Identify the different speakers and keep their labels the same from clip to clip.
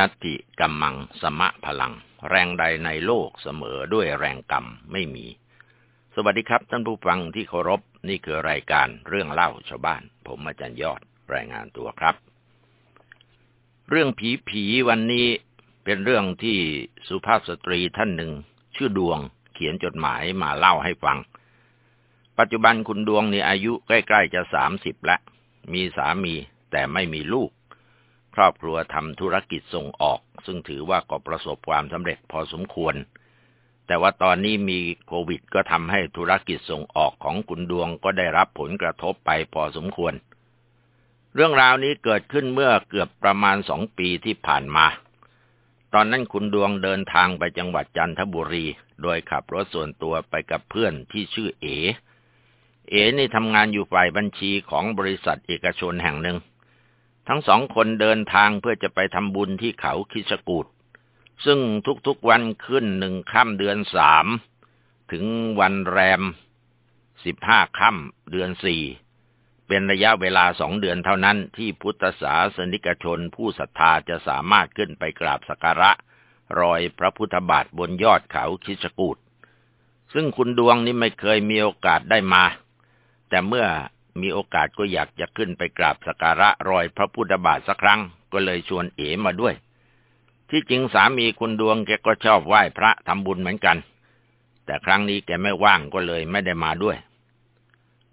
Speaker 1: นัตติกัมมังสมะพลัง แรงใดในโลกเสมอด้วยแรงกรรมไม่มี สวัสดีครับท่านผู้ฟังที่เคารพนี่คือรายการเรื่องเล่าชาวบ้าน ผมอาจารย์ยอดรายงานตัวครับ เรื่องผีผีวันนี้เป็นเรื่องที่สุภาพสตรีท่านหนึ่ง ชื่อดวงเขียนจดหมายมาเล่าให้ฟัง ปัจจุบันคุณดวงนี่อายุใกล้ ๆ จะสามสิบแล้วมีสามีแต่ไม่มีลูก ครอบครัวทำธุรกิจส่งออก ซึ่งถือว่าก็ประสบความสำเร็จพอสมควร แต่ว่าตอนนี้มีโควิดก็ทำให้ธุรกิจส่งออกของคุณดวงก็ได้รับผลกระทบไปพอสมควร เรื่องราวนี้เกิดขึ้นเมื่อเกือบประมาณสองปีที่ผ่านมา ตอนนั้นคุณดวงเดินทางไปจังหวัดจันทบุรี โดยขับรถส่วนตัวไปกับเพื่อนที่ชื่อเอเอนี่ทำงานอยู่ฝ่ายบัญชีของบริษัทเอกชนแห่งหนึ่ง ทั้งสองคนเดินทางเพื่อจะไปทำบุญที่เขาคิชกูดซึ่งทุกๆวันขึ้นหนึ่งค่ำเดือนสามถึงวันแรมสิบห้าค่ำเดือนสี่เป็นระยะเวลาสองเดือนเท่านั้นที่พุทธศาสนิกชนผู้ศรัทธาจะสามารถขึ้นไปกราบสักการะ รอยพระพุทธบาทบนยอดเขาคิชกูดซึ่งคุณดวงนี้ไม่เคยมีโอกาสได้มา แต่เมื่อ มีโอกาสก็อยากจะขึ้นไปกราบสักการะรอยพระพุทธบาทสักครั้ง ก็เลยชวนเอ๋มาด้วย ที่จริงสามีคุณดวงแกก็ชอบไหว้พระทำบุญเหมือนกัน แต่ครั้งนี้แกไม่ว่างก็เลยไม่ได้มาด้วย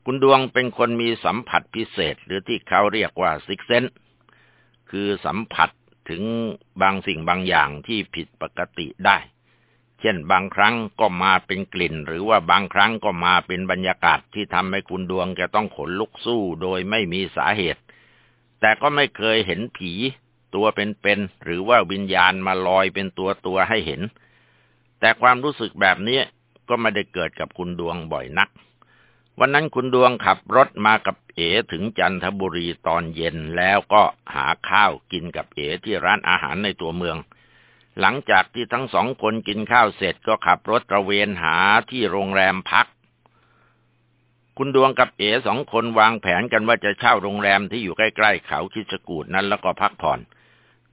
Speaker 1: คุณดวงเป็นคนมีสัมผัสพิเศษหรือที่เขาเรียกว่าซิกเซนคือสัมผัสถึงบางสิ่งบางอย่างที่ผิดปกติได้ เช่นบางครั้งก็มาเป็นกลิ่น หรือว่าบางครั้งก็มาเป็นบรรยากาศที่ทำให้คุณดวงแกต้องขนลุกสู้โดยไม่มีสาเหตุ แต่ก็ไม่เคยเห็นผี ตัวเป็นๆหรือว่าวิญญาณมาลอยเป็นตัวตัวให้เห็น แต่ความรู้สึกแบบนี้ก็ไม่ได้เกิดกับคุณดวงบ่อยนัก วันนั้นคุณดวงขับรถมากับเอ๋ถึงจันทบุรีตอนเย็นแล้วก็หาข้าวกินกับเอ๋ที่ร้านอาหารในตัวเมือง หลังจากที่ทั้งสองคนกินข้าวเสร็จก็ขับรถตระเวนหาที่โรงแรมพัก คุณดวงกับเอ๋สองคนวางแผนกันว่าจะเช่าโรงแรมที่อยู่ใกล้ๆเขาคิชกูดนั้นแล้วก็พักผ่อน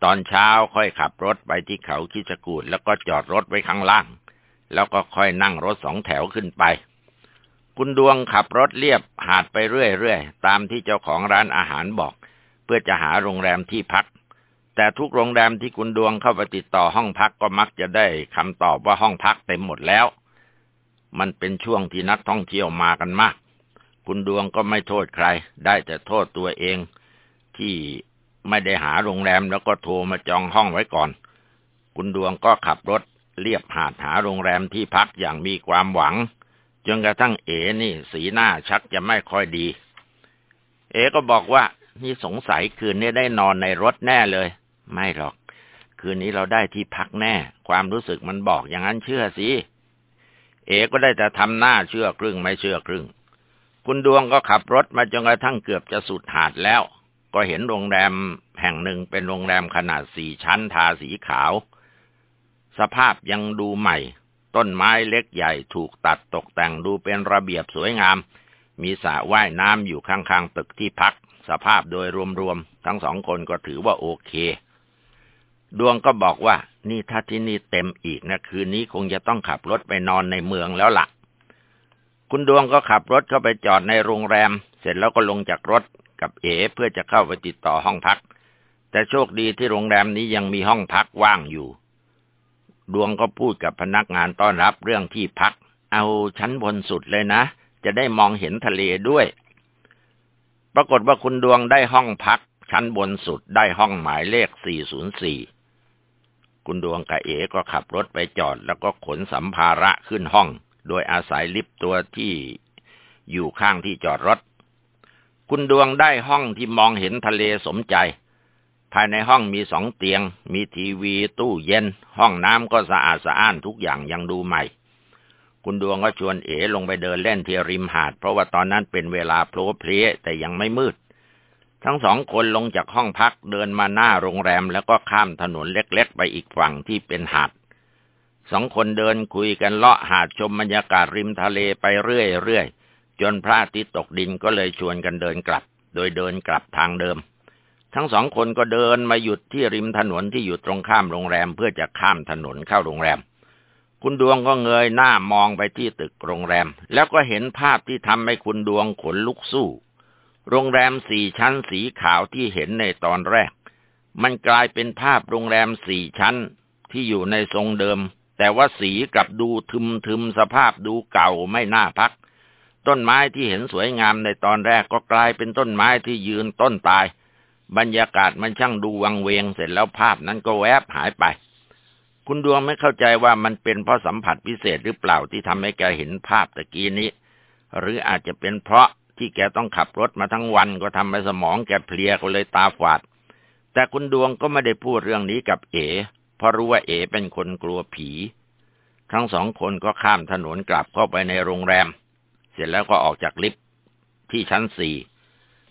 Speaker 1: ตอนเช้าค่อยขับรถไปที่เขาคิชกูดแล้วก็จอดรถไว้ข้างล่าง แล้วก็ค่อยนั่งรถสองแถวขึ้นไป คุณดวงขับรถเลียบหาดไปเรื่อยๆตามที่เจ้าของร้านอาหารบอก เพื่อจะหาโรงแรมที่พัก แต่ทุกโรงแรมที่คุณดวงเข้าไปติดต่อห้องพักก็มักจะได้คำตอบว่าห้องพักเต็มหมดแล้ว มันเป็นช่วงที่นักท่องเที่ยวมากันมาก คุณดวงก็ไม่โทษใคร ได้แต่โทษตัวเอง ที่ไม่ได้หาโรงแรมแล้วก็โทรมาจองห้องไว้ก่อน คุณดวงก็ขับรถเรียบหาดหาโรงแรมที่พักอย่างมีความหวัง จนกระทั่งเอ๋นี่สีหน้าชักจะไม่ค่อยดี เอ๋ก็บอกว่านี่สงสัยคืนนี้ได้นอนในรถแน่เลย ไม่หรอก คืนนี้เราได้ที่พักแน่ ความรู้สึกมันบอกอย่างนั้นเชื่อสิ เอก็ได้แต่ทำหน้าเชื่อครึ่งไม่เชื่อครึ่ง คุณดวงก็ขับรถมาจนกระทั่งเกือบจะสุดหาดแล้ว ก็เห็นโรงแรมแห่งหนึ่งเป็นโรงแรมขนาดสี่ชั้นทาสีขาว สภาพยังดูใหม่ ต้นไม้เล็กใหญ่ถูกตัดตกแต่งดูเป็นระเบียบสวยงาม มีสระว่ายน้ำอยู่ข้างๆตึกที่พักสภาพโดยรวมๆ ทั้งสองคนก็ถือว่าโอเค ดวงก็บอกว่า นี่ถ้าที่นี่เต็มอีกนะคืนนี้คงจะต้องขับรถไปนอนในเมืองแล้วละ่ะ คุณดวงก็ขับรถเข้าไปจอดในโรงแรม เสร็จแล้วก็ลงจากรถกับเอ๋เพื่อจะเข้าไปติดต่อห้องพัก แต่โชคดีที่โรงแรมนี้ยังมีห้องพักว่างอยู่ ดวงก็พูดกับพนักงานต้อนรับเรื่องที่พัก เอาชั้นบนสุดเลยนะ จะได้มองเห็นทะเลด้วย ปรากฏว่าคุณดวงได้ห้องพัก ชั้นบนสุดได้ห้องหมายเลข 404 คุณดวงกับเอ๋ก็ขับรถไปจอด แล้วก็ขนสัมภาระขึ้นห้อง โดยอาศัยลิฟต์ตัวที่อยู่ข้างที่จอดรถ คุณดวงได้ห้องที่มองเห็นทะเลสมใจ ภายในห้องมีสองเตียง มีทีวีตู้เย็น ห้องน้ำก็สะอาดสะอ้านทุกอย่างยังดูใหม่ คุณดวงก็ชวนเอ๋ลงไปเดินเล่นที่ริมหาด เพราะว่าตอนนั้นเป็นเวลาโผล่เพลแต่ยังไม่มืด ทั้งสองคนลงจากห้องพักเดินมาหน้าโรงแรมแล้วก็ข้ามถนนเล็กๆ ไปอีกฝั่งที่เป็นหาดสองคนเดินคุยกันเลาะหาดชมบรรยากาศริมทะเลไปเรื่อยๆ จนพระอาทิตย์ตกดินก็เลยชวนกันเดินกลับ โดยเดินกลับทางเดิม ทั้งสองคนก็เดินมาหยุดที่ริมถนนที่อยู่ตรงข้ามโรงแรมเพื่อจะข้ามถนนเข้าโรงแรม คุณดวงก็เงยหน้ามองไปที่ตึกโรงแรม แล้วก็เห็นภาพที่ทำให้คุณดวงขนลุกสู้ โรงแรมสี่ชั้นสีขาวที่เห็นในตอนแรก มันกลายเป็นภาพโรงแรมสี่ชั้นที่อยู่ในทรงเดิม แต่ว่าสีกลับดูทึมทึมสภาพดูเก่าไม่น่าพัก ต้นไม้ที่เห็นสวยงามในตอนแรกก็กลายเป็นต้นไม้ที่ยืนต้นตาย บรรยากาศมันช่างดูวังเวงเสร็จแล้วภาพนั้นก็แวบหายไป คุณดวงไม่เข้าใจว่ามันเป็นเพราะสัมผัสพิเศษหรือเปล่าที่ทำให้แกเห็นภาพตะกี้นี้ หรืออาจจะเป็นเพราะ ที่แกต้องขับรถมาทั้งวันก็ทำให้สมองแกเพลียก็เลยตาฝาด แต่คุณดวงก็ไม่ได้พูดเรื่องนี้กับเอ๋เพราะรู้ว่าเอ๋เป็นคนกลัวผี ทั้งสองคนก็ข้ามถนนกลับเข้าไปในโรงแรม เสร็จแล้วก็ออกจากลิฟต์ที่ชั้นสี่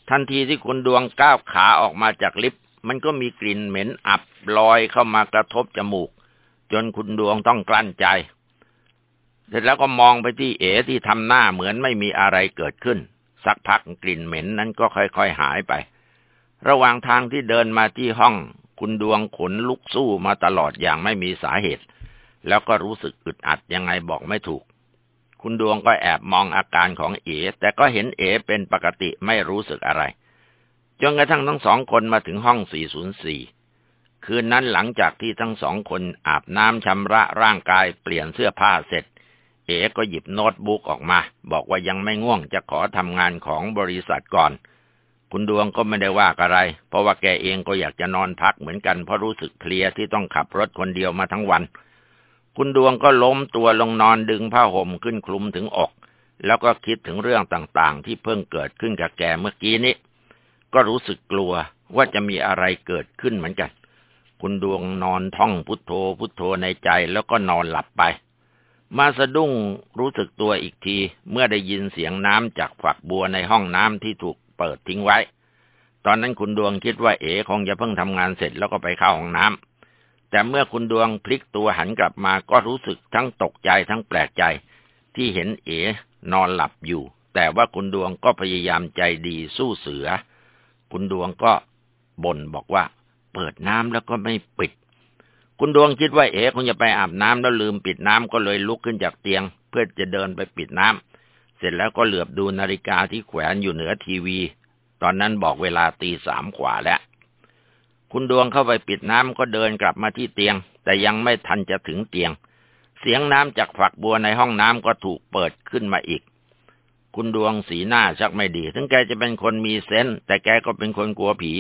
Speaker 1: ทันทีที่คุณดวงก้าวขาออกมาจากลิฟต์มันก็มีกลิ่นเหม็นอับลอยเข้ามากระทบจมูก จนคุณดวงต้องกลั้นใจ เสร็จแล้วก็มองไปที่เอ๋ที่ทำหน้าเหมือนไม่มีอะไรเกิดขึ้น สักพักกลิ่นเหม็นนั้นก็ค่อยๆหายไป ระหว่างทางที่เดินมาที่ห้อง คุณดวงขนลุกสู้มาตลอดอย่างไม่มีสาเหตุ แล้วก็รู้สึกอึดอัดยังไงบอกไม่ถูก คุณดวงก็แอบมองอาการของเอ๋ แต่ก็เห็นเอ๋เป็นปกติไม่รู้สึกอะไรจนกระทั่งทั้งสองคนมาถึงห้อง 404คืนนั้นหลังจากที่ทั้งสองคนอาบน้ำชำระร่างกายเปลี่ยนเสื้อผ้าเสร็จ เอ๋ก็หยิบโน้ตบุ๊กออกมา บอกว่ายังไม่ง่วงจะขอทำงานของบริษัทก่อน คุณดวงก็ไม่ได้ว่าอะไร เพราะว่าแกเองก็อยากจะนอนพักเหมือนกันเพราะรู้สึกเพลียที่ต้องขับรถคนเดียวมาทั้งวัน คุณดวงก็ล้มตัวลงนอนดึงผ้าห่มขึ้นคลุมถึงอก แล้วก็คิดถึงเรื่องต่างๆ ที่เพิ่งเกิดขึ้นกับแกเมื่อกี้นี้ ก็รู้สึกกลัวว่าจะมีอะไรเกิดขึ้นเหมือนกัน คุณดวงนอนท่องพุทโธพุทโธในใจแล้วก็นอนหลับไป มาสะดุ้งรู้สึกตัวอีกที เมื่อได้ยินเสียงน้ำจากฝักบัวในห้องน้ำที่ถูกเปิดทิ้งไว้ ตอนนั้นคุณดวงคิดว่าเอ๋คงจะเพิ่งทำงานเสร็จแล้วก็ไปเข้าห้องน้ำแต่เมื่อคุณดวงพลิกตัวหันกลับมาก็รู้สึกทั้งตกใจทั้งแปลกใจ ที่เห็นเอ๋นอนหลับอยู่ แต่ว่าคุณดวงก็พยายามใจดีสู้เสือ คุณดวงก็บ่นบอกว่า เปิดน้ำแล้วก็ไม่ปิด คุณดวงคิดว่าเอ๋คงจะไปอาบน้ำแล้วลืมปิดน้ำก็เลยลุกขึ้นจากเตียง เพื่อจะเดินไปปิดน้ำเสร็จแล้วก็เหลือบดูนาฬิกาที่แขวนอยู่เหนือทีวี ตอนนั้นบอกเวลาตีสามขวาแล้ว คุณดวงเข้าไปปิดน้ำก็เดินกลับมาที่เตียง แต่ยังไม่ทันจะถึงเตียง เสียงน้ำจากฝักบัวในห้องน้ำก็ถูกเปิดขึ้นมาอีก คุณดวงสีหน้าชักไม่ดี ถึงแกจะเป็นคนมีเซนต์แต่แกก็เป็นคนกลัวผี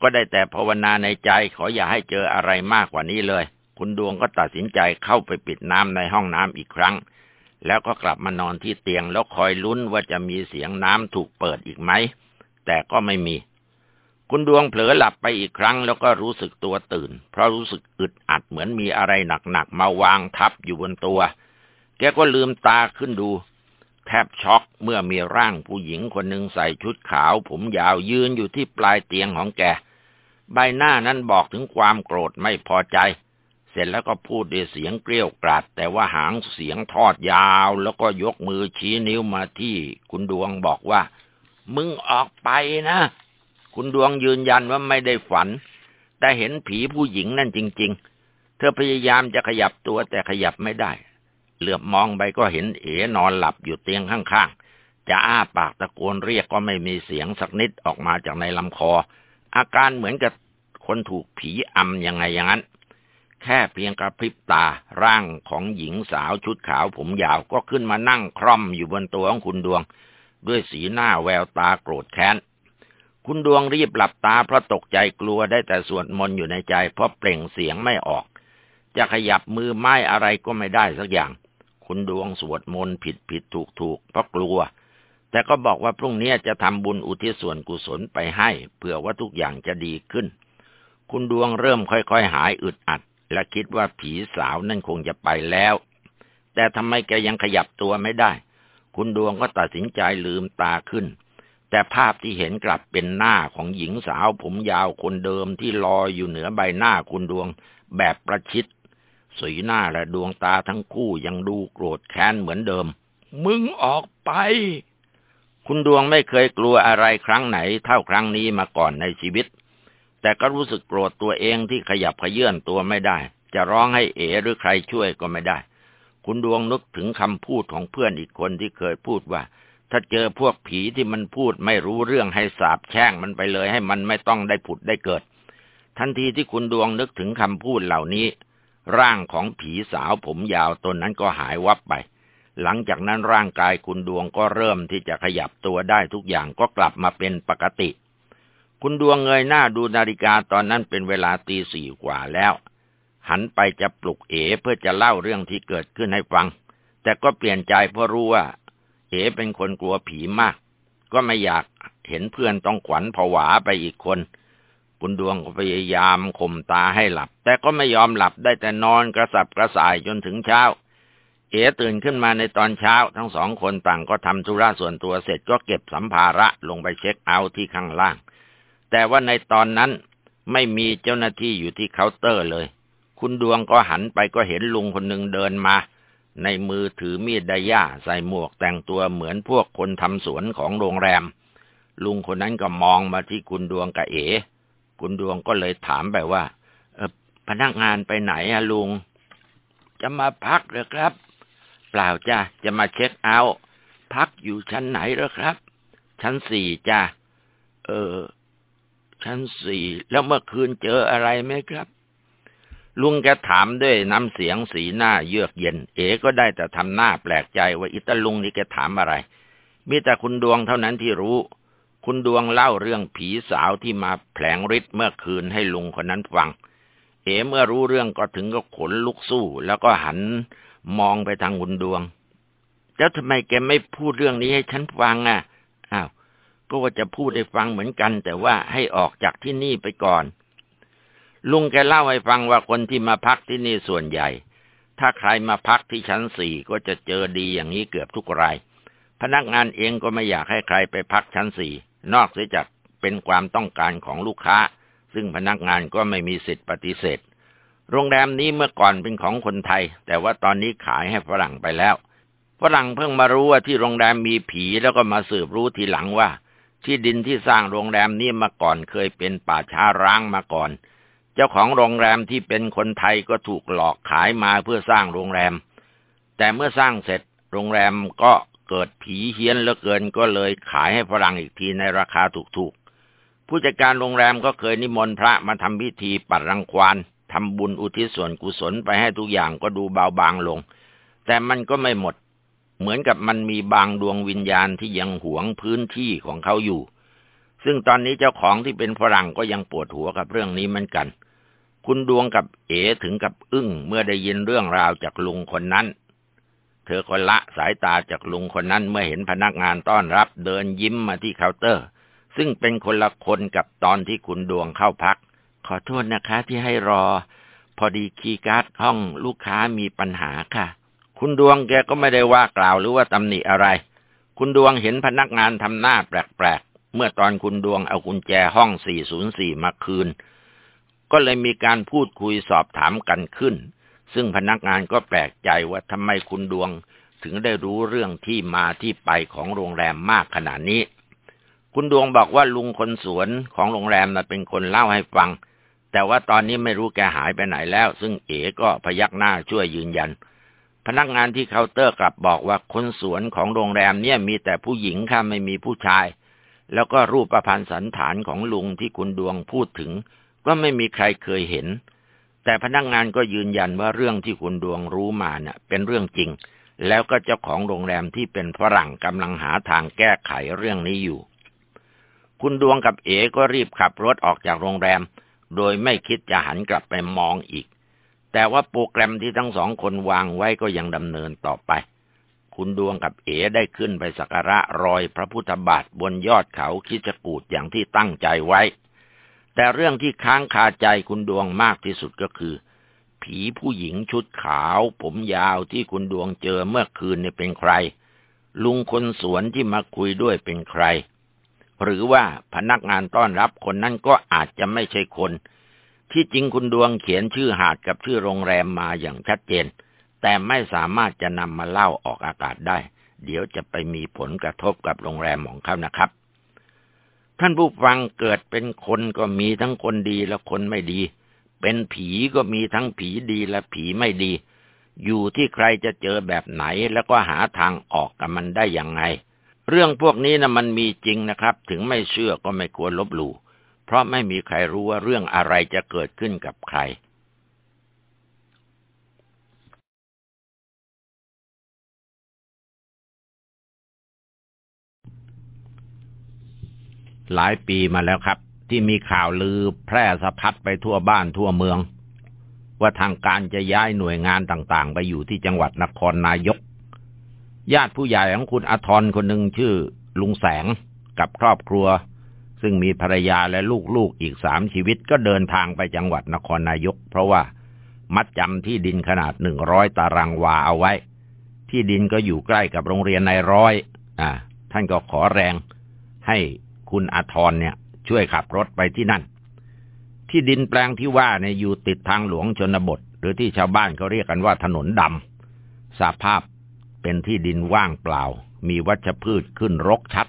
Speaker 1: ก็ได้แต่ภาวนาในใจขออย่าให้เจออะไรมากกว่านี้เลย คุณดวงก็ตัดสินใจเข้าไปปิดน้ำในห้องน้ำอีกครั้ง แล้วก็กลับมานอนที่เตียงแล้วคอยลุ้นว่าจะมีเสียงน้ำถูกเปิดอีกไหม แต่ก็ไม่มี คุณดวงเผลอหลับไปอีกครั้ง แล้วก็รู้สึกตัวตื่น เพราะรู้สึกอึดอัดเหมือนมีอะไรหนักๆมาวางทับอยู่บนตัว แกก็ลืมตาขึ้นดู แทบช็อกเมื่อมีร่างผู้หญิงคนหนึ่งใส่ชุดขาว ผมยาวยืนอยู่ที่ปลายเตียงของแก ใบหน้านั้นบอกถึงความโกรธไม่พอใจ เสร็จแล้วก็พูดด้วยเสียงเกลี้ยวกราด แต่ว่าหางเสียงทอดยาว แล้วก็ยกมือชี้นิ้วมาที่คุณดวงบอกว่า มึงออกไปนะ คุณดวงยืนยันว่าไม่ได้ฝัน แต่เห็นผีผู้หญิงนั่นจริง ๆ เธอพยายามจะขยับตัวแต่ขยับไม่ได้ เหลือบมองไปก็เห็นเอ๋นอนหลับอยู่เตียงข้างๆ จะอ้าปากตะโกนเรียกก็ไม่มีเสียงสักนิดออกมาจากในลำคอ อาการเหมือนกับคนถูกผีอำยังไงอย่างนั้น แค่เพียงกระพริบตาร่างของหญิงสาวชุดขาวผมยาวก็ขึ้นมานั่งคร่อมอยู่บนตัวของคุณดวง ด้วยสีหน้าแววตาโกรธแค้นคุณดวงรีบหลับตาเพราะตกใจกลัวได้แต่สวดมนต์อยู่ในใจเพราะเปล่งเสียงไม่ออก จะขยับมือไม้อะไรก็ไม่ได้สักอย่าง คุณดวงสวดมนต์ผิดผิดถูกถูกเพราะกลัว แต่ก็บอกว่าพรุ่งนี้จะทำบุญอุทิศส่วนกุศลไปให้เผื่อว่าทุกอย่างจะดีขึ้น คุณดวงเริ่มค่อยๆหายอึดอัด และคิดว่าผีสาวนั่นคงจะไปแล้ว แต่ทำไมแกยังขยับตัวไม่ได้ คุณดวงก็ตัดสินใจลืมตาขึ้น แต่ภาพที่เห็นกลับเป็นหน้าของหญิงสาวผมยาวคนเดิมที่ลอยอยู่เหนือใบหน้าคุณดวงแบบประชิด สีหน้าและดวงตาทั้งคู่ยังดูโกรธแค้นเหมือนเดิม มึงออกไป คุณดวงไม่เคยกลัวอะไรครั้งไหน เท่าครั้งนี้มาก่อนในชีวิต แต่ก็รู้สึกโกรธตัวเองที่ขยับขยื่นตัวไม่ได้ จะร้องให้เอ๋หรือใครช่วยก็ไม่ได้ คุณดวงนึกถึงคำพูดของเพื่อนอีกคนที่เคยพูดว่า ถ้าเจอพวกผีที่มันพูดไม่รู้เรื่องให้สาบแช่งมันไปเลยให้มันไม่ต้องได้ผุดได้เกิด ทันทีที่คุณดวงนึกถึงคำพูดเหล่านี้ ร่างของผีสาวผมยาวตนนั้นก็หายวับไป หลังจากนั้นร่างกายคุณดวงก็เริ่มที่จะขยับตัวได้ทุกอย่างก็กลับมาเป็นปกติ คุณดวงเงยหน้าดูนาฬิกาตอนนั้นเป็นเวลาตีสี่กว่าแล้ว หันไปจะปลุกเอ๋เพื่อจะเล่าเรื่องที่เกิดขึ้นให้ฟัง แต่ก็เปลี่ยนใจเพราะรู้ว่า เอ๋เป็นคนกลัวผีมาก ก็ไม่อยากเห็นเพื่อนต้องขวัญผวาไปอีกคน คุณดวงก็พยายามข่มตาให้หลับ แต่ก็ไม่ยอมหลับได้แต่นอนกระสับกระส่ายจนถึงเช้า เอ๋ตื่นขึ้นมาในตอนเช้า ทั้งสองคนต่างก็ทำธุระส่วนตัวเสร็จก็เก็บสัมภาระลงไปเช็คเอาท์ที่ข้างล่าง แต่ว่าในตอนนั้นไม่มีเจ้าหน้าที่อยู่ที่เคาน์เตอร์เลย คุณดวงก็หันไปก็เห็นลุงคนหนึ่งเดินมา ในมือถือมีดไดย่าใส่หมวกแต่งตัวเหมือนพวกคนทำสวนของโรงแรมลุงคนนั้นก็มองมาที่คุณดวงกับเอ๋ คุณดวงก็เลยถามไปว่า เออพนักงานไปไหนอะลุง จะมาพักหรือครับ เปล่าจ้ะจะมาเช็คเอาท์พักอยู่ชั้นไหนหรือครับ ชั้นสี่จ้ะเออ ชั้นสี่แล้วเมื่อคืนเจออะไรไหมครับ ลุงแกถามด้วยน้ำเสียงสีหน้าเยือกเย็น เอ๋ก็ได้แต่ทำหน้าแปลกใจว่าอิตาลุงนี่แกถามอะไร มีแต่คุณดวงเท่านั้นที่รู้ คุณดวงเล่าเรื่องผีสาวที่มาแผลงฤทธิ์เมื่อคืนให้ลุงคนนั้นฟัง เอ๋เมื่อรู้เรื่องก็ถึงก็ขนลุกสู้ แล้วก็หันมองไปทางคุณดวง แล้วทำไมแกไม่พูดเรื่องนี้ให้ฉันฟังอะ อ้าว ก็ว่าจะพูดให้ฟังเหมือนกัน แต่ว่าให้ออกจากที่นี่ไปก่อน ลุงแกเล่าให้ฟังว่าคนที่มาพักที่นี่ส่วนใหญ่ ถ้าใครมาพักที่ชั้นสี่ก็จะเจอดีอย่างนี้เกือบทุกราย พนักงานเองก็ไม่อยากให้ใครไปพักชั้นสี่ นอกเสียจากเป็นความต้องการของลูกค้า ซึ่งพนักงานก็ไม่มีสิทธิ์ปฏิเสธ โรงแรมนี้เมื่อก่อนเป็นของคนไทย แต่ว่าตอนนี้ขายให้ฝรั่งไปแล้ว ฝรั่งเพิ่งมารู้ว่าที่โรงแรมมีผีแล้วก็มาสืบรู้ทีหลังว่า ที่ดินที่สร้างโรงแรมนี้มาก่อนเคยเป็นป่าช้าร้างมาก่อน เจ้าของโรงแรมที่เป็นคนไทยก็ถูกหลอกขายมาเพื่อสร้างโรงแรม แต่เมื่อสร้างเสร็จโรงแรมก็ เกิดผีเฮี้ยนเหลือเกินก็เลยขายให้ฝรั่งอีกทีในราคาถูกๆ ผู้จัดการโรงแรมก็เคยนิมนต์พระมาทำพิธีปัดรังควานทำบุญอุทิศส่วนกุศลไปให้ทุกอย่างก็ดูเบาบางลง แต่มันก็ไม่หมด เหมือนกับมันมีบางดวงวิญญาณที่ยังหวงพื้นที่ของเขาอยู่ ซึ่งตอนนี้เจ้าของที่เป็นฝรั่งก็ยังปวดหัวกับเรื่องนี้เหมือนกัน คุณดวงกับเอ๋ถึงกับอึ้งเมื่อได้ยินเรื่องราวจากลุงคนนั้น เธอก็ละสายตาจากลุงคนนั้นเมื่อเห็นพนักงานต้อนรับเดินยิ้มมาที่เคาน์เตอร์ ซึ่งเป็นคนละคนกับตอนที่คุณดวงเข้าพัก ขอโทษนะคะที่ให้รอ พอดีคีย์การ์ดห้องลูกค้ามีปัญหาค่ะ คุณดวงแกก็ไม่ได้ว่ากล่าวหรือว่าตำหนิอะไร คุณดวงเห็นพนักงานทำหน้าแปลกๆ เมื่อตอนคุณดวงเอากุญแจห้อง 404 มาคืน ก็เลยมีการพูดคุยสอบถามกันขึ้น ซึ่งพนักงานก็แปลกใจว่าทำไมคุณดวง ถึงได้รู้เรื่องที่มาที่ไปของโรงแรมมากขนาดนี้ คุณดวงบอกว่าลุงคนสวนของโรงแรมน่ะเป็นคนเล่าให้ฟัง แต่ว่าตอนนี้ไม่รู้แกหายไปไหนแล้ว ซึ่งเอ๋ก็พยักหน้าช่วยยืนยัน พนักงานที่เคาน์เตอร์กลับบอกว่าคนสวนของโรงแรมเนี่ยมีแต่ผู้หญิงค่ะไม่มีผู้ชาย แล้วก็รูปประพันธ์สันฐานของลุงที่คุณดวงพูดถึง ก็ไม่มีใครเคยเห็น แต่พนักงานก็ยืนยันว่าเรื่องที่คุณดวงรู้มาเนี่ยเป็นเรื่องจริง แล้วก็เจ้าของโรงแรมที่เป็นฝรั่งกำลังหาทางแก้ไขเรื่องนี้อยู่ คุณดวงกับเอ๋ก็รีบขับรถออกจากโรงแรม โดยไม่คิดจะหันกลับไปมองอีก แต่ว่าโปรแกรมที่ทั้งสองคนวางไว้ก็ยังดำเนินต่อไป คุณดวงกับเอ๋ได้ขึ้นไปสักการะรอยพระพุทธบาทบนยอดเขาคิจกูดอย่างที่ตั้งใจไว้ แต่เรื่องที่ค้างคาใจคุณดวงมากที่สุดก็คือ ผีผู้หญิงชุดขาว ผมยาวที่คุณดวงเจอเมื่อคืนนี่เป็นใคร ลุงคนสวนที่มาคุยด้วยเป็นใคร หรือว่าพนักงานต้อนรับคนนั้นก็อาจจะไม่ใช่คน ที่จริงคุณดวงเขียนชื่อหาดกับชื่อโรงแรมมาอย่างชัดเจน แต่ไม่สามารถจะนำมาเล่าออกอากาศได้ เดี๋ยวจะไปมีผลกระทบกับโรงแรมของเขานะครับ ท่านผู้ฟังเกิดเป็นคนก็มีทั้งคนดีและคนไม่ดี เป็นผีก็มีทั้งผีดีและผีไม่ดี อยู่ที่ใครจะเจอแบบไหนแล้วก็หาทางออกกับมันได้ยังไง เรื่องพวกนี้นะมันมีจริงนะครับ ถึงไม่เชื่อก็ไม่ควรลบหลู่ เพราะไม่มีใครรู้ว่าเรื่องอะไรจะเกิดขึ้นกับใคร หลายปีมาแล้วครับ ที่มีข่าวลือแพร่สะพัดไปทั่วบ้านทั่วเมือง ว่าทางการจะย้ายหน่วยงานต่างๆ ไปอยู่ที่จังหวัดนครนายก ญาติผู้ใหญ่ของคุณอทรคนหนึ่งชื่อ ลุงแสงกับครอบครัว ซึ่งมีภรรยาและลูกๆอีกสามชีวิตก็เดินทางไปจังหวัดนครนายก เพราะว่ามัดจำที่ดินขนาดหนึ่งร้อยตารางวาเอาไว้ ที่ดินก็อยู่ใกล้กับโรงเรียนนายร้อย อ่า ท่านก็ขอแรงให้ คุณอาทรเนี่ย ช่วยขับรถไปที่นั่น ที่ดินแปลงที่ว่าเนี่ยอยู่ติดทางหลวงชนบท หรือที่ชาวบ้านเขาเรียกกันว่าถนนดำสภาพเป็นที่ดินว่างเปล่า มีวัชพืชขึ้นรกชัด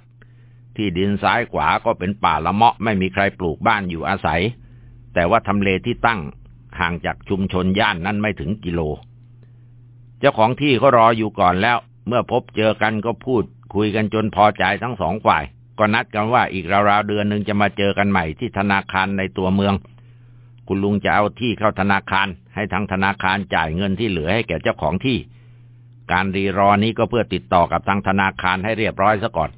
Speaker 1: ที่ดินซ้ายขวาก็เป็นป่าละเมาะไม่มีใครปลูกบ้านอยู่อาศัย แต่ว่าทำเลที่ตั้งห่างจากชุมชนย่านนั้นไม่ถึงกิโล เจ้าของที่เขารออยู่ก่อนแล้ว เมื่อพบเจอกันก็พูดคุยกันจนพอใจทั้งสองฝ่าย ก็นัดกันว่าอีกราวๆเดือนหนึ่งจะมาเจอกันใหม่ที่ธนาคารในตัวเมือง คุณลุงจะเอาที่เข้าธนาคาร ให้ทางธนาคารจ่ายเงินที่เหลือให้แก่เจ้าของที่ การรีรอนี้ก็เพื่อติดต่อกับทางธนาคารให้เรียบร้อยซะก่อน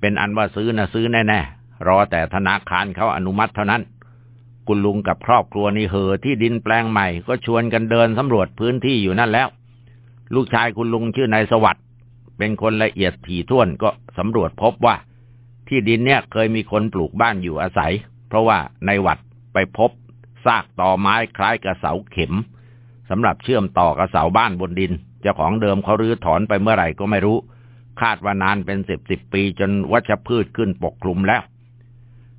Speaker 1: เป็นอันว่าซื้อนะซื้อแน่ๆรอแต่ธนาคารเขาอนุมัติเท่านั้น คุณลุงกับครอบครัวนี่เหอที่ดินแปลงใหม่ก็ชวนกันเดินสำรวจพื้นที่อยู่นั่นแล้ว ลูกชายคุณลุงชื่อนายสวัสด์เป็นคนละเอียดถี่ถ้วนก็สำรวจพบว่า ที่ดินเนี่ยเคยมีคนปลูกบ้านอยู่อาศัย เพราะว่าในวัดไปพบซากต่อไม้คล้ายกับเสาเข็มสำหรับเชื่อมต่อกับเสาบ้านบนดิน เจ้าของเดิมเขารื้อถอนไปเมื่อไหร่ก็ไม่รู้ คาดว่านานเป็นสิบสิบปีจนวัชพืชขึ้นปกคลุมแล้ว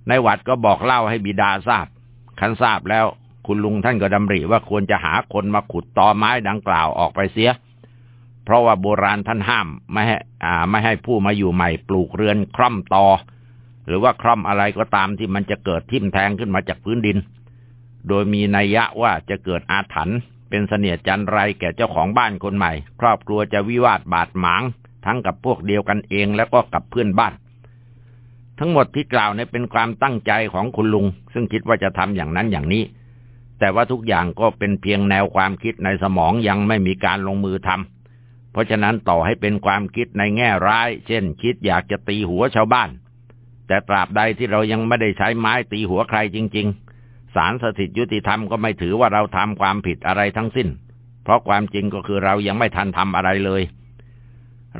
Speaker 1: ในวัดก็บอกเล่าให้บิดาทราบ คันทราบแล้ว คุณลุงท่านก็ดำริว่าควรจะหาคนมาขุดตอไม้ดังกล่าวออกไปเสีย เพราะว่าโบราณท่านห้ามไม่ให้ไม่ให้ผู้มาอยู่ใหม่ปลูกเรือนคร่ำตอ หรือว่าคร่ำอะไรก็ตามที่มันจะเกิดทิ่มแทงขึ้นมาจากพื้นดิน โดยมีนัยยะว่าจะเกิดอาถรรพ์เป็นเสนียจันไรแก่เจ้าของบ้านคนใหม่ ครอบครัวจะวิวาทบาดหมาง ทั้งกับพวกเดียวกันเองแล้วก็กับเพื่อนบ้าน ทั้งหมดที่กล่าวเนี่ยเป็นความตั้งใจของคุณลุง ซึ่งคิดว่าจะทำอย่างนั้นอย่างนี้ แต่ว่าทุกอย่างก็เป็นเพียงแนวความคิดในสมองยังไม่มีการลงมือทำ เพราะฉะนั้นต่อให้เป็นความคิดในแง่ร้าย เช่น คิดอยากจะตีหัวชาวบ้าน แต่ตราบใดที่เรายังไม่ได้ใช้ไม้ตีหัวใครจริง ๆ ศาลสถิตยุติธรรมก็ไม่ถือว่าเราทำความผิดอะไรทั้งสิ้น เพราะความจริงก็คือเรายังไม่ทันทำอะไรเลย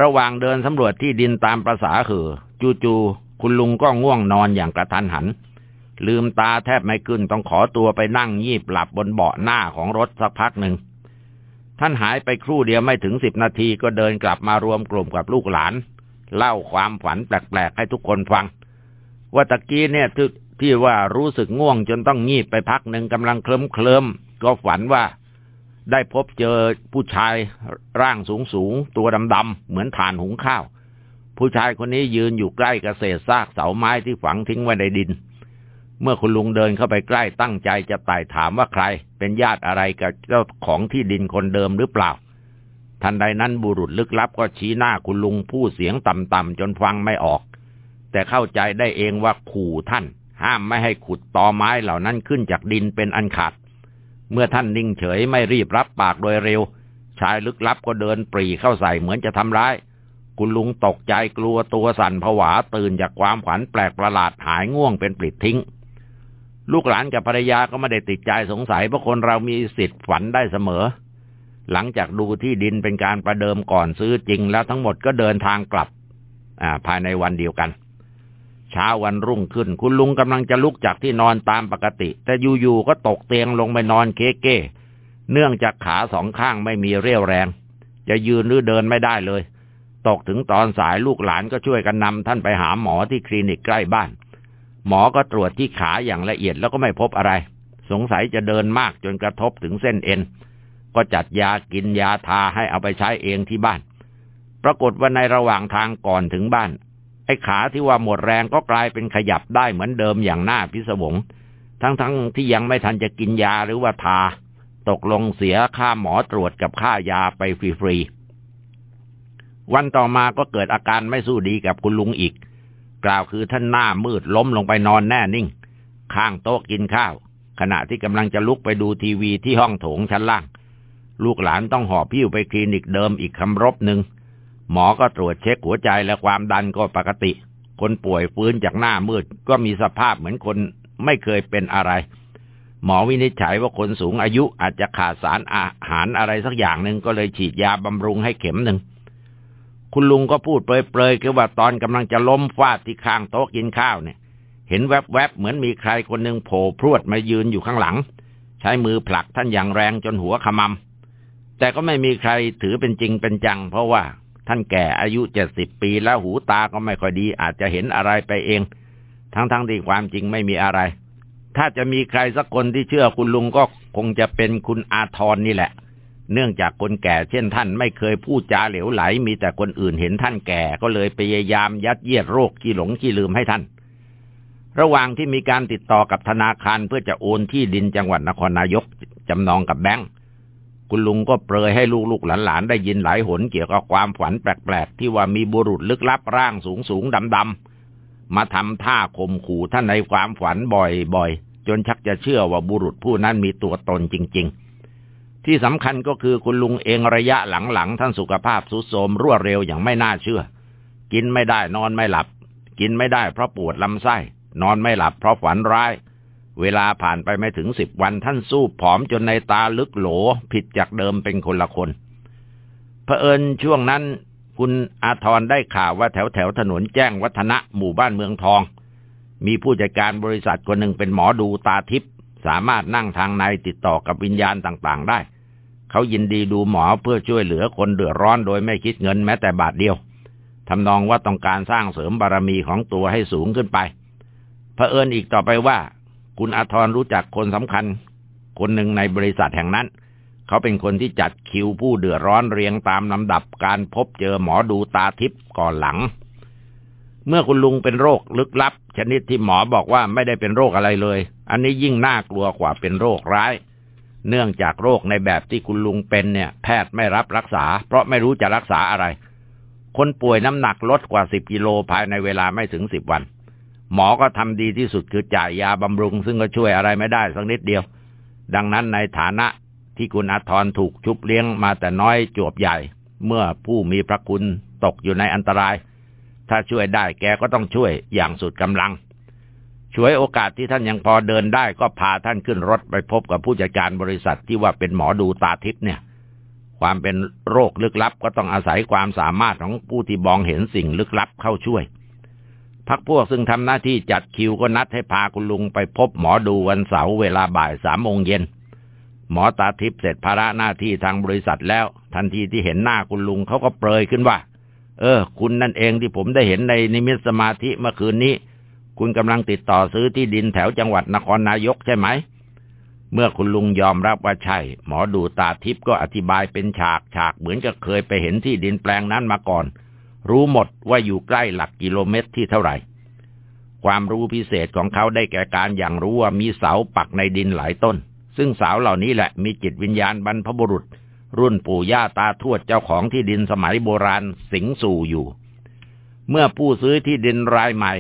Speaker 1: ระหว่างเดินสำรวจที่ดินตามประษาเหอจู่ๆคุณลุงก็ง่วงนอนอย่างกระทันหันลืมตาแทบไม่ขึ้นต้องขอตัวไปนั่งยีบหลับบนเบาะหน้าของรถสักพักหนึ่ง ท่านหายไปครู่เดียวไม่ถึงสิบนาทีก็เดินกลับมารวมกลุ่มกับลูกหลาน เล่าความฝันแปลกๆให้ทุกคนฟัง ว่าตะกี้เนี่ยที่ที่ว่ารู้สึกง่วงจนต้องงีบไปพักหนึ่งกำลังเคลิ้มเคลิมก็ฝันว่าได้พบเจอผู้ชายร่างสูงสูงตัวดำๆเหมือนฐานหุงข้าว ผู้ชายคนนี้ยืนอยู่ใกล้กระเศษซากเสาไม้ที่ฝังทิ้งไว้ในดิน เมื่อคุณลุงเดินเข้าไปใกล้ตั้งใจจะไต่ถามว่าใคร เป็นญาติอะไรกับเจ้าของที่ดินคนเดิมหรือเปล่า ทันใดนั้นบุรุษลึกลับก็ชี้หน้าคุณลุงผู้เสียงต่ำๆจนฟังไม่ออก แต่เข้าใจได้เองว่าขู่ท่าน ห้ามไม่ให้ขุดตอไม้เหล่านั้นขึ้นจากดินเป็นอันขาด เมื่อท่านนิ่งเฉยไม่รีบรับปากโดยเร็ว ชายลึกลับก็เดินปรีเข้าใส่เหมือนจะทำร้ายคุณลุงตกใจกลัวตัวสั่นผวาตื่นจากความขวัญแปลกประหลาดหายง่วงเป็นปลิดทิ้ง ลูกหลานกับภรรยาก็ไม่ได้ติดใจสงสัยเพราะคนเรามีสิทธิ์ฝันได้เสมอ หลังจากดูที่ดินเป็นการประเดิมก่อนซื้อจริงแล้วทั้งหมดก็เดินทางกลับภายในวันเดียวกัน เช้าวันรุ่งขึ้น คุณลุงกำลังจะลุกจากที่นอนตามปกติ แต่อยู่ๆก็ตกเตียงลงไปนอนเก๊เก้เนื่องจากขาสองข้างไม่มีเรี่ยวแรง จะยืนหรือเดินไม่ได้เลย ตกถึงตอนสายลูกหลานก็ช่วยกันนำท่านไปหาหมอที่คลินิกใกล้บ้าน หมอก็ตรวจที่ขาอย่างละเอียดแล้วก็ไม่พบอะไร สงสัยจะเดินมากจนกระทบถึงเส้นเอ็น ก็จัดยากินยาทาให้เอาไปใช้เองที่บ้าน ปรากฏว่าในระหว่างทางก่อนถึงบ้าน ไอ้ขาที่ว่าหมดแรงก็กลายเป็นขยับได้เหมือนเดิมอย่างน่าพิศวง ทั้งๆทที่ยังไม่ทันจะกินยาหรือว่าทา ตกลงเสียค่าหมอตรวจกับค่ายาไปฟรีๆวันต่อมาก็เกิดอาการไม่สู้ดีกับคุณลุงอีก กล่าวคือท่านหน้ามืดล้มลงไปนอนแน่นิ่ง ข้างโต๊ะกินข้าว ขณะที่กำลังจะลุกไปดูทีวีที่ห้องโถงชั้นล่าง ลูกหลานต้องหอบพิ้วไปคลินิกเดิมอีกคำรบหนึ่งหมอก็ตรวจเช็คหัวใจและความดันก็ปกติ คนป่วยฟื้นจากหน้ามืด ก็มีสภาพเหมือนคนไม่เคยเป็นอะไร หมอวินิจฉัยว่าคนสูงอายุอาจจะขาดสารอาหารอะไรสักอย่างหนึ่งก็เลยฉีดยาบำรุงให้เข็มหนึ่ง คุณลุงก็พูดเปรยๆคือว่าตอนกำลังจะล้มฟาดที่ข้างโต๊ะกินข้าวเนี่ย เห็นแวบๆเหมือนมีใครคนหนึ่งโผล่พรวดมายืนอยู่ข้างหลัง ใช้มือผลักท่านอย่างแรงจนหัวขมำแต่ก็ไม่มีใครถือเป็นจริงเป็นจัง เพราะว่าท่านแก่อายุเจ็ดสิบปีแล้วหูตาก็ไม่ค่อยดี อาจจะเห็นอะไรไปเอง ทั้งๆทที่ความจริงไม่มีอะไร ถ้าจะมีใครสักคนที่เชื่อคุณลุงก็คงจะเป็นคุณอาทรนี่แหละ เนื่องจากคนแก่เช่นท่านไม่เคยพูดจาเหลวไหล มีแต่คนอื่นเห็นท่านแก่ก็เลยพยายามยัดเยียดโรคขี้หลงขี้ลืมให้ท่าน ระหว่างที่มีการติดต่อกับธนาคารเพื่อจะโอนที่ดินจังหวัดนครนายกจำนองกับแบงก์คุณลุงก็เปรยให้ลูกๆหลานๆได้ยินหลายหนเกี่ยวกับความฝันแปลกๆ ที่ว่ามีบุรุษลึกลับร่างสูงๆดำๆมาทำท่าข่มขู่ท่านในความฝันบ่อยๆจนชักจะเชื่อว่าบุรุษผู้นั้นมีตัวตนจริง ๆ ที่สำคัญก็คือคุณลุงเองระยะหลังๆท่านสุขภาพสุดโทมรัวเร็วอย่างไม่น่าเชื่อ กินไม่ได้นอนไม่หลับ กินไม่ได้เพราะปวดลำไส้ นอนไม่หลับเพราะฝันร้าย เวลาผ่านไปไม่ถึงสิบวันท่านสู้ผอมจนในตาลึกโหล ผิดจากเดิมเป็นคนละคนเผอิญช่วงนั้น คุณอาทรได้ข่าวว่าแถวแถวถนนแจ้งวัฒนะหมู่บ้านเมืองทอง มีผู้จัดการบริษัทคนหนึ่งเป็นหมอดูตาทิพย์สามารถนั่งทางในติดต่อกับวิญญาณต่างๆ ได้ เขายินดีดูหมอเพื่อช่วยเหลือคนเดือดร้อนโดยไม่คิดเงินแม้แต่บาทเดียวทำนองว่าต้องการสร้างเสริมบารมีของตัวให้สูงขึ้นไปเผอิญอีกต่อไปว่า คุณอาทรรู้จักคนสำคัญ คนหนึ่งในบริษัทแห่งนั้น เขาเป็นคนที่จัดคิวผู้เดือดร้อนเรียงตามลำดับการพบเจอหมอดูตาทิพย์ก่อนหลัง เมื่อคุณลุงเป็นโรคลึกลับ ชนิดที่หมอบอกว่าไม่ได้เป็นโรคอะไรเลย อันนี้ยิ่งน่ากลัวกว่าเป็นโรคร้าย เนื่องจากโรคในแบบที่คุณลุงเป็นเนี่ย แพทย์ไม่รับรักษา เพราะไม่รู้จะรักษาอะไร คนป่วยน้ำหนักลดกว่าสิบกิโลภายในเวลาไม่ถึงสิบวัน หมอก็ทำดีที่สุดคือจ่ายยาบำรุง ซึ่งก็ช่วยอะไรไม่ได้สักนิดเดียว ดังนั้นในฐานะที่คุณอาทรถูกชุบเลี้ยงมาแต่น้อยจวบใหญ่ เมื่อผู้มีพระคุณตกอยู่ในอันตราย ถ้าช่วยได้แกก็ต้องช่วยอย่างสุดกำลัง ช่วยโอกาสที่ท่านยังพอเดินได้ก็พาท่านขึ้นรถไปพบกับผู้จัดการบริษัทที่ว่าเป็นหมอดูตาทิพย์เนี่ย ความเป็นโรคลึกลับก็ต้องอาศัยความสามารถของผู้ที่มองเห็นสิ่งลึกลับเข้าช่วย พักพวกซึ่งทำหน้าที่จัดคิวก็นัดให้พาคุณลุงไปพบหมอดูวันเสาร์เวลาบ่ายสามโมงเย็นหมอตาทิพย์เสร็จภาระหน้าที่ทางบริษัทแล้ว ทันทีที่เห็นหน้าคุณลุงเขาก็เปรยขึ้นว่า เออ คุณนั่นเองที่ผมได้เห็นในนิมิตสมาธิเมื่อคืนนี้ คุณกำลังติดต่อซื้อที่ดินแถวจังหวัดนครนายกใช่ไหม เมื่อคุณลุงยอมรับว่าใช่ หมอดูตาทิพย์ก็อธิบายเป็นฉากฉากเหมือนกับเคยไปเห็นที่ดินแปลงนั้นมาก่อน รู้หมดว่าอยู่ใกล้หลักกิโลเมตรที่เท่าไหร่ ความรู้พิเศษของเขาได้แก่การอย่างรู้ว่ามีเสาปักในดินหลายต้น ซึ่งเสาเหล่านี้แหละมีจิตวิญญาณบรรพบุรุษ รุ่นปู่ย่าตาทวดเจ้าของที่ดินสมัยโบราณสิงสู่อยู่ เมื่อผู้ซื้อที่ดินรายใหม่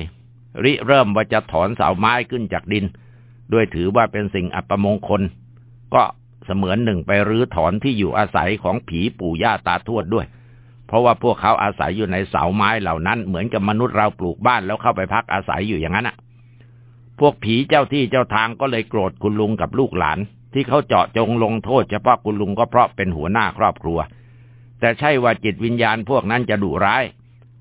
Speaker 1: ริเริ่มว่าจะถอนเสาไม้ขึ้นจากดิน ด้วยถือว่าเป็นสิ่งอัปมงคล ก็เสมือนหนึ่งไปรื้อถอนที่อยู่อาศัยของผีปู่ย่าตาทวดด้วย เพราะว่าพวกเขาอาศัยอยู่ในเสาไม้เหล่านั้น เหมือนกับมนุษย์เราปลูกบ้านแล้วเข้าไปพักอาศัยอยู่อย่างนั้นอะ พวกผีเจ้าที่เจ้าทางก็เลยโกรธคุณลุงกับลูกหลาน ที่เขาเจาะจงลงโทษเฉพาะคุณลุงก็เพราะเป็นหัวหน้าครอบครัว แต่ใช่ว่าจิตวิญญาณพวกนั้นจะดุร้าย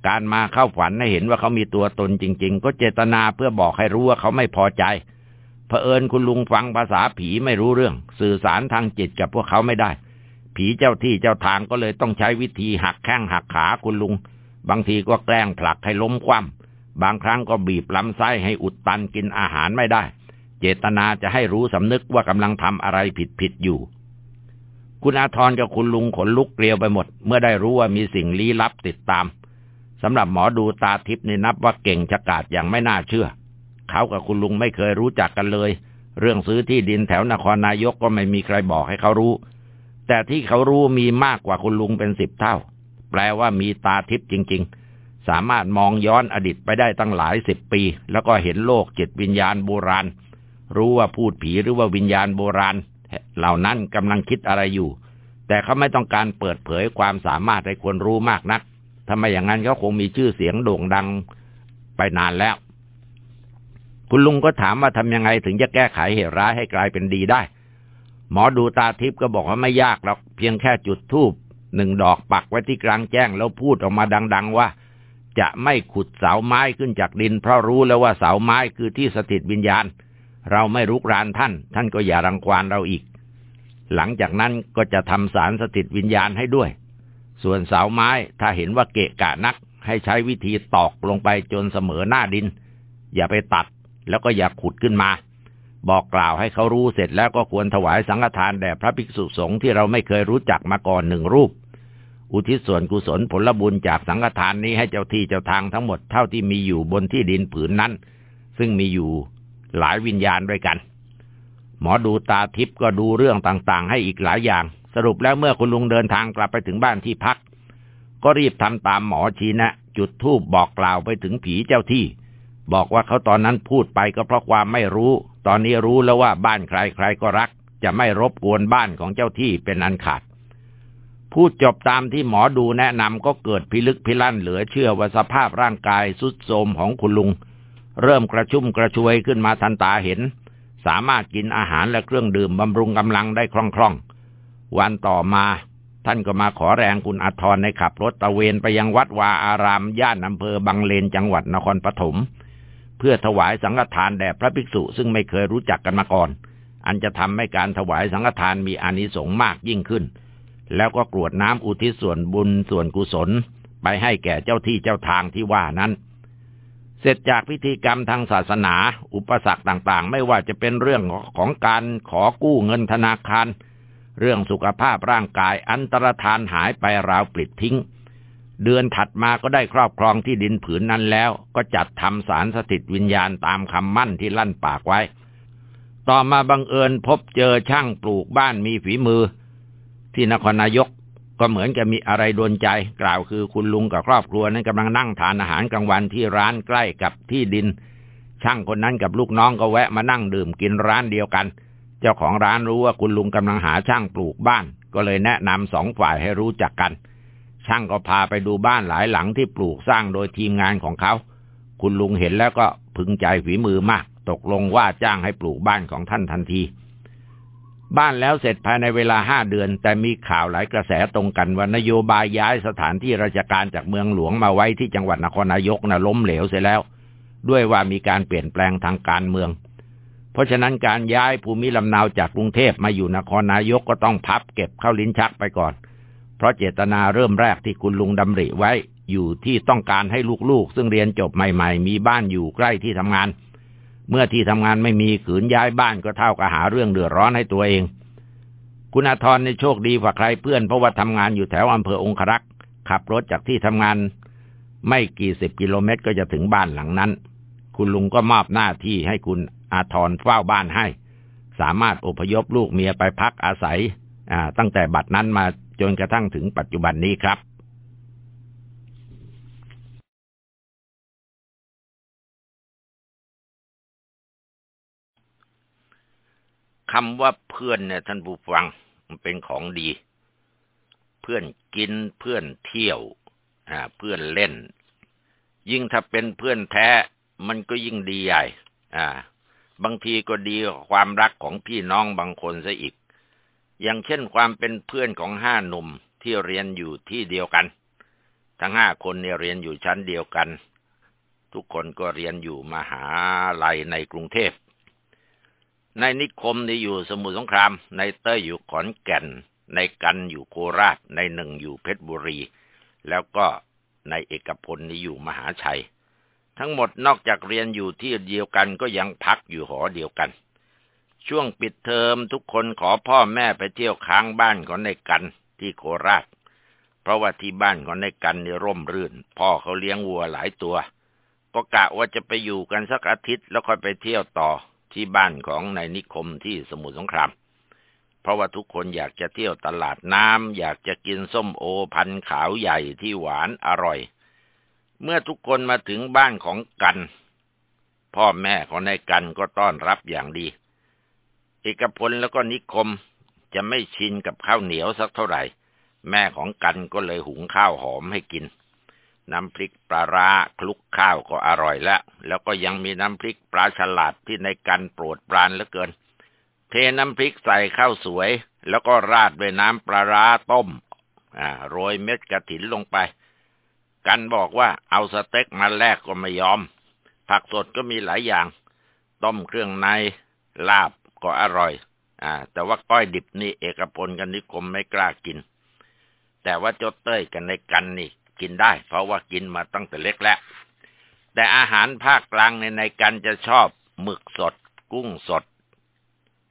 Speaker 1: การมาเข้าฝันให้เห็นว่าเขามีตัวตนจริง ๆ ก็เจตนาเพื่อบอกให้รู้ว่าเขาไม่พอใจเผอิญคุณลุงฟังภาษาผีไม่รู้เรื่อง สื่อสารทางจิตกับพวกเขาไม่ได้ ผีเจ้าที่เจ้าทางก็เลยต้องใช้วิธีหักแข้งหักขาคุณลุง บางทีก็แกล้งผลักให้ล้มคว่ำบางครั้งก็บีบลำไส้ให้อุดตันกินอาหารไม่ได้ เจตนาจะให้รู้สำนึกว่ากำลังทำอะไรผิดผิดอยู่ คุณอาทรกับคุณลุงขนลุกเกลียวไปหมด เมื่อได้รู้ว่ามีสิ่งลี้ลับติดตาม สำหรับหมอดูตาทิพย์นี่นับว่าเก่งฉกาจอย่างไม่น่าเชื่อ เขากับคุณลุงไม่เคยรู้จักกันเลย เรื่องซื้อที่ดินแถวนครนายกก็ไม่มีใครบอกให้เขารู้ แต่ที่เขารู้มีมากกว่าคุณลุงเป็นสิบเท่า แปลว่ามีตาทิพย์จริง ๆ สามารถมองย้อนอดีตไปได้ตั้งหลายสิบปี แล้วก็เห็นโลกจิตวิญญาณโบราณ รู้ว่าพูดผีหรือว่าวิญญาณโบราณ เหล่านั้นกำลังคิดอะไรอยู่ แต่เขาไม่ต้องการเปิดเผยความสามารถให้คนรู้มากนัก ถ้าไมอย่างนั้นเขาคงมีชื่อเสียงโด่งดังไปนานแล้ว คุณลุงก็ถามว่าทำยังไงถึงจะแก้ไขเหตุร้ายให้กลายเป็นดีได้ หมอดูตาทิพย์ก็บอกว่าไม่ยากหรอกเพียงแค่จุดธูปหนึ่งดอกปักไว้ที่กลางแจ้งแล้วพูดออกมาดัง ๆ ว่า จะไม่ขุดเสาไม้ขึ้นจากดิน เพราะรู้แล้วว่าเสาไม้คือที่สถิตวิญญาณ เราไม่รุกรานท่าน ท่านก็อย่ารังควานเราอีก หลังจากนั้นก็จะทำสารสถิตวิญญาณให้ด้วย ส่วนเสาไม้ถ้าเห็นว่าเกะกะนัก ให้ใช้วิธีตอกลงไปจนเสมอหน้าดิน อย่าไปตัดแล้วก็อย่าขุดขึ้นมา บอกกล่าวให้เขารู้เสร็จแล้วก็ควรถวายสังฆทานแด่พระภิกษุสงฆ์ที่เราไม่เคยรู้จักมาก่อนหนึ่งรูป อุทิศส่วนกุศลผลบุญจากสังฆทานนี้ให้เจ้าที่เจ้าทางทั้งหมดเท่าที่มีอยู่บนที่ดินผืนนั้น ซึ่งมีอยู่หลายวิญญาณด้วยกัน หมอดูตาทิพย์ก็ดูเรื่องต่างๆ ให้อีกหลายอย่าง สรุปแล้วเมื่อคุณลุงเดินทางกลับไปถึงบ้านที่พัก ก็รีบทำตามหมอชี้นะ จุดธูปบอกกล่าวไปถึงผีเจ้าที่ บอกว่าเขาตอนนั้นพูดไปก็เพราะความไม่รู้ ตอนนี้รู้แล้วว่าบ้านใครใครก็รัก จะไม่รบกวนบ้านของเจ้าที่เป็นอันขาดพูดจบตามที่หมอดูแนะนำก็เกิดพิลึกพิลั่นเหลือเชื่อว่าสภาพร่างกายสุดโทมของคุณลุง เริ่มกระชุ่มกระชวยขึ้นมาทันตาเห็น สามารถกินอาหารและเครื่องดื่มบำรุงกำลังได้คล่อง วันต่อมา ท่านก็มาขอแรงคุณอัทรในขับรถตะเวนไปยังวัดวาอารามย่านอำเภอบางเลนจังหวัดนครปฐมเพื่อถวายสังฆทานแด่พระภิกษุซึ่งไม่เคยรู้จักกันมาก่อน อันจะทำให้การถวายสังฆทานมีอานิสงส์มากยิ่งขึ้น แล้วก็กรวดน้ำอุทิศส่วนบุญส่วนกุศล ไปให้แก่เจ้าที่เจ้าทางที่ว่านั้น เสร็จจากพิธีกรรมทางศาสนา อุปสรรคต่างๆ ไม่ว่าจะเป็นเรื่องของการขอกู้เงินธนาคาร เรื่องสุขภาพร่างกายอันตรธานหายไปราวปลิดทิ้ง เดือนถัดมาก็ได้ครอบครองที่ดินผืนนั้นแล้ว ก็จัดทำสารสถิตวิญญาณตามคำมั่นที่ลั่นปากไว้ ต่อมาบังเอิญพบเจอช่างปลูกบ้านมีฝีมือ ที่นครนายกก็เหมือนกับมีอะไรโดนใจ กล่าวคือคุณลุงกับครอบครัวนั้นกำลังนั่งทานอาหารกลางวันที่ร้านใกล้กับที่ดิน ช่างคนนั้นกับลูกน้องก็แวะมานั่งดื่มกินร้านเดียวกัน เจ้าของร้านรู้ว่าคุณลุงกำลังหาช่างปลูกบ้าน ก็เลยแนะนำสองฝ่ายให้รู้จักกัน ช่างก็พาไปดูบ้านหลายหลังที่ปลูกสร้างโดยทีมงานของเขา คุณลุงเห็นแล้วก็พึงใจฝีมือมาก ตกลงว่าจ้างให้ปลูกบ้านของท่านทันที บ้านแล้วเสร็จภายในเวลาห้าเดือน แต่มีข่าวหลายกระแสตรงกันว่านโยบายย้ายสถานที่ราชการจากเมืองหลวงมาไว้ที่จังหวัดนครนายกนะ่ะล้มเหลวเสียแล้ว ด้วยว่ามีการเปลี่ยนแปลงทางการเมือง เพราะฉะนั้นการย้ายภูมิลำเนาจากกรุงเทพมาอยู่นครนายกก็ต้องพับเก็บเข้าลิ้นชักไปก่อน เพราะเจตนาเริ่มแรกที่คุณลุงดำริไว้อยู่ที่ต้องการให้ลูกๆ ซึ่งเรียนจบใหม่ๆ มีบ้านอยู่ใกล้ที่ทำงาน เมื่อที่ทำงานไม่มีขืนย้ายบ้านก็เท่ากับหาเรื่องเดือดร้อนให้ตัวเอง คุณอาทรในโชคดีกว่าใครเพื่อนเพราะว่าทำงานอยู่แถวอำเภอองครักษ์ขับรถจากที่ทำงาน ไม่กี่สิบกิโลเมตรก็จะถึงบ้านหลังนั้น คุณลุงก็มอบหน้าที่ให้คุณ อาทรเฝ้าบ้านให้ สามารถอพยพลูกเมียไปพักอาศัยตั้งแต่บัดนั้นมาจนกระทั่งถึงปัจจุบันนี้ครับคำว่าเพื่อนเนี่ยท่านผู้ฟังมันเป็นของดี เพื่อนกินเพื่อนเที่ยวเพื่อนเล่น ยิ่งถ้าเป็นเพื่อนแท้ มันก็ยิ่งดีใหญ่ บางทีก็ดีกว่าความรักของพี่น้องบางคนซะอีก อย่างเช่นความเป็นเพื่อนของห้าหนุ่มที่เรียนอยู่ที่เดียวกัน ทั้งห้าคนเนี่ยเรียนอยู่ชั้นเดียวกัน ทุกคนก็เรียนอยู่มหาลัยในกรุงเทพในนิคมนี่อยู่สมุทรสงคราม ในเต้ยอยู่ขอนแก่น ในกันอยู่โคราช ในหนึ่งอยู่เพชรบุรี แล้วก็ในเอกพลนี่อยู่มหาชัย ทั้งหมดนอกจากเรียนอยู่ที่เดียวกันก็ยังพักอยู่หอเดียวกัน ช่วงปิดเทอมทุกคนขอพ่อแม่ไปเที่ยวค้างบ้านของในกันที่โคราช เพราะว่าที่บ้านของนายกันนี่ร่มรื่น พ่อเขาเลี้ยงวัวหลายตัว ก็กะว่าจะไปอยู่กันสักอาทิตย์แล้วค่อยไปเที่ยวต่อที่บ้านของนายนิคมที่สมุทรสงครามเพราะว่าทุกคนอยากจะเที่ยวตลาดน้ำอยากจะกินส้มโอพันขาวใหญ่ที่หวานอร่อย เมื่อทุกคนมาถึงบ้านของกัน พ่อแม่ของนายกันก็ต้อนรับอย่างดี เอกพลแล้วก็นิคมจะไม่ชินกับข้าวเหนียวสักเท่าไหร่ แม่ของกันก็เลยหุงข้าวหอมให้กิน น้ำพริกปลาร้าคลุกข้าวก็อร่อยแล้ว แล้วก็ยังมีน้ำพริกปลาฉลาดที่ในกันโปรดปรานเหลือเกิน เทน้ำพริกใส่ข้าวสวย แล้วก็ราดด้วยน้ำปลาร้าต้ม อ่าโรยเม็ดกระถินลงไป กันบอกว่าเอาสเต็กมาแลกก็ไม่ยอม ผักสดก็มีหลายอย่าง ต้มเครื่องในลาบก็อร่อย อ่า แต่ว่าก้อยดิบนี่เอกพลกันนิคมไม่กล้ากิน แต่ว่าเจ้าเต้ยกันในกันนี่ กินได้ เพราะว่ากินมาตั้งแต่เล็กแล้วแต่อาหารภาคกลางในในกันจะชอบหมึกสด กุ้งสด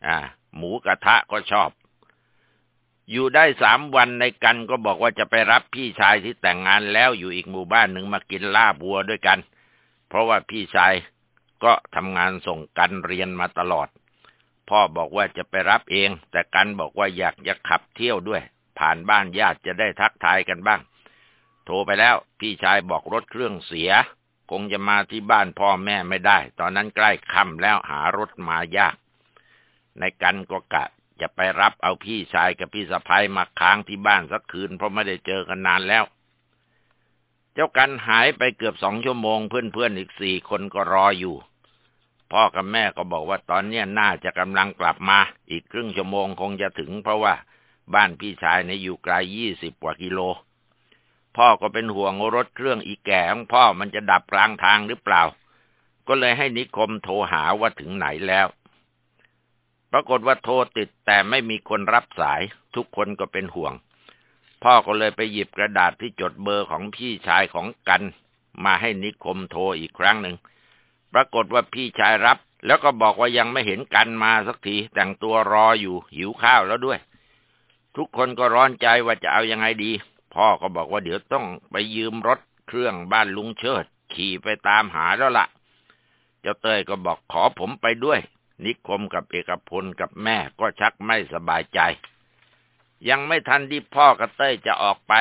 Speaker 1: อ่า หมูกระทะก็ชอบ อยู่ได้สามวันในกันก็บอกว่าจะไปรับพี่ชายที่แต่งงานแล้วอยู่อีกหมู่บ้านหนึ่งมากินลาบวัวด้วยกัน เพราะว่าพี่ชายก็ทำงานส่งกันเรียนมาตลอด พ่อบอกว่าจะไปรับเอง แต่กันบอกว่าอยากจะขับเที่ยวด้วย ผ่านบ้านญาติจะได้ทักทายกันบ้าง โทรไปแล้วพี่ชายบอกรถเครื่องเสีย คงจะมาที่บ้านพ่อแม่ไม่ได้ ตอนนั้นใกล้ค่ำแล้วหารถมายาก ในกันก็กะ จะไปรับเอาพี่ชายกับพี่สะพ้ยมาค้างที่บ้านสักคืนเพราะไม่ได้เจอกันนานแล้ว เจ้ากันหายไปเกือบสองชั่วโมงเพื่อนๆอีกสี่คนก็รออยู่ พ่อกับแม่ก็บอกว่าตอนเนี้น่าจะกำลังกลับมา อีกครึ่งชั่วโมงคงจะถึง เพราะว่าบ้านพี่ชายในอยู่ไกลยี่สิบกว่ากิโล พ่อก็เป็นห่วงรถเครื่องอีแก่ของพ่อมันจะดับกลางทางหรือเปล่า ก็เลยให้นิคมโทรหาว่าถึงไหนแล้ว รากฏว่าโทรติดแต่ไม่มีคนรับสายทุกคนก็เป็นห่วง พ่อก็เลยไปหยิบกระดาษที่จดเบอร์ของพี่ชายของกัน มาให้นิคมโทรอีกครั้งหนึ่งปรากฏว่าพี่ชายรับ แล้วก็บอกว่ายังไม่เห็นกันมาสักทีแต่งตัวรออยู่หิวข้าวแล้วด้วย ทุกคนก็ร้อนใจว่าจะเอายังไงดี พ่อก็บอกว่าเดี๋ยวต้องไปยืมรถเครื่องบ้านลุงเชิด ขี่ไปตามหาแล้วละ่ะ เจ้าเต้ยก็บอกขอผมไปด้วย นิคมกับเอกพลกับแม่ก็ชักไม่สบายใจ ยังไม่ทันที่พ่อกับเต้ยจะออกไป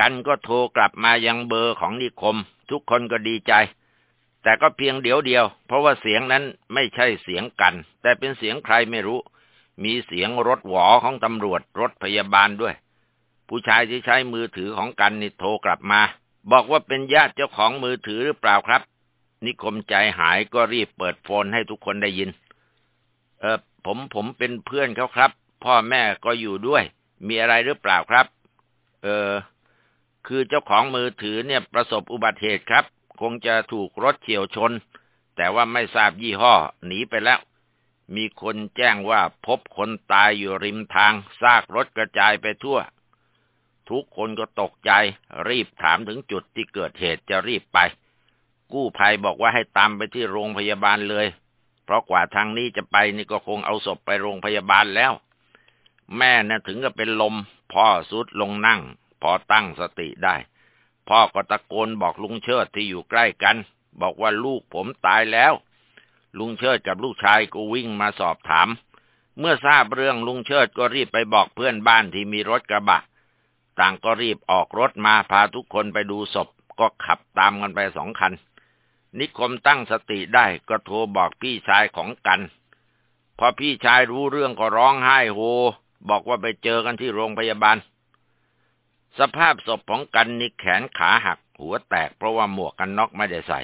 Speaker 1: กันก็โทรกลับมายังเบอร์ของนิคม ทุกคนก็ดีใจ แต่ก็เพียงเดียวเดียว เพราะว่าเสียงนั้นไม่ใช่เสียงกัน แต่เป็นเสียงใครไม่รู้ มีเสียงรถหวอของตำรวจรถพยาบาลด้วย ผู้ชายที่ใช้มือถือของกันนี่โทรกลับมา บอกว่าเป็นญาติเจ้าของมือถือหรือเปล่าครับ นิคมใจหายก็รีบเปิดโฟนให้ทุกคนได้ยิน เออผมผมเป็นเพื่อนเขาครับ พ่อแม่ก็อยู่ด้วย มีอะไรหรือเปล่าครับ เออคือเจ้าของมือถือเนี่ยประสบอุบัติเหตุครับ คงจะถูกรถเฉียวชน แต่ว่าไม่ทราบยี่ห้อ หนีไปแล้ว มีคนแจ้งว่าพบคนตายอยู่ริมทาง ซากรถกระจายไปทั่ว ทุกคนก็ตกใจ รีบถามถึงจุดที่เกิดเหตุจะรีบไป กู้ภัยบอกว่าให้ตามไปที่โรงพยาบาลเลย เพราะกว่าทางนี้จะไปนี่ก็คงเอาศพไปโรงพยาบาลแล้ว แม่นะ่ะถึงกับเป็นลม พ่อสุดลงนั่ง พอตั้งสติได้ พ่อก็ตะโกนบอกลุงเชิดที่อยู่ใกล้กัน บอกว่าลูกผมตายแล้ว ลุงเชิดกับลูกชายก็วิ่งมาสอบถาม เมื่อทราบเรื่องลุงเชิดก็รีบไปบอกเพื่อนบ้านที่มีรถกระบะ ต่างก็รีบออกรถมาพาทุกคนไปดูศพ ก็ขับตามกันไปสองคัน นิคมตั้งสติได้ก็โทรบอกพี่ชายของกัน พอพี่ชายรู้เรื่องก็ร้องไห้โฮ บอกว่าไปเจอกันที่โรงพยาบาล สภาพศพของกันนี่แขนขาหัก หัวแตกเพราะว่าหมวกกันน็อกไม่ได้ใส่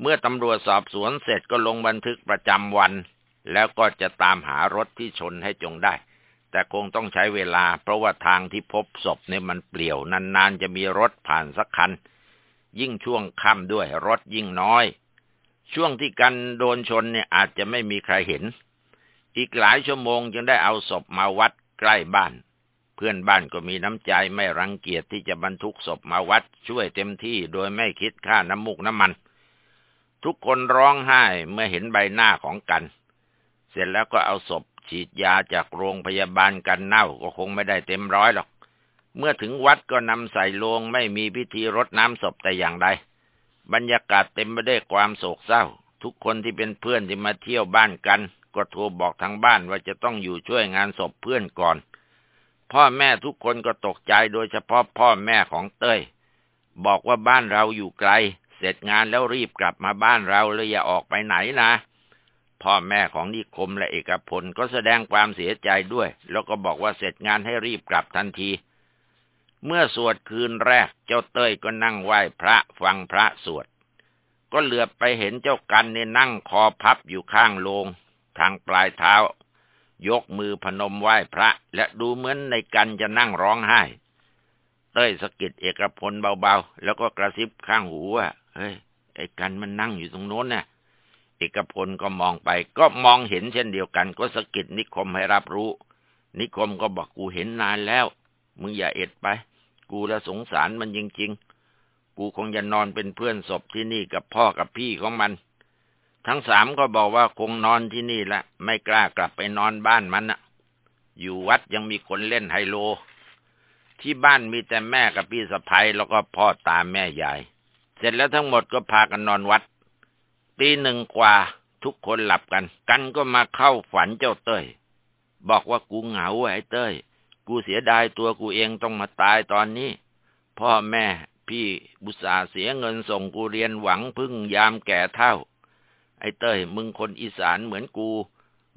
Speaker 1: เมื่อตำรวจสอบสวนเสร็จก็ลงบันทึกประจำวัน แล้วก็จะตามหารถที่ชนให้จงได้ แต่คงต้องใช้เวลา เพราะว่าทางที่พบศพเนี่ยมันเปลี่ยวนานๆจะมีรถผ่านสักคัน ยิ่งช่วงค่ำด้วยรถยิ่งน้อย ช่วงที่กันโดนชนเนี่ยอาจจะไม่มีใครเห็น อีกหลายชั่วโมงจึงได้เอาศพมาวัดใกล้บ้าน เพื่อนบ้านก็มีน้ำใจไม่รังเกียจที่จะบรรทุกศพมาวัดช่วยเต็มที่โดยไม่คิดค่าน้ำมูกน้ำมัน ทุกคนร้องไห้เมื่อเห็นใบหน้าของกัน เสร็จแล้วก็เอาศพฉีดยาจากโรงพยาบาลกันเน่าก็คงไม่ได้เต็มร้อยหรอก เมื่อถึงวัดก็นำใส่โลงไม่มีพิธีรดน้ำศพแต่อย่างใด บรรยากาศเต็มไปด้วยความโศกเศร้า ทุกคนที่เป็นเพื่อนที่มาเที่ยวบ้านกัน ก็โทรบอกทางบ้านว่าจะต้องอยู่ช่วยงานศพเพื่อนก่อน พ่อแม่ทุกคนก็ตกใจโดยเฉพาะพ่อแม่ของเต้ย บอกว่าบ้านเราอยู่ไกล เสร็จงานแล้วรีบกลับมาบ้านเราเลยอย่าออกไปไหนนะพ่อแม่ของนิคมและเอกพลก็แสดงความเสียใจด้วย แล้วก็บอกว่าเสร็จงานให้รีบกลับทันที เมื่อสวดคืนแรก เจ้าเต้ยก็นั่งไหว้พระฟังพระสวด ก็เหลือบไปเห็นเจ้ากันเนี่ยนั่งคอพับอยู่ข้างโลง ทางปลายเท้า ยกมือพนมไหว้พระ และดูเหมือนในกันจะนั่งร้องไห้ เต้ยสะกิดเอกพลเบาๆ แล้วก็กระซิบข้างหูว่าเฮ้ยไอ้กันมันนั่งอยู่ตรงโน้นน่ะเอกพลก็มองไปก็มองเห็นเช่นเดียวกัน ก็สะกิดนิคมให้รับรู้ นิคมก็บอกกูเห็นนานแล้ว มึงอย่าเอ็ดไป กูละสงสารมันจริงๆ กูคงจะนอนเป็นเพื่อนศพที่นี่กับพ่อกับพี่ของมัน ทั้งสามก็บอกว่าคงนอนที่นี่แหละไม่กล้ากลับไปนอนบ้านมันนะอยู่วัดยังมีคนเล่นไฮโล ที่บ้านมีแต่แม่กับพี่สะพ้ยแล้วก็พ่อตาแม่ยาย เสร็จแล้วทั้งหมดก็พากันนอนวัดตีหนึ่งกว่าทุกคนหลับกัน กันก็มาเข้าฝันเจ้าเต้ย บอกว่ากูเหงาไอ้เต้ย กูเสียดายตัวกูเองต้องมาตายตอนนี้ พ่อแม่พี่บุษาเสียเงินส่งกูเรียนหวังพึ่งยามแก่เท่า ไอ้เต้ยมึงคนอีสานเหมือนกู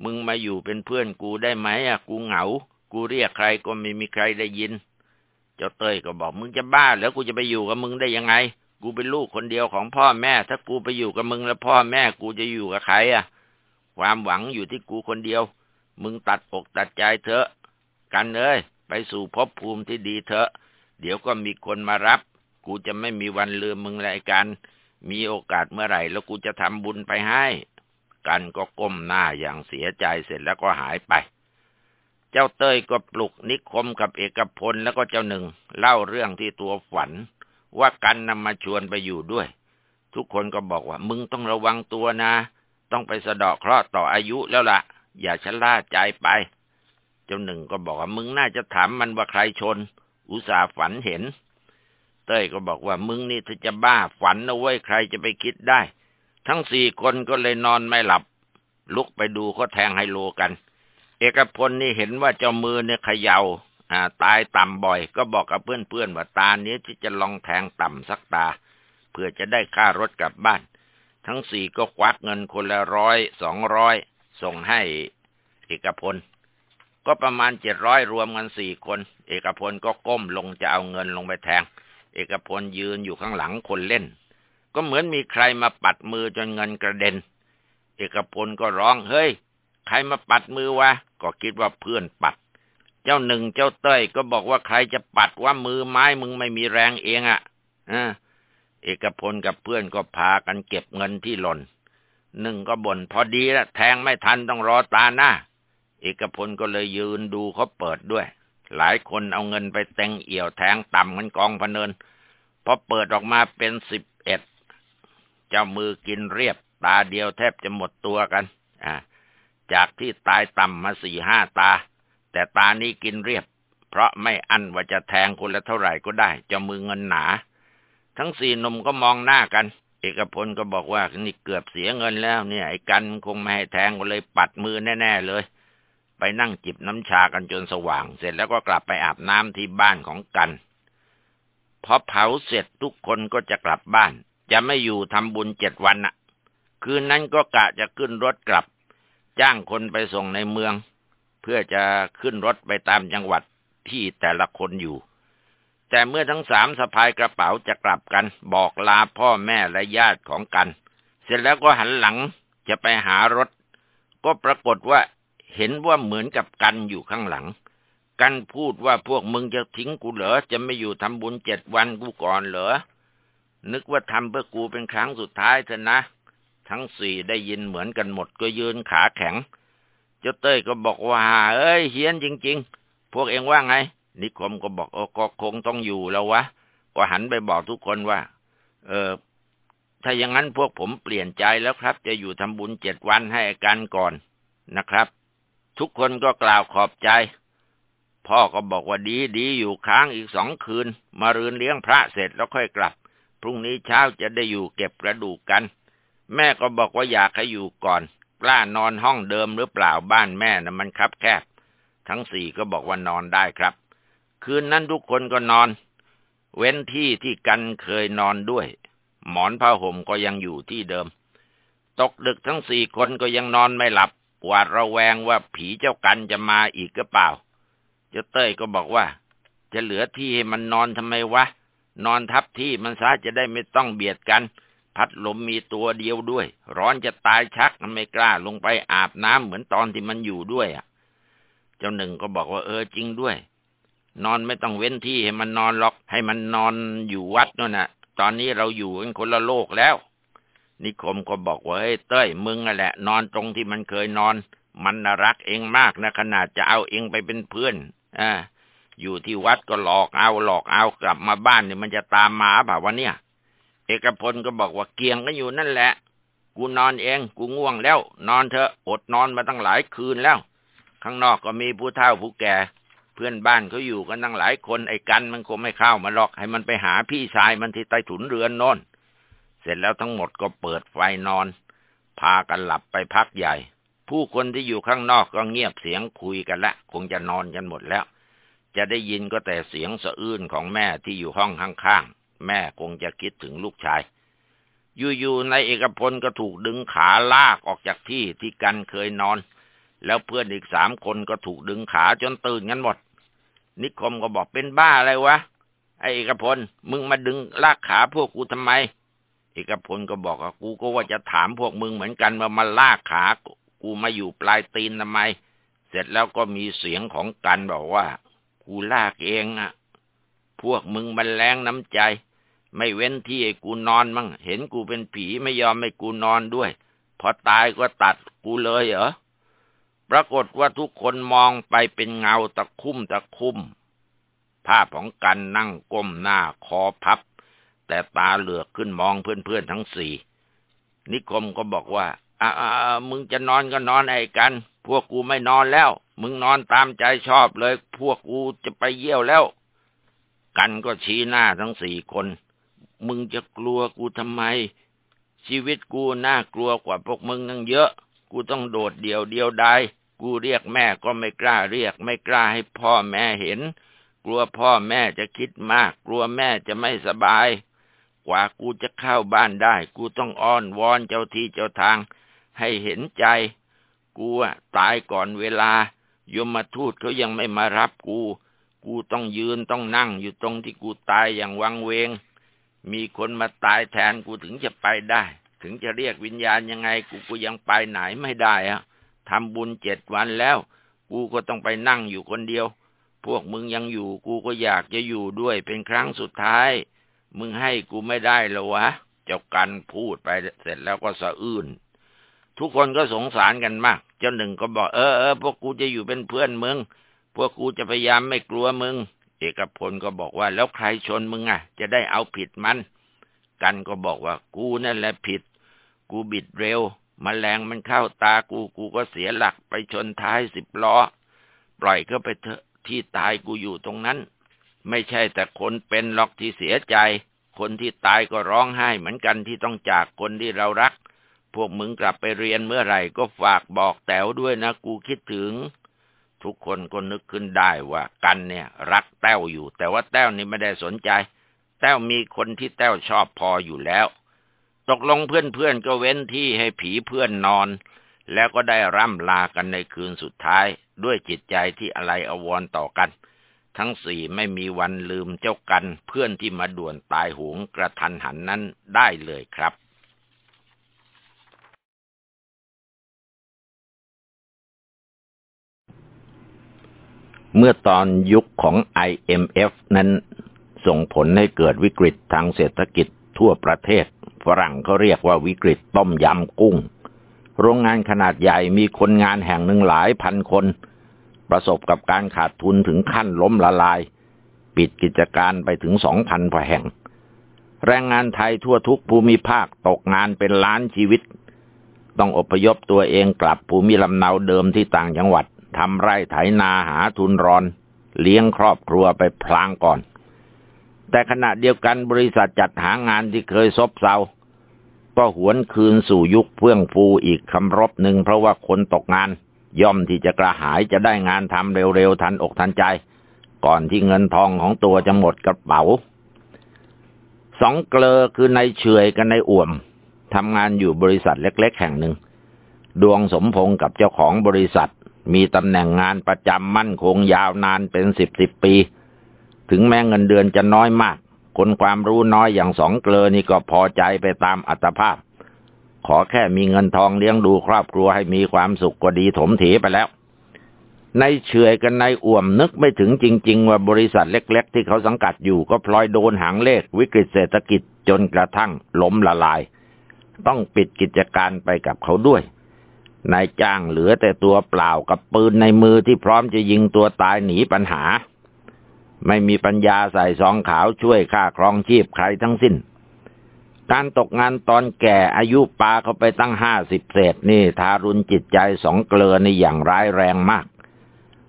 Speaker 1: มึงมาอยู่เป็นเพื่อนกูได้ไหมอะกูเหงา กูเรียกใครก็ไม่มีใครได้ยิน เจ้าเต้ยก็บอกมึงจะบ้าแล้วกูจะไปอยู่กับมึงได้ยังไง กูเป็นลูกคนเดียวของพ่อแม่ ถ้ากูไปอยู่กับมึงแล้วพ่อแม่กูจะอยู่กับใครอะ ความหวังอยู่ที่กูคนเดียว มึงตัดอกตัดใจเถอะ กันเอ้ยไปสู่ภพภูมิที่ดีเถอะ เดี๋ยวก็มีคนมารับ กูจะไม่มีวันลืมมึงรายกัน มีโอกาสเมื่อไหร่ แล้วกูจะทำบุญไปให้ กันก็ก้มหน้าอย่างเสียใจเสร็จแล้วก็หายไป เจ้าเต้ยก็ปลุกนิคมกับเอกพลแล้วก็เจ้าหนึ่ง เล่าเรื่องที่ตัวฝัน ว่ากันนำมาชวนไปอยู่ด้วย ทุกคนก็บอกว่า มึงต้องระวังตัวนะ ต้องไปสะดอกเคราะห์ต่ออายุแล้วละ่ะ อย่าชะล่าใจไป เจ้าหนึ่งก็บอกว่ามึงน่าจะถามมันว่าใครชน อุตส่าห์ฝันเห็น เต้ยก็บอกว่ามึงนี่ถ้าจะบ้าฝันนะเว้ยใครจะไปคิดได้ ทั้งสี่คนก็เลยนอนไม่หลับ ลุกไปดูเขาแทงไฮโลกัน เอกพลนี่เห็นว่าเจ้ามือเนี่ยเขยา่าอ่า ตายต่ำบ่อย ก็บอกกับเพื่อนๆว่าตาเนี้ยที่จะลองแทงต่ำสักตาเพื่อจะได้ค่ารถกลับบ้าน ทั้งสี่ก็ควักเงินคนละร้อยสองร้อยส่งให้เอกพล ก็ประมาณเจ็ดร้อยรวมกันสี่คน เอกพลก็ก้มลงจะเอาเงินลงไปแทง เอกพลยืนอยู่ข้างหลังคนเล่น ก็เหมือนมีใครมาปัดมือจนเงินกระเด็น เอกพลก็ร้องเฮ้ย ใครมาปัดมือวะ ก็คิดว่าเพื่อนปัด เจ้าหนึ่งเจ้าเต้ยก็บอกว่าใครจะปัดว่ามือไม้มึงไม่มีแรงเองอะ่ะเอกพลกับเพื่อนก็พากันเก็บเงินที่หล่นหนึ่งก็บ่นพอดีละแทงไม่ทันต้องรอตาหน้า เอกพลก็เลยยืนดูเขาเปิดด้วย หลายคนเอาเงินไปแต่งเอี่ยวแทงต่ำกันกองพเนินพอเปิดออกมาเป็นสิบเอ็ดเจ้ามือกินเรียบ ตาเดียวแทบจะหมดตัวกันอ่าจากที่ตายต่ำมาสี่ห้าตา แต่ตานี้กินเรียบ เพราะไม่อั้นว่าจะแทงคนละเท่าไหร่ก็ได้เจ้ามือเงินหนา ทั้งสี่นมก็มองหน้ากัน เอกพลก็บอกว่านี่เกือบเสียเงินแล้วเนี่ยไอ้กันคงไม่ให้แทงก็เลยปัดมือแน่ ๆ เลย ไปนั่งจิบน้ำชากันจนสว่าง เสร็จแล้วก็กลับไปอาบน้ำที่บ้านของกัน พอเผาเสร็จทุกคนก็จะกลับบ้าน จะไม่อยู่ทำบุญเจ็ดวันน่ะ คืนนั้นก็กะจะขึ้นรถกลับ จ้างคนไปส่งในเมือง เพื่อจะขึ้นรถไปตามจังหวัดที่แต่ละคนอยู่ แต่เมื่อทั้งสามสะพายกระเป๋าจะกลับกัน บอกลาพ่อแม่และญาติของกัน เสร็จแล้วก็หันหลังจะไปหารถ ก็ปรากฏว่า เห็นว่าเหมือนกับกันอยู่ข้างหลัง กันพูดว่าพวกมึงจะทิ้งกูเหรอ จะไม่อยู่ทำบุญเจ็ดวันกูก่อนเหรอ นึกว่าทำเพื่อกูเป็นครั้งสุดท้ายเถอะนะ ทั้งสี่ได้ยินเหมือนกันหมดก็ยืนขาแข็ง เจ้าเต้ยก็บอกว่า เอ้ย เฮี้ยนจริง ๆ พวกเองว่าไง นิคมก็บอกโอ้ก็คงต้องอยู่แล้ววะ ก็หันไปบอกทุกคนว่า เออถ้าอย่างนั้นพวกผมเปลี่ยนใจแล้วครับ จะอยู่ทำบุญเจ็ดวันให้กันก่อนนะครับ ทุกคนก็กล่าวขอบใจ พ่อก็บอกว่าดีดีอยู่ค้างอีกสองคืน มารืนเลี้ยงพระเสร็จแล้วค่อยกลับ พรุ่งนี้เช้าจะได้อยู่เก็บกระดูกกัน แม่ก็บอกว่าอยากให้อยู่ก่อน กล้านอนห้องเดิมหรือเปล่าบ้านแม่นะ่ะมันคับแคบ ทั้งสี่ก็บอกว่านอนได้ครับ คืนนั้นทุกคนก็นอน เว้นที่ที่กันเคยนอนด้วย หมอนผ้าห่มก็ยังอยู่ที่เดิม ตกดึกทั้งสี่คนก็ยังนอนไม่หลับ หวาดระแวงว่าผีเจ้ากันจะมาอีกก็เปล่า เจ้าเต้ยก็บอกว่า จะเหลือที่ให้มันนอนทำไมวะ นอนทับที่มันซะจะได้ไม่ต้องเบียดกัน พัดลมมีตัวเดียวด้วย ร้อนจะตายชักไม่กล้าลงไปอาบน้ำเหมือนตอนที่มันอยู่ด้วยอะ เจ้าหนึ่งก็บอกว่าเออจริงด้วย นอนไม่ต้องเว้นที่ให้มันนอนหรอก ให้มันนอนอยู่วัดนั่นน่ะ ตอนนี้เราอยู่กันคนละโลกแล้ว นิคมก็บอกว่าเฮ้ยเต้ยมึงอะแหละ นอนตรงที่มันเคยนอน มันน่ารักเองมากนะขนาดจะเอาเองไปเป็นเพื่อนอ่าอยู่ที่วัดก็หลอกเอาหลอกเอากลับมาบ้านเนี่ยมันจะตามมาเปล่าวะเนี่ย เอกพลก็บอกว่าเกียงก็อยู่นั่นแหละ กูนอนเองกูง่วงแล้ว นอนเถอะอดนอนมาตั้งหลายคืนแล้ว ข้างนอกก็มีผู้เฒ่าผู้แก่ เพื่อนบ้านเขาอยู่กันตั้งหลายคนไอ้กันมันคงไม่เข้ามาหรอกให้มันไปหาพี่ชายมันที่ใต้ถุนเรือนนอน เสร็จแล้วทั้งหมดก็เปิดไฟนอน พากันหลับไปพักใหญ่ ผู้คนที่อยู่ข้างนอกก็เงียบเสียงคุยกันละคงจะนอนกันหมดแล้ว จะได้ยินก็แต่เสียงสะอื้นของแม่ที่อยู่ห้องข้างๆ แม่คงจะคิดถึงลูกชาย อยู่ๆในเอกพลก็ถูกดึงขาลากออกจากที่ที่กันเคยนอน แล้วเพื่อนอีกสามคนก็ถูกดึงขาจนตื่นกันหมด นิคมก็บอกเป็นบ้าอะไรวะไอเอกพลมึงมาดึงลากขาพวกกูทำไม เอกพลก็บอกว่ากูก็ว่าจะถามพวกมึงเหมือนกันว่ามาลากขา กูมาอยู่ปลายตีนทำไม เสร็จแล้วก็มีเสียงของกันบอกว่า กูลากเองอะพวกมึงมันแรงน้ำใจ ไม่เว้นที่ไอ้กูนอนมั่งเห็นกูเป็นผีไม่ยอมให้กูนอนด้วย พอตายก็ตัดกูเลยเหรอปรากฏว่าทุกคนมองไปเป็นเงาตะคุ่มตะคุ่ม ภาพของกันนั่งก้มหน้าคอพับ แต่ตาเหลือกขึ้นมองเพื่อนๆทั้งสี่ นิคมก็บอกว่าอ่ามึงจะนอนก็นอนไอ้กัน พวกกูไม่นอนแล้ว มึงนอนตามใจชอบเลย พวกกูจะไปเยี่ยวแล้ว กันก็ชี้หน้าทั้งสี่คน มึงจะกลัวกูทำไม ชีวิตกูน่ากลัวกว่าพวกมึงนั่งเยอะ กูต้องโดดเดี่ยวเดียวดายกูเรียกแม่ก็ไม่กล้าเรียก ไม่กล้าให้พ่อแม่เห็น กลัวพ่อแม่จะคิดมาก กลัวแม่จะไม่สบาย กว่ากูจะเข้าบ้านได้ กูต้องอ้อนวอนเจ้าที่เจ้าทาง ให้เห็นใจ กูตายก่อนเวลายมมาทูตเขายังไม่มารับกู กูต้องยืนต้องนั่งอยู่ตรงที่กูตายอย่างวังเวง มีคนมาตายแทนกูถึงจะไปได้ ถึงจะเรียกวิญญาณยังไง กูกูยังไปไหนไม่ได้อะทำบุญเจ็ดวันแล้ว กูก็ต้องไปนั่งอยู่คนเดียว พวกมึงยังอยู่ กูก็อยากจะอยู่ด้วยเป็นครั้งสุดท้าย มึงให้กูไม่ได้หรอวะ เจ้ากันพูดไปเสร็จแล้วก็สะอื้น ทุกคนก็สงสารกันมาก เจ้าหนึ่งก็บอกเออเออพวกกูจะอยู่เป็นเพื่อนมึง พวกกูจะพยายามไม่กลัวมึง เอกพลก็บอกว่าแล้วใครชนมึงอะ จะได้เอาผิดมัน กันก็บอกว่ากูนั่นแหละผิด กูบิดเร็วมแมลงมันเข้าตากูกูก็เสียหลักไปชนท้ายสิบล้อ ปล่อยก็ไปเถอะที่ตายกูอยู่ตรงนั้น ไม่ใช่แต่คนเป็นหรอกที่เสียใจ คนที่ตายก็ร้องไห้เหมือนกันที่ต้องจากคนที่เรารัก พวกมึงกลับไปเรียนเมื่อไหร่ก็ฝากบอกแต๋วด้วยนะกูคิดถึง ทุกคนก็นึกขึ้นได้ว่ากันเนี่ย รักแต้วอยู่ แต่ว่าแต้วนี่ไม่ได้สนใจ แต้วมีคนที่แต้วชอบพออยู่แล้ว ตกลงเพื่อนๆก็เว้นที่ให้ผีเพื่อนนอน แล้วก็ได้ร่ำลากันในคืนสุดท้ายด้วยจิตใจที่อะไรอววรต่อกัน ทั้งสี่ไม่มีวันลืมเจ้ากันเพื่อนที่มาด่วนตายหวงกระทันหันนั้นได้เลยครับเมื่อตอนยุคของ IMF นั้น ส่งผลให้เกิดวิกฤตทางเศรษฐกิจทั่วประเทศ ฝรั่งเขาเรียกว่าวิกฤตต้มยำกุ้ง โรงงานขนาดใหญ่มีคนงานแห่งหนึ่งหลายพันคน ประสบกับการขาดทุนถึงขั้นล้มละลาย ปิดกิจการไปถึงสองพันกว่าแห่ง แรงงานไทยทั่วทุกภูมิภาคตกงานเป็นล้านชีวิต ต้องอพยพตัวเองกลับภูมิลำเนาเดิมที่ต่างจังหวัดทำไร่ไถนาหาทุนรอน เลี้ยงครอบครัวไปพลางก่อน แต่ขณะเดียวกันบริษัทจัดหางานที่เคยซบเซาก็หวนคืนสู่ยุคเฟื่องฟูอีกคำรบหนึ่งเพราะว่าคนตกงาน ย่อมที่จะกระหายจะได้งานทำเร็วๆทันอกทันใจ ก่อนที่เงินทองของตัวจะหมดกระเป๋า สองเกลอคือในเฉยกับนายอ่วมทำงานอยู่บริษัทเล็ก ๆ แห่งหนึ่ง ดวงสมพงกับเจ้าของบริษัท มีตำแหน่งงานประจำมั่นคงยาวนานเป็นสิบสิบปี ถึงแม้เงินเดือนจะน้อยมาก คนความรู้น้อยอย่างสองเกลอนี่ก็พอใจไปตามอัตภาพ ขอแค่มีเงินทองเลี้ยงดูครอบครัวให้มีความสุขก็ดีถมถีไปแล้ว ในเฉยกันในอ่วมนึกไม่ถึงจริง ๆ ว่าบริษัทเล็ก ๆ ที่เขาสังกัดอยู่ก็พลอยโดนหางเลขวิกฤตเศรษฐกิจจนกระทั่งล้มละลาย ต้องปิดกิจการไปกับเขาด้วยนายจ้างเหลือแต่ตัวเปล่ากับปืนในมือที่พร้อมจะยิงตัวตายหนีปัญหา ไม่มีปัญญาใส่ซองขาวช่วยค่าครองชีพใครทั้งสิ้น การตกงานตอนแก่อายุปาเขาไปตั้งห้าสิบเศษนี่ทารุณจิตใจสองเกลือในอย่างร้ายแรงมาก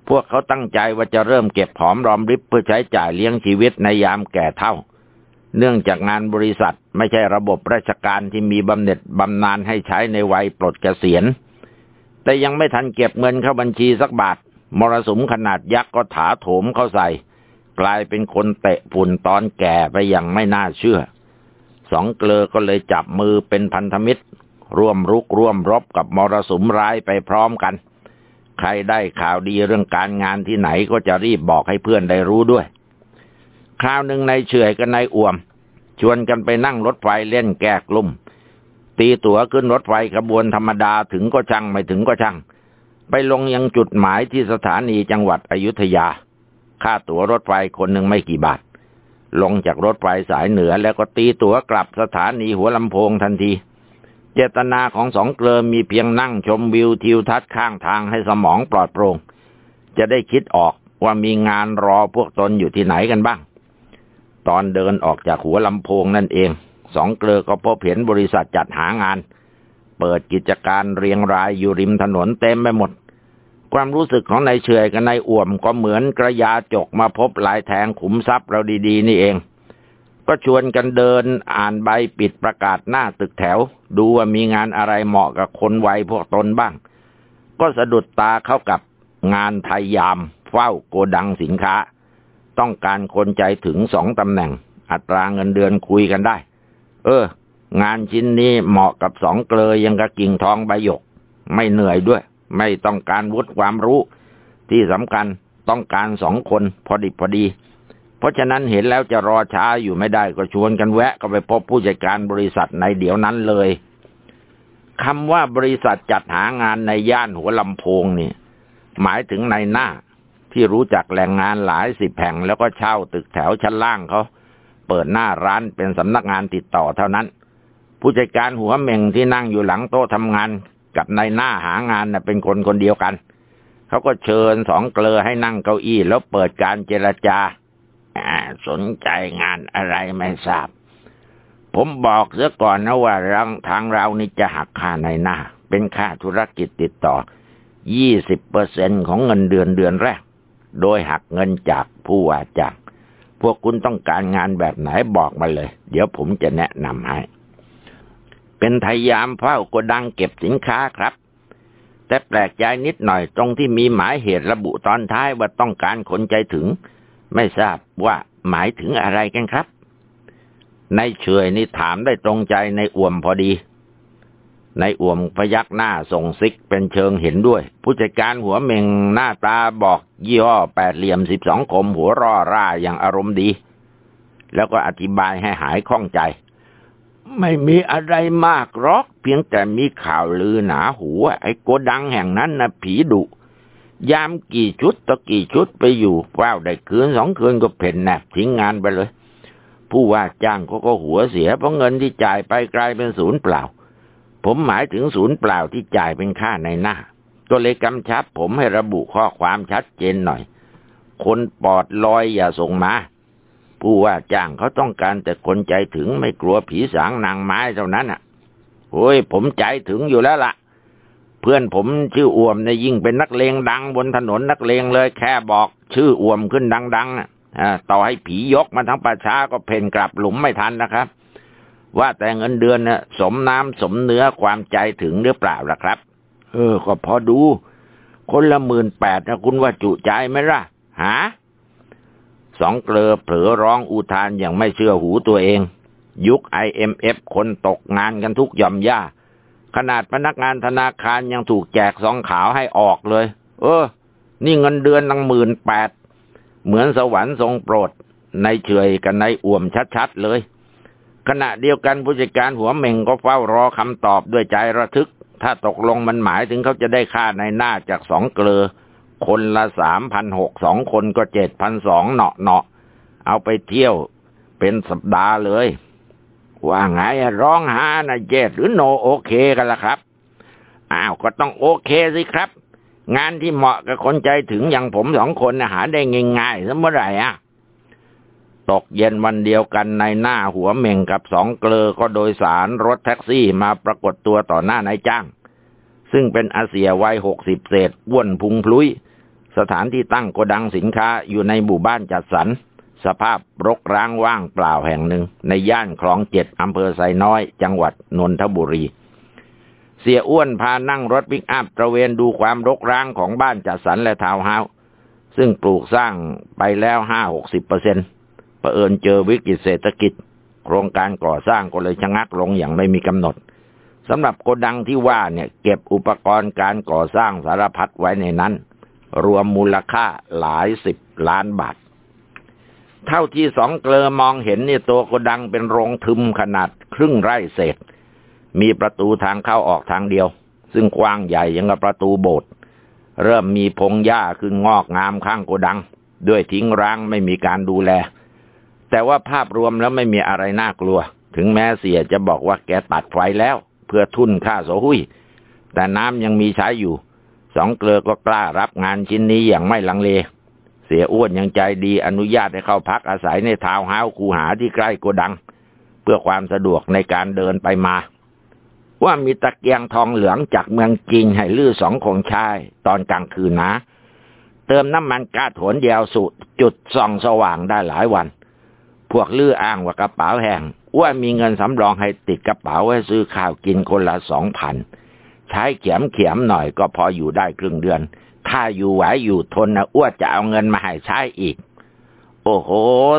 Speaker 1: พวกเขาตั้งใจว่าจะเริ่มเก็บหอมรอมริบเพื่อใช้จ่ายเลี้ยงชีวิตในยามแก่เท่า เนื่องจากงานบริษัทไม่ใช่ระบบราชการที่มีบำเหน็จบำนาญให้ใช้ในวัยปลดเกษียณ แต่ยังไม่ทันเก็บเงินเข้าบัญชีสักบาท มรสุมขนาดยักษ์ก็ถาโถมเข้าใส่ กลายเป็นคนเตะฝุ่นตอนแก่ไปอย่างไม่น่าเชื่อ สองเกลอก็เลยจับมือเป็นพันธมิตร ร่วมรุกร่วมรบกับมรสุมร้ายไปพร้อมกัน ใครได้ข่าวดีเรื่องการงานที่ไหนก็จะรีบบอกให้เพื่อนได้รู้ด้วย คราวหนึ่งในเฉยกับนายอ่วม ชวนกันไปนั่งรถไฟเล่นแก้กลุ่ม ตีตั๋วขึ้นรถไฟขบวนธรรมดาถึงก็ช่างไม่ถึงก็ช่าง ไปลงยังจุดหมายที่สถานีจังหวัดอยุธยา ค่าตั๋วรถไฟคนหนึ่งไม่กี่บาท ลงจากรถไฟสายเหนือแล้วก็ตีตั๋วกลับสถานีหัวลำโพงทันที เจตนาของสองเกลอมีเพียงนั่งชมวิวทิวทัศน์ข้างทางให้สมองปลอดโปร่ง จะได้คิดออกว่ามีงานรอพวกตนอยู่ที่ไหนกันบ้าง ตอนเดินออกจากหัวลำโพงนั่นเอง สองเกลอก็พบเห็นบริษัทจัดหางาน เปิดกิจการเรียงรายอยู่ริมถนนเต็มไปหมด ความรู้สึกของนายเฉยกับนายอ่วมก็เหมือนกระยาจกมาพบหลายแทงขุมทรัพย์เราดีๆ นี่เอง ก็ชวนกันเดินอ่านใบปิดประกาศหน้าตึกแถว ดูว่ามีงานอะไรเหมาะกับคนวัยพวกตนบ้าง ก็สะดุดตาเข้ากับงานไทยยาม เฝ้าโกดังสินค้า ต้องการคนใจถึงสองตำแหน่ง อัตราเงินเดือนคุยกันได้ เออ งานชิ้นนี้เหมาะกับสองเกลยยังกะกิ่งทองใบหยก ไม่เหนื่อยด้วย ไม่ต้องการวุฒิความรู้ ที่สำคัญต้องการสองคนพอดีพอดี เพราะฉะนั้นเห็นแล้วจะรอช้าอยู่ไม่ได้ก็ชวนกันแวะก็ไปพบผู้จัดการบริษัทในเดี๋ยวนั้นเลยคำว่าบริษัทจัดหางานในย่านหัวลำโพงนี่หมายถึงในหน้าที่รู้จักแหล่งงานหลายสิบแห่งแล้วก็เช่าตึกแถวชั้นล่างเขาเปิดหน้าร้านเป็นสำนักงานติดต่อเท่านั้น ผู้จัดการหัวเม่งที่นั่งอยู่หลังโต๊ะทำงาน กับนายหน้าหางานนะเป็นคนคนเดียวกันเขาก็เชิญสองเกลอให้นั่งเก้าอี้แล้วเปิดการเจรจาสนใจงานอะไรไม่ทราบ ผมบอกเสียก่อนนะว่าทางเรานี่จะหักค่าในหน้า เป็นค่าธุรกิจติดต่อยี่สิบเปอร์เซ็นของเงินเดือนเดือนแรก โดยหักเงินจากผู้ว่าจ้างพวกคุณต้องการงานแบบไหนบอกมาเลย เดี๋ยวผมจะแนะนำให้ เป็นทยามเฝ้าโกดังเก็บสินค้าครับ แต่แปลกใจนิดหน่อยตรงที่มีหมายเหตุระบุตอนท้ายว่าต้องการคนใจถึง ไม่ทราบว่าหมายถึงอะไรกันครับในเฉยนี่ถามได้ตรงใจในอ่วมพอดีในอ่วมพยักหน้าส่งซิกเป็นเชิงเห็นด้วย ผู้จัดการหัวเมงหน้าตาบอกยี่ห้อแปดเหลี่ยมสิบสองคมหัวร่อร่าอย่างอารมณ์ดี แล้วก็อธิบายให้หายข้องใจ ไม่มีอะไรมากหรอก เพียงแต่มีข่าวลือหนาหูไอ้โกดังแห่งนั้นนะผีดุ ยามกี่ชุดต่อกี่ชุดไปอยู่เฝ้าได้คืนสองคืนก็เพ่นแนบทิ้งงานไปเลย ผู้ว่าจ้างเขาก็หัวเสียเพราะเงินที่จ่ายไปกลายเป็นศูนย์เปล่า ผมหมายถึงศูนย์เปล่าที่จ่ายเป็นค่าในหน้า ก็เลยกำชับผมให้ระบุข้อความชัดเจนหน่อย คนปอดลอยอย่าส่งมา ผู้ว่าจ้างเขาต้องการแต่คนใจถึงไม่กลัวผีสางนางไม้เท่านั้นอะโอ้ยผมใจถึงอยู่แล้วละ่ะ เพื่อนผมชื่ออ้วมในยิ่งเป็นนักเลงดังบนถนนนักเลงเลยแค่บอกชื่ออ้วมขึ้นดังๆต่อให้ผียกมาทั้งประชาก็เพ่นกลับหลุมไม่ทันนะครับ ว่าแต่เงินเดือนน่ะสมน้ำสมเนื้อความใจถึงหรือเปล่าล่ะครับ เออ ก็พอดู คนละหมื่นแปดนะคุณว่าจุใจไหมล่ะ หา สองเกลอเผลอร้องอุทานอย่างไม่เชื่อหูตัวเอง ยุคไอเอ็มเอฟคนตกงานกันทุกย่อมย่า ขนาดพนักงานธนาคารยังถูกแจกสองขาวให้ออกเลย เออ นี่เงินเดือนตั้งหมื่นแปด เหมือนสวรรค์ทรงโปรด ในเฉยกันในอ่วมชัดๆเลย ขณะเดียวกันผู้จัดการหัวเม่งก็เฝ้ารอคำตอบด้วยใจระทึก ถ้าตกลงมันหมายถึงเขาจะได้ค่าในหน้าจากสองเกลอ คนละสามพันหกสองคนก็เจ็ดพันสองเนาะเนาะเอาไปเที่ยวเป็นสัปดาห์เลย ว่าไงร้องหานะเจ็ดหรือโนโอเคกันล่ะครับ อ้าวก็ต้องโอเคสิครับ งานที่เหมาะกับคนใจถึงอย่างผมสองคนหาได้ง่ายๆสมเมื่อไหร่อะตกเย็นวันเดียวกันนายหน้าหัวเหม่งกับสองเกลอก็โดยสารรถแท็กซี่มาปรากฏตัวต่อหน้านายจ้าง ซึ่งเป็นอาเสี่ยวัยหกสิบเศษอ้วนพุงพลุ้ย สถานที่ตั้งโกดังสินค้าอยู่ในหมู่บ้านจัดสรร สภาพรกร้างว่างเปล่าแห่งหนึ่ง ในย่านคลองเจ็ดอำเภอไทรน้อย จังหวัดนนทบุรี เสี่ยอ้วนพานั่งรถปิกอัพตระเวนดูความรกร้างของบ้านจัดสรรและทาวน์เฮาส์ซึ่งปลูกสร้างไปแล้วห้าหกสิบเปอร์เซ็นต์ประเอิญเจอวิกฤตเศรษฐกิจ โครงการก่อสร้างก็เลยชะงักลงอย่างไม่มีกำหนดสำหรับโกดังที่ว่าเนี่ย เก็บอุปกรณ์การก่อสร้างสารพัดไว้ในนั้น รวมมูลค่าหลายสิบล้านบาท เท่าที่สองเกลอมองเห็นเนี่ยตัวโกดังเป็นโรงทึมขนาดครึ่งไร่เศษ มีประตูทางเข้าออกทางเดียว ซึ่งกว้างใหญ่ยังกับประตูโบสถ์เริ่มมีพงหญ้าขึ้นงอกงามข้างโกดัง ด้วยทิ้งร้างไม่มีการดูแล แต่ว่าภาพรวมแล้วไม่มีอะไรน่ากลัว ถึงแม้เสี่ยจะบอกว่าแกตัดไฟแล้ว เพื่อทุ่นค่าโสหุ้ยแต่น้ำยังมีใช้อยู่ สองเกลอก็กล้ารับงานชิ้นนี้อย่างไม่ลังเล เสี่ยอ้วนยังใจดีอนุญาตให้เข้าพักอาศัยในทาวน์เฮาส์คูหาที่ใกล้โกดัง เพื่อความสะดวกในการเดินไปมา ว่ามีตะเกียงทองเหลืองจากเมืองจีนให้ลื้อสองคงชายตอนกลางคืนนะ เติมน้ำมันกาซถวนเดียวสุดจุดส่องสว่างได้หลายวัน พวกลื้ออ้างว่ากระเป๋าแห้งว่ามีเงินสำรองให้ติดกระเป๋าไว้ซื้อข้าวกินคนละสองพัน ใช้เขียมเขียมหน่อยก็พออยู่ได้ครึ่งเดือน ถ้าอยู่ไหวอยู่ทนนะอ้วจะเอาเงินมาให้ใช้อีก โอ้โห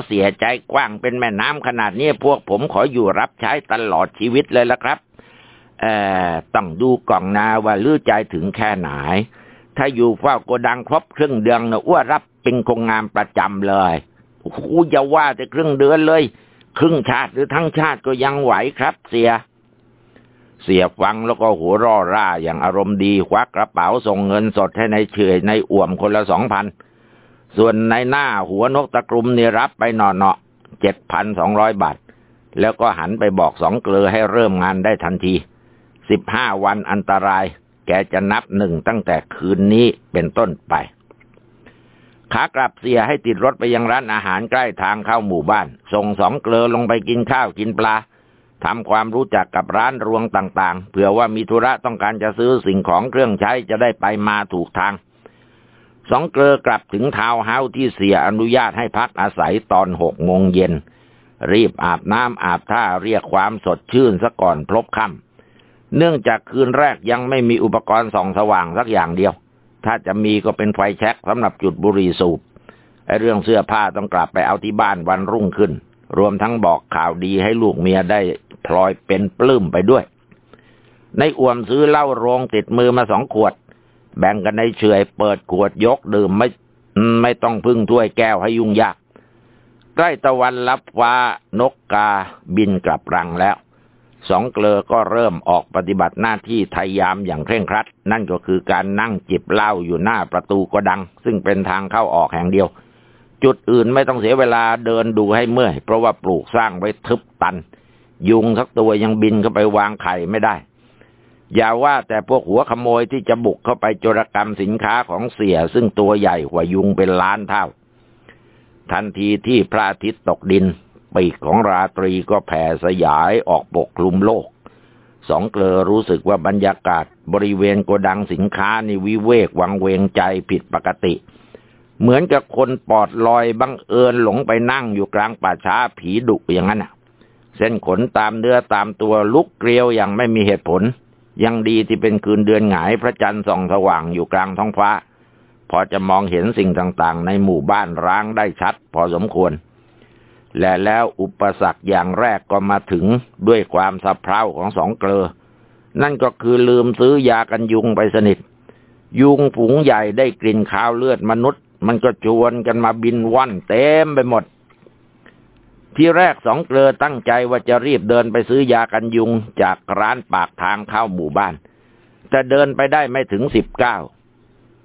Speaker 1: เสียใจกว้างเป็นแม่น้ำขนาดนี้พวกผมขออยู่รับใช้ตลอดชีวิตเลยละครับเอ่อต้องดูกล่องนาว่าลื้อใจถึงแค่ไหน ถ้าอยู่เฝ้าโกดังครบครึ่งเดือนนะอ้วรับเป็นคงงานประจำเลยโอ้โหอย่าว่าแต่ครึ่งเดือนเลย ครึ่งชาติหรือทั้งชาติก็ยังไหวครับ เสีย เสียฟังแล้วก็หัวร่อร่าอย่างอารมณ์ดีควักกระเป๋าส่งเงินสดให้ในเฉยในอ่วมคนละสองพัน ส่วนในหน้าหัวนกตะกรุมเนี่ยรับไปหนอเนาะเจ็ดพันสองร้อยบาท แล้วก็หันไปบอกสองเกลือให้เริ่มงานได้ทันทีสิบห้าวันอันตราย แกจะนับหนึ่งตั้งแต่คืนนี้เป็นต้นไป ขากลับเสียให้ติดรถไปยังร้านอาหารใกล้ทางเข้าหมู่บ้าน ส่งสองเกลือลงไปกินข้าวกินปลา ทำความรู้จักกับร้านรวงต่างๆ เผื่อว่ามีธุระต้องการจะซื้อสิ่งของเครื่องใช้จะได้ไปมาถูกทาง สองเกลอกลับถึงทาวเฮาที่เสียอนุญาตให้พักอาศัยตอนหกโมงเย็น รีบอาบน้ำอาบท่าเรียกความสดชื่นซะก่อนพลบค่ำเนื่องจากคืนแรกยังไม่มีอุปกรณ์ส่องสว่างสักอย่างเดียว ถ้าจะมีก็เป็นไฟแช็กสำหรับจุดบุหรี่สูบไอเรื่องเสื้อผ้าต้องกลับไปเอาที่บ้านวันรุ่งขึ้น รวมทั้งบอกข่าวดีให้ลูกเมียได้พลอยเป็นปลื้มไปด้วย ในอ่วมซื้อเหล้าโรงติดมือมาสองขวด แบ่งกันในเฉยเปิดขวดยกดื่มไม่ไม่ต้องพึ่งถ้วยแก้วให้ยุ่งยาก ใกล้ตะวันรับฟ้านกกาบินกลับรังแล้วสองเกลอก็เริ่มออกปฏิบัติหน้าที่ทยามอย่างเคร่งครัด นั่นก็คือการนั่งจิบเหล้าอยู่หน้าประตูกระดัง ซึ่งเป็นทางเข้าออกแห่งเดียว จุดอื่นไม่ต้องเสียเวลาเดินดูให้เมื่อย เพราะว่าปลูกสร้างไว้ทึบตัน ยุงสักตัวยังบินเข้าไปวางไข่ไม่ได้ อย่าว่าแต่พวกหัวขโมยที่จะบุกเข้าไปโจรกรรมสินค้าของเสีย ซึ่งตัวใหญ่กว่ายุงเป็นล้านเท่า ทันทีที่พระอาทิตย์ตกดินปีกของราตรีก็แผ่สยายออกปกคลุมโลก สองเกลอรู้สึกว่าบรรยากาศบริเวณโกดังสินค้านี่วิเวกวังเวงใจผิดปกติเเหมือนกับคนปอดลอยบังเอิญหลงไปนั่งอยู่กลางป่าช้าผีดุอย่างนั้นอะ เส้นขนตามเนื้อตามตัวลุกเกลียวอย่างไม่มีเหตุผล ยังดีที่เป็นคืนเดือนหงายพระจันทร์ส่องสว่างอยู่กลางท้องฟ้า พอจะมองเห็นสิ่งต่างๆ ในหมู่บ้านร้างได้ชัด พอสมควร และแล้วอุปสรรคอย่างแรกก็มาถึงด้วยความสะเพร่าของสองเกลอ นั่นก็คือลืมซื้อยากันยุงไปสนิทยุงฝูงใหญ่ได้กลิ่นคาวเลือดมนุษย์ มันก็ชวนกันมาบินว่อนเต็มไปหมด ที่แรกสองเกลอตั้งใจว่าจะรีบเดินไปซื้อยากันยุงจากร้านปากทางเข้าหมู่บ้าน แต่เดินไปได้ไม่ถึงสิบเก้า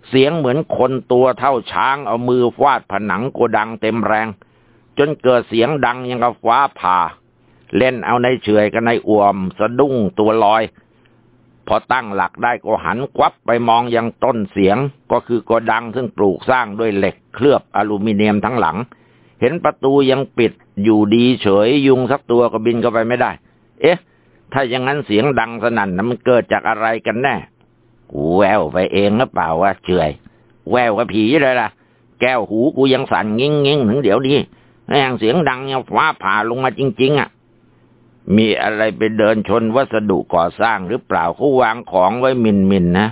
Speaker 1: เสียงเหมือนคนตัวเท่าช้างเอามือฟาดผนังโกดังเต็มแรง จนเกิดเสียงดังยังกับฟ้าผ่า เล่นเอาในเฉยกันในอ่วมสะดุ้งตัวลอย พอตั้งหลักได้ก็หันควับไปมองยังต้นเสียง ก็คือโกดังซึ่งปลูกสร้างด้วยเหล็กเคลือบอลูมิเนียมทั้งหลัง เห็นประตูยังปิดอยู่ดีเฉยยุงสักตัวก็บินเข้าไปไม่ได้ เอ๊ะ ถ้าอย่างนั้นเสียงดังสนั่นนะมันเกิดจากอะไรกันแน่กูแววไปเองหรือเปล่าวะเฉยแววกับผีเลยล่ะ แก้วหูกูยังสั่นงิ้งงิ้งถึงเดี๋ยวนี้แม่งเสียงดังยังฟ้าผ่าลงมาจริง ๆ อะ มีอะไรไปเดินชนวัสดุก่อสร้างหรือเปล่าเขาวางของไว้มินมินนะ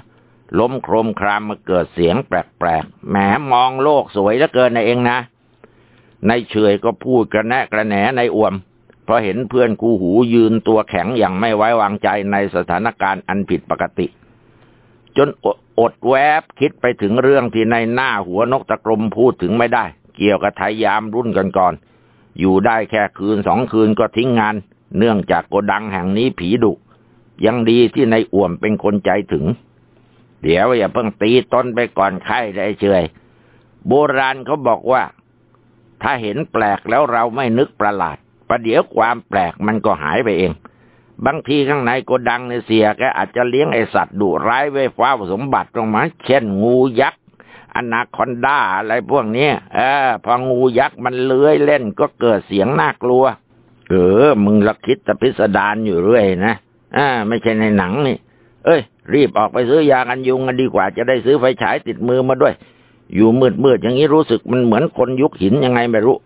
Speaker 1: ล้มโครมครามมาเกิดเสียงแปลกๆแหมมองโลกสวยเหลือเกินนะเองนะในเฉยก็พูดกระแนะกระแหนในอวม เพราะเห็นเพื่อนคูหูยืนตัวแข็งอย่างไม่ไว้วางใจในสถานการณ์อันผิดปกติ จนอดแวบคิดไปถึงเรื่องที่ในหน้าหัวนกตะกรมพูดถึงไม่ได้ เกี่ยวกับไทยยามรุ่นกันก่อนอยู่ได้แค่คืนสองคืนก็ทิ้งงาน เนื่องจากโกดังแห่งนี้ผีดุ ยังดีที่ในอ่วมเป็นคนใจถึง เดี๋ยวอย่าเพิ่งตีต้นไปก่อนไข้ได้เฉยโบราณเขาบอกว่า ถ้าเห็นแปลกแล้วเราไม่นึกประหลาดประเดี๋ยวความแปลกมันก็หายไปเอง บางทีข้างในโกดังในเสียแกอาจจะเลี้ยงไอสัตว์ดุร้ายไว้ฟ้าสมบัติตรงมาเช่นงูยักษ์อนาคอนดาอะไรพวกนี้เออพองูยักษ์มันเลื้อยเล่นก็เกิดเสียงน่ากลัว เออ มึงละคิดแต่พิสดารอยู่เรื่อยนะอ่า ไม่ใช่ในหนังนี่ เอ้ย รีบออกไปซื้อยากันยุงกันดีกว่าจะได้ซื้อไฟฉายติดมือมาด้วย อยู่มืดมืดอย่างนี้รู้สึกมันเหมือนคนยุคหินยังไงไม่รู้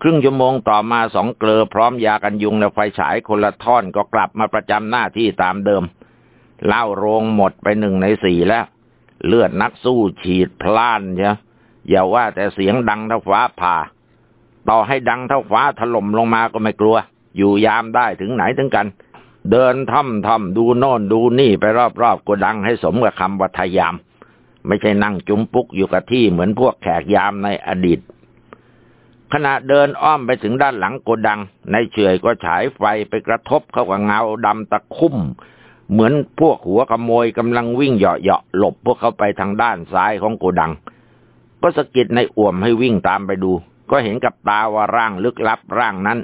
Speaker 1: ครึ่งชั่วโมงต่อมาสองเกลอพร้อมยากันยุงและไฟฉายคนละท่อนก็กลับมาประจำหน้าที่ตามเดิมเล่าโรงหมดไปหนึ่งในสี่แล้ว เลือดนักสู้ฉีดพล่านเชียอย่าว่าแต่เสียงดังท้าฟ้าผ่า ต่อให้ดังเท่าฟ้าถล่มลงมาก็ไม่กลัว อยู่ยามได้ถึงไหนถึงกัน เดินท่อมท่อมดูโน่นดูนี่ไปรอบๆก็ดังให้สมกับคำวัทยาม ไม่ใช่นั่งจุมปุกอยู่กับที่เหมือนพวกแขกยามในอดีตขณะเดินอ้อมไปถึงด้านหลังโกดัง ในเฉยก็ฉายไฟไปกระทบเข้ากับเงาดำตะคุ่ม เหมือนพวกหัวขโมยกำลังวิ่งเหาะๆหลบพวกเขาไปทางด้านซ้ายของโกดัง ก็สะกิดในอ่วมให้วิ่งตามไปดู ก็เห็นกับตาว่าร่างลึกลับร่างนั้น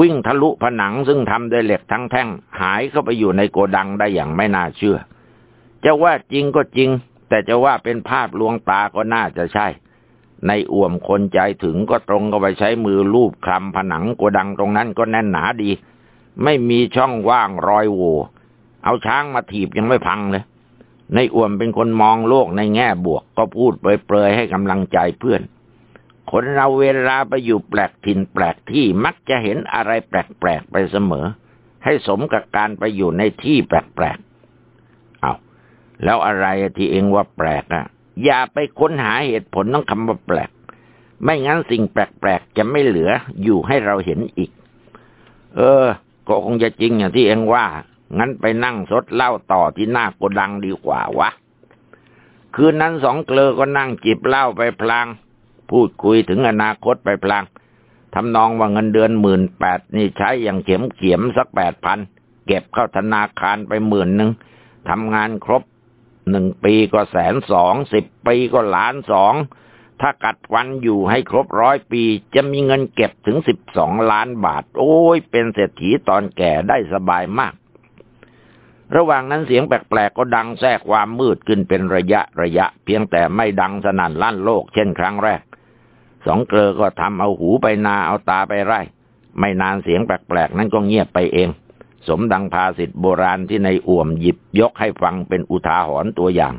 Speaker 1: วิ่งทะลุผนังซึ่งทำด้วยเหล็กทั้งแท่ง หายเข้าไปอยู่ในโกดังได้อย่างไม่น่าเชื่อ จะว่าจริงก็จริง แต่จะว่าเป็นภาพลวงตาก็น่าจะใช่ ในอ่วมคนใจถึงก็ตรงก็ไปใช้มือลูบคลำผนังโกดังตรงนั้นก็แน่นหนาดี ไม่มีช่องว่างรอยโหวเอาช้างมาถีบยังไม่พังเลยในอ่วมเป็นคนมองโลกในแง่บวกก็พูดเปรยๆให้กำลังใจเพื่อน คนเราเวลาไปอยู่แปลกถิ่นแปลกที่มักจะเห็นอะไรแปลกๆไปเสมอ ให้สมกับการไปอยู่ในที่แปลกๆเอาแล้วอะไรที่เองว่าแปลกอะอย่าไปค้นหาเหตุผลต้องคำว่าแปลก ไม่งั้นสิ่งแปลกๆจะไม่เหลืออยู่ให้เราเห็นอีก เออ ก็คงจะจริงอย่างที่เองว่า งั้นไปนั่งสดเหล่าต่อที่หน้าโกดังดีกว่าวะคืนนั้นสองเกลอก็นั่งจิบเหล้าไปพลาง พูดคุยถึงอนาคตไปพลางทำนองว่าเงินเดือนหมื่นแปดนี่ใช้อย่างเข็มเขียมสักแปดพันเก็บเข้าธนาคารไปหมื่นหนึ่งทำงานครบหนึ่งปีก็แสนสองสิบปีก็ล้านสองถ้ากัดฟันอยู่ให้ครบร้อยปี จะมีเงินเก็บถึงสิบสองล้านบาท โอ้ย เป็นเศรษฐีตอนแก่ได้สบายมาก ระหว่างนั้นเสียงแปลกๆก็ดังแทรกความมืดขึ้นเป็นระยะระยะ เพียงแต่ไม่ดังสนั่นลั่นโลกเช่นครั้งแรก สองเกลอก็ทำเอาหูไปนาเอาตาไปไร่ ไม่นานเสียงแปลกๆ นั้นก็เงียบไปเอง สมดังภาษิตโบราณที่ในอ่วมหยิบยกให้ฟังเป็นอุทาหรณ์ตัวอย่าง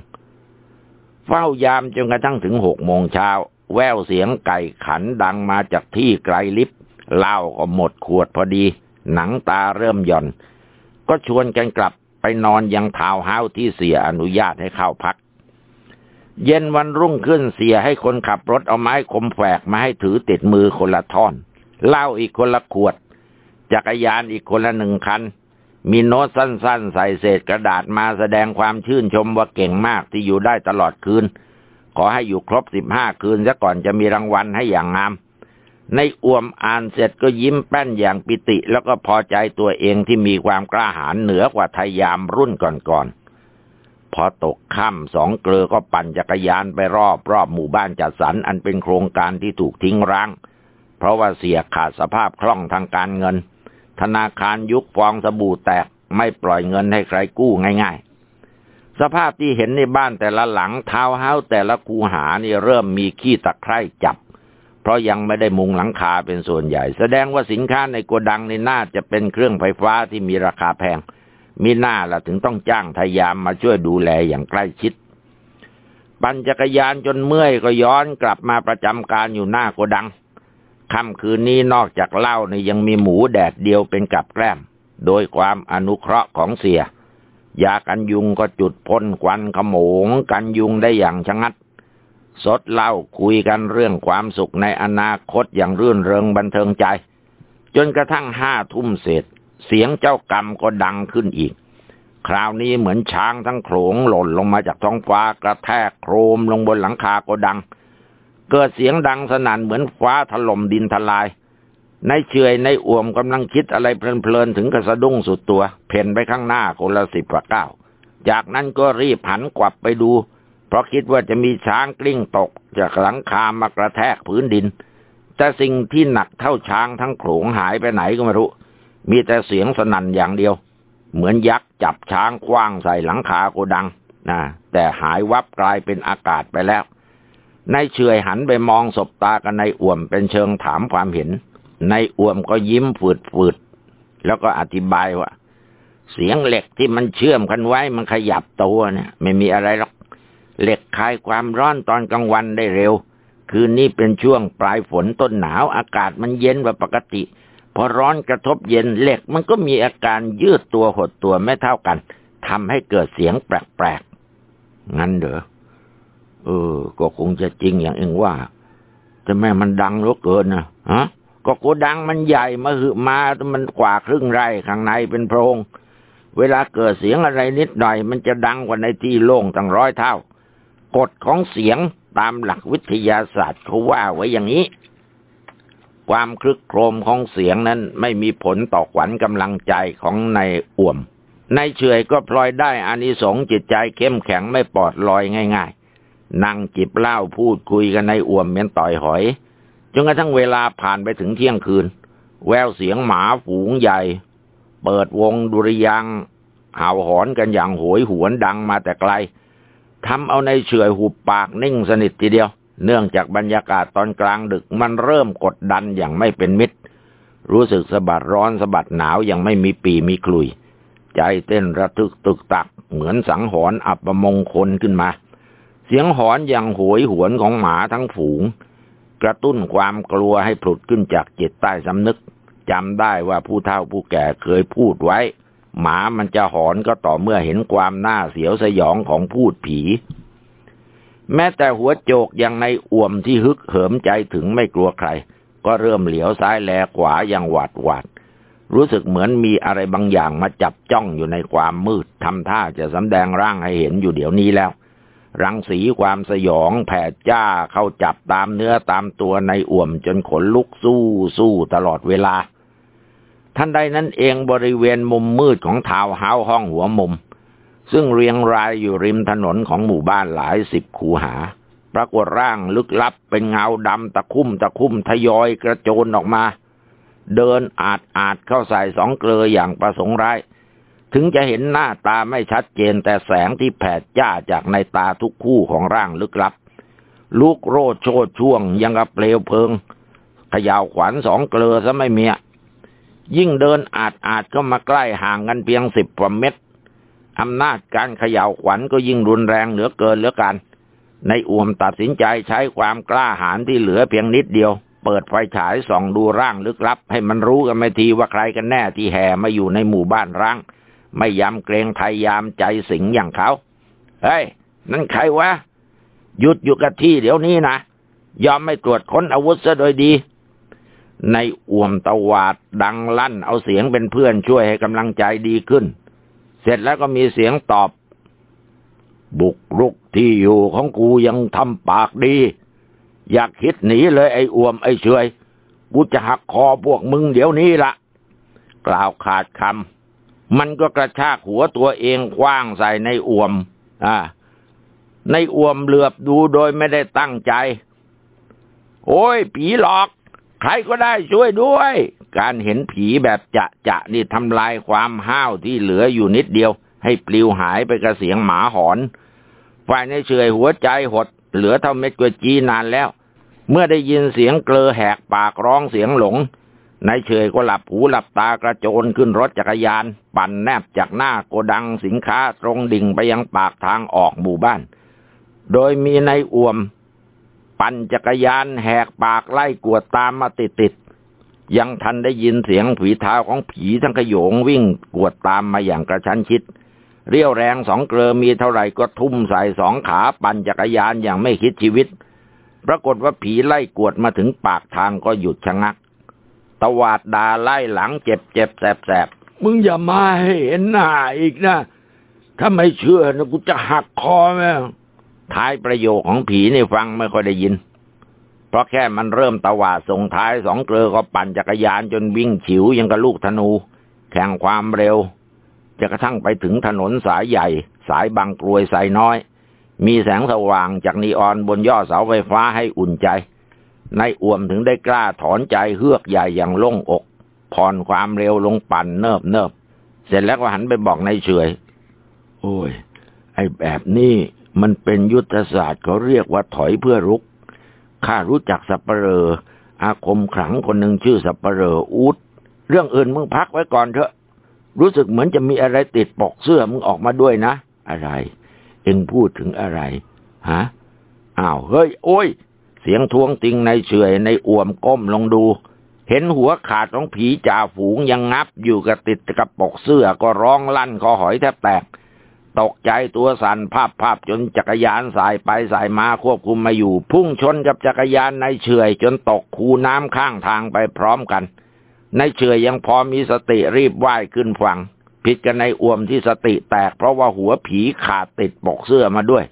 Speaker 1: เฝ้ายามจนกระทั่งถึงหกโมงเช้า แววเสียงไก่ขันดังมาจากที่ไกลลิฟเหล้าก็หมดขวดพอดี หนังตาเริ่มหย่อน ก็ชวนกันกลับไปนอนยังทาวเฮาที่เสียอนุญาตให้เข้าพัก เย็นวันรุ่งขึ้นเสียให้คนขับรถเอาไม้คมแฝกมาให้ถือติดมือคนละท่อนเหล้าอีกคนละขวด จักรยานอีกคนละหนึ่งคัน มีโน้ตสั้นๆ ใส่เศษกระดาษมาแสดงความชื่นชมว่าเก่งมากที่อยู่ได้ตลอดคืน ขอให้อยู่ครบสิบห้าคืนซะก่อนจะมีรางวัลให้อย่างงาม ในอ้วมอ่านเสร็จก็ยิ้มแป้นอย่างปิติ แล้วก็พอใจตัวเองที่มีความกล้าหาญเหนือกว่าทยามรุ่นก่อนๆ พอตกค่ำสองเกลือก็ปั่นจักรยานไปรอบรอบหมู่บ้านจัดสรรอันเป็นโครงการที่ถูกทิ้งร้าง เพราะว่าเสียขาดสภาพคล่องทางการเงิน ธนาคารยุคฟองสบู่แตกไม่ปล่อยเงินให้ใครกู้ง่ายๆ สภาพที่เห็นในบ้านแต่ละหลังเท้าเฮ้าแต่ละคูหานี่เริ่มมีขี้ตะไคร่จับ เพราะยังไม่ได้มุงหลังคาเป็นส่วนใหญ่ แสดงว่าสินค้าในโกดังในน่าจะเป็นเครื่องไฟฟ้าที่มีราคาแพง มีหน้าละถึงต้องจ้างทยามมาช่วยดูแลอย่างใกล้ชิด ปั่นจักรยานจนเมื่อยก็ย้อนกลับมาประจำการอยู่หน้าโกดังค่ำคืนนี้นอกจากเหล้านี่ยังมีหมูแดดเดียวเป็นกับแกล้ม โดยความอนุเคราะห์ของเสีย ยากันยุงก็จุดพ่นควันขโมงกันยุงได้อย่างชะงัด สดเล่าคุยกันเรื่องความสุขในอนาคตอย่างรื่นเริงบันเทิงใจ จนกระทั่งห้าทุ่มเสร็จ เสียงเจ้ากรรมก็ดังขึ้นอีก คราวนี้เหมือนช้างทั้งโขลงหล่นลงมาจากท้องฟ้ากระแทกโครมลงบนหลังคาก็ดัง เกิดเสียงดังสนั่นเหมือนฟ้าถล่มดินทลายในเฉยในอ่วมกำลังคิดอะไรเพลินๆถึงกระสะดุ้งสุดตัว เพ่นไปข้างหน้าคนละสิบกว่าก้าวจากนั้นก็รีบหันกลับไปดู เพราะคิดว่าจะมีช้างกลิ้งตก จากหลังคามากระแทกพื้นดิน แต่สิ่งที่หนักเท่าช้างทั้งโขลงหายไปไหนก็ไม่รู้ มีแต่เสียงสนั่นอย่างเดียว เหมือนยักษ์จับช้างคว้างใส่หลังคาโกดังนะแต่หายวับกลายเป็นอากาศไปแล้วนายเฉยหันไปมองศบตากันนายอ่วมเป็นเชิงถามความเห็นนายอ่วมก็ยิ้มฝืดฝืดแล้วก็อธิบายว่า เสียงเหล็กที่มันเชื่อมกันไว้มันขยับตัวเนี่ย ไม่มีอะไรหรอกเหล็กคลายความร้อนตอนกลางวันได้เร็ว คืนนี้เป็นช่วงปลายฝนต้นหนาวอากาศมันเย็นกว่าปกติ พอร้อนกระทบเย็นเหล็กมันก็มีอาการยืดตัวหดตัวไม่เท่ากันทำให้เกิดเสียงแปลกๆ งั้นเด้อเออ ก็คงจะจริงอย่างเองว่า แต่แม่มันดังเหลือเกินนะฮะ ก็โกดังมันใหญ่มาหือมามันกว่าครึ่งไร่ข้างในเป็นโพรง เวลาเกิดเสียงอะไรนิดหน่อย มันจะดังกว่าในที่โล่งตั้งร้อยเท่ากฎของเสียงตามหลักวิทยาศาสตร์เขาว่าไว้อย่างนี้ ความคลึกโครมของเสียงนั้นไม่มีผลต่อขวัญกำลังใจของนายอ่วมนายเฉยก็พลอยได้อานิสงส์จิตใจเข้มแข็งไม่ปลอดลอยง่าย ๆ นั่งจิบเหล้าพูดคุยกันในอ่วมเหมือนต่อยหอยจนกระทั่งเวลาผ่านไปถึงเที่ยงคืน แววเสียงหมาฝูงใหญ่ เปิดวงดุริยางเห่าหอนกันอย่างโหยหวนดังมาแต่ไกลทำเอาในเฉยหุบปากนิ่งสนิททีเดียว เนื่องจากบรรยากาศตอนกลางดึกมันเริ่มกดดันอย่างไม่เป็นมิตร รู้สึกสะบัดร้อนสะบัดหนาวอย่างไม่มีปีมีคลุย ใจเต้นระทึกตึกตัก เหมือนสังหรณ์อับมงคลขึ้นมา เสียงหอนอย่างโหยหวนของหมาทั้งฝูง กระตุ้นความกลัวให้ผลุดขึ้นจากจิตใต้สำนึกจำได้ว่าผู้เฒ่าผู้แก่เคยพูดไว้ หมามันจะหอนก็ต่อเมื่อเห็นความน่าเสียวสยองของพูดผี แม้แต่หัวโจกอย่างในอ่วมที่ฮึกเหิมใจถึงไม่กลัวใคร ก็เริ่มเหลียวซ้ายแลขวาอย่างหวาดหวาดรู้สึกเหมือนมีอะไรบางอย่างมาจับจ้องอยู่ในความมืดทำท่าจะสำแดงร่างให้เห็นอยู่เดี๋ยวนี้แล้ว รังสีความสยองแผดจ้าเข้าจับตามเนื้อตามตัวในอ่วมจนขนลุกสู้สู้ตลอดเวลา ท่านใดนั้นเองบริเวณมุมมืดของทาวเฮาห้องหัวมุม ซึ่งเรียงรายอยู่ริมถนนของหมู่บ้านหลายสิบคูหา ปรากฏร่างลึกลับเป็นเงาดำตะคุ่มตะคุ่มทยอยกระโจนออกมา เดินอาดอาดเข้าใส่สองเกลืออย่างประสงค์ร้าย ถึงจะเห็นหน้าตาไม่ชัดเจนแต่แสงที่แผดจ้าจากในตาทุกคู่ของร่างลึกลับ ลูกโรดโชดช่วงยังกับเปลวเพลิงขยาวขวัญสองเกลือซะไม่เมียยิ่งเดินอาจอาจก็มาใกล้ห่างกันเพียงสิบกว่าเมตร อำนาจการเขย่าขวัญก็ยิ่งรุนแรงเหลือเกินเหลือกันในอ่วมตัดสินใจใช้ความกล้าหาญที่เหลือเพียงนิดเดียว เปิดไฟฉายส่องดูร่างลึกลับ ให้มันรู้กันไม่ทีว่าใครกันแน่ที่แห่มาอยู่ในหมู่บ้านร้าง ไม่ยำเกรงพยายามใจสิงอย่างเขา เฮ้ย นั่นใครวะ หยุดอยู่กับที่เดี๋ยวนี้นะ ยอมไม่ตรวจค้นอาวุธซะโดยดี ในอ่วมตวาดดังลั่นเอาเสียงเป็นเพื่อนช่วยให้กำลังใจดีขึ้น เสร็จแล้วก็มีเสียงตอบ บุกรุกที่อยู่ของกูยังทำปากดี อยากคิดหนีเลยไอ้อวมไอ้เฉยกูจะหักคอพวกมึงเดี๋ยวนี้ละกล่าวขาดคำมันก็กระชากหัวตัวเองคว้างใส่ในอวม อ่า ในอวมเหลือบดูโดยไม่ได้ตั้งใจ โอ้ย ผีหลอก ใครก็ได้ช่วยด้วย การเห็นผีแบบจะจะนี่ทำลายความห้าวที่เหลืออยู่นิดเดียว ให้ปลิวหายไปกับเสียงหมาหอน ฝ่ายในเฉยหัวใจหด เหลือเท่าเม็ดกวจีนานแล้ว เมื่อได้ยินเสียงเกลอแหกปากร้องเสียงหลงนายเฉยก็หลับหูหลับตากระโจนขึ้นรถจักรยาน ปั่นแนบจากหน้าโกดังสินค้าตรงดิ่งไปยังปากทางออกหมู่บ้าน โดยมีนายอ่วม ปั่นจักรยานแหกปากไล่กวดตามมาติดติด ยังทันได้ยินเสียงผีเท้าของผีทั้งขโยงวิ่งกวดตามมาอย่างกระชั้นชิด เรียวแรงสองเกลอมีเท่าไหร่ก็ทุ่มใส่สองขาปั่นจักรยานอย่างไม่คิดชีวิต ปรากฏว่าผีไล่กวดมาถึงปากทางก็หยุดชะงัก ตวาดดาไล่หลังเจ็บเจ็บแสบแสบมึงอย่ามาให้เห็นหน้าอีกนะ ถ้าไม่เชื่อนะกูจะหักคอแม่ท้ายประโยคของผีนี่ฟังไม่ค่อยได้ยิน ราะแค่มันเริ่มตวาดส่งท้ายสองเกลือก็ปั่นจักรยานจนวิ่งฉิวยังกับลูกธนู แข่งความเร็วจะกระทั่งไปถึงถนนสายใหญ่ สายบางกรวยสายน้อย มีแสงสว่างจากนีออนบนยอดเสาไฟฟ้าให้อุ่นใจนายอ่วมถึงได้กล้าถอนใจเฮือกใหญ่อย่างโล่งอกผ่อนความเร็วลงปั่นเนิบเนิบเสร็จแล้วก็หันไปบอกนายเฉย โอ้ย ไอ้แบบนี้มันเป็นยุทธศาสตร์เขาเรียกว่าถอยเพื่อรุก ข้ารู้จักสัปเหร่ออาคมขลังคนหนึ่งชื่อสัปเหร่ออูดเรื่องอื่นมึงพักไว้ก่อนเถอะ รู้สึกเหมือนจะมีอะไรติดปกเสื้อมึงออกมาด้วยนะ อะไร เอ็งพูดถึงอะไร ฮะ อ้าว เฮ้ย โอ้ย เสียงทวงติงในเฉยในอ่วมก้มลงดู เห็นหัวขาดของผีจ่าฝูงยังงับอยู่กับติดกับปกเสื้อก็ร้องลั่นคอหอยแทบแตก ตกใจตัวสั่นภาพภาพจนจักรยานสายไปสายมาควบคุมมาอยู่ พุ่งชนกับจักรยานในเฉยจนตกคูน้ำข้างทางไปพร้อมกัน ในเฉยยังพอมีสติรีบว่ายขึ้นฝั่งผิดกันในอ้วมที่สติแตกเพราะว่าหัวผีขาดติดปกเสื้อมาด้วย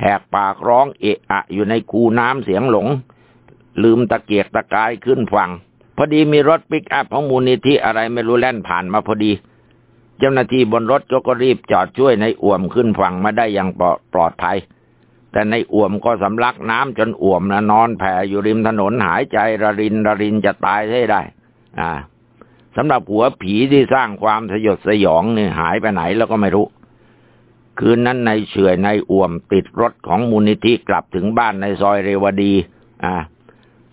Speaker 1: แหกปากร้องเอะอะอยู่ในคูน้ำเสียงหลง ลืมตะเกียกตะกายขึ้นฝั่งพอดีมีรถปิกอัพของมูลนิธิอะไรไม่รู้แล่นผ่านมาพอดี เจ้าหน้าที่บนรถก็รีบจอดช่วยในอ่วมขึ้นฝั่งมาได้อย่างปลอดภัย แต่ในอ่วมก็สำลักน้ำจนอ่วมนะนอนแผ่อยู่ริมถนนหายใจระรินระรินจะตายให้ได้ อ่าสำหรับหัวผีที่สร้างความสยดสยองเนี่ยหายไปไหนแล้วก็ไม่รู้ คืนนั้นในเฉยในอ่วมติดรถของมูลนิธิกลับถึงบ้านในซอยเรวดี อ่า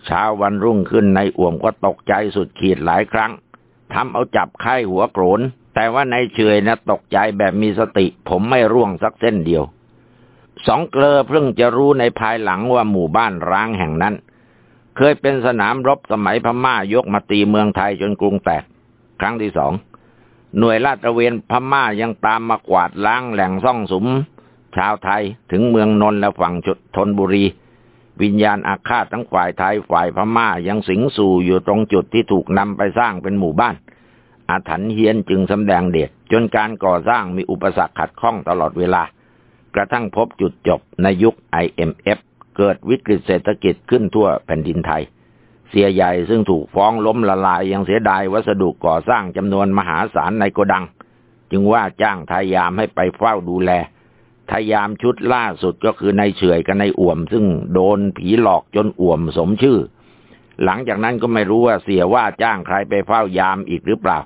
Speaker 1: เช้าวันรุ่งขึ้นในอ่วมก็ตกใจสุดขีดหลายครั้งทำเอาจับไข้หัวโกรน แต่ว่าในเฉยนะตกใจแบบมีสติ ผมไม่ร่วงสักเส้นเดียว สองเกลอเพิ่งจะรู้ในภายหลังว่าหมู่บ้านร้างแห่งนั้น เคยเป็นสนามรบสมัยพม่ายกมาตีเมืองไทยจนกรุงแตก ครั้งที่สองหน่วยลาดตระเวนพม่ายังตามมากวาดล้างแหล่งซ่องสุม ชาวไทยถึงเมืองนนท์และฝั่งจุดทนบุรี วิญญาณอาฆาตทั้งฝ่ายไทยฝ่ายพม่ายังสิงสู่อยู่ตรงจุดที่ถูกนำไปสร้างเป็นหมู่บ้าน อาถรรพ์เฮียนจึงสำแดงเดชจนการก่อสร้างมีอุปสรรคขัดข้องตลอดเวลา กระทั่งพบจุดจบในยุค IMF เกิดวิกฤตเศรษฐกิจขึ้นทั่วแผ่นดินไทย เสียใหญ่ซึ่งถูกฟ้องล้มละลายยังเสียดายวัสดุก่อสร้างจำนวนมหาศาลในโกดัง จึงว่าจ้างทายามให้ไปเฝ้าดูแลทายามชุดล่าสุดก็คือในเฉยกับในอ่วม ซึ่งโดนผีหลอกจนอ่วมสมชื่อ หลังจากนั้นก็ไม่รู้ว่าเสียว่าจ้างใครไปเฝ้ายามอีกหรือเปล่า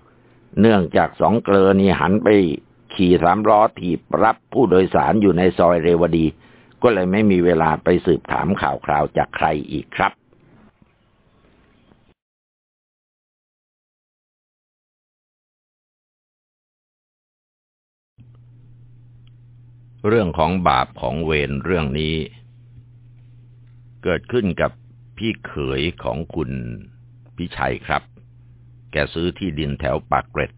Speaker 1: เนื่องจากสองเกลอนี่หันไปขี่สามล้อถีบรับผู้โดยสารอยู่ในซอยเรวดี ก็เลยไม่มีเวลาไปสืบถามข่าวคราวจากใครอีกครับเรื่องของบาปของเวรเรื่องนี้ เกิดขึ้นกับพี่เขยของคุณพิชัยครับ แกซื้อที่ดินแถวปากเกร็ด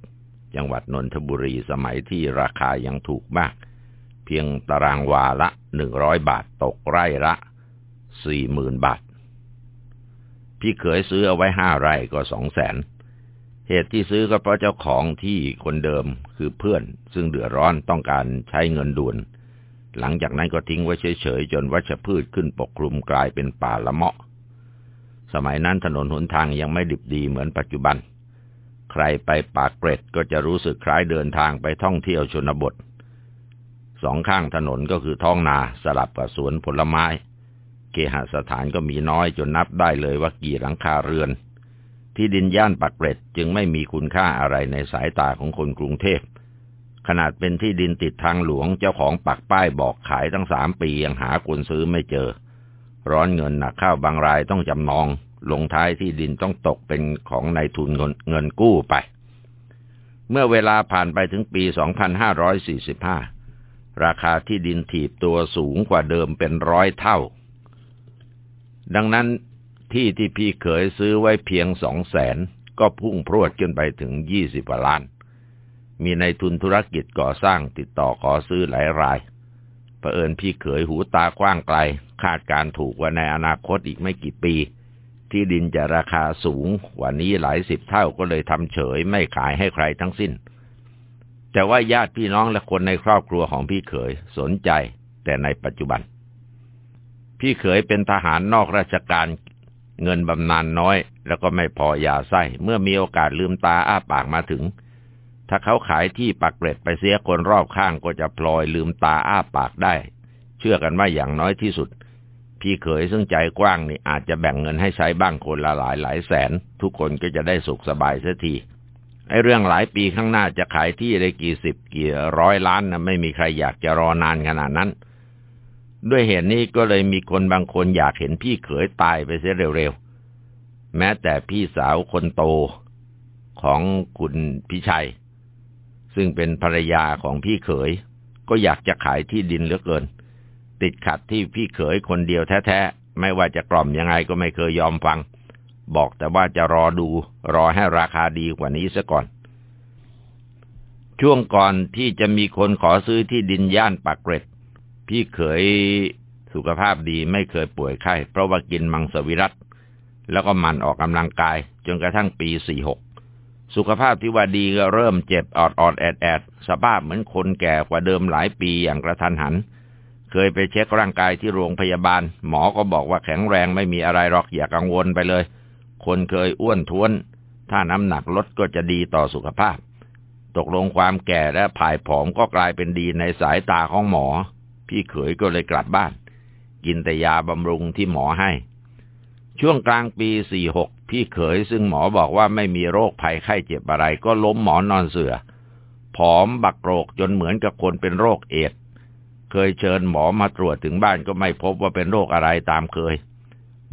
Speaker 1: จังหวัดนนทบุรีสมัยที่ราคายังถูกมาก เพียงตารางวาละหนึ่งร้อยบาทตกไร่ละสี่หมื่นบาท พี่เขยซื้อเอาไว้ห้าไร่ก็สองแสนเหตุที่ซื้อก็เพราะเจ้าของที่คนเดิมคือเพื่อน ซึ่งเดือดร้อนต้องการใช้เงินด่วน หลังจากนั้นก็ทิ้งไว้เฉยๆจนวัชพืชขึ้นปกคลุมกลายเป็นป่าละเมาะ สมัยนั้นถนนหนทางยังไม่ดิบดีเหมือนปัจจุบัน ใครไปปากเกร็ดก็จะรู้สึกคล้ายเดินทางไปท่องเที่ยวชนบท สองข้างถนนก็คือท้องนาสลับกับสวนผลไม้ เคหสถานก็มีน้อยจนนับได้เลยว่ากี่หลังคาเรือน ที่ดินย่านปักเกร็ดจึงไม่มีคุณค่าอะไรในสายตาของคนกรุงเทพขนาดเป็นที่ดินติดทางหลวงเจ้าของปักป้ายบอกขายตั้งสามปียังหาคนซื้อไม่เจอ ร้อนเงินหนักข้าวบางรายต้องจำนอง ลงท้ายที่ดินต้องตกเป็นของนายทุนเงินกู้ไป เมื่อเวลาผ่านไปถึงปี 2545 ราคาที่ดินถีบตัวสูงกว่าเดิมเป็นร้อยเท่า ดังนั้นที่ที่พี่เขยซื้อไว้เพียงสองแสนก็พุ่งพรวดจนไปถึงยี่สิบกว่าล้าน มีในทุนธุรกิจก่อสร้างติดต่อขอซื้อหลายรายเผอิญพี่เขยหูตากว้างไกล คาดการถูกว่าในอนาคตอีกไม่กี่ปี ที่ดินจะราคาสูงกว่านี้หลายสิบเท่าก็เลยทำเฉยไม่ขายให้ใครทั้งสิ้น แต่ว่าญาติพี่น้องและคนในครอบครัวของพี่เขยสนใจ แต่ในปัจจุบัน พี่เขยเป็นทหารนอกราชการเงินบำนาญน้อย แล้วก็ไม่พอยาไส้เมื่อมีโอกาสลืมตาอ้าปากมาถึง ถ้าเขาขายที่ปักเกร็ดไปเสียคนรอบข้างก็จะพลอยลืมตาอ้าปากได้ เชื่อกันว่าอย่างน้อยที่สุด พี่เขยซึ่งใจกว้างนี่อาจจะแบ่งเงินให้ใช้บ้างคนละหลายหลายแสน ทุกคนก็จะได้สุขสบายเสียทีไอ้เรื่องหลายปีข้างหน้าจะขายที่ได้กี่สิบกี่ร้อยล้านนะไม่มีใครอยากจะรอนานขนาดนั้น ด้วยเหตุนี้ก็เลยมีคนบางคนอยากเห็นพี่เขยตายไปเสียเร็วๆ แม้แต่พี่สาวคนโตของคุณพิชัย ซึ่งเป็นภรรยาของพี่เขย ก็อยากจะขายที่ดินเหลือเกิน ติดขัดที่พี่เขยคนเดียวแท้ๆ ไม่ว่าจะกล่อมยังไงก็ไม่เคยยอมฟัง บอกแต่ว่าจะรอดู รอให้ราคาดีกว่านี้ซะก่อน ช่วงก่อนที่จะมีคนขอซื้อที่ดินย่านปากเกร็ด พี่เขยสุขภาพดีไม่เคยป่วยไข้ เพราะว่ากินมังสวิรัตแล้วก็มันออกกำลังกาย จนกระทั่งปีสี่หกสุขภาพที่ว่าดีก็เริ่มเจ็บออดออดแอดแอดสภาพเหมือนคนแก่กว่าเดิมหลายปีอย่างกระทันหัน เคยไปเช็คร่างกายที่โรงพยาบาล หมอก็บอกว่าแข็งแรงไม่มีอะไรหรอกอย่ากังวลไปเลย คนเคยอ้วนท้วน ถ้าน้ำหนักลดก็จะดีต่อสุขภาพ ตกลงความแก่และผายผอมก็กลายเป็นดีในสายตาของหมอ พี่เขยก็เลยกลับบ้าน กินแต่ยาบำรุงที่หมอให้ ช่วงกลางปีสี่หกพี่เขยซึ่งหมอบอกว่าไม่มีโรคภัยไข้เจ็บอะไร ก็ล้มหมอนนอนเสือผอมบักโกรกจนเหมือนกับคนเป็นโรคเอด เคยเชิญหมอมาตรวจถึงบ้านก็ไม่พบว่าเป็นโรคอะไรตามเคย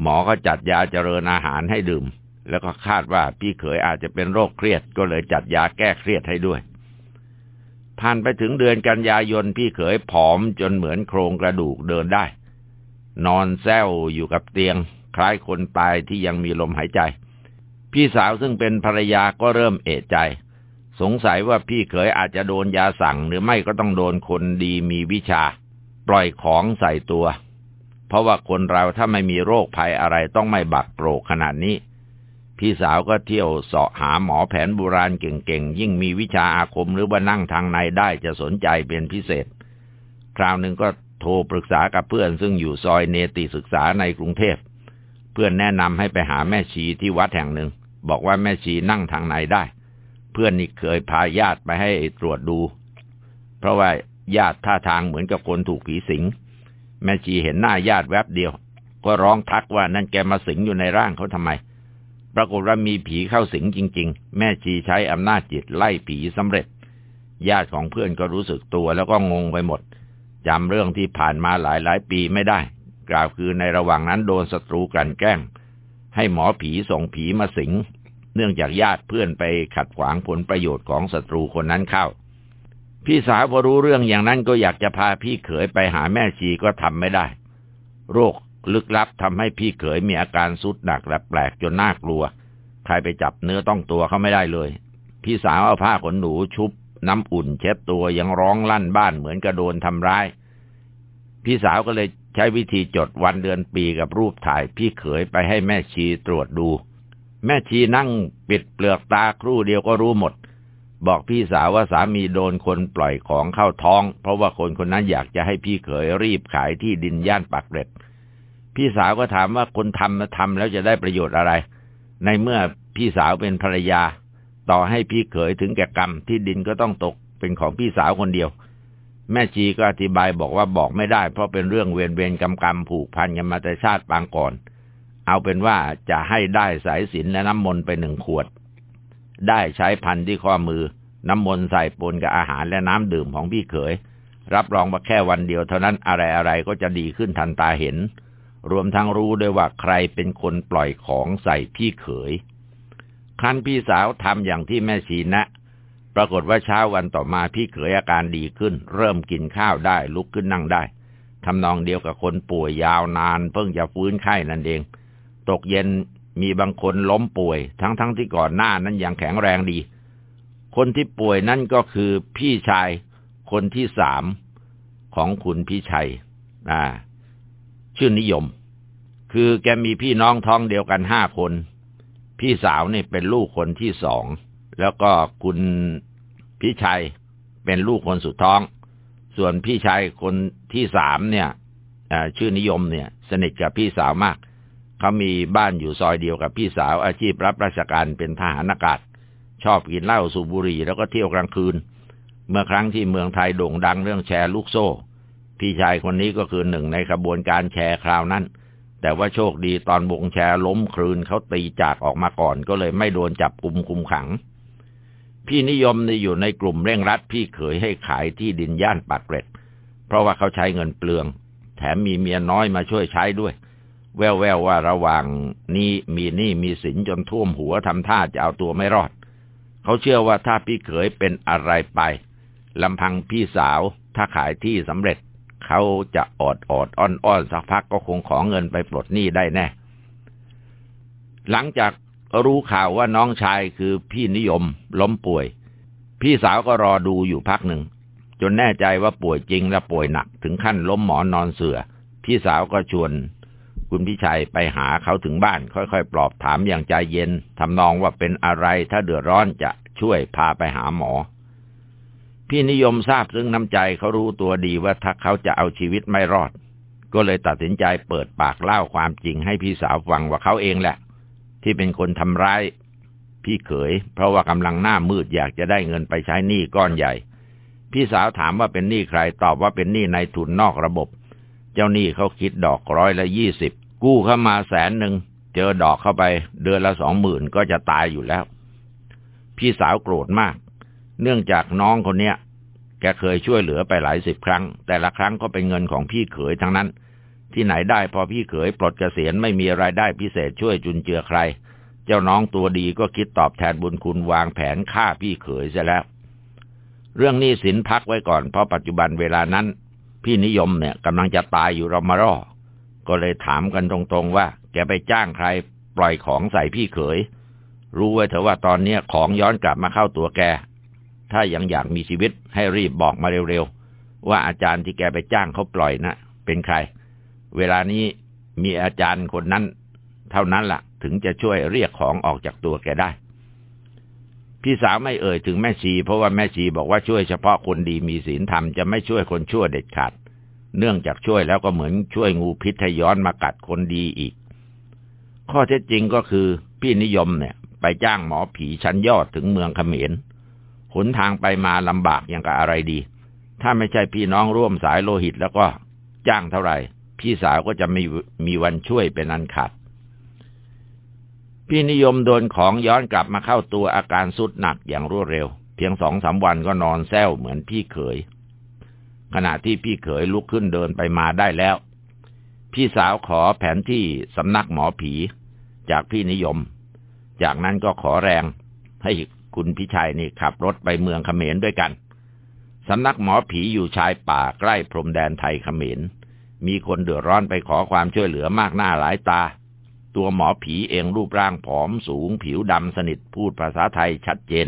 Speaker 1: หมอก็จัดยาเจริญอาหารให้ดื่ม แล้วก็คาดว่าพี่เขยอาจจะเป็นโรคเครียดก็เลยจัดยาแก้เครียดให้ด้วยผ่านไปถึงเดือนกันยายนพี่เขยผอมจนเหมือนโครงกระดูกเดินได้ นอนแซวอยู่กับเตียง คล้ายคนตายที่ยังมีลมหายใจ พี่สาวซึ่งเป็นภรรยาก็เริ่มเอะใจ สงสัยว่าพี่เขยอาจจะโดนยาสั่งหรือไม่ก็ต้องโดนคนดีมีวิชา ปล่อยของใส่ตัว เพราะว่าคนเราถ้าไม่มีโรคภัยอะไรต้องไม่บักโปรกขนาดนี้ พี่สาวก็เที่ยวเสาะหาหมอแผนโบราณเก่งๆ ยิ่งมีวิชาอาคมหรือว่านั่งทางในได้จะสนใจเป็นพิเศษ คราวหนึ่งก็โทรปรึกษากับเพื่อนซึ่งอยู่ซอยเนติศึกษาในกรุงเทพ เพื่อนแนะนำให้ไปหาแม่ชีที่วัดแห่งหนึ่ง บอกว่าแม่ชีนั่งทางในได้ เพื่อนนี่เคยพาญาติไปให้ตรวจดู เพราะว่าญาติท่าทางเหมือนกับคนถูกผีสิง แม่ชีเห็นหน้าญาติแวบเดียว ก็ร้องทักว่านั่นแกมาสิงอยู่ในร่างเขาทำไม ปรากฏว่ามีผีเข้าสิงจริง ๆ แม่ชีใช้อำนาจจิตไล่ผีสำเร็จ ญาติของเพื่อนก็รู้สึกตัวแล้วก็งงไปหมดจำเรื่องที่ผ่านมาหลายหลายปีไม่ได้ กล่าวคือในระหว่างนั้นโดนศัตรูกลั่นแกล้ง ให้หมอผีส่งผีมาสิง เนื่องจากญาติเพื่อนไปขัดขวางผลประโยชน์ของศัตรูคนนั้นเข้า พี่สาวพอรู้เรื่องอย่างนั้นก็อยากจะพาพี่เขยไปหาแม่ชีก็ทำไม่ได้ โรคลึกลับทำให้พี่เขยมีอาการสุดหนักและแปลกจนน่ากลัว ใครไปจับเนื้อต้องตัวเขาไม่ได้เลย พี่สาวเอาผ้าขนหนูชุบ น้ำอุ่นเช็ดตัวยังร้องลั่นบ้านเหมือนกระโดนทำร้าย พี่สาวก็เลยใช้วิธีจดวันเดือนปีกับรูปถ่าย พี่เขยไปให้แม่ชีตรวจดู แม่ชีนั่งปิดเปลือกตาครู่เดียวก็รู้หมด บอกพี่สาวว่าสามีโดนคนปล่อยของเข้าท้อง เพราะว่าคนคนนั้นอยากจะให้พี่เขยรีบขายที่ดินย่านปากเกร็ด พี่สาวก็ถามว่าคนทำมาทำแล้วจะได้ประโยชน์อะไร ในเมื่อพี่สาวเป็นภรรยา ต่อให้พี่เขยถึงแก่กรรมที่ดินก็ต้องตกเป็นของพี่สาวคนเดียว แม่ชีก็อธิบายบอกว่าบอกไม่ได้ เพราะเป็นเรื่องเวรเวรกรรมกรรมผูกพันกันมาแต่ชาติปางก่อน เอาเป็นว่าจะให้ได้สายสินและน้ำมนต์ไปหนึ่งขวด ได้ใช้พันที่ข้อมือ น้ำมนต์ใส่ปนกับอาหารและน้ำดื่มของพี่เขย รับรองว่าแค่วันเดียวเท่านั้นอะไรอะไรก็จะดีขึ้นทันตาเห็น รวมทั้งรู้ด้วยว่าใครเป็นคนปล่อยของใส่พี่เขย ครั้นพี่สาวทำอย่างที่แม่ชีนะ ปรากฏว่าเช้าวันต่อมาพี่เขยอาการดีขึ้น เริ่มกินข้าวได้ลุกขึ้นนั่งได้ทำนองเดียวกับคนป่วยยาวนานเพิ่งจะฟื้นไข้นั่นเอง ตกเย็นมีบางคนล้มป่วย ทั้งๆทที่ก่อนหน้านั้นยังแข็งแรงดี คนที่ป่วยนั่นก็คือพี่ชายคนที่สามของคุณพี่ชัยอ่า ชื่อนิยม คือแกมีพี่น้องท้องเดียวกันห้าคน พี่สาวนี่เป็นลูกคนที่สอง แล้วก็คุณพี่ชัยเป็นลูกคนสุดท้อง ส่วนพี่ชายคนที่สามเนี่ยชื่อนิยมเนี่ย สนิทกับพี่สาวมาก เขามีบ้านอยู่ซอยเดียวกับพี่สาวอาชีพรับราชการเป็นทหารอากาศ ชอบกินเหล้าสูบบุหรี่แล้วก็เที่ยวกลางคืน เมื่อครั้งที่เมืองไทยโด่งดังเรื่องแชร์ลูกโซ่ พี่ชายคนนี้ก็คือหนึ่งในขบวนการแชร์คราวนั้น แต่ว่าโชคดีตอนวงแชร์ล้มคลืนเขาตีจากออกมาก่อนก็เลยไม่โดนจับกุมคุมขัง พี่นิยมในอยู่ในกลุ่มเร่งรัดพี่เขยให้ขายที่ดินย่านปากเกร็ด เพราะว่าเขาใช้เงินเปลือง แถมมีเมียน้อยมาช่วยใช้ด้วย แววแววว่าระหว่างนี้มีหนี้มีสินจนท่วมหัวทำท่าจะเอาตัวไม่รอด เขาเชื่อว่าถ้าพี่เขยเป็นอะไรไปลำพังพี่สาวถ้าขายที่สำเร็จ เขาจะอดอดอ้อนอ้อนสักพักก็คงขอเงินไปปลดหนี้ได้แน่ หลังจากรู้ข่าวว่าน้องชายคือพี่นิยมล้มป่วย พี่สาวก็รอดูอยู่พักหนึ่ง จนแน่ใจว่าป่วยจริงและป่วยหนักถึงขั้นล้มหมอนนอนเสือ พี่สาวก็ชวน คุณพี่ชัยไปหาเขาถึงบ้าน ค่อยๆ ปลอบถามอย่างใจเย็นทำนองว่าเป็นอะไรถ้าเดือดร้อนจะช่วยพาไปหาหมอ พี่นิยมทราบซึ่งน้ำใจเขารู้ตัวดีว่าถ้าเขาจะเอาชีวิตไม่รอด ก็เลยตัดสินใจเปิดปากเล่าความจริงให้พี่สาวฟังว่าเขาเองแหละ ที่เป็นคนทำร้าย พี่เขย เพราะว่ากำลังหน้ามืดอยากจะได้เงินไปใช้หนี้ก้อนใหญ่ พี่สาวถามว่าเป็นหนี้ใครตอบว่าเป็นหนี้ในทุนนอกระบบ เจ้าหนี้เขาคิดดอกร้อยละยี่สิบกู้เข้ามาแสนหนึ่งเจอดอกเข้าไป เดือนละสองหมื่นก็จะตายอยู่แล้ว พี่สาวโกรธมาก เนื่องจากน้องคนเนี้ยแกเคยช่วยเหลือไปหลายสิบครั้ง แต่ละครั้งก็เป็นเงินของพี่เขยทั้งนั้น ที่ไหนได้พอพี่เขยปลดเกษียณไม่มีรายได้พิเศษช่วยจุนเจือใคร เจ้าน้องตัวดีก็คิดตอบแทนบุญคุณวางแผนฆ่าพี่เขยเสียแล้ว เรื่องนี้สินพักไว้ก่อนเพราะปัจจุบันเวลานั้น พี่นิยมเนี่ยกำลังจะตายอยู่รมารอก็เลยถามกันตรงๆว่า แกไปจ้างใครปล่อยของใส่พี่เขย รู้ไว้เถอะว่าตอนนี้ของย้อนกลับมาเข้าตัวแก ถ้ายังอยากมีชีวิตให้รีบบอกมาเร็วๆ ว่าอาจารย์ที่แกไปจ้างเขาปล่อยนะเป็นใคร เวลานี้มีอาจารย์คนนั้น เท่านั้นละ่ะ ถึงจะช่วยเรียกของออกจากตัวแกได้ พี่สาวไม่เอ่ยถึงแม่ชี เพราะว่าแม่ชีบอกว่าช่วยเฉพาะคนดีมีศีลธรรมจะไม่ช่วยคนชั่วเด็ดขาด เนื่องจากช่วยแล้วก็เหมือนช่วยงูพิษทย้อนมากัดคนดีอีก ข้อเท็จจริงก็คือพี่นิยมเนี่ย ไปจ้างหมอผีชั้นยอดถึงเมืองเขมรหนทางไปมาลำบากอย่างกับอะไรดี ถ้าไม่ใช่พี่น้องร่วมสายโลหิตแล้วก็จ้างเท่าไหร่ พี่สาวก็จะไม่มีวันช่วยเป็นอันขาด พี่นิยมโดนของย้อนกลับมาเข้าตัวอาการสุดหนักอย่างรวดเร็ว เพียงสองสาวันก็นอนแซวเหมือนพี่เขย ขณะที่พี่เขยลุกขึ้นเดินไปมาได้แล้ว พี่สาวขอแผนที่สำนักหมอผี จากพี่นิยม จากนั้นก็ขอแรง ให้คุณพิชัยนี่ขับรถไปเมืองเขมรด้วยกันสำนักหมอผีอยู่ชายป่าใกล้พรมแดนไทยเขมร มีคนเดือดร้อนไปขอความช่วยเหลือมากหน้าหลายตา ตัวหมอผีเองรูปร่างผอมสูงผิวดำสนิทพูดภาษาไทยชัดเจน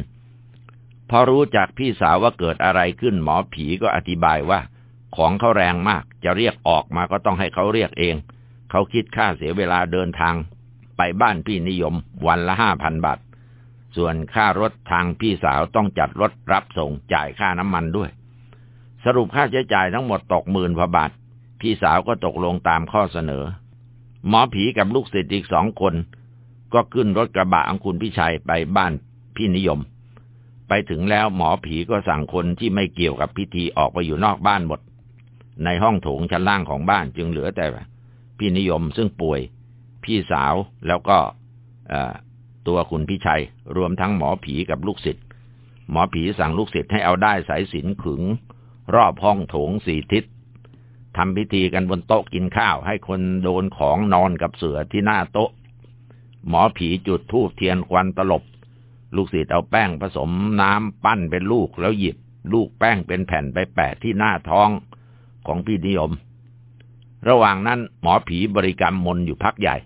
Speaker 1: พอรู้จากพี่สาวว่าเกิดอะไรขึ้นหมอผีก็อธิบายว่า ของเขาแรงมากจะเรียกออกมาก็ต้องให้เขาเรียกเอง เขาคิดค่าเสียเวลาเดินทาง ไปบ้านพี่นิยมวันละห้าพันบาท ส่วนค่ารถทางพี่สาวต้องจัดรถรับส่งจ่ายค่าน้ำมันด้วย สรุปค่าใช้จ่ายทั้งหมดตกหมื่นพบาท พี่สาวก็ตกลงตามข้อเสนอ หมอผีกับลูกศิษย์อีกสองคน ก็ขึ้นรถกระบะของคุณพี่ชัยไปบ้านพี่นิยม ไปถึงแล้วหมอผีก็สั่งคนที่ไม่เกี่ยวกับพิธีออกไปอยู่นอกบ้านหมด ในห้องโถงชั้นล่างของบ้านจึงเหลือแต่ พี่นิยมซึ่งป่วย พี่สาวแล้วก็ตัวคุณพี่ชัย รวมทั้งหมอผีกับลูกศิษย์หมอผีสั่งลูกศิษย์ให้เอาได้สายสินขึง รอบห้องโถงสี่ทิศ ทำพิธีกันบนโต๊ะกินข้าว ให้คนโดนของนอนกับเสือที่หน้าโต๊ะ หมอผีจุดธูปเทียนควันตลบ ลูกศิษย์เอาแป้งผสมน้ำปั้นเป็นลูกแล้วหยิบ ลูกแป้งเป็นแผ่นไปแปะที่หน้าท้องของพี่นิยม ระหว่างนั้นหมอผีบริกรรมมนอยู่พักใหญ่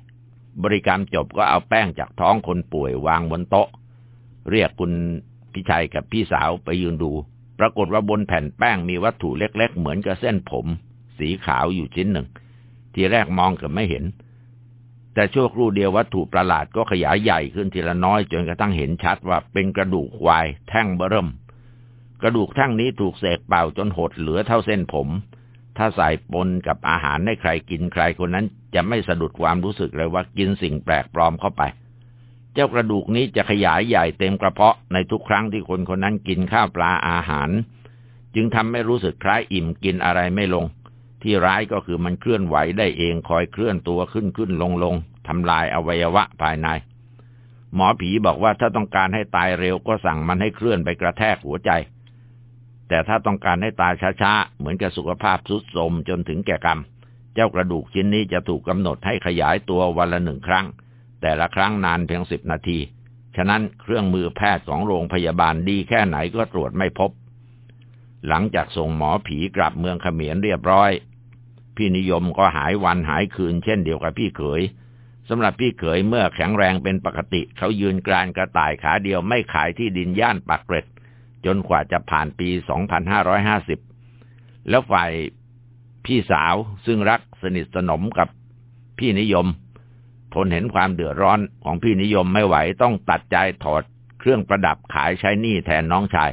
Speaker 1: บริกรรมจบก็เอาแป้งจากท้องคนป่วยวางบนโต๊ะ เรียกคุณพี่ชัยกับพี่สาวไปยืนดู ปรากฏว่าบนแผ่นแป้งมีวัตถุเล็ก ๆ เหมือนกับเส้นผม สีขาวอยู่ชิ้นหนึ่ง ทีแรกมองก็ไม่เห็น แต่ชั่วครู่เดียววัตถุประหลาดก็ขยายใหญ่ขึ้นทีละน้อย จนกระทั่งเห็นชัดว่าเป็นกระดูกควายแท่งเบิ่มกระดูกแท่งนี้ถูกเสกเป่าจนหดเหลือเท่าเส้นผม ถ้าใส่ปนกับอาหารให้ใครกินใครคนนั้น จะไม่สะดุดความรู้สึกเลยว่ากินสิ่งแปลกปลอมเข้าไป เจ้ากระดูกนี้จะขยายใหญ่เต็มกระเพาะในทุกครั้งที่คนคนนั้นกินข้าวปลาอาหาร จึงทำให้รู้สึกคล้ายอิ่มกินอะไรไม่ลง ที่ร้ายก็คือมันเคลื่อนไหวได้เองคอยเคลื่อนตัวขึ้นขึ้นลงลงทำลายอวัยวะภายใน หมอผีบอกว่าถ้าต้องการให้ตายเร็วก็สั่งมันให้เคลื่อนไปกระแทกหัวใจ แต่ถ้าต้องการให้ตายช้าๆ เหมือนกับสุขภาพทรุดโทรมจนถึงแก่กรรม เจ้ากระดูกชิ้นนี้จะถูกกำหนดให้ขยายตัววันละหนึ่งครั้ง แต่ละครั้งนานเพียงสิบนาที ฉะนั้นเครื่องมือแพทย์ของโรงพยาบาลดีแค่ไหนก็ตรวจไม่พบ หลังจากส่งหมอผีกลับเมืองเขมรเรียบร้อย พี่นิยมก็หายวันหายคืนเช่นเดียวกับพี่เขยสำหรับพี่เขยเมื่อแข็งแรงเป็นปกติ เขายืนกรานกระต่ายขาเดียวไม่ขายที่ดินย่านปากเกร็ด จนกว่าจะผ่านปี 2550 แล้วฝ่ายพี่สาวซึ่งรักสนิทสนมกับพี่นิยม ทนเห็นความเดือดร้อนของพี่นิยมไม่ไหวต้องตัดใจถอดเครื่องประดับขายใช้หนี้แทนน้องชาย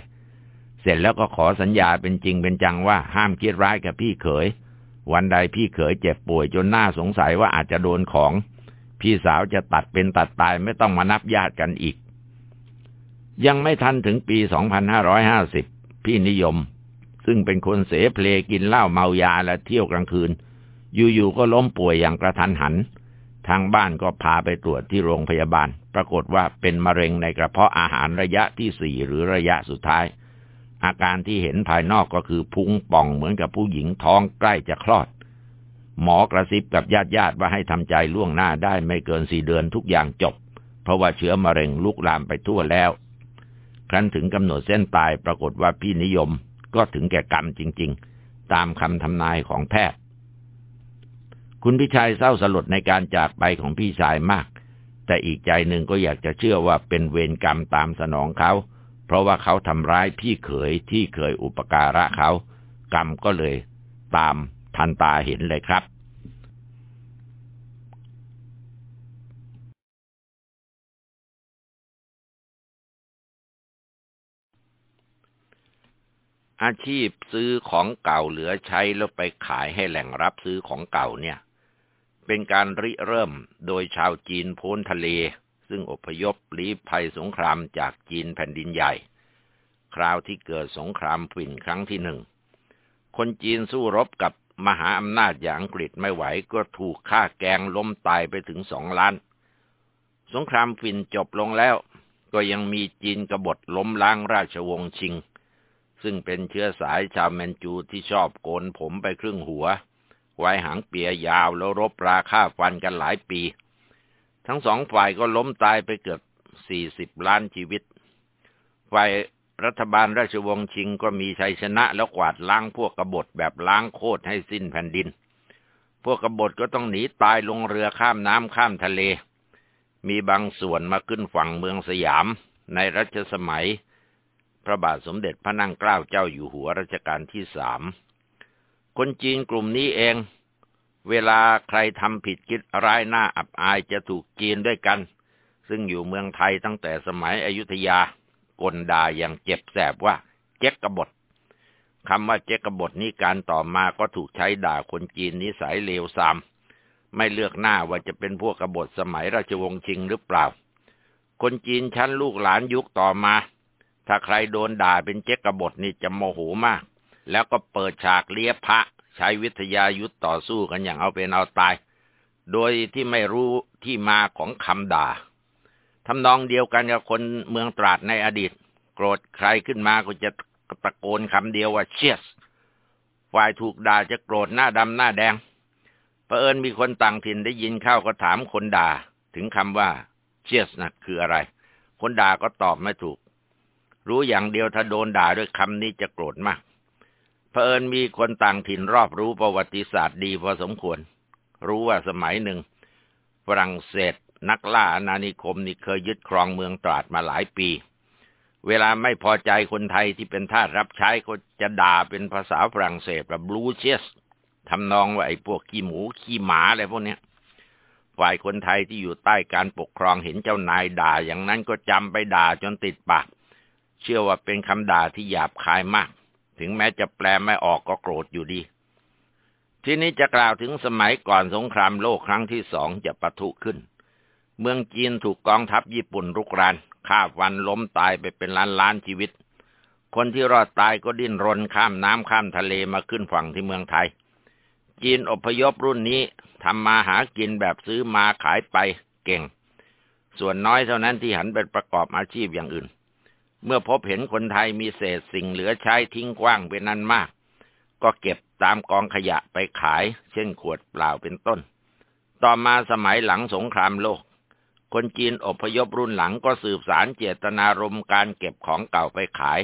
Speaker 1: เสร็จแล้วก็ขอสัญญาเป็นจริงเป็นจังว่าห้ามคิดร้ายกับพี่เขย วันใดพี่เขยเจ็บป่วยจนน่าสงสัยว่าอาจจะโดนของ พี่สาวจะตัดเป็นตัดตายไม่ต้องมานับญาติกันอีก ยังไม่ทันถึงปี 2550 พี่นิยม ซึ่งเป็นคนเสเพลกินเหล้าเมายาและเที่ยวกลางคืน อยู่ๆก็ล้มป่วยอย่างกระทันหัน ทางบ้านก็พาไปตรวจที่โรงพยาบาล ปรากฏว่าเป็นมะเร็งในกระเพาะอาหารระยะที่สี่หรือระยะสุดท้าย อาการที่เห็นภายนอกก็คือพุงป่องเหมือนกับผู้หญิงท้องใกล้จะคลอด หมอกระซิบกับญาติญาติว่าให้ทำใจล่วงหน้าได้ไม่เกินสี่เดือนทุกอย่างจบ เพราะว่าเชื้อมะเร็งลุกลามไปทั่วแล้ว ครั้นถึงกำหนดเส้นตายปรากฏว่าพี่นิยมก็ถึงแก่กรรมจริง ๆ ตามคำทำนายของแพทย์คุณพี่ชายเศร้าสลดในการจากไปของพี่ชายมาก แต่อีกใจหนึ่งก็อยากจะเชื่อว่าเป็นเวรกรรมตามสนองเขา เพราะว่าเขาทำร้ายพี่เขยที่เคยอุปการะเขา กรรมก็เลยตามทันตาเห็นเลยครับอาชีพซื้อของเก่าเหลือใช้แล้วไปขายให้แหล่งรับซื้อของเก่าเนี่ย เป็นการริเริ่มโดยชาวจีนพ้นทะเล ซึ่งอพยพลี้ภัยสงครามจากจีนแผ่นดินใหญ่ คราวที่เกิดสงครามฝิ่นครั้งที่หนึ่ง คนจีนสู้รบกับมหาอำนาจอย่างอังกฤษไม่ไหวก็ถูกฆ่าแกงล้มตายไปถึงสองล้าน สงครามฝิ่นจบลงแล้ว ก็ยังมีจีนกบฏล้มล้างราชวงศ์ชิง ซึ่งเป็นเชื้อสายชาวแมนจูที่ชอบโกนผมไปครึ่งหัว ไว้หางเปียยาวแล้วรบราฆ่าฟันกันหลายปี ทั้งสองฝ่ายก็ล้มตายไปเกือบสี่สิบล้านชีวิต ฝ่ายรัฐบาลราชวงศ์ชิงก็มีชัยชนะแล้วกวาดล้างพวกกบฏแบบล้างโคตรให้สิ้นแผ่นดิน พวกกบฏก็ต้องหนีตายลงเรือข้ามน้ำข้ามทะเล มีบางส่วนมาขึ้นฝั่งเมืองสยาม ในรัชสมัย พระบาทสมเด็จพระนั่งเกล้าเจ้าอยู่หัวรัชกาลที่สาม คนจีนกลุ่มนี้เอง เวลาใครทำผิดคิดร้ายหน้าอับอายจะถูกจีนด้วยกัน ซึ่งอยู่เมืองไทยตั้งแต่สมัยอยุธยากลด่าอย่างเจ็บแสบว่า เจ๊กกบฏคำว่าเจ๊กกบฏนี้การต่อมาก็ถูกใช้ด่าคนจีนนิสัยเลวทรามไม่เลือกหน้าว่าจะเป็นพวกกบฏสมัยราชวงศ์ชิงหรือเปล่า คนจีนชั้นลูกหลานยุคต่อมา ถ้าใครโดนด่าเป็นเจ๊กกบฏนี่จะโมโหมาก แล้วก็เปิดฉากเลี้ยพระ ใช้วิทยายุทธต่อสู้กันอย่างเอาเป็นเอาตาย โดยที่ไม่รู้ที่มาของคำด่าทำนองเดียวกันกับคนเมืองตราดในอดีต โกรธใครขึ้นมาก็จะตะโกนคำเดียวว่าเชียสฝ่ายถูกด่าจะโกรธหน้าดำหน้าแดงเผอิญมีคนต่างถิ่นได้ยินเข้าก็ถามคนด่า ถึงคำว่าเชียสนะคืออะไร คนด่าก็ตอบไม่ถูก รู้อย่างเดียวถ้าโดนด่าด้วยคำนี้จะโกรธมาก เผอิญมีคนต่างถิ่นรอบรู้ประวัติศาสตร์ดีพอสมควร รู้ว่าสมัยหนึ่ง ฝรั่งเศสนักล่าอาณานิคมนี่เคยยึดครองเมืองตราดมาหลายปี เวลาไม่พอใจคนไทยที่เป็นทาสรับใช้ก็จะด่าเป็นภาษาฝรั่งเศสแบบบลูเชสทำนองว่าไอ้พวกขี้หมูขี้หมาอะไรพวกเนี้ยฝ่ายคนไทยที่อยู่ใต้การปกครองเห็นเจ้านายด่า อย่างนั้นก็จำไปด่าจนติดปาก เชื่อว่าเป็นคำด่าที่หยาบคายมาก ถึงแม้จะแปลไม่ออกก็โกรธอยู่ดี ทีนี้จะกล่าวถึงสมัยก่อนสงครามโลกครั้งที่สองจะปะทุขึ้น เมืองจีนถูกกองทัพญี่ปุ่นรุกรานฆ่าฟันล้มตายไปเป็นล้านล้านชีวิต คนที่รอดตายก็ดิ้นรนข้ามน้ำข้ามทะเลมาขึ้นฝั่งที่เมืองไทย จีนอพยพรุ่นนี้ทำมาหากินแบบซื้อมาขายไปเก่ง ส่วนน้อยเท่านั้นที่หันไปประกอบอาชีพอย่างอื่น เมื่อพบเห็นคนไทยมีเศษสิ่งเหลือใช้ทิ้งกว้างเป็นนั้นมาก ก็เก็บตามกองขยะไปขาย เช่นขวดเปล่าเป็นต้น ต่อมาสมัยหลังสงครามโลก คนจีนอพยพรุ่นหลังก็สืบสารเจตนารมณ์การเก็บของเก่าไปขาย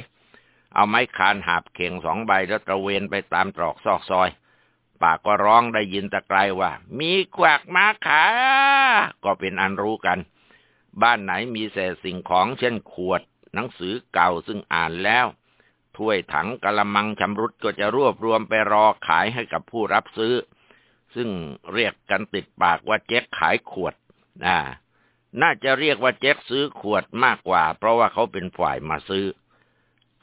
Speaker 1: เอาไม้คานหาบเข่งสองใบแล้วตระเวนไปตามตรอกซอกซอยปากก็ร้องได้ยินตะไกลว่า มีกวักมาขาก็เป็นอันรู้กัน บ้านไหนมีเศษสิ่งของเช่นขวด หนังสือเก่าซึ่งอ่านแล้ว ถ้วยถังกะละมังชำรุดก็จะรวบรวมไปรอขายให้กับผู้รับซื้อ ซึ่งเรียกกันติดปากว่าเจ๊กขายขวดอ่าน่าจะเรียกว่าเจ๊กซื้อขวดมากกว่า เพราะว่าเขาเป็นฝ่ายมาซื้อ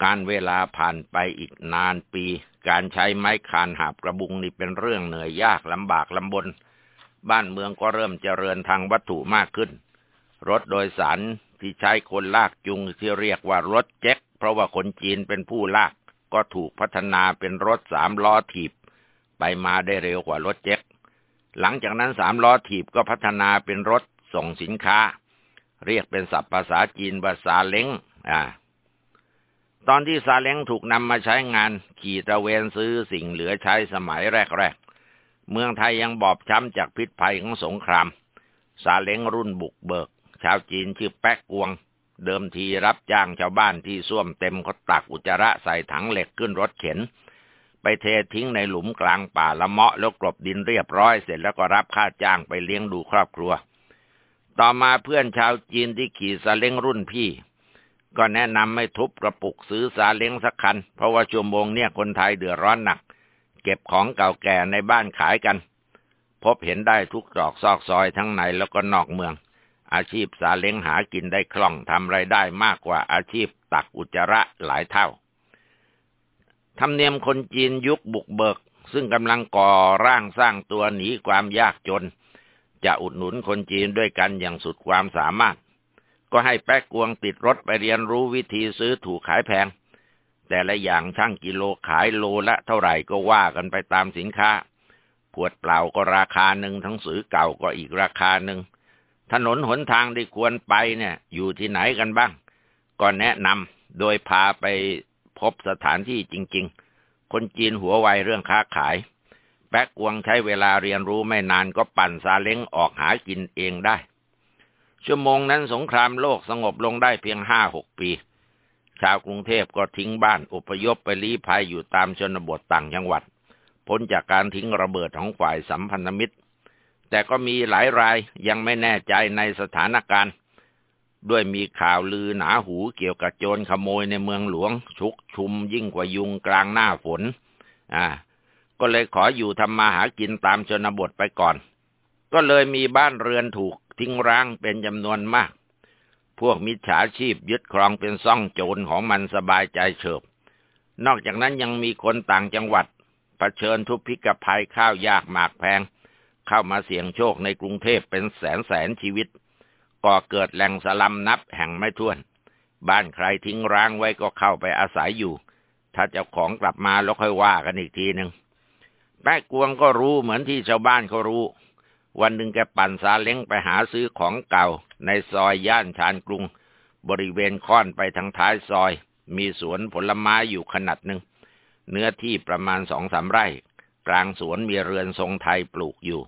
Speaker 1: การเวลาผ่านไปอีกนานปี การใช้ไม้คานหาบกระบุงนี่เป็นเรื่องเหนื่อยยากลำบากลำบน บ้านเมืองก็เริ่มเจริญทางวัตถุมากขึ้น รถโดยสาร ที่ใช้คนลากจุงที่เรียกว่ารถเจ๊กเพราะว่าคนจีนเป็นผู้ลาก ก็ถูกพัฒนาเป็นรถสามล้อถีบ ไปมาได้เร็วกว่ารถเจ๊กหลังจากนั้นสามล้อถีบก็พัฒนาเป็นรถส่งสินค้า เรียกเป็นศัพท์ภาษาจีนว่าซาเล้งอ่าตอนที่ซาเล้งถูกนำมาใช้งานขี่ตะเวนซื้อสิ่งเหลือใช้สมัยแรกๆ เมืองไทยยังบอบช้ำจากพิษภัยของสงคราม ซาเล้งรุ่นบุกเบิก ชาวจีนชื่อแป๊กกวง เดิมทีรับจ้างชาวบ้านที่ส้วมเต็มเขาตักอุจจาระใส่ถังเหล็กขึ้นรถเข็น ไปเททิ้งในหลุมกลางป่าละเมาะแล้วกลบดินเรียบร้อยเสร็จแล้วก็รับค่าจ้างไปเลี้ยงดูครอบครัว ต่อมาเพื่อนชาวจีนที่ขี่ซาเล้งรุ่นพี่ ก็แนะนำให้ทุบกระปุกซื้อซาเล้งสักคัน เพราะว่าชั่วโมงเนี่ยคนไทยเดือดร้อนหนัก เก็บของเก่าแก่ในบ้านขายกัน พบเห็นได้ทุกตรอกซอกซอยทั้งในแล้วก็นอกเมือง อาชีพซาเล้งหากินได้คล่องทำไรายได้มากกว่าอาชีพตักอุจจาระหลายเท่า ธรรมเนียมคนจีนยุคบุกเบิก ซึ่งกำลังก่อร่างสร้างตัวหนีความยากจน จะอุดหนุนคนจีนด้วยกันอย่างสุดความสามารถ ก็ให้แป๊กกวงติดรถไปเรียนรู้วิธีซื้อถูกขายแพง แต่ละอย่างช่างกิโลขายโลละเท่าไหร่ก็ว่ากันไปตามสินค้าขวดเปล่าก็ราคาหนึ่งทั้งสือเก่าก็อีกราคาหนึ่ง ถนนหนทางที่ควรไปเนี่ย อยู่ที่ไหนกันบ้าง ก็แนะนำโดยพาไปพบสถานที่จริง ๆ คนจีนหัวไวเรื่องค้าขาย แป๊กกวงใช้เวลาเรียนรู้ไม่นานก็ปั่นซาเล้งออกหากินเองได้ ชั่วโมงนั้นสงครามโลกสงบลงได้เพียงห้าหกปี ชาวกรุงเทพก็ทิ้งบ้านอพยพไปลี้ภัยอยู่ตามชนบทต่างจังหวัด พ้นจากการทิ้งระเบิดของฝ่ายสัมพันธมิตร แต่ก็มีหลายรายยังไม่แน่ใจในสถานการณ์ ด้วยมีข่าวลือหนาหูเกี่ยวกับโจรขโมยในเมืองหลวง ชุกชุมยิ่งกว่ายุงกลางหน้าฝน อ่า ก็เลยขออยู่ทำมาหากินตามชนบทไปก่อน ก็เลยมีบ้านเรือนถูกทิ้งร้างเป็นจำนวนมาก พวกมิจฉาชีพยึดครองเป็นซ่องโจรของมันสบายใจเฉิบ นอกจากนั้นยังมีคนต่างจังหวัดเผชิญทุพพิกภัยข้าวยากหมากแพง เข้ามาเสี่ยงโชคในกรุงเทพเป็นแสนแสนชีวิต ก่อเกิดแหล่งสลัมนับแห่งไม่ถ้วน บ้านใครทิ้งร้างไว้ก็เข้าไปอาศัยอยู่ ถ้าเจ้าของกลับมาแล้วค่อยว่ากันอีกทีหนึ่งแป๊กวงก็รู้เหมือนที่ชาวบ้านเขารู้ วันหนึ่งแกปั่นซาเล้งไปหาซื้อของเก่า ในซอยย่านชานกรุง บริเวณค่อนไปทางท้ายซอย มีสวนผลไม้อยู่ขนาดหนึ่งเนื้อที่ประมาณสองสามไร่ ลางสวนมีเรือนทรงไทยปลูกอยู่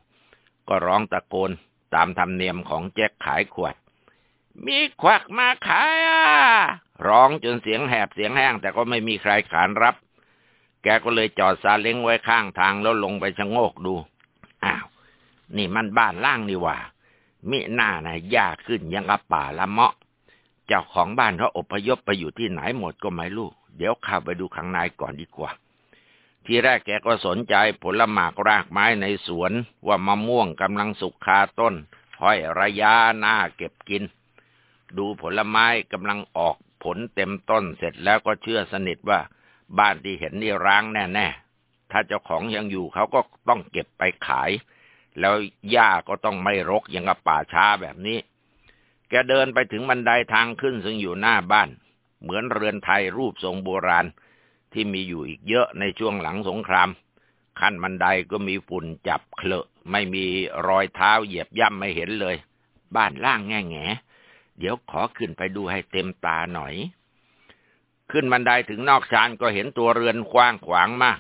Speaker 1: ก็ร้องตะโกนตามธรรมเนียมของแจ็คขายขวด มีควักมาขายอะร้องจนเสียงแหบเสียงแห้งแต่ก็ไม่มีใครขานรับ แกก็เลยจอดซาเล้งไว้ข้างทางแล้วลงไปชะโงกดู อ้าว นี่มันบ้านล่างนี่ว่า มิหน้านะยากขึ้นยังกับป่าละเมาะ เจ้าของบ้านเขาอพยพไปอยู่ที่ไหนหมดก็ไม่รู้ เดี๋ยวข้าไปดูข้างในก่อนดีกว่า ทีแรกแกก็สนใจผลหมากรากไม้ในสวนว่ามะม่วงกำลังสุกคาต้นห้อยระยะหน้าเก็บกิน ดูผลไม้กำลังออกผลเต็มต้นเสร็จแล้วก็เชื่อสนิทว่า บ้านที่เห็นนี่ร้างแน่ ๆ ถ้าเจ้าของยังอยู่เขาก็ต้องเก็บไปขาย แล้วหญ้าก็ต้องไม่รกอย่างกับป่าช้าแบบนี้ แกเดินไปถึงบันไดทางขึ้นซึ่งอยู่หน้าบ้าน เหมือนเรือนไทยรูปทรงโบราณ ที่มีอยู่อีกเยอะในช่วงหลังสงคราม ขั้นบันไดก็มีฝุ่นจับเคลอะไม่มีรอยเท้าเหยียบย่ำไม่เห็นเลย บ้านล่างแง่แง่เดี๋ยวขอขึ้นไปดูให้เต็มตาหน่อย ขึ้นบันไดถึงนอกชานก็เห็นตัวเรือนกว้างขวางมาก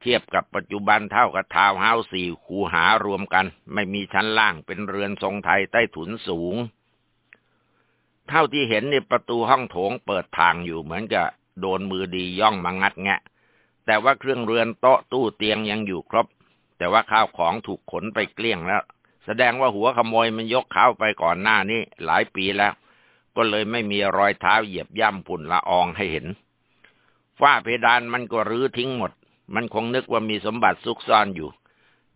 Speaker 1: เทียบกับปัจจุบันเท่ากับทาวน์เฮาส์สี่คูหารวมกัน ไม่มีชั้นล่างเป็นเรือนทรงไทยใต้ถุนสูง เท่าที่เห็นในประตูห้องโถงเปิดทางอยู่เหมือนกับ โดนมือดีย่องมางัดแงะ แต่ว่าเครื่องเรือนโต๊ะตู้เตียงยังอยู่ครบ แต่ว่าข้าวของถูกขนไปเกลี้ยงแล้ว แสดงว่าหัวขโมยมันยกข้าวไปก่อนหน้านี้หลายปีแล้ว ก็เลยไม่มีรอยเท้าเหยียบย่ำฝุ่นละอองให้เห็น ฝ้าเพดานมันก็รื้อทิ้งหมด มันคงนึกว่ามีสมบัติซุกซ่อนอยู่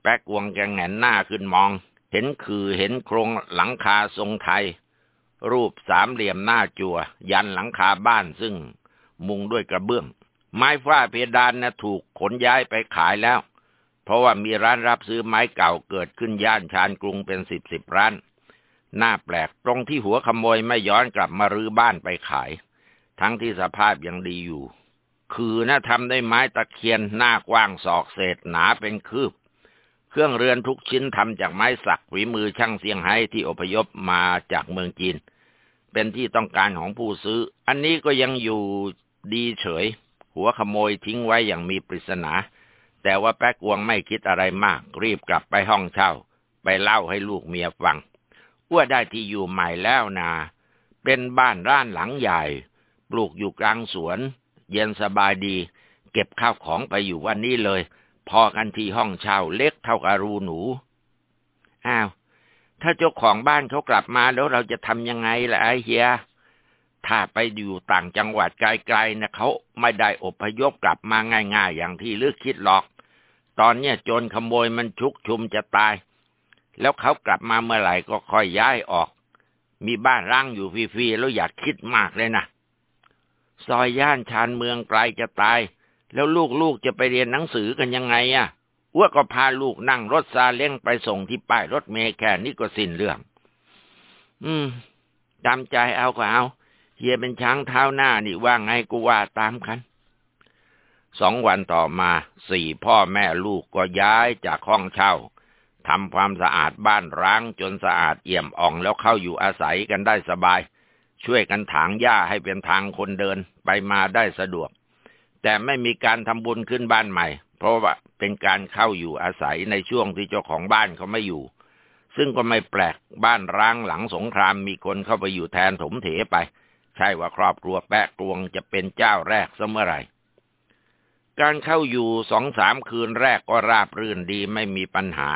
Speaker 1: แป๊กวงแกงแหนหน้าขึ้นมอง เห็นคือเห็นโครงหลังคาทรงไทยรูปสามเหลี่ยมหน้าจัวยันหลังคาบ้านซึ่ง มุงด้วยกระเบื้อง ไม้ฝ้าเพดานนะถูกขนย้ายไปขายแล้ว เพราะว่ามีร้านรับซื้อไม้เก่าเกิดขึ้นย่านชานกรุงเป็นสิบสิบร้าน น่าแปลกตรงที่หัวขโมยไม่ย้อนกลับมารื้อบ้านไปขาย ทั้งที่สภาพยังดีอยู่ คือนะทำด้วยไม้ตะเคียนหน้ากว้างศอกเศษหนาเป็นคืบเครื่องเรือนทุกชิ้นทำจากไม้สักฝีมือช่างเซียงไฮ้ที่อพยพมาจากเมืองจีน เป็นที่ต้องการของผู้ซื้อ อันนี้ก็ยังอยู่ ดีเฉย หัวขโมยทิ้งไว้อย่างมีปริศนา แต่ว่าแป๊กวงไม่คิดอะไรมาก รีบกลับไปห้องเช่า ไปเล่าให้ลูกเมียฟังว่าได้ที่อยู่ใหม่แล้วนาเป็นบ้านร้านหลังใหญ่ ปลูกอยู่กลางสวน เย็นสบายดี เก็บข้าวของไปอยู่วันนี้เลย พอกันที่ห้องเช่าเล็กเท่ากับรูหนู อ้าว ถ้าเจ้าของบ้านเขากลับมาแล้วเราจะทำยังไงล่ะไอ้เฮีย ถ้าไปอยู่ต่างจังหวัดไกลๆนะเขาไม่ได้อพยพกลับมาง่ายๆ อย่างที่ลึกคิดหรอก ตอนเนี้ยโจรขโมยมันชุกชุมจะตาย แล้วเขากลับมาเมื่อไหร่ก็ค่อยย้ายออก มีบ้านร่างอยู่ฟรีๆแล้วอยากคิดมากเลยนะซอยย่านชานเมืองไกลจะตาย แล้วลูกๆจะไปเรียนหนังสือกันยังไงอะ่ะอ้วก็พาลูกนั่งรถซาเล้งไปส่งที่ป้ายรถเมล์แค่นี้ก็สิ้นเรื่อง อืมตามใจเอาก็เอา เฮียเป็นช้างเท้าหน้านี่ว่าไงกูว่าตามกันสองวันต่อมาสี่พ่อแม่ลูกก็ย้ายจากห้องเช่าทำความสะอาดบ้านร้างจนสะอาดเอี่ยมอ่องแล้วเข้าอยู่อาศัยกันได้สบาย ช่วยกันถางหญ้าให้เป็นทางคนเดินไปมาได้สะดวก แต่ไม่มีการทำบุญขึ้นบ้านใหม่ เพราะว่าเป็นการเข้าอยู่อาศัยในช่วงที่เจ้าของบ้านเขาไม่อยู่ ซึ่งก็ไม่แปลกบ้านร้างหลังสงครามมีคนเข้าไปอยู่แทนถมเถไป ใช่ว่าครอบครัวแปะกลวงจะเป็นเจ้าแรกเสมอไรการเข้าอยู่สองสามคืนแรกก็ราบรื่นดีไม่มีปัญหา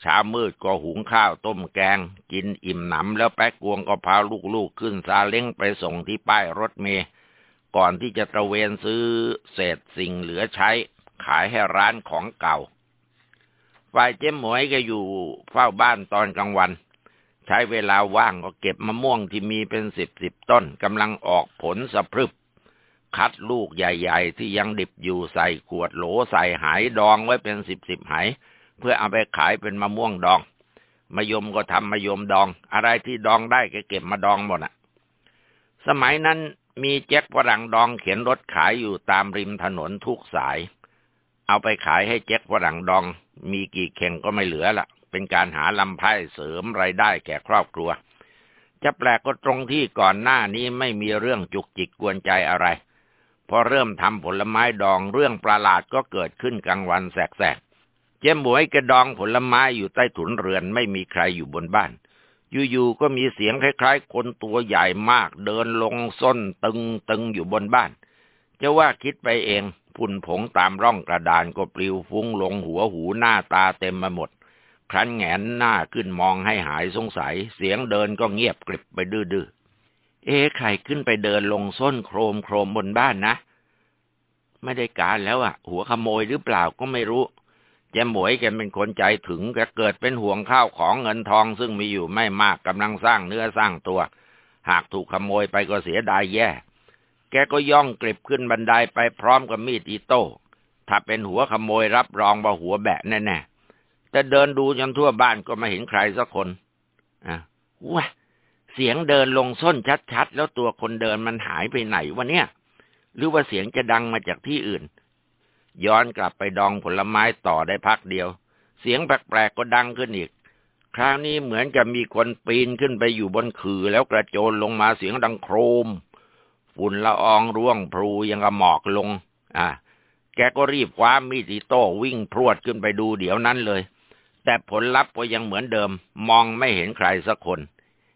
Speaker 1: เช้ามืดก็หุงข้าวต้มแกง กินอิ่มหนำแล้วแป๊กกวงก็พาลูกๆขึ้นซาเล้งไปส่งที่ป้ายรถเมย์ก่อนที่จะตระเวนซื้อเศษสิ่งเหลือใช้ ขายให้ร้านของเก่า ฝ่ายเจ๊หมวยก็อยู่เฝ้าบ้านตอนกลางวัน ใช้เวลาว่างก็เก็บมะม่วงที่มีเป็นสิบสิบต้นกำลังออกผลสะพรึบ คัดลูกใหญ่ๆ ที่ยังดิบอยู่ใส่ขวดโหลใส่หายดองไว้เป็นสิบสิบหาย เพื่อเอาไปขายเป็นมะม่วงดองมะยมก็ทำมะยมดอง อะไรที่ดองได้ก็เก็บมาดองหมดอะ สมัยนั้นมีแจ็คฝรั่งดองเขียนรถขายอยู่ตามริมถนนทุกสาย เอาไปขายให้แจ็คฝรั่งดอง มีกี่เข่งก็ไม่เหลือละ เป็นการหาลำไพ่เสริมไรายได้แก่ครอบครัว จะแปลกก็ตรงที่ก่อนหน้านี้ไม่มีเรื่องจุกจิกกวนใจอะไร พอเริ่มทำผลไม้ดองเรื่องประหลาดก็เกิดขึ้นกลางวันแสกเจ๊หมวยกระดองผลไม้อยู่ใต้ถุนเรือนไม่มีใครอยู่บนบ้าน อยู่ๆก็มีเสียงคล้ายๆ คนตัวใหญ่มากเดินลงส้นตึงๆอยู่บนบ้าน จะว่าคิดไปเองฝุ่นผงตามร่องกระดานก็ปลิวฟุ้งลงหัวหูหน้าตาเต็มมาหมด ครั้นแงนหน้าขึ้นมองให้หายสงสัย เสียงเดินก็เงียบกริบไปดื้อๆ เอ๊ใครขึ้นไปเดินลงส้นโครมโครมบนบ้านนะ ไม่ได้การแล้วอะ หัวขโมยหรือเปล่าก็ไม่รู้แจหมวยแกเป็นคนใจถึงแกเกิดเป็นห่วงข้าวของเงินทองซึ่งมีอยู่ไม่มากกำลังสร้างเนื้อสร้างตัว หากถูกขโมยไปก็เสียดายแย่ แกก็ย่องกลิบขึ้นบันไดไปพร้อมกับมีดอีโต้ถ้าเป็นหัวขโมยรับรองว่าหัวแบะแน่ แต่เดินดูจนทั่วบ้านก็ไม่เห็นใครสักคนอะว้าเสียงเดินลงส้นชัดๆ แล้วตัวคนเดินมันหายไปไหนวะเนี่ย หรือว่าเสียงจะดังมาจากที่อื่น ย้อนกลับไปดองผลไม้ต่อได้พักเดียว เสียงแปลกๆก็ดังขึ้นอีก คราวนี้เหมือนกับมีคนปีนขึ้นไปอยู่บนคือแล้วกระโจนลงมาเสียงดังโครม ฝุ่นละอองร่วงพลูยังกระหมอกลง อะแกก็รีบคว้ามีดอิโต้วิ่งพรวดขึ้นไปดูเดี๋ยวนั้นเลย แต่ผลลัพธ์ก็ยังเหมือนเดิม มองไม่เห็นใครสักคน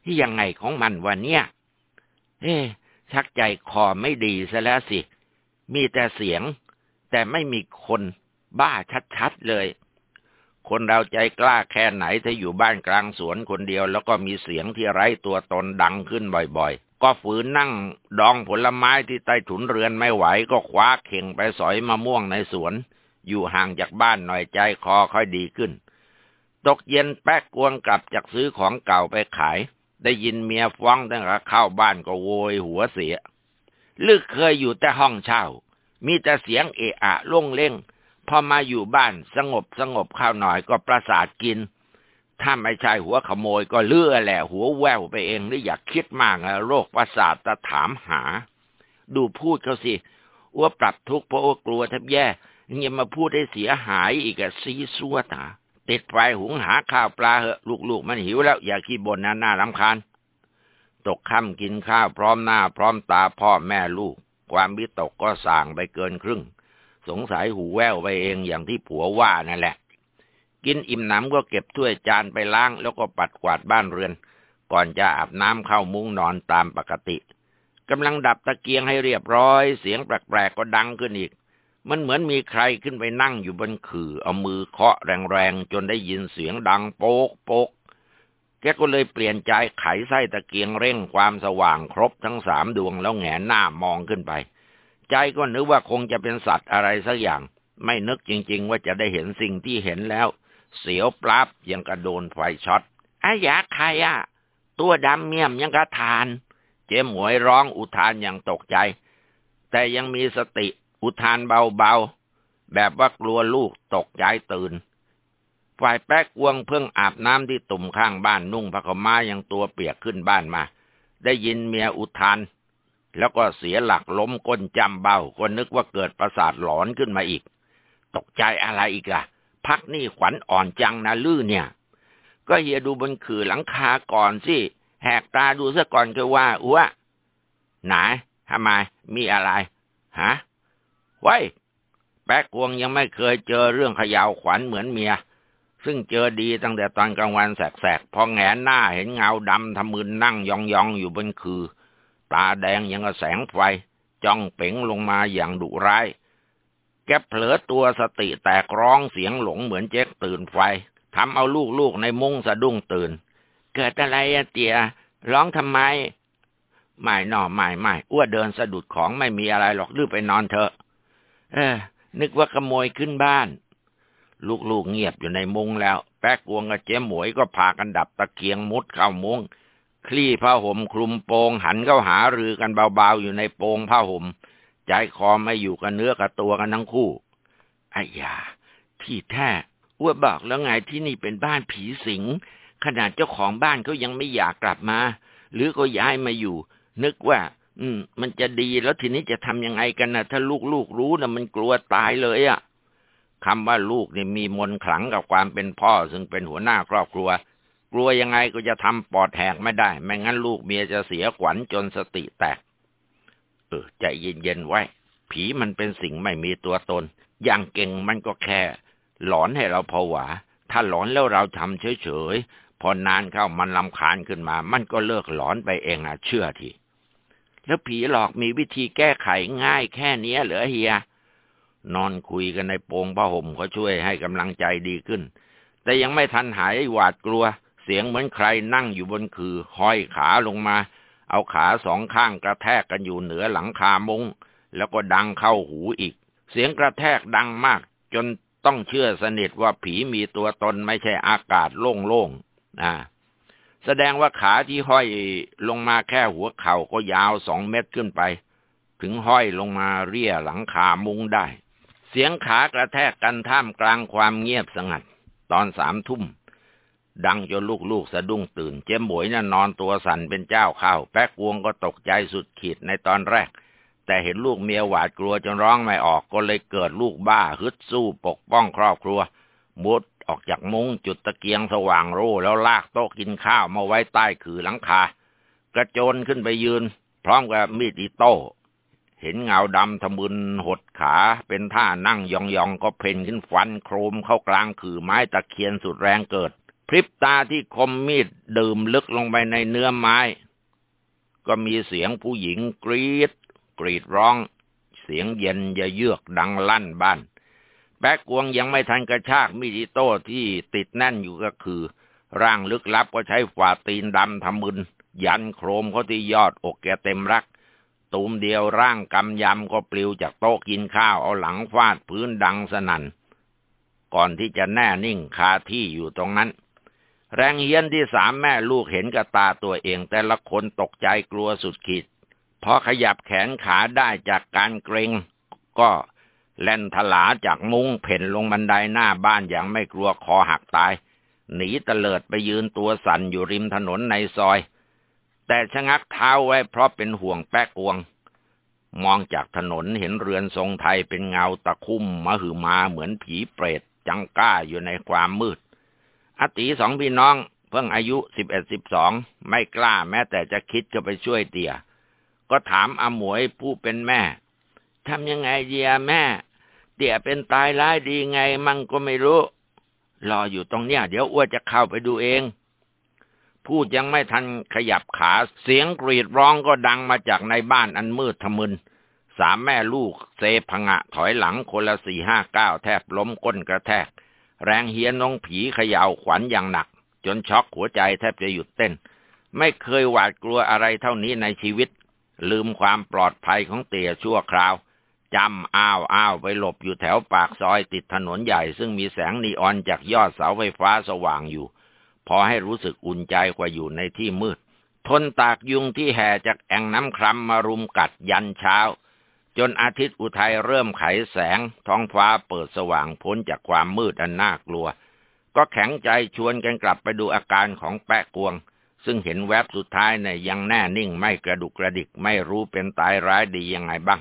Speaker 1: ที่ยังไงของมันวะเนี่ย เอ๊ชักใจคอไม่ดีซะแล้วสิ มีแต่เสียง แต่ไม่มีคนบ้าชัดๆเลย คนเราใจกล้าแค่ไหนถ้าอยู่บ้านกลางสวนคนเดียว แล้วก็มีเสียงที่ไร้ตัวตนดังขึ้นบ่อยๆ ก็ฝืนนั่งดองผลไม้ที่ใต้ถุนเรือนไม่ไหวก็คว้าเข่งไปสอยมะม่วงในสวน อยู่ห่างจากบ้านหน่อยใจคอค่อยดีขึ้น ตกเย็นแป๊กกวงกลับจากซื้อของเก่าไปขาย ได้ยินเมียฟ้องตั้งแต่เข้าบ้านก็โวยหัวเสีย ลึกเคยอยู่แต่ห้องเช่า มีแต่เสียงเอะอะล่งเล่ง พอมาอยู่บ้านสงบสงบข้าวหน่อยก็ประสาทกิน ถ้าไม่ใช่หัวขโมยก็เลื่อแหละหัวแววไปเองหรืออยากคิดมากโรคประสาทจะถามหา ดูพูดเขาสิว่าปรับทุกข์เพราะกลัวแทบแย่ยังมาพูดให้เสียหายอีกอะซีซัวตา ติดไฟหุงหาข้าวปลาเหอะ ลูกๆ มันหิวแล้ว อย่าขี้บ่นนะน่ารำคาญ ตกค่ำกินข้าวพร้อมหน้า พร้อมตาพ่อแม่ลูก ความวิตกก็ส่างไปเกินครึ่ง สงสัยหูแว่วไปเองอย่างที่ผัวว่านั่นแหละ กินอิ่มหนำก็เก็บถ้วยจานไปล้างแล้วก็ปัดกวาดบ้านเรือน ก่อนจะอาบน้ำเข้ามุ้งนอนตามปกติกำลังดับตะเกียงให้เรียบร้อย เสียงแปลกๆก็ดังขึ้นอีก มันเหมือนมีใครขึ้นไปนั่งอยู่บนขื่อเอามือเคาะแรงๆ จนได้ยินเสียงดังโป๊กโป๊กแกก็เลยเปลี่ยนใจไขไส้ตะเกียงเร่งความสว่างครบทั้งสามดวงแล้วแงหน้ามองขึ้นไป ใจก็นึกว่าคงจะเป็นสัตว์อะไรสักอย่าง ไม่นึกจริง ๆ ว่าจะได้เห็นสิ่งที่เห็นแล้ว เสียวปราบยังกระโดนไฟช็อตอายาใครอะตัวดำเมี่ยมยังกระทาน เจ๊หมวยร้องอุทานอย่างตกใจ แต่ยังมีสติ อุทานเบาๆ แบบว่ากลัวลูกตกใจตื่น ฝ่ายแป๊กวงเพิ่งอาบน้ำที่ตุ่มข้างบ้านนุ่งผ้าขม้ายังตัวเปียกขึ้นบ้านมา ได้ยินเมียอุทาน แล้วก็เสียหลักล้มก้นจำเบาก็นึกว่าเกิดประสาทหลอนขึ้นมาอีก ตกใจอะไรอีกล่ะ พักนี่ขวัญอ่อนจังนะลื่นเนี่ย ก็เฮียดูบนขื่อหลังคาก่อนสิแหกตาดูซะก่อนก็ว่าอ้วไหนทำไมมีอะไร ฮะ ไว้แป๊กวงยังไม่เคยเจอเรื่องขยาวขวัญเหมือนเมีย ซึ่งเจอดีตั้งแต่ตอนกลางวันแสกๆ พอแงนหน้าเห็นเงาดำทำมืนนั่งยองๆ อยู่บนคือ ตาแดงยังกระแสงไฟ จ้องเป๋งลงมาอย่างดุร้าย แกเผลอตัวสติแตกร้องเสียงหลงเหมือนเจ๊กตื่นไฟทำเอาลูกๆในมุ้งสะดุ้งตื่น เกิดอะไรอะเตีย ร้องทำไม ไม่นอไม่ไม่อ้วเดินสะดุดของไม่มีอะไรหรอกรีบไปนอนเถอะ เออ นึกว่าขโมยขึ้นบ้าน ลูกๆเงียบอยู่ในมุ้งแล้ว แป๊กวงกับเจ๊หมวยก็พากันดับตะเกียงมุดเข้ามุ้งคลี่ผ้าห่มคลุมโปงหันเข้าหารือกันเบาๆอยู่ในโปงผ้าห่มใจคอไม่อยู่กับเนื้อกับตัวกันทั้งคู่ไอ้ยา ที่แท้อ้วบอกแล้วไงที่นี่เป็นบ้านผีสิง ขนาดเจ้าของบ้านเขายังไม่อยากกลับมา หรือก็ย้ายมาอยู่ นึกว่า อืม มันจะดีแล้วทีนี้จะทำยังไงกันนะถ้าลูกๆรู้นะมันกลัวตายเลยอะ่ะคำว่าลูกเนี่ยมีมนขลังกับความเป็นพ่อ ซึ่งเป็นหัวหน้าครอบครัว กลัวยังไงก็จะทำปอดแหกไม่ได้ ไม่งั้นลูกเมียจะเสียขวัญจนสติแตก เออใจเย็นๆไว้ ผีมันเป็นสิ่งไม่มีตัวตน อย่างเก่งมันก็แค่ หลอนให้เราผวา ถ้าหลอนแล้วเราทำเฉยๆพอนานเข้ามันลำคาญขึ้นมา มันก็เลิกหลอนไปเองอะเชื่อที แล้วผีหลอกมีวิธีแก้ไขง่ายแค่นี้เหรอเฮีย นอนคุยกันในโปงผ้าห่มเขาช่วยให้กำลังใจดีขึ้น แต่ยังไม่ทันหายหวาดกลัว เสียงเหมือนใครนั่งอยู่บนคือห้อยขาลงมา เอาขาสองข้างกระแทกกันอยู่เหนือหลังคามุงแล้วก็ดังเข้าหูอีก เสียงกระแทกดังมาก จนต้องเชื่อสนิทว่าผีมีตัวตนไม่ใช่อากาศโล่งๆนะ แสดงว่าขาที่ห้อยลงมาแค่หัวเข่าก็ยาวสองเมตรขึ้นไป ถึงห้อยลงมาเรียหลังคามุงได้ เสียงขากระแทกกันท่ามกลางความเงียบสงัด ตอนสามทุ่ม ดังจนลูกๆสะดุ้งตื่น เจ๊หมวยน่ะนอนตัวสั่นเป็นเจ้าข้าวแป๊กวงก็ตกใจสุดขีดในตอนแรก แต่เห็นลูกเมียหวาดกลัวจนร้องไม่ออกก็เลยเกิดลูกบ้าฮึดสู้ปกป้องครอบครัวมุด ออกจากมุ้งจุดตะเกียงสว่างร่แล้วลากโต๊ะกินข้าวมาไว้ใต้ขือหลังคา กระโจนขึ้นไปยืน พร้อมกับมีดอิโต้ เห็นเงาดำทะมึนหดขาเป็นท่านั่งยองๆ ก็เพ่นขึ้นฟันโครมเข้ากลางขือไม้ตะเคียนสุดแรงเกิด พริบตาที่คมมีดดื่มลึกลงไปในเนื้อไม้ ก็มีเสียงผู้หญิงกรีด กรีดร้อง เสียงเย็นยะเยือกดังลั่นบ้าน แป๊กวงยังไม่ทันกระชากมีดอิโต้ที่ติดแน่นอยู่ก็คือ ร่างลึกลับก็ใช้ฝ่าตีนดำทำมึน ยันโครมเขาที่ยอดอกแกเต็มรัก ตูมเดียวร่างกำยำก็ปลิวจากโต๊ะกินข้าวเอาหลังฟาดพื้นดังสนัน่น ก่อนที่จะแน่นิ่งคาที่อยู่ตรงนั้น แรงเฮียนที่สามแม่ลูกเห็นกับตาตัวเอง แต่ละคนตกใจกลัวสุดขีดพอขยับแขนขาได้จากการเกรงก็ แล่นถลาจากมุ้งเพ่นลงบันไดหน้าบ้านอย่างไม่กลัวคอหักตาย หนีเตลิดไปยืนตัวสั่นอยู่ริมถนนในซอย แต่ชะงักเท้าไว้เพราะเป็นห่วงแป๊กกวง มองจากถนนเห็นเรือนทรงไทยเป็นเงาตะคุ่มมาหือมาเหมือนผีเปรตจังก้าอยู่ในความมืด อติสองพี่น้องเพิ่งอายุสิบเอ็ดสิบสองไม่กล้าแม้แต่จะคิดจะไปช่วยเตี่ย ก็ถามอาหมวยผู้เป็นแม่ ทำยังไงเดียแม่ เตี่ยเป็นตายร้ายดีไงมั่งก็ไม่รู้ รออยู่ตรงเนี้ย เดี๋ยวอ้วจะเข้าไปดูเอง พูดยังไม่ทันขยับขาเสียงกรีดร้องก็ดังมาจากในบ้านอันมืดทะมึนสามแม่ลูกเซพงะถอยหลังคนละสี่ห้าเก้าแทบล้มก้นกระแทก แรงเฮียนน้องผีเขย่าขวัญอย่างหนัก จนช็อกหัวใจแทบจะหยุดเต้น ไม่เคยหวาดกลัวอะไรเท่านี้ในชีวิต ลืมความปลอดภัยของเตี่ยชั่วคราว จำอ้าวอ้าวไปหลบอยู่แถวปากซอยติดถนนใหญ่ ซึ่งมีแสงนีออนจากยอดเสาไฟฟ้าสว่างอยู่ พอให้รู้สึกอุ่นใจกว่าอยู่ในที่มืด ทนตากยุงที่แห่จากแอ่งน้ำครัมมารุมกัดยันเช้า จนอาทิตย์อุทัยเริ่มไขแสง ท้องฟ้าเปิดสว่างพ้นจากความมืดอันน่ากลัว ก็แข็งใจชวนกันกลับไปดูอาการของแปะกวงซึ่งเห็นแวบสุดท้ายเนี่ยยังแน่นิ่งไม่กระดุกกระดิกไม่รู้เป็นตายร้ายดียังไงบ้าง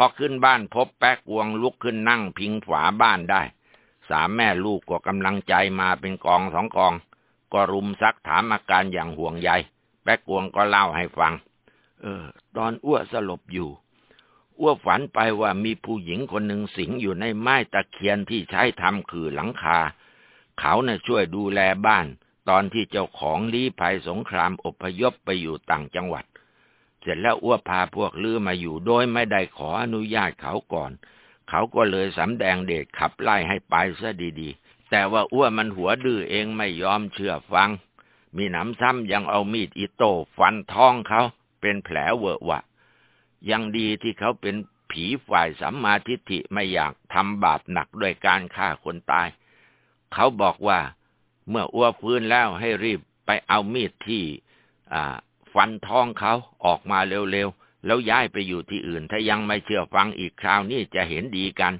Speaker 1: พอขึ้นบ้านพบแป๊กวงลุกขึ้นนั่งพิงฝาบ้านได้ สามแม่ลูกก็กำลังใจมาเป็นกองสองกอง ก็รุมซักถามอาการอย่างห่วงใย แป๊กวงก็เล่าให้ฟัง เออ ตอนอ้วสลบอยู่อ้วฝันไปว่ามีผู้หญิงคนหนึ่งสิงอยู่ในไม้ตะเคียนที่ใช้ทำคือหลังคา เขาเน่ะช่วยดูแลบ้าน ตอนที่เจ้าของลี้ภัยสงครามอพยพไปอยู่ต่างจังหวัด เสร็จแล้วอ้วพาพวกลือมาอยู่โดยไม่ได้ขออนุญาตเขาก่อน เขาก็เลยสำแดงเดชขับไล่ให้ไปซะดีๆ แต่ว่าอ้วมันหัวดื้อเองไม่ยอมเชื่อฟัง มีหนำซ้ำยังเอามีดอิโต้ฟันท้องเขา เป็นแผลเวอะวะ ยังดีที่เขาเป็นผีฝ่ายสัมมาทิฏฐิไม่อยากทำบาปหนักด้วยการฆ่าคนตาย เขาบอกว่าเมื่ออ้วฟื้นแล้วให้รีบไปเอามีดที่ ฟันท้องเขาออกมาเร็วๆ แล้วย้ายไปอยู่ที่อื่น ถ้ายังไม่เชื่อฟังอีกคราวนี้จะเห็นดีกัน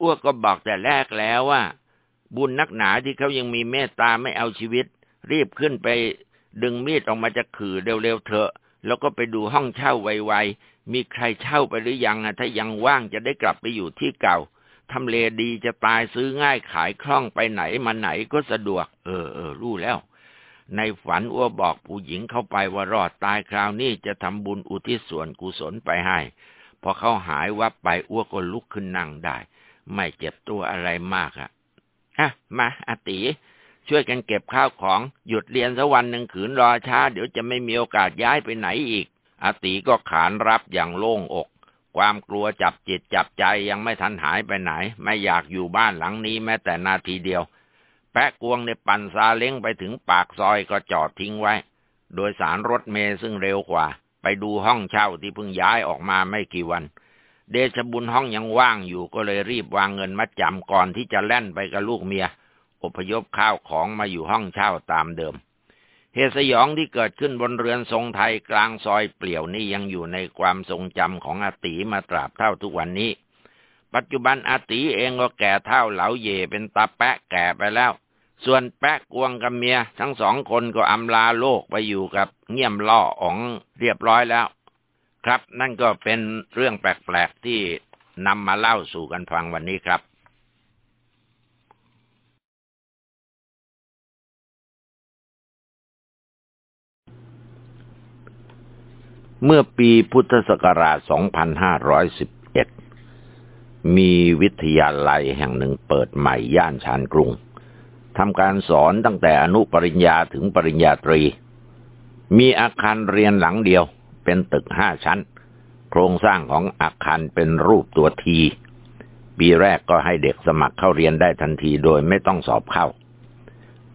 Speaker 1: อ้วกก็บอกแต่แรกแล้วว่า บุญนักหนาที่เขายังมีเมตตาไม่เอาชีวิต รีบขึ้นไปดึงมีดออกมาจากขื่อเร็วๆเถอะ แล้วก็ไปดูห้องเช่าไวๆ มีใครเช่าไปหรือยังถ้ายังว่างจะได้กลับไปอยู่ที่เก่าทำเลดีจะตายซื้อง่ายขายคล่องไปไหนมาไหนก็สะดวก เออเออรู้แล้ว ในฝันอ้วบอกผู้หญิงเข้าไปว่ารอดตายคราวนี้จะทำบุญอุทิศส่วนกุศลไปให้ พอเขาหายวับไปอ้วก็ลุกขึ้นนั่งได้ ไม่เจ็บตัวอะไรมากอะฮะมาอาติช่วยกันเก็บข้าวของหยุดเรียนสักวันหนึ่งขืนรอช้า เดี๋ยวจะไม่มีโอกาสย้ายไปไหนอีก อาติก็ขานรับอย่างโล่งอก ความกลัวจับจิตจับใจยังไม่ทันหายไปไหน ไม่อยากอยู่บ้านหลังนี้แม้แต่นาทีเดียว แปะกวงในปั่นซาเล้งไปถึงปากซอยก็จอดทิ้งไว้ โดยสารรถเมย์ซึ่งเร็วกว่า ไปดูห้องเช่าที่เพิ่งย้ายออกมาไม่กี่วัน เดชบุญห้องยังว่างอยู่ก็เลยรีบวางเงินมัดจำก่อนที่จะแล่นไปกับลูกเมีย อพยพข้าวของมาอยู่ห้องเช่าตามเดิม เหตุสยองที่เกิดขึ้นบนเรือนทรงไทยกลางซอยเปลี่ยวนี่ยังอยู่ในความทรงจำของอาตีมาตราบเท่าทุกวันนี้ ปัจจุบันอาตีเองก็แก่เท่าเหลาเยเป็นตาแปะแก่ไปแล้ว ส่วนแปะกวงกับเมีย ทั้งสองคนก็อำลาโลกไปอยู่กับเงี่ยมล่ออ๋องเรียบร้อยแล้ว ครับ นั่นก็เป็นเรื่องแปลกๆที่นำมาเล่าสู่กันฟังวันนี้ครับเมื่อปีพุทธศักราช 2511 มีวิทยาลัยแห่งหนึ่งเปิดใหม่ย่านชานกรุง ทำการสอนตั้งแต่อนุปริญญาถึงปริญญาตรี มีอาคารเรียนหลังเดียว เป็นตึกห้าชั้น โครงสร้างของอาคารเป็นรูปตัวที ปีแรกก็ให้เด็กสมัครเข้าเรียนได้ทันทีโดยไม่ต้องสอบเข้า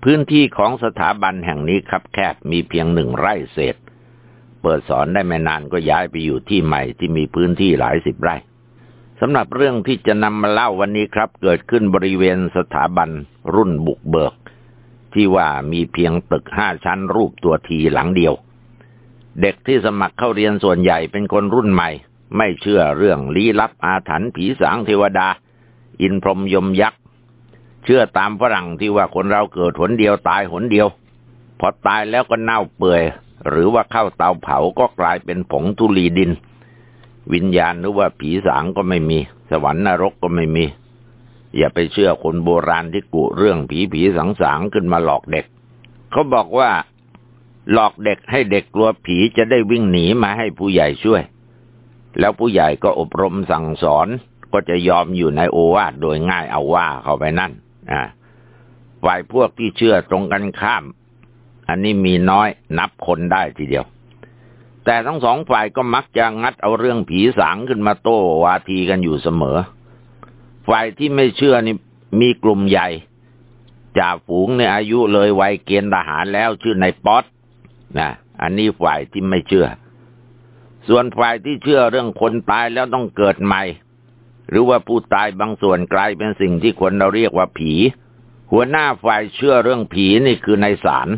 Speaker 1: พื้นที่ของสถาบันแห่งนี้คับแคบมีเพียงหนึ่งไร่เศษ เปิดสอนได้ไม่นานก็ย้ายไปอยู่ที่ใหม่ที่มีพื้นที่หลายสิบไร่ สำหรับเรื่องที่จะนำมาเล่าวันนี้ครับ เกิดขึ้นบริเวณสถาบันรุ่นบุกเบิก ที่ว่ามีเพียงตึกห้าชั้นรูปตัวทีหลังเดียว เด็กที่สมัครเข้าเรียนส่วนใหญ่เป็นคนรุ่นใหม่ ไม่เชื่อเรื่องลี้ลับอาถรรพ์ผีสางเทวดา อินพรมยมยักษ์เชื่อตามฝรั่งที่ว่าคนเราเกิดหนเดียวตายหนเดียว พอตายแล้วก็เน่าเปื่อย หรือว่าเข้าเตาเผาก็กลายเป็นผงทุลีดิน วิญญาณหรือว่าผีสางก็ไม่มี สวรรค์นรกก็ไม่มี อย่าไปเชื่อคนโบราณที่กุเรื่องผีผีสางสางขึ้นมาหลอกเด็ก เขาบอกว่าหลอกเด็กให้เด็กกลัวผีจะได้วิ่งหนีมาให้ผู้ใหญ่ช่วย แล้วผู้ใหญ่ก็อบรมสั่งสอนก็จะยอมอยู่ในโอวาทโดยง่ายเอาว่าเข้าไปนั่น อ่าฝ่ายพวกที่เชื่อตรงกันข้าม อันนี้มีน้อยนับคนได้ทีเดียว แต่ทั้งสองฝ่ายก็มักจะงัดเอาเรื่องผีสางขึ้นมาโต้วาทีกันอยู่เสมอ ฝ่ายที่ไม่เชื่อนี่มีกลุ่มใหญ่จ่าฝูงในอายุเลยวัยเกณฑ์ทหารแล้วชื่อนายป๊อตนะอันนี้ฝ่ายที่ไม่เชื่อ ส่วนฝ่ายที่เชื่อเรื่องคนตายแล้วต้องเกิดใหม่ หรือว่าผู้ตายบางส่วนกลายเป็นสิ่งที่คนเราเรียกว่าผี หัวหน้าฝ่ายเชื่อเรื่องผีนี่คือนายสาร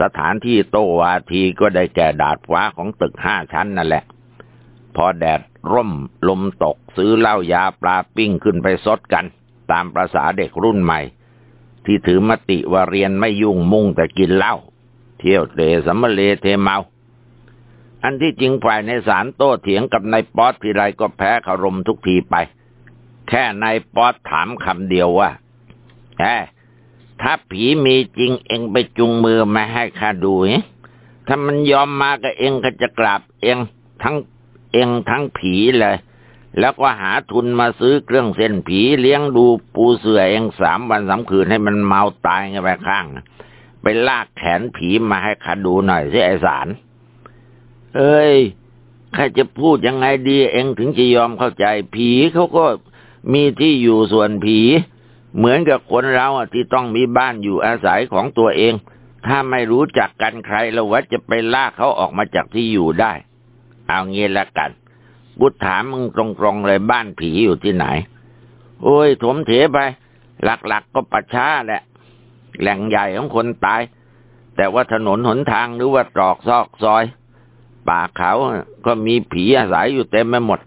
Speaker 1: สถานที่โตวาทีก็ได้แก่ดาดฟ้าของตึกห้าชั้นนั่นแหละ พอแดดร่มลมตกซื้อเหล้ายาปลาปิ้งขึ้นไปซดกัน ตามประษาเด็กรุ่นใหม่ ที่ถือมติว่าเรียนไม่ยุ่งมุ่งแต่กินเหล้าเที่ยวเตะสมเลเทเมา อันที่จริงฝ่ายในสารโต้เถียงกับนายป๊อตทีไรก็แพ้คารมทุกทีไป แค่นายป๊อตถามคำเดียวว่าแห ถ้าผีมีจริงเองไปจุงมือมาให้ข้าดูเนี่ยถ้ามันยอมมากับเองก็จะกราบเองทั้งเองทั้งผีเลย แล้วก็หาทุนมาซื้อเครื่องเส้นผีเลี้ยงดูปูเสือเองสามวันสามคืนให้มันเมาตายไงไปข้างไปลากแขนผีมาให้ข้าดูหน่อยสิไอสาร เอ้ยใครจะพูดยังไงดีเองถึงจะยอมเข้าใจผีเขาก็มีที่อยู่ส่วนผี เหมือนกับคนเราที่ต้องมีบ้านอยู่อาศัยของตัวเอง ถ้าไม่รู้จักกันใครแล้วว่าจะไปลากเขาออกมาจากที่อยู่ได้ เอาเงี้ละกันกูถามมึงตรงๆเลยบ้านผีอยู่ที่ไหน โอ้ยถมเถไป หลักๆกก็ปัจฉาแหละ แหล่งใหญ่ของคนตาย แต่ว่าถนนหนทางหรือว่าตรอกซอกซอย ป่าเขาก็มีผีอาศัยอยู่เต็มไปหมด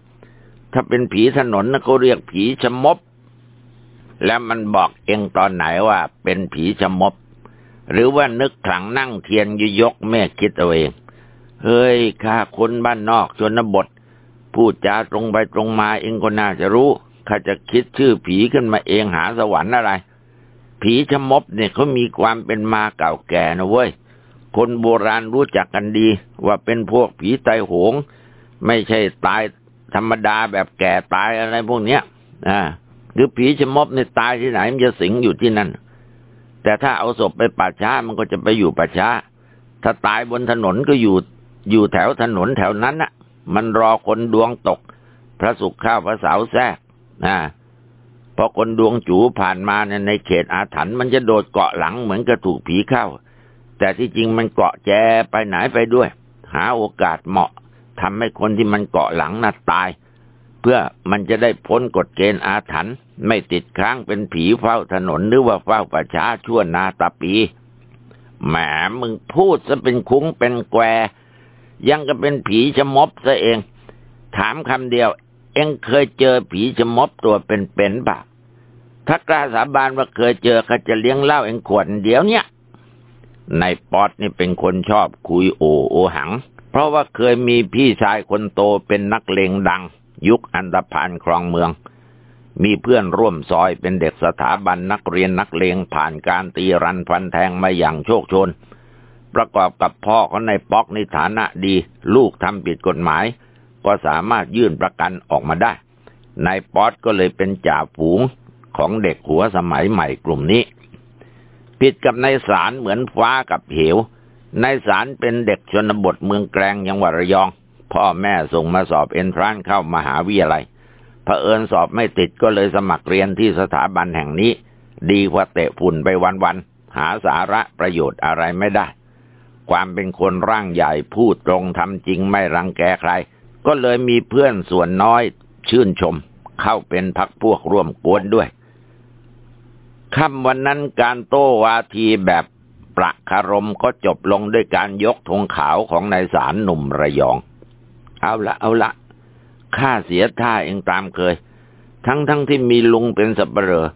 Speaker 1: ถ้าเป็นผีถนนเขาเรียกผีชมบ แล้วมันบอกเองตอนไหนว่าเป็นผีชมบ หรือว่านึกขลังนั่งเทียนยยกแม่คิดเอาเอง เฮ้ยข้าคนบ้านนอกชนบท พูดจาตรงไปตรงมาเองก็น่าจะรู้ข้าจะคิดชื่อผีขึ้นมาเองหาสวรรค์อะไร ผีชมบเนี่ยเขามีความเป็นมาเก่าแก่นะเว้ย คนโบราณรู้จักกันดี ว่าเป็นพวกผีตายโหง ไม่ใช่ตายธรรมดาแบบแก่ตายอะไรพวกเนี้ย อ่า หรือผีชะมบเนี่ยตายที่ไหนมันจะสิงอยู่ที่นั่น แต่ถ้าเอาศพไปป่าช้ามันก็จะไปอยู่ป่าช้า ถ้าตายบนถนนก็อยู่อยู่แถวถนนแถวนั้นน่ะ มันรอคนดวงตก พระสุขข้าวพระสาวแทรกนะพอคนดวงจูผ่านมาในเขตอาถรรพ์มันจะโดดเกาะหลังเหมือนกระถูกผีเข้า แต่ที่จริงมันเกาะแจไปไหนไปด้วย หาโอกาสเหมาะทำให้คนที่มันเกาะหลังน่ะตาย พื่อมันจะได้พ้นกฎเกณฑ์อาถรรพ์ไม่ติดค้างเป็นผีเฝ้าถนนหรือว่าเฝ้าประชาชั่วนาตาปีแหมมึงพูดซะเป็นคุ้งเป็นแกยังก็เป็นผีชมบซะเอง ถามคำเดียว เอ็งเคยเจอผีชมบตัวเป็นๆบ่าถ้ากล้าสาบานว่าเคยเจอเขาจะเลี้ยงเหล้าเอ็งขวดเดียวเนี่ยในป๊อตนี่เป็นคนชอบคุยโอโอหัง เพราะว่าเคยมีพี่ชายคนโตเป็นนักเลงดัง ยุคอันตพานครองเมือง มีเพื่อนร่วมซอยเป็นเด็กสถาบันนักเรียนนักเลงผ่านการตีรันฟันแทงมาอย่างโชคชน ประกอบกับพ่อของนายป๊อกในฐานะดี ลูกทำผิดกฎหมาย ก็สามารถยื่นประกันออกมาได้นายป๊อตก็เลยเป็นจ่าฝูงของเด็กหัวสมัยใหม่กลุ่มนี้ ผิดกับนายสารเหมือนฟ้ากับเหว นายสารเป็นเด็กชนบทเมืองแกลงยังหวัดระยอง พ่อแม่ส่งมาสอบเอนทรานเข้ามหาวิทยาลัยเผอิญสอบไม่ติดก็เลยสมัครเรียนที่สถาบันแห่งนี้ ดีกว่าเตะฝุ่นไปวันๆหาสาระประโยชน์อะไรไม่ได้ ความเป็นคนร่างใหญ่พูดตรงทำจริงไม่รังแกใคร ก็เลยมีเพื่อนส่วนน้อยชื่นชม เข้าเป็นพักพวกร่วมกวนด้วยค่ำวันนั้นการโต้วาทีแบบประคารมก็จบลงด้วยการยกธงขาวของนายสารหนุ่มระยอง เอาละเอาละข้าเสียท่าเองตามเคย ทั้งทั้งที่มีลุงเป็นสับเปลอ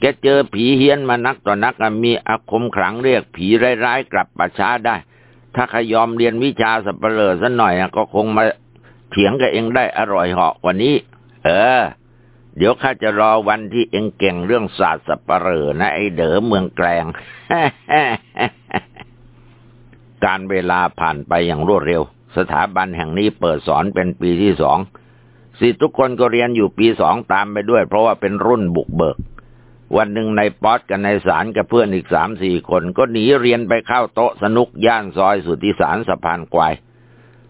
Speaker 1: แกเจอผีเฮี้ยนมานักต่อนักมีอาคมขลังเรียกผีร้ายๆกลับประช้าได้ ถ้าขยอมเรียนวิชาสับเปลอสักหน่อยก็คงมาเถียงกับเองได้อร่อยเหาะกว่านี้ เออ เดี๋ยวข้าจะรอวันที่เองเก่งเรื่องศาสตร์สับเปลอนะไอเด๋อเมืองแกลงการเวลาผ่านไปอย่างรวดเร็ว สถาบันแห่งนี้เปิดสอนเป็นปีที่สองสิทุกคนก็เรียนอยู่ปีสองตามไปด้วย เพราะว่าเป็นรุ่นบุกเบิก วันหนึ่งในป๊อตกับในสารกับเพื่อนอีกสามสี่คน ก็หนีเรียนไปเข้าโต๊ะสนุกย่านซอยสุทธิสารสะพานควาย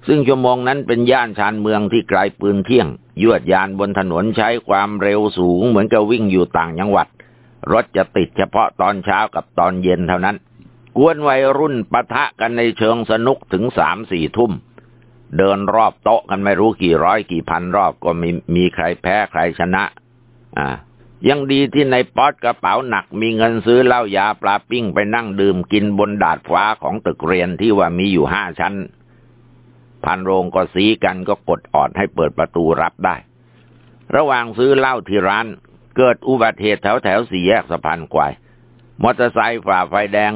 Speaker 1: ซึ่งชั่วโมงนั้นเป็นย่านชานเมืองที่ไกลปืนเที่ยง ยวดยานบนถนนใช้ความเร็วสูงเหมือนกับวิ่งอยู่ต่างจังหวัด รถจะติดเฉพาะตอนเช้ากับตอนเย็นเท่านั้น กวนวัยรุ่นปะทะกันในเชิงสนุกถึงสามสี่ทุ่ม เดินรอบโต๊ะกันไม่รู้กี่ร้อยกี่พันรอบก็มีมีใครแพ้ใครชนะ อ่า ยังดีที่ในป๊อตกระเป๋าหนักมีเงินซื้อเหล้ายาปลาปิ้งไปนั่งดื่มกินบนดาดฟ้าของตึกเรียนที่ว่ามีอยู่ห้าชั้น พันโรงก็สีกันก็กดออดให้เปิดประตูรับได้ ระหว่างซื้อเหล้าที่ร้าน เกิดอุบัติเหตุแถวแถวสี่แยกสะพานควาย มอเตอร์ไซค์ฝ่าไฟแดง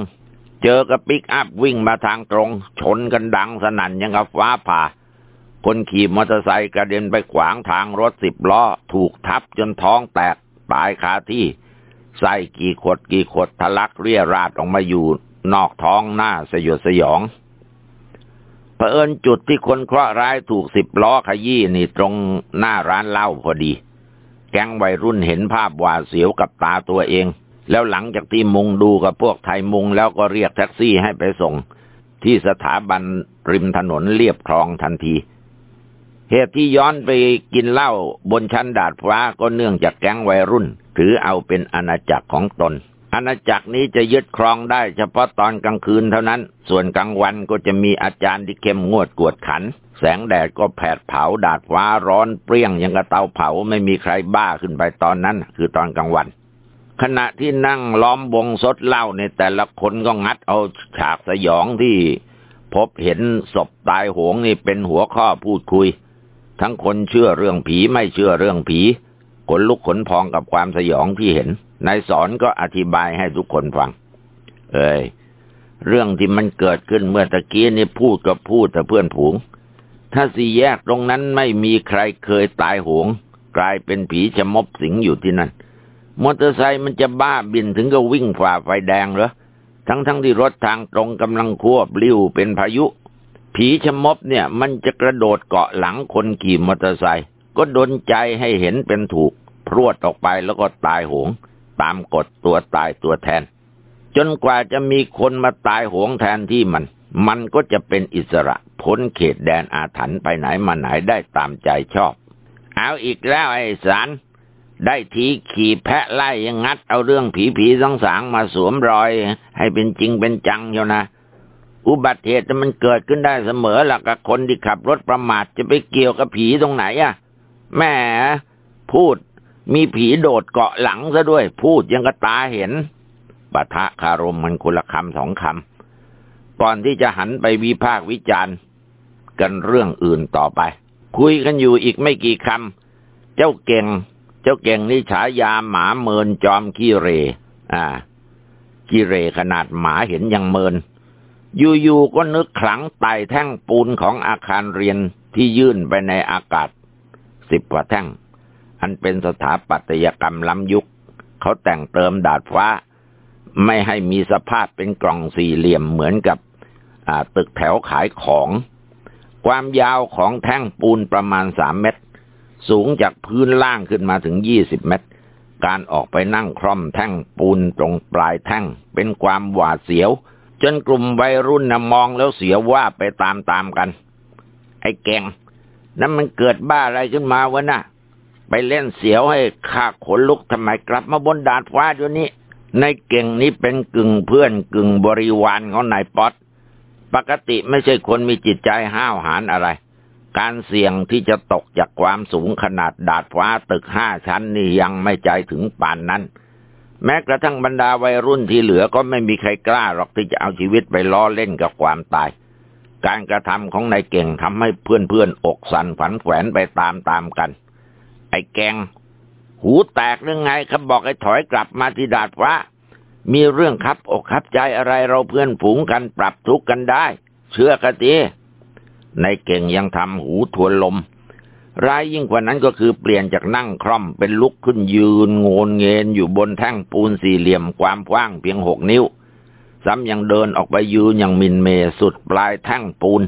Speaker 1: เจอกระปิกอัพวิ่งมาทางตรง ชนกันดังสนั่นยังกับฟ้าผ่า คนขี่มอเตอร์ไซค์กระเด็นไปขวางทางรถสิบล้อ ถูกทับจนท้องแตกตายคาที่ไส้กี่ขดกี่ขดทะลักเรียราดออกมาอยู่นอกท้องหน้าสยดสยองเผอิญจุดที่คนเคราะห์ร้ายถูกสิบล้อขยี้นี่ตรงหน้าร้านเหล้าพอดี แก๊งวัยรุ่นเห็นภาพหวาดเสียวกับตาตัวเอง แล้วหลังจากที่มุงดูกับพวกไทยมุงแล้วก็เรียกแท็กซี่ให้ไปส่ง ที่สถาบันริมถนนเรียบคลองทันที เหตุที่ย้อนไปกินเหล้าบนชั้นดาดฟ้าก็เนื่องจากแก๊งวัยรุ่น ถือเอาเป็นอาณาจักรของตน อาณาจักรนี้จะยึดครองได้เฉพาะตอนกลางคืนเท่านั้น ส่วนกลางวันก็จะมีอาจารย์ที่เข้มงวดกวดขัน แสงแดดก็แผดเผาดาดฟ้าร้อนเปรี้ยงยังกระเตาเผาไม่มีใครบ้าขึ้นไปตอนนั้น คือตอนกลางวัน ขณะที่นั่งล้อมวงซดเหล้าในแต่ละคนก็งัดเอาฉากสยองที่พบเห็นศพตายโหงนี่เป็นหัวข้อพูดคุย ทั้งคนเชื่อเรื่องผีไม่เชื่อเรื่องผีขนลุกขนพองกับความสยองที่เห็นนายสอนก็อธิบายให้ทุกคนฟัง เอ้ยเรื่องที่มันเกิดขึ้นเมื่อตะกี้นี่พูดก็พูดแต่เพื่อนผูง ถ้าสี่แยกตรงนั้นไม่มีใครเคยตายโหง กลายเป็นผีจะมบสิงอยู่ที่นั่น มอเตอร์ไซค์มันจะบ้าบินถึงก็วิ่งฝ่าไฟแดงเหรอ ทั้งทั้งที่รถทางตรงกำลังควบลิ้วเป็นพายุ ผีชมบเนี่ย มันจะกระโดดเกาะหลังคนขี่มอเตอร์ไซค์ก็ดนใจให้เห็นเป็นถูก พรวดออกไปแล้วก็ตายโหง ตามกฎตัวตายตัวแทน จนกว่าจะมีคนมาตายโหงแทนที่มัน มันก็จะเป็นอิสระพ้นเขตแดนอาถรรพ์ไปไหนมาไหนได้ตามใจชอบ เอาอีกแล้วไอ้สาร ได้ทีขี่แพะไล่ยังงัดเอาเรื่องผีผีสองสางมาสวมรอย ให้เป็นจริงเป็นจังอยู่นะ อุบัติเหตุมันเกิดขึ้นได้เสมอหลักกับคนที่ขับรถประมาทจะไปเกี่ยวกับผีตรงไหนอะแม่พูดมีผีโดดเกาะหลังซะด้วย พูดยังกระตาเห็นปะทะคารมมันคนละคำสองคำ ก่อนที่จะหันไปวิพากวิจารณ์ กันเรื่องอื่นต่อไป คุยกันอยู่อีกไม่กี่คำ เจ้าเก่ง เจ้าเก่งนี่ฉายาหมาเมินจอมขี้เร อ่าขี้เรขนาดหมาเห็นยังเมิน อยู่ๆก็นึกขลังไต่แท่งปูนของอาคารเรียนที่ยื่นไปในอากาศสิบกว่าแท่ง อันเป็นสถาปัตยกรรมล้ำยุค เขาแต่งเติมดาดฟ้า ไม่ให้มีสภาพเป็นกล่องสี่เหลี่ยมเหมือนกับตึกแถวขายของ ความยาวของแท่งปูนประมาณสามเมตร สูงจากพื้นล่างขึ้นมาถึงยี่สิบเมตร การออกไปนั่งคร่อมแท่งปูนตรงปลายแท่ง เป็นความหวาดเสียว จนกลุ่มวัยรุ่นนะมองแล้วเสียว่าไปตามๆกัน ไอ้แกงนั่นมันเกิดบ้าอะไรขึ้นมาวะนะ่ะไปเล่นเสียวให้ข้าขนลุกทำไมกลับมาบนดาดฟ้าเดี๋ยวนี้ ในเก่งนี้เป็นกึ่งเพื่อนกึ่งบริวารของนายป๊อตปกติไม่ใช่คนมีจิตใจห้าวหาญอะไร การเสี่ยงที่จะตกจากความสูงขนาดดาดฟ้าตึกห้าชั้นนี่ยังไม่ใจถึงป่านนั้น แม้กระทั่งบรรดาวัยรุ่นที่เหลือก็ไม่มีใครกล้าหรอกที่จะเอาชีวิตไปล้อเล่นกับความตาย การกระทำของนายเก่งทำให้เพื่อนๆอกสั่นฝันแขวนไปตามๆกัน ไอ้แกง หูแตกหรือไงครับบอกให้ถอยกลับมาที่ดาดฟ้า มีเรื่องครับอกครับใจอะไรเราเพื่อนฝูงกันปรับทุกข์กันได้ เชื่อกะตี ในเก่งยังทำหูทวนลม ร้ายยิ่งกว่านั้นก็คือเปลี่ยนจากนั่งคล่อมเป็นลุกขึ้นยืนโงนเงินอยู่บนแท่งปูนสี่เหลี่ยมความกว้างเพียงหกนิ้ว ซ้ำยังเดินออกไปยืนอย่างมินเมสุดปลายแท่งปูน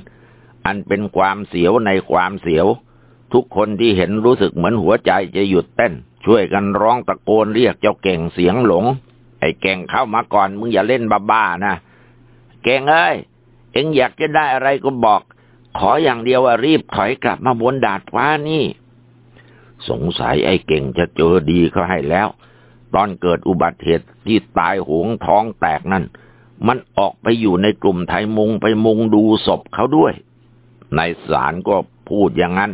Speaker 1: อันเป็นความเสียวในความเสียว ทุกคนที่เห็นรู้สึกเหมือนหัวใจจะหยุดเต้น ช่วยกันร้องตะโกนเรียกเจ้าเก่งเสียงหลง ไอ้เก่งเข้ามาก่อนมึงอย่าเล่นบ้าๆนะเก่งเอ้ยเอ็งอยากจะได้อะไรก็บอก ขออย่างเดียวว่ารีบถอยกลับมาบนดาดฟ้านี่ สงสัยไอ้เก่งจะเจอดีเขาให้แล้ว ตอนเกิดอุบัติเหตุที่ตายหงท้องแตกนั่น มันออกไปอยู่ในกลุ่มไทยมุงไปมุงดูศพเขาด้วยนายสารก็พูดอย่างนั้น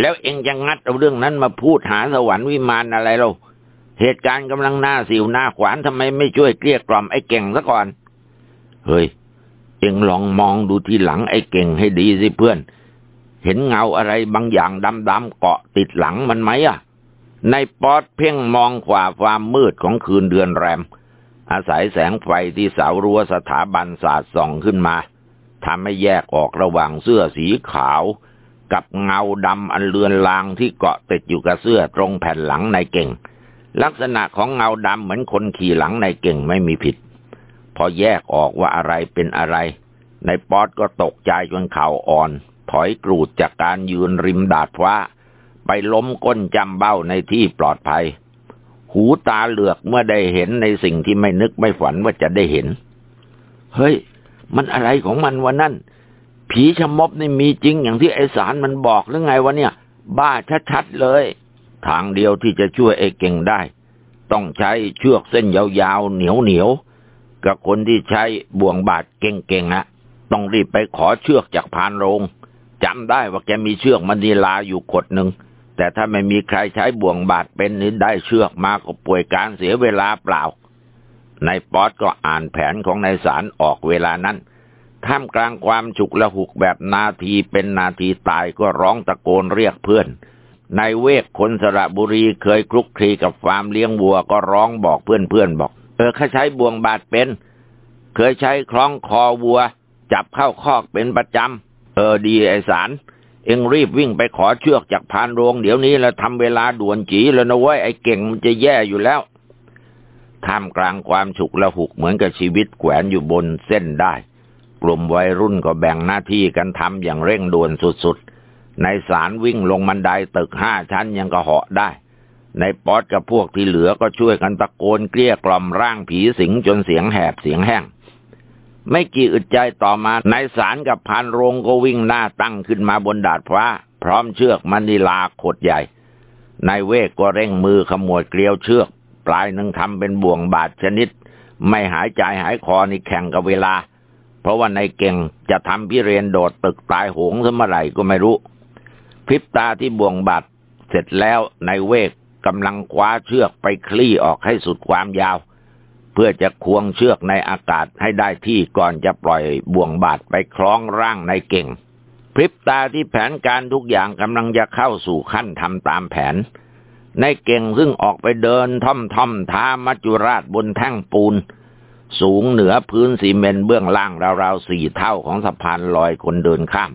Speaker 1: แล้วเองจะงัดเอาเรื่องนั้นมาพูดหาสวรรค์วิมานอะไรเราเหตุการณ์กำลังหน้าสิวหน้าขวานทำไมไม่ช่วยเกลี้ยกล่อมไอ้เก่งซะก่อน เฮ้ย เอ็งลองมองดูที่หลังไอ้เก่งให้ดีสิเพื่อน เห็นเงาอะไรบางอย่างดำๆเกาะติดหลังมันไหมอะ ในปอดเพ่งมองขวาความมืดของคืนเดือนแรม อาศัยแสงไฟที่เสารั้วสถาบันสาดส่องขึ้นมาทำให้แยกออกระหว่างเสื้อสีขาว กับเงาดำอันเลือนลางที่เกาะติดอยู่กับเสื้อตรงแผ่นหลังในเก่ง ลักษณะของเงาดำเหมือนคนขี่หลังในเก่งไม่มีผิด พอแยกออกว่าอะไรเป็นอะไร ในป๊อตก็ตกใจจนเข่าอ่อน ถอยกรูดจากการยืนริมดาดฟ้า ไปล้มก้นจำเบ้าในที่ปลอดภัย หูตาเหลือกเมื่อได้เห็นในสิ่งที่ไม่นึกไม่ฝันว่าจะได้เห็น เฮ้ย มันอะไรของมันวะนั่น ผีชะมบนี่มีจริงอย่างที่ไอสารมันบอกหรือไงวะเนี่ย บ้าชัดๆเลย ทางเดียวที่จะช่วยไอเก่งได้ ต้องใช้เชือกเส้นยาวๆเหนียวๆ กับคนที่ใช้บ่วงบาดเก่งๆนะต้องรีบไปขอเชือกจากพานโรงจำได้ว่าแกมีเชือกมันีลาอยู่ขดหนึ่งแต่ถ้าไม่มีใครใช้บ่วงบาดเป็นหรือได้เชือกมาก็ป่วยการเสียเวลาเปล่านายป๊อตก็อ่านแผนของนายสารออกเวลานั้น ท่ามกลางความฉุกละหุกแบบนาทีเป็นนาทีตายก็ร้องตะโกนเรียกเพื่อนนายเวกคนสระบุรีเคยคลุกคลีกับฟาร์มเลี้ยงวัวก็ร้องบอกเพื่อนๆบอก เออข้าใช้บ่วงบาดเป็น เคยใช้คล้องคอวัว จับเข้าคอกเป็นประจำ เออดีไอสาร เอ็งรีบวิ่งไปขอเชือกจากพานโรง เดี๋ยวนี้แล้วทำเวลาด่วนจีแล้วนะเว้ยไอ้เก่งมันจะแย่อยู่แล้วท่ามกลางความฉุกละหุกเหมือนกับชีวิตแขวนอยู่บนเส้นได้ กลุ่มวัยรุ่นก็แบ่งหน้าที่กันทำอย่างเร่งด่วนสุดๆ ในสารวิ่งลงบันไดตึกห้าชั้นยังก็เหาะได้ ในป๊อตกับพวกที่เหลือก็ช่วยกันตะโกนเกลี้ยกล่อมร่างผีสิงจนเสียงแหบเสียงแห้ง ไม่กี่อึดใจต่อมาในสารกับพานโรงก็วิ่งหน้าตั้งขึ้นมาบนดาดฟ้า พร้อมเชือกมันนิลาขดใหญ่นายเวกก็เร่งมือขมวดเกลียวเชือก ปลายหนึ่งทำเป็นบ่วงบาดชนิด ไม่หายใจหายคอนี่แข่งกับเวลา เพราะว่าในเก่งจะทำพิเรนโดดตึกตายโหงสมไรก็ไม่รู้พริบตาที่บ่วงบาดเสร็จแล้วในเวก กำลังคว้าเชือกไปคลี่ออกให้สุดความยาว เพื่อจะควงเชือกในอากาศให้ได้ที่ก่อนจะปล่อยบ่วงบาดไปคล้องร่างในเก่ง พริบตาที่แผนการทุกอย่างกำลังจะเข้าสู่ขั้นทำตามแผน ในเก่งซึ่งออกไปเดินท่อมท่อมท้ามัจจุราชบนแท่งปูน สูงเหนือพื้นซีเมนเบื้องล่างราวๆสี่เท่าของสะพานลอยคนเดินข้าม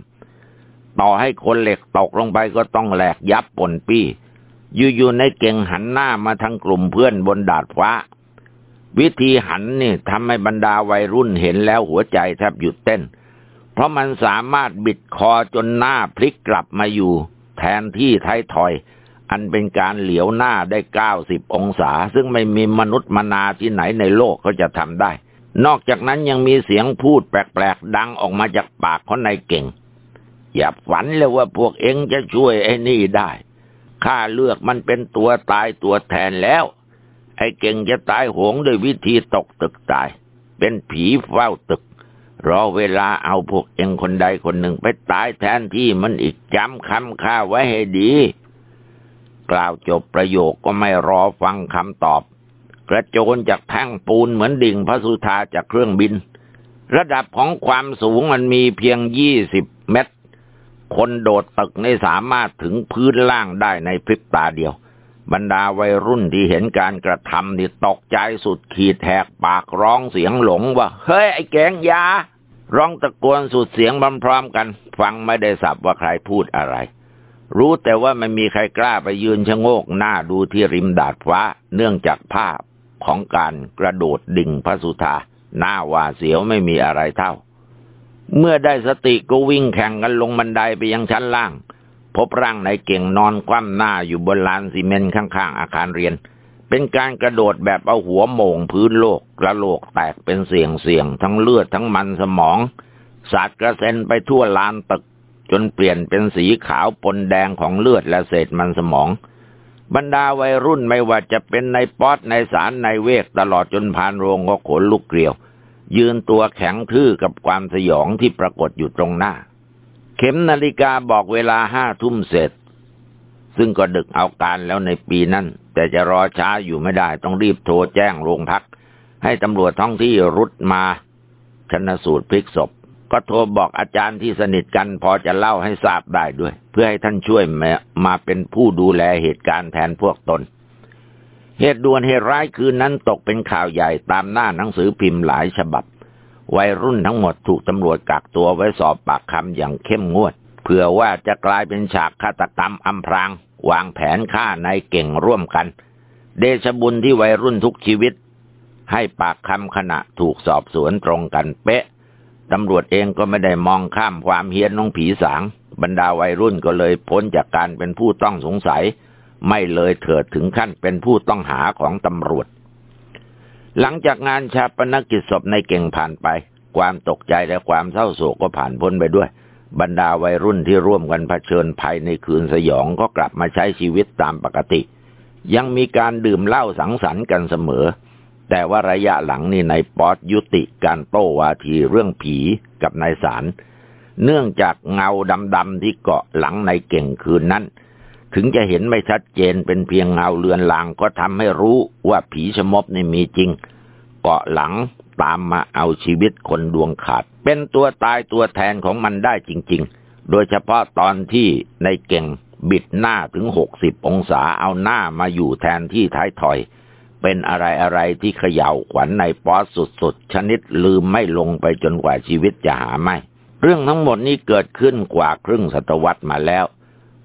Speaker 1: ต่อให้คนเหล็กตกลงไปก็ต้องแหลกยับปนปี้ อยู่ๆในเก่งหันหน้ามาทางกลุ่มเพื่อนบนดาดฟ้า วิธีหันนี่ทำให้บรรดาวัยรุ่นเห็นแล้วหัวใจแทบหยุดเต้น เพราะมันสามารถบิดคอจนหน้าพลิกกลับมาอยู่ แทนที่ไทยถอย อันเป็นการเหลียวหน้าได้เก้าสิบองศา ซึ่งไม่มีมนุษย์มนาที่ไหนในโลกเขาจะทำได้ นอกจากนั้นยังมีเสียงพูดแปลกๆดังออกมาจากปากของนายเก่ง อย่าฝันเลยว่าพวกเองจะช่วยไอ้นี่ได้ ข้าเลือกมันเป็นตัวตายตัวแทนแล้ว ไอ้เก่งจะตายโหงด้วยวิธีตกตึกตาย เป็นผีเฝ้าตึก รอเวลาเอาพวกเองคนใดคนหนึ่งไปตายแทนที่มันอีกจำคำข้าไว้ให้ดี กล่าวจบประโยคก็ไม่รอฟังคำตอบ กระโจนจากแท่งปูนเหมือนดิ่งพระสุธาจากเครื่องบิน ระดับของความสูงมันมีเพียงยี่สิบเมตร คนโดดตึกไม่สามารถถึงพื้นล่างได้ในพริบตาเดียว บรรดาวัยรุ่นที่เห็นการกระทำนี่ตกใจสุดขีดแหกปากร้องเสียงหลงว่า เฮ้ย ไอ้แกงยา ร้องตะโกนสุดเสียงพร้อมๆกัน ฟังไม่ได้สับว่าใครพูดอะไร รู้แต่ว่าไม่มีใครกล้าไปยืนชะโงกหน้าดูที่ริมดาดฟ้า เนื่องจากภาพของการกระโดดดิ่งพระสุธาหน้าว่าเสียวไม่มีอะไรเท่า เมื่อได้สติก็วิ่งแข่งกันลงบันไดไปยังชั้นล่าง พบร่างนายเก่งนอนคว่ำหน้าอยู่บนลานซีเมนต์ข้างๆ อาคารเรียน เป็นการกระโดดแบบเอาหัวโหม่งพื้นโลกกะโหลกแตกเป็นเสี่ยงเสี่ยงทั้งเลือดทั้งมันสมองสาดกระเซ็นไปทั่วลานตึก จนเปลี่ยนเป็นสีขาวปนแดงของเลือดและเศษมันสมอง บรรดาวัยรุ่นไม่ว่าจะเป็นในป๊อตในสารในเวกตลอดจนพานโรงก็ขนลุกเกลียว ยืนตัวแข็งทื่อกับความสยองที่ปรากฏอยู่ตรงหน้า เข็มนาฬิกาบอกเวลาห้าทุ่มเสร็จ ซึ่งก็ดึกเอาการแล้วในปีนั้น แต่จะรอช้าอยู่ไม่ได้ต้องรีบโทรแจ้งโรงพัก ให้ตำรวจท้องที่รุดมาชนสูตรพลิกศพ ก็โทรบอกอาจารย์ที่สนิทกันพอจะเล่าให้ทราบได้ด้วย เพื่อให้ท่านช่วยมามาเป็นผู้ดูแลเหตุการณ์แทนพวกตน เหตุด่วนเหตุร้ายคืนนั้นตกเป็นข่าวใหญ่ตามหน้าหนังสือพิมพ์หลายฉบับ วัยรุ่นทั้งหมดถูกตำรวจกักตัวไว้สอบปากคำอย่างเข้มงวดเพื่อว่าจะกลายเป็นฉากฆาตกรรมอำพราง วางแผนฆ่านายเก่งร่วมกัน เดชบุญที่วัยรุ่นทุกชีวิต ให้ปากคำขณะถูกสอบสวนตรงกันเป๊ะตำรวจเองก็ไม่ได้มองข้ามความเฮี้ยนน้องผีสาง บรรดาวัยรุ่นก็เลยพ้นจากการเป็นผู้ต้องสงสัย ไม่เลยเถิดถึงขั้นเป็นผู้ต้องหาของตำรวจ หลังจากงานชาปนกิจศพในเก่งผ่านไป ความตกใจและความเศร้าโศกก็ผ่านพ้นไปด้วย บรรดาวัยรุ่นที่ร่วมกันเผชิญภัยในคืนสยองก็กลับมาใช้ชีวิตตามปกติ ยังมีการดื่มเหล้าสังสรรค์กันเสมอ แต่ว่าระยะหลังนี่นายป๊อตยุติการโต้วาทีเรื่องผีกับนายสารเนื่องจากเงาดำๆที่เกาะหลังในเก่งคืนนั้น ถึงจะเห็นไม่ชัดเจนเป็นเพียงเงาเลือนลางก็ทำให้รู้ว่าผีชมบนี่มีจริง เกาะหลังตามมาเอาชีวิตคนดวงขาด เป็นตัวตายตัวแทนของมันได้จริง ๆ โดยเฉพาะตอนที่ในเก่งบิดหน้าถึงหกสิบองศาเอาหน้ามาอยู่แทนที่ท้ายถอย เป็นอะไรอะไรที่เขย่าขวัญในป๊อสสุดๆ ชนิดลืมไม่ลงไปจนกว่าชีวิตจะหาไม่ เรื่องทั้งหมดนี้เกิดขึ้นกว่าครึ่งศตวรรษมาแล้ว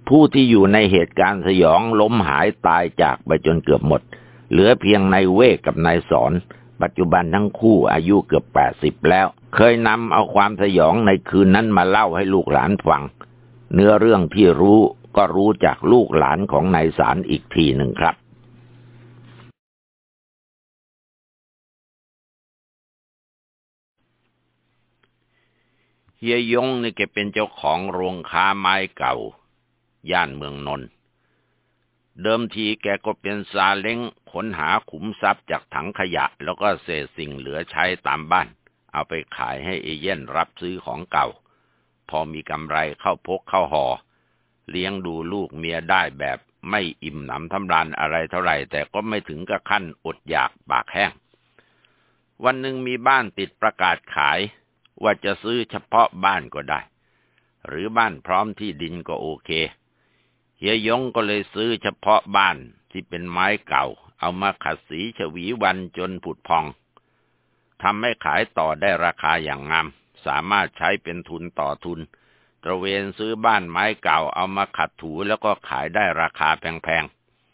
Speaker 1: ผู้ที่อยู่ในเหตุการณ์สยองล้มหายตายจากไปจนเกือบหมด เหลือเพียงนายเวกกับนายสอน ปัจจุบันทั้งคู่อายุเกือบแปดสิบแล้ว เคยนำเอาความสยองในคืนนั้นมาเล่าให้ลูกหลานฟัง เนื้อเรื่องที่รู้ก็รู้จากลูกหลานของนายสารอีกทีหนึ่งครับเฮียยงนี่แกเป็นเจ้าของโรงค้าไม้เก่า ย่านเมืองนนท์เดิมทีแกก็เป็นซาเล้งขนหาขุมทรัพย์จากถังขยะ แล้วก็เศษสิ่งเหลือใช้ตามบ้าน เอาไปขายให้เอเย่นรับซื้อของเก่า พอมีกำไรเข้าพกเข้าหอ่อเลี้ยงดูลูกเมียได้แบบไม่อิ่มหนำทำรานอะไรเท่าไหร่ แต่ก็ไม่ถึงกับขั้นอดอยากปากแห้ง วันหนึ่งมีบ้านติดประกาศขาย ว่าจะซื้อเฉพาะบ้านก็ได้ หรือบ้านพร้อมที่ดินก็โอเค เฮียยงก็เลยซื้อเฉพาะบ้านที่เป็นไม้เก่า เอามาขัดสีฉวีวันจนผุดพองทำให้ขายต่อได้ราคาอย่างงาม สามารถใช้เป็นทุนต่อทุน ตระเวนซื้อบ้านไม้เก่าเอามาขัดถูแล้วก็ขายได้ราคาแพง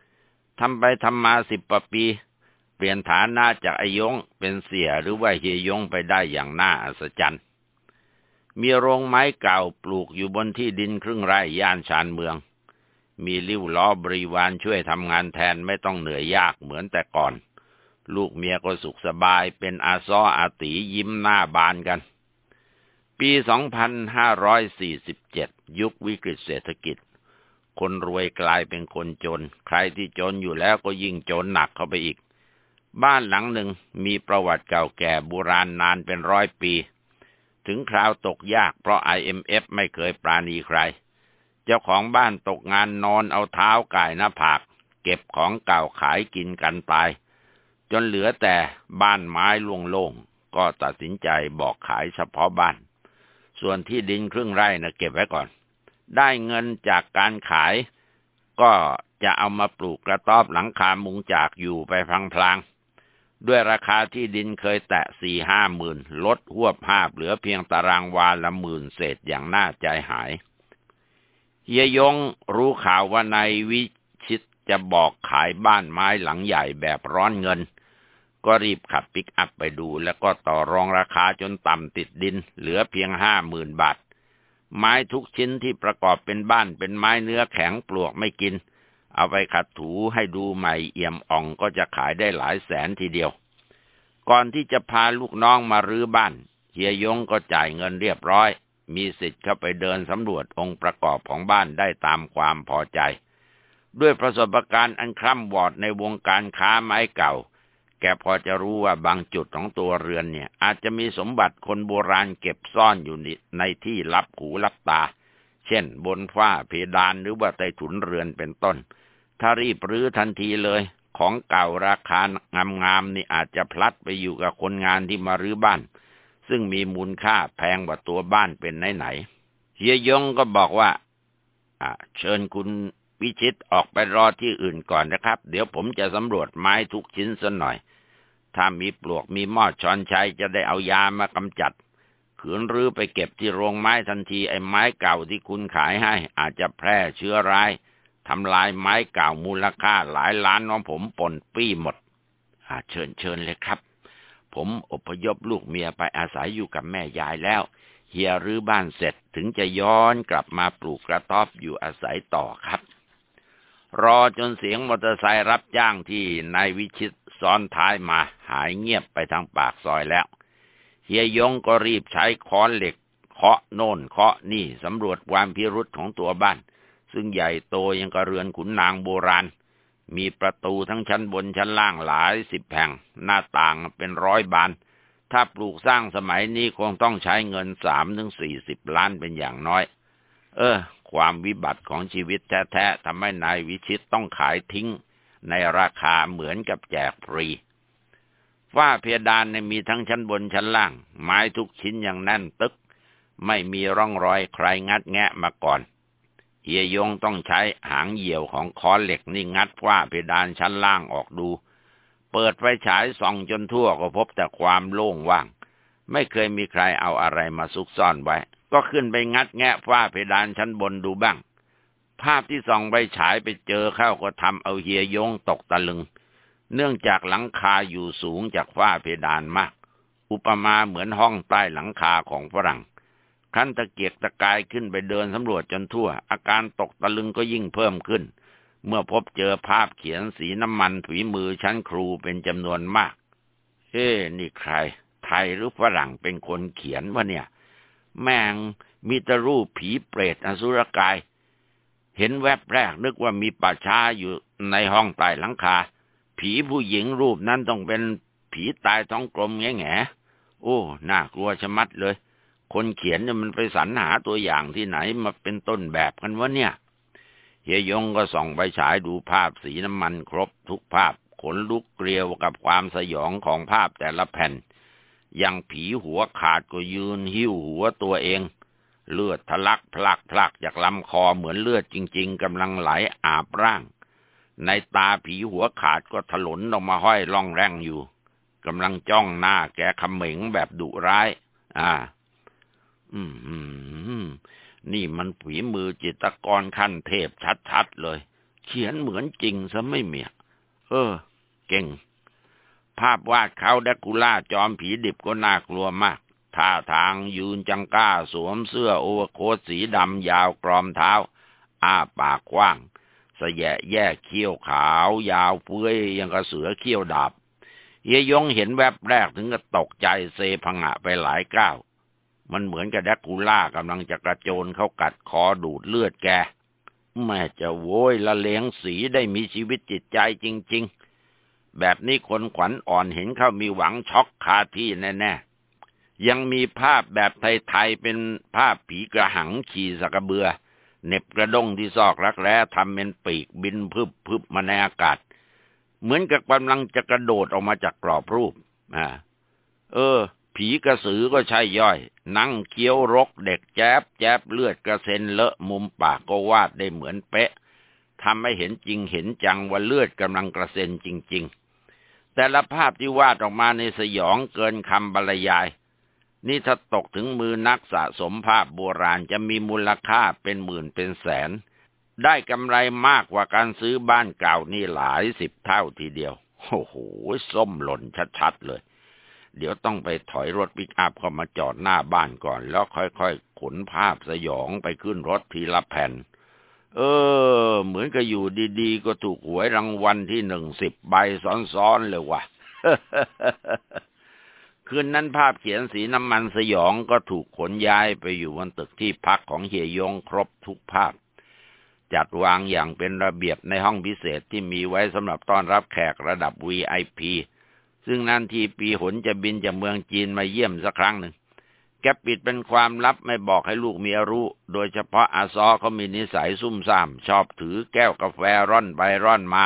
Speaker 1: ๆทำไปทำมาสิบปปี เปลี่ยนฐานะจากอายงเป็นเสียหรือว่าเฮียยงไปได้อย่างน่าอัศจรรย์ มีโรงไม้เก่าปลูกอยู่บนที่ดินครึ่งไร่ย่านชานเมือง มีลิ้วล้อบริวารช่วยทำงานแทนไม่ต้องเหนื่อยยากเหมือนแต่ก่อน ลูกเมียก็สุขสบายเป็นอาซออาตียิ้มหน้าบานกัน ปี 2547 ยุควิกฤตเศรษฐกิจ คนรวยกลายเป็นคนจน ใครที่จนอยู่แล้วก็ยิ่งจนหนักเข้าไปอีก บ้านหลังหนึ่งมีประวัติเก่าแก่โบราณนานเป็นร้อยปี ถึงคราวตกยากเพราะ IMF ไม่เคยปราณีใคร เจ้าของบ้านตกงานนอนเอาเท้าก่ายหน้าผาก เก็บของเก่าขายกินกันตายจนเหลือแต่บ้านไม้โล่งๆก็ตัดสินใจบอกขายเฉพาะบ้าน ส่วนที่ดินครึ่งไร่นะเก็บไว้ก่อน ได้เงินจากการขาย ก็จะเอามาปลูกกระต๊อบหลังคามุงจากอยู่ไปพลางๆด้วยราคาที่ดินเคยแตะสี่ห้าหมื่นลดหวบภาพเหลือเพียงตารางวาละหมื่นเศษอย่างน่าใจหาย เฮียยงรู้ข่าวว่านายวิชิตจะบอกขายบ้านไม้หลังใหญ่แบบร้อนเงิน ก็รีบขับปิกอัพไปดู แล้วก็ต่อรองราคาจนต่ำติดดิน เหลือเพียงห้าหมื่นบาท ไม้ทุกชิ้นที่ประกอบเป็นบ้านเป็นไม้เนื้อแข็งปลวกไม่กิน เอาไปขัดถูให้ดูใหม่เอี่ยมอ่องก็จะขายได้หลายแสนทีเดียว ก่อนที่จะพาลูกน้องมารื้อบ้านเฮียยงก็จ่ายเงินเรียบร้อย มีสิทธิ์เข้าไปเดินสำรวจองค์ประกอบของบ้านได้ตามความพอใจ ด้วยประสบการณ์อันคร่ำวอดในวงการค้าไม้เก่า แกพอจะรู้ว่าบางจุดของตัวเรือนเนี่ย อาจจะมีสมบัติคนโบราณเก็บซ่อนอยู่ในที่ลับหูลับตา เช่น บนฝ้าเพดานหรือว่าใต้ถุนเรือนเป็นต้น ถ้ารีบรื้อทันทีเลยของเก่าราคางามๆนี่อาจจะพลัดไปอยู่กับคนงานที่มารื้อบ้าน ซึ่งมีมูลค่าแพงกว่าตัวบ้านเป็นไหนไหนเฮียยงก็บอกว่าเชิญคุณวิชิตออกไปรอที่อื่นก่อนนะครับ เดี๋ยวผมจะสำรวจไม้ทุกชิ้นสักหน่อย ถ้ามีปลวกมีหม้อช้อนชัยจะได้เอายามากำจัด ขืนรื้อไปเก็บที่โรงไม้ทันทีไอ้ไม้เก่าที่คุณขายให้ อาจจะแพร่เชื้อร้ายทำลายไม้เก่ามูลค่าหลายล้านของผมปนปี้หมดเชิญเชิญเลยครับ ผมอพยพลูกเมียไปอาศัยอยู่กับแม่ยายแล้ว เฮียรื้อบ้านเสร็จถึงจะย้อนกลับมาปลูกกระต๊อบอยู่อาศัยต่อครับ รอจนเสียงมอเตอร์ไซค์รับจ้างที่นายวิชิตซ้อนท้ายมาหายเงียบไปทางปากซอยแล้ว เฮียยงก็รีบใช้ค้อนเหล็กเคาะโน่นเคาะนี่สำรวจความพิรุษของตัวบ้าน ซึ่งใหญ่โตยังกระเรือนขุนนางโบราณ มีประตูทั้งชั้นบนชั้นล่างหลายสิบแห่ง หน้าต่างเป็นร้อยบาน ถ้าปลูกสร้างสมัยนี้คงต้องใช้เงินสามถึงสี่สิบล้านเป็นอย่างน้อย เออ ความวิบัติของชีวิตแท้ๆทำให้นายวิชิตต้องขายทิ้ง ในราคาเหมือนกับแจกฟรีฝ้าเพดานเนี่ยมีทั้งชั้นบนชั้นล่าง ไม้ทุกชิ้นอย่างแน่นตึก ไม่มีร่องรอยใครงัดแงะมาก่อน เฮียยงต้องใช้หางเหี่ยวของค้อนเหล็กนี่งัดฝ้าเพดานชั้นล่างออกดู เปิดไฟฉายส่องจนทั่วก็พบแต่ความโล่งว่าง ไม่เคยมีใครเอาอะไรมาซุกซ่อนไว้ ก็ขึ้นไปงัดแงะฝ้าเพดานชั้นบนดูบ้าง ภาพที่ส่องไฟฉายไปเจอเข้าก็ทำเอาเฮียยงตกตะลึง เนื่องจากหลังคาอยู่สูงจากฝ้าเพดานมาก อุปมาเหมือนห้องใต้หลังคาของฝรั่ง คันตะเกียกตะกายขึ้นไปเดินสำรวจจนทั่ว อาการตกตะลึงก็ยิ่งเพิ่มขึ้น เมื่อพบเจอภาพเขียนสีน้ำมันฝีมือชั้นครูเป็นจำนวนมาก เฮ้นี่ใคร ไทยหรือฝรั่งเป็นคนเขียนวะเนี่ย แมงมีตรูปผีเปรตอสุรกาย เห็นแวบแรกนึกว่ามีป่าช้าอยู่ในห้องใต้หลังคา ผีผู้หญิงรูปนั้นต้องเป็นผีตายท้องกลมแง่แง่โอ้ น่ากลัวชะมัดเลย คนเขียนเนี่ยมันไปสรรหาตัวอย่างที่ไหนมาเป็นต้นแบบกันวะเนี่ย เฮียยงก็ส่องไปฉายดูภาพสีน้ำมันครบทุกภาพ ขนลุกเกลียวกับความสยองของภาพแต่ละแผ่นยังผีหัวขาดก็ยืนหิ้วหัวตัวเอง เลือดทะลักพลักพลักจากลำคอเหมือนเลือดจริง ๆกำลังไหลอาบร่าง ในตาผีหัวขาดก็ถลนออกมาห้อยล่องแรงอยู่กำลังจ้องหน้าแกขมิงแบบดุร้าย อ่า อืมนี่มันผีมือจิตกรขั้นเทพชัดๆเลย เขียนเหมือนจริงซะไม่เมียเออ เก่ง ภาพวาดเขาแดกูล่าจอมผีดิบก็น่ากลัวมากท่าทางยืนจังก้าสวมเสื้อโอเวอร์โค้ทสีดำยาวกรอมเท้า อ้าปากกว้างสแยะแย่เขี้ยวขาว ยาวเฟื้อยยังกระเสือเขี้ยวดาบเฮยยงเห็นแวบแรกถึงกับตกใจเซพังะไปหลายก้าว มันเหมือนกับแดกคูล่ากำลังจะกระโจนเข้ากัดคอดูดเลือดแก แม่จะโวยละเลงสีได้มีชีวิตจิตใจจริง ๆ แบบนี้คนขวัญอ่อนเห็นเขามีหวังช็อกคาที่แน่ๆ ยังมีภาพแบบไทยๆเป็นภาพผีกระหังขี่สกระเบือเน็บกระด้งที่ซอกรักแร้ทำเป็นปีกบินพึบพึบมาในอากาศ เหมือนกับกำลังจะกระโดดออกมาจากกรอบรูปอ่าเออ ผีกระสือก็ใช่ย่อย นั่งเคี้ยวรกเด็กแจ๊บแจ๊บเลือดกระเซ็นเลอะมุมปากก็วาดได้เหมือนเป๊ะทำให้เห็นจริงเห็นจังว่าเลือดกำลังกระเซ็นจริง ๆ แต่ละภาพที่วาดออกมาในสยองเกินคำบรรยาย นี่ถ้าตกถึงมือนักสะสมภาพโบราณจะมีมูลค่าเป็นหมื่นเป็นแสน ได้กำไรมากกว่าการซื้อบ้านเก่านี่หลายสิบเท่าทีเดียว โอ้โห ส้มหล่นชัดๆเลย เดี๋ยวต้องไปถอยรถปิกอัพเข้ามาจอดหน้าบ้านก่อน แล้วค่อยๆขนภาพสยองไปขึ้นรถทีละแผ่น เออ เหมือนกับอยู่ดีๆ ก็ถูกหวยรางวัลที่หนึ่งสิบใบซ้อนๆเลยว่ะคืนนั้นภาพเขียนสีน้ำมันสยองก็ถูกขนย้ายไปอยู่บนตึกที่พักของเฮียยงครบทุกภาพ จัดวางอย่างเป็นระเบียบในห้องพิเศษที่มีไว้สำหรับต้อนรับแขกระดับ VIP ซึ่งนั่นทีปีหนจะบินจากเมืองจีนมาเยี่ยมสักครั้งหนึ่ง แกปิดเป็นความลับไม่บอกให้ลูกเมียรู้ โดยเฉพาะอาซอเขามีนิสัยซุ่มซ่าม ชอบถือแก้วกาแฟร่อนไปร่อนมา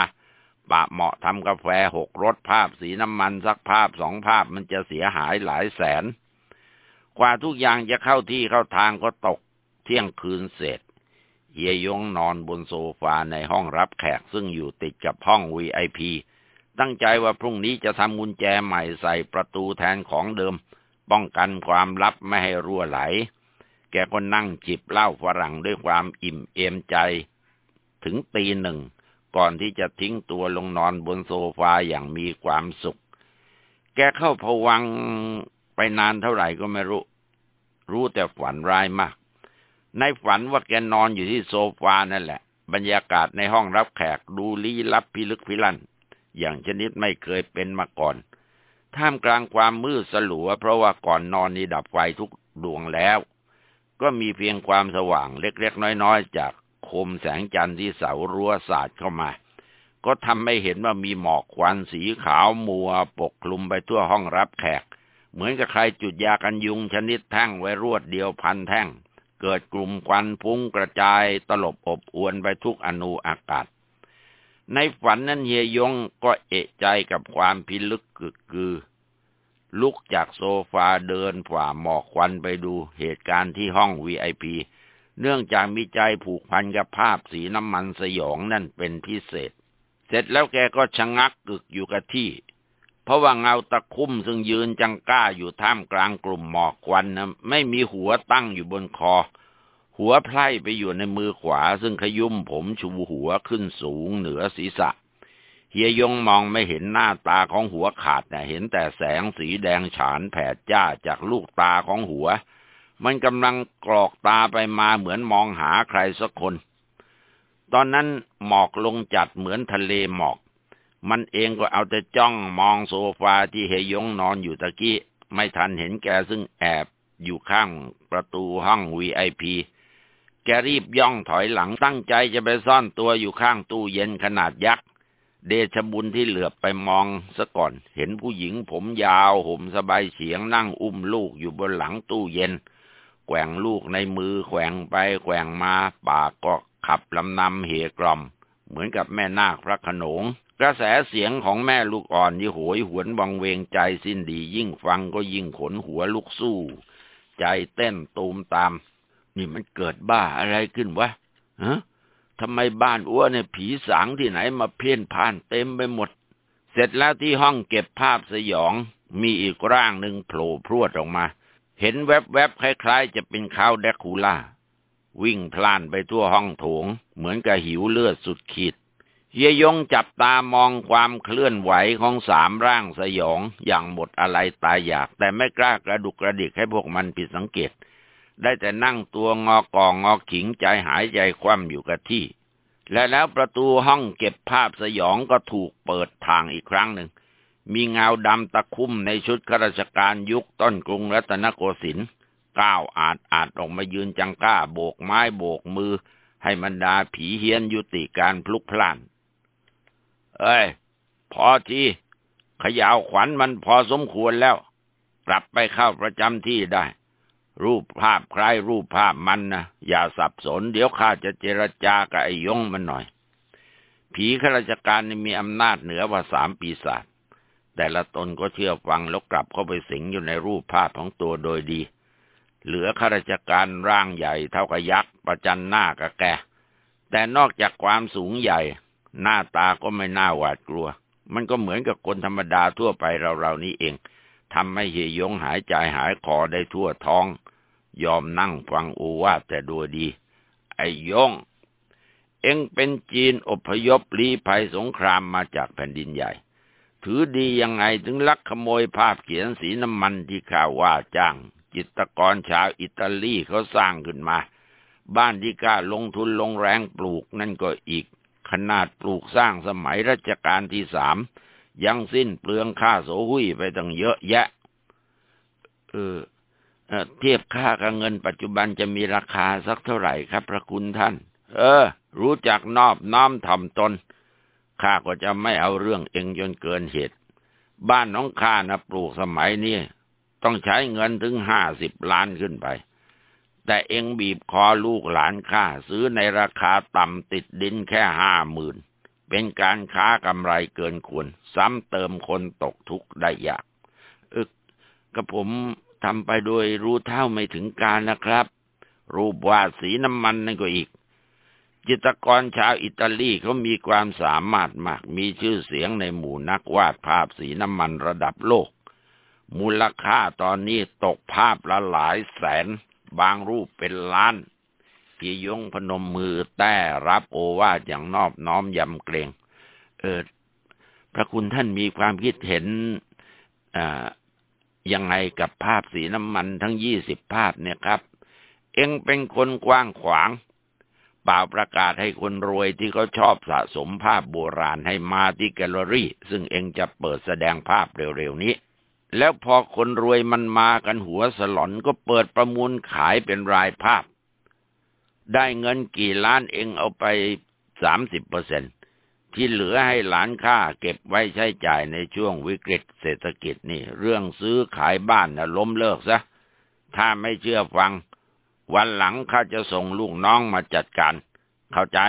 Speaker 1: ปะเหมาะทำกาแฟหกรสภาพสีน้ำมันสักภาพสองภาพมันจะเสียหายหลายแสน กว่าทุกอย่างจะเข้าที่เข้าทางก็ตกเที่ยงคืนเสร็จเฮียยงนอนบนโซฟาในห้องรับแขกซึ่งอยู่ติดกับห้อง VIP ตั้งใจว่าพรุ่งนี้จะทำกุญแจใหม่ใส่ประตูแทนของเดิม ป้องกันความลับไม่ให้รั่วไหล แกก็นั่งจิบเหล้าฝรั่งด้วยความอิ่มเอมใจ ถึงตีหนึ่ง ก่อนที่จะทิ้งตัวลงนอนบนโซฟาอย่างมีความสุข แกเข้าผวังไปนานเท่าไหร่ก็ไม่รู้ รู้แต่ฝันร้ายมาก ในฝันว่าแกนอนอยู่ที่โซฟานั่นแหละ บรรยากาศในห้องรับแขกดูลี้ลับพิลึกพิลั่น อย่างชนิดไม่เคยเป็นมาก่อน ท่ามกลางความมืดสลัว เพราะว่าก่อนนอนนี่ดับไฟทุกดวงแล้ว ก็มีเพียงความสว่างเล็กๆน้อยๆ จากคมแสงจันทร์ที่เสารั้วสาดเข้ามา ก็ทำให้เห็นว่ามีหมอกควันสีขาวมัวปกคลุมไปทั่วห้องรับแขก เหมือนกับใครจุดยากันยุงชนิดแท่งไว้รวดเดียวพันแท่ง เกิดกลุ่มควันฟุ้งกระจายตลบอบอวนไปทุกอนูอากาศ ในฝันนั้นเฮียยงก็เอะใจกับความพิลึกกึกกือ ลุกจากโซฟาเดินฝ่าหมอกควันไปดูเหตุการณ์ที่ห้องวีไอพีเนื่องจากมีใจผูกพันกับภาพสีน้ำมันสยองนั่นเป็นพิเศษ เสร็จแล้วแกก็ชะงักกึกอยู่กับที่ เพราะว่าเงาตะคุ่มซึ่งยืนจังก้าอยู่ท่ามกลางกลุ่มหมอกควันนะไม่มีหัวตั้งอยู่บนคอ หัวไพร่ไปอยู่ในมือขวา ซึ่งขยุ่มผมชูหัวขึ้นสูงเหนือศีรษะ เฮียยงมองไม่เห็นหน้าตาของหัวขาดนะเห็นแต่แสงสีแดงฉานแผดจ้าจากลูกตาของหัว มันกำลังกรอกตาไปมาเหมือนมองหาใครสักคน ตอนนั้นหมอกลงจัดเหมือนทะเลหมอก มันเองก็เอาแต่จ้องมองโซฟาที่เฮยงนอนอยู่ตะกี้ ไม่ทันเห็นแกซึ่งแอบอยู่ข้างประตูห้องวีไอพี แกรีบย่องถอยหลังตั้งใจจะไปซ่อนตัวอยู่ข้างตู้เย็นขนาดยักษ์ เดชบุญที่เหลือบไปมองซะก่อน เห็นผู้หญิงผมยาวห่มสบายเฉียงนั่งอุ้มลูกอยู่บนหลังตู้เย็น แกว่งลูกในมือแกว่งไปแกว่งมาปากก็ขับลำนำเหกล่อม เหมือนกับแม่นาคพระขนง กระแสเสียงของแม่ลูกอ่อนยี่โหยหวนวังเวงใจสิ้นดียิ่งฟังก็ยิ่งขนหัวลุกสู้ ใจเต้นตูมตาม นี่มันเกิดบ้าอะไรขึ้นวะฮะทำไมบ้านอ้วนเนี่ยผีสางที่ไหนมาเพี้ยนผ่านเต็มไปหมด เสร็จแล้วที่ห้องเก็บภาพสยอง มีอีกร่างหนึ่งโผล่พรวดออกมา เห็นแวบๆคล้ายๆ จะเป็นข้าวแดกคูล่า วิ่งพล่านไปทั่วห้องโถง เหมือนกับหิวเลือดสุดขีดเฮียยงจับตามองความเคลื่อนไหวของสามร่างสยองอย่างหมดอะไรตายอยาก แต่ไม่กล้ากระดุกกระดิกให้พวกมันผิดสังเกต ได้แต่นั่งตัวงอกองงอขิงใจหายใจคว่ำอยู่กับที่ และแล้วประตูห้องเก็บภาพสยองก็ถูกเปิดทางอีกครั้งหนึ่ง มีเงาดำตะคุ่มในชุดข้าราชการยุคต้นกรุงรัตนโกสินทร์ก้าวอาจอาจออกมายืนจังก้าโบกไม้โบกมือ ให้บรรดาผีเฮียนยุติการพลุกพล่าน เอ้ย พอทีขยาวขวัญมันพอสมควรแล้ว กลับไปเข้าประจำที่ได้ รูปภาพใครรูปภาพมันนะอย่าสับสน เดี๋ยวข้าจะเจรจากับไอ้ยงมันหน่อย ผีข้าราชการมีอำนาจเหนือกว่าสามปีศาจแต่ละตนก็เชื่อฟังแล้วกลับเข้าไปสิงอยู่ในรูปภาพของตัวโดยดี เหลือข้าราชการร่างใหญ่เท่ากับยักษ์ประจันหน้ากับแก แต่นอกจากความสูงใหญ่ หน้าตาก็ไม่น่าหวาดกลัว มันก็เหมือนกับคนธรรมดาทั่วไปเราๆนี้เอง ทำให้เฮยงหายใจหายคอได้ทั่วท้อง ยอมนั่งฟังโอวาทแต่โดยดี ไอ้ยง เอ็งเป็นจีนอพยพลี้ภัยสงครามมาจากแผ่นดินใหญ่ ถือดียังไงถึงลักขโมยภาพเขียนสีน้ำมันที่ข่าวว่าจ้าง จิตกรชาวอิตาลีเขาสร้างขึ้นมา บ้านที่กล้าลงทุนลงแรงปลูกนั่นก็อีก ขนาดปลูกสร้างสมัยรัชกาลที่สาม ยังสิ้นเปลืองค่าโสหุยไปตั้งเยอะแยะ เออเทียบค่ากับเงินปัจจุบันจะมีราคาสักเท่าไหร่ครับ พระคุณท่าน เออ รู้จักนอบน้อมถ่อมตนข้าก็จะไม่เอาเรื่องเองจนเกินเหตุ บ้านน้องข้านะปลูกสมัยนี้ต้องใช้เงินถึงห้าสิบล้านขึ้นไป แต่เองบีบคอลูกหลานข้าซื้อในราคาต่ำติดดินแค่ห้าหมื่น เป็นการค้ากำไรเกินควร ซ้ำเติมคนตกทุกข์ได้ยาก อึกกระผมทำไปโดยรู้เท่าไม่ถึงการนะครับ รูปวาดสีน้ำมันนั่นก็อีก จิตรกรชาวอิตาลีเขามีความสามารถมาก มีชื่อเสียงในหมู่นักวาดภาพสีน้ำมันระดับโลก มูลค่าตอนนี้ตกภาพละหลายแสน บางรูปเป็นล้าน พี่ยงพนมมือแต้รับโอวาทอย่างนอบน้อมยำเกรงเออพระคุณท่านมีความคิดเห็นยังไงกับภาพสีน้ำมันทั้งยี่สิบภาพเนี่ยครับ เองเป็นคนกว้างขวางเปล่าประกาศให้คนรวยที่เขาชอบสะสมภาพโบราณให้มาที่แกลเลอรี่ ซึ่งเองจะเปิดแสดงภาพเร็วๆนี้ แล้วพอคนรวยมันมากันหัวสลอนก็เปิดประมูลขายเป็นรายภาพ ได้เงินกี่ล้านเองเอาไปสามสิบเปอร์เซ็นที่เหลือให้หลานค่าเก็บไว้ใช้จ่ายในช่วงวิกฤตเศรษฐกิจนี่ เรื่องซื้อขายบ้านนะล้มเลิกซะ ถ้าไม่เชื่อฟัง วันหลังข้าจะส่งลูกน้องมาจัดการ เข้าใจ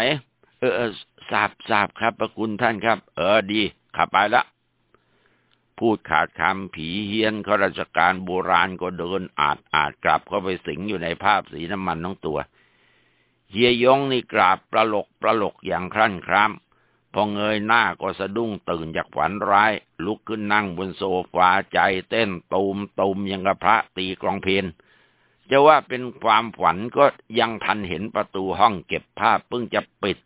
Speaker 1: เออทราบทราบครับประคุณท่านครับ เออดีขับไปละพูดขาดคำผีเฮียนข้าราชการโบราณก็เดินอาจอาจกลับเข้าไปสิงอยู่ในภาพสีน้ำมันทั้งตัว เฮียยงนี่กราบประหลกประหลกอย่างครั่นครามพอเงยหน้าก็สะดุ้งตื่นจากฝันร้าย ลุกขึ้นนั่งบนโซฟาใจเต้นตูมตูมยังกับพระตีกรองเพลนจะว่าเป็นความฝันก็ยังทันเห็นประตูห้องเก็บผ้าเพิ่งจะปิด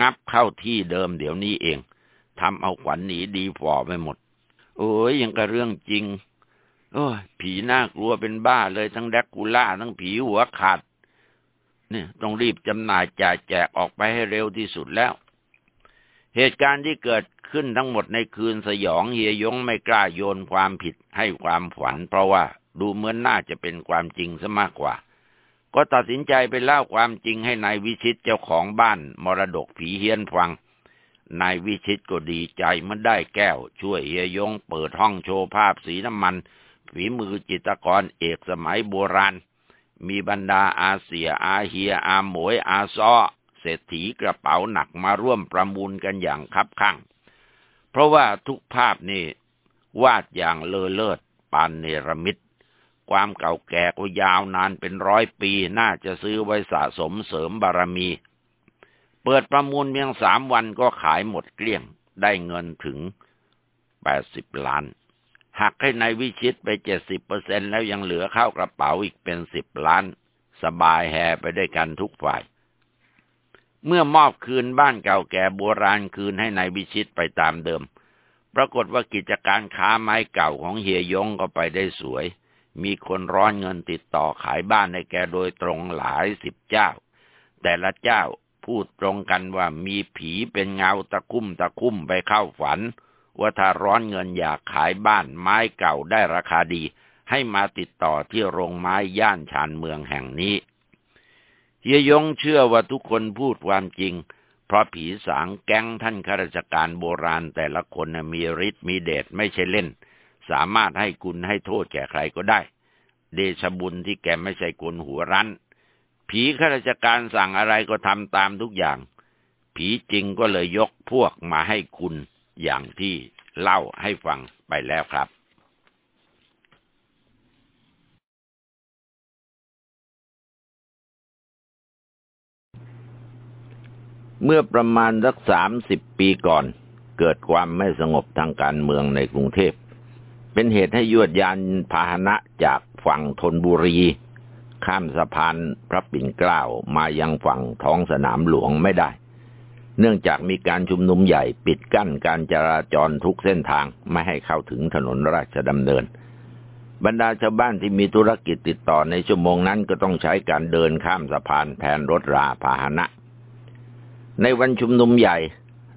Speaker 1: งับเข้าที่เดิมเดี๋ยวนี้เองทำเอาขวัญหนีดีฝ่อไปหมด โอ้ยยังกับเรื่องจริง โอ้ยผีน่ากลัวเป็นบ้าเลยทั้งแดกคูล่าทั้งผีหัวขาด เนี่ยต้องรีบจำหน่ายจ่ายแจกออกไปให้เร็วที่สุดแล้ว เหตุการณ์ที่เกิดขึ้นทั้งหมดในคืนสยองเฮียยงไม่กล้าโยนความผิดให้ความฝัน เพราะว่าดูเหมือนน่าจะเป็นความจริงซะมากกว่า ก็ตัดสินใจไปเล่าความจริงให้นายวิชิตเจ้าของบ้าน มรดกผีเฮียนฟัง นายวิชิตก็ดีใจเมันได้แก้ว ช่วยเฮียยงเปิดห้องโชว์ภาพสีน้ำมัน ฝีมือจิตรกรเอกสมัยโบราณ มีบรรดาอาเซียอาเฮียอาหมวยอาซอเศรษฐีกระเป๋าหนักมาร่วมประมูลกันอย่างคับข้างเพราะว่าทุกภาพนี่วาดอย่างเลอเลิศปานเนรมิต ความเก่าแก่ก็ยาวนานเป็นร้อยปีน่าจะซื้อไว้สะสมเสริมบารมี เปิดประมูลเพียงสามวันก็ขายหมดเกลี้ยงได้เงินถึงแปดสิบล้าน หักให้ในายวิชิตไปเจ็ดสิบเปอร์เซ็นแล้วยังเหลือเข้ากระเป๋าอีกเป็นสิบล้าน สบายแห่ไปได้วยกันทุกฝ่าย เมื่อมอบคืนบ้านเก่าแก่โบราณคืนให้ในายวิชิตไปตามเดิม ปรากฏว่ากิจการค้าไม้เก่าของเฮียยงก็ไปได้สวย มีคนร้อนเงินติดต่อขายบ้านให้แกโดยตรงหลายสิบเจ้า แต่ละเจ้าพูดตรงกันว่ามีผีเป็นเงาตะคุ่มตะคุ่มไปเข้าฝัน ว่าถ้าร้อนเงินอยากขายบ้านไม้เก่าได้ราคาดี ให้มาติดต่อที่โรงไม้ย่านชานเมืองแห่งนี้เฮียยงเชื่อว่าทุกคนพูดความจริง เพราะผีสางแก๊งท่านข้าราชการโบราณแต่ละคนมีฤทธิ์มีเดชไม่ใช่เล่น สามารถให้คุณให้โทษแก่ใครก็ได้ เดชบุญที่แกไม่ใช่คนหัวรั้น ผีข้าราชการสั่งอะไรก็ทำตามทุกอย่าง ผีจริงก็เลยยกพวกมาให้คุณ อย่างที่เล่าให้ฟังไปแล้วครับเมื่อประมาณสักสามสิบปีก่อน เกิดความไม่สงบทางการเมืองในกรุงเทพ เป็นเหตุให้ยวดยานพาหนะจากฝั่งธนบุรี ข้ามสะพานพระปิ่นเกล้ามายังฝั่งท้องสนามหลวงไม่ได้ เนื่องจากมีการชุมนุมใหญ่ปิดกั้นการจราจรทุกเส้นทางไม่ให้เข้าถึงถนนราชดำเนิน บรรดาชาวบ้านที่มีธุรกิจติดต่อในชั่วโมงนั้นก็ต้องใช้การเดินข้ามสะพานแทนรถราพาหนะ ในวันชุมนุมใหญ่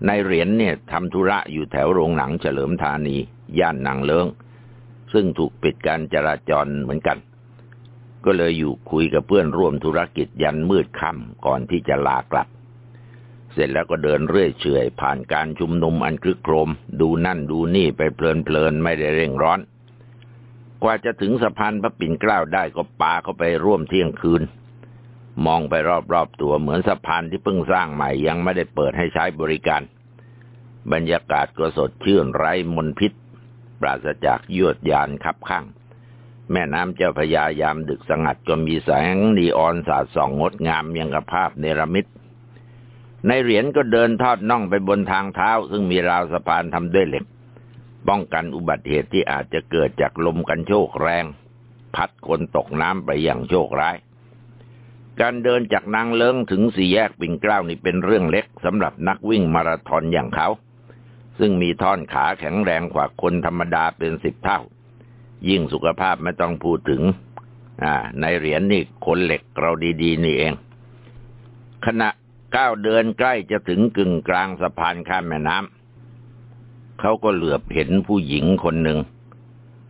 Speaker 1: ในเหรียญเนี่ยทำธุระอยู่แถวโรงหนังเฉลิมธานี ย่านนางเลิงซึ่งถูกปิดการจราจรเหมือนกัน ก็เลยอยู่คุยกับเพื่อนร่วมธุรกิจยันมืดค่ำก่อนที่จะลากลับ เสร็จแล้วก็เดินเรื่อยเฉยผ่านการชุมนุมอันคลึกโครม ดูนั่นดูนี่ไปเพลินๆไม่ได้เร่งร้อน กว่าจะถึงสะพานพระปิ่นเกล้าได้ก็ปาเข้าไปร่วมเที่ยงคืน มองไปรอบๆตัวเหมือนสะพานที่เพิ่งสร้างใหม่ยังไม่ได้เปิดให้ใช้บริการ บรรยากาศก็สดชื่นไร้มลพิษ ปราศจากยวดยานขับข้าง แม่น้ำเจ้าพยายามดึกสงัดก็มีแสงนีออนสาดส่องงดงามยังกับภาพเนรมิต ในเหรียญก็เดินทอดน่องไปบนทางเท้า ซึ่งมีราวสะพานทำด้วยเหล็ก ป้องกันอุบัติเหตุที่อาจจะเกิดจากลมกันโชกแรง พัดคนตกน้ำไปอย่างโชคร้าย การเดินจากนางเลิงถึงสี่แยกปิ่นเกล้านี่เป็นเรื่องเล็กสำหรับนักวิ่งมาราธอนอย่างเขา ซึ่งมีท่อนขาแข็งแรงกว่าคนธรรมดาเป็นสิบเท่า ยิ่งสุขภาพไม่ต้องพูดถึงอ่าในเหรียญนี่ขนเหล็กเราดี ๆ นี่เองขณะ ก้าวเดินใกล้จะถึงกึ่งกลางสะพานข้ามแม่น้ำเขาก็เหลือบเห็นผู้หญิงคนหนึ่ง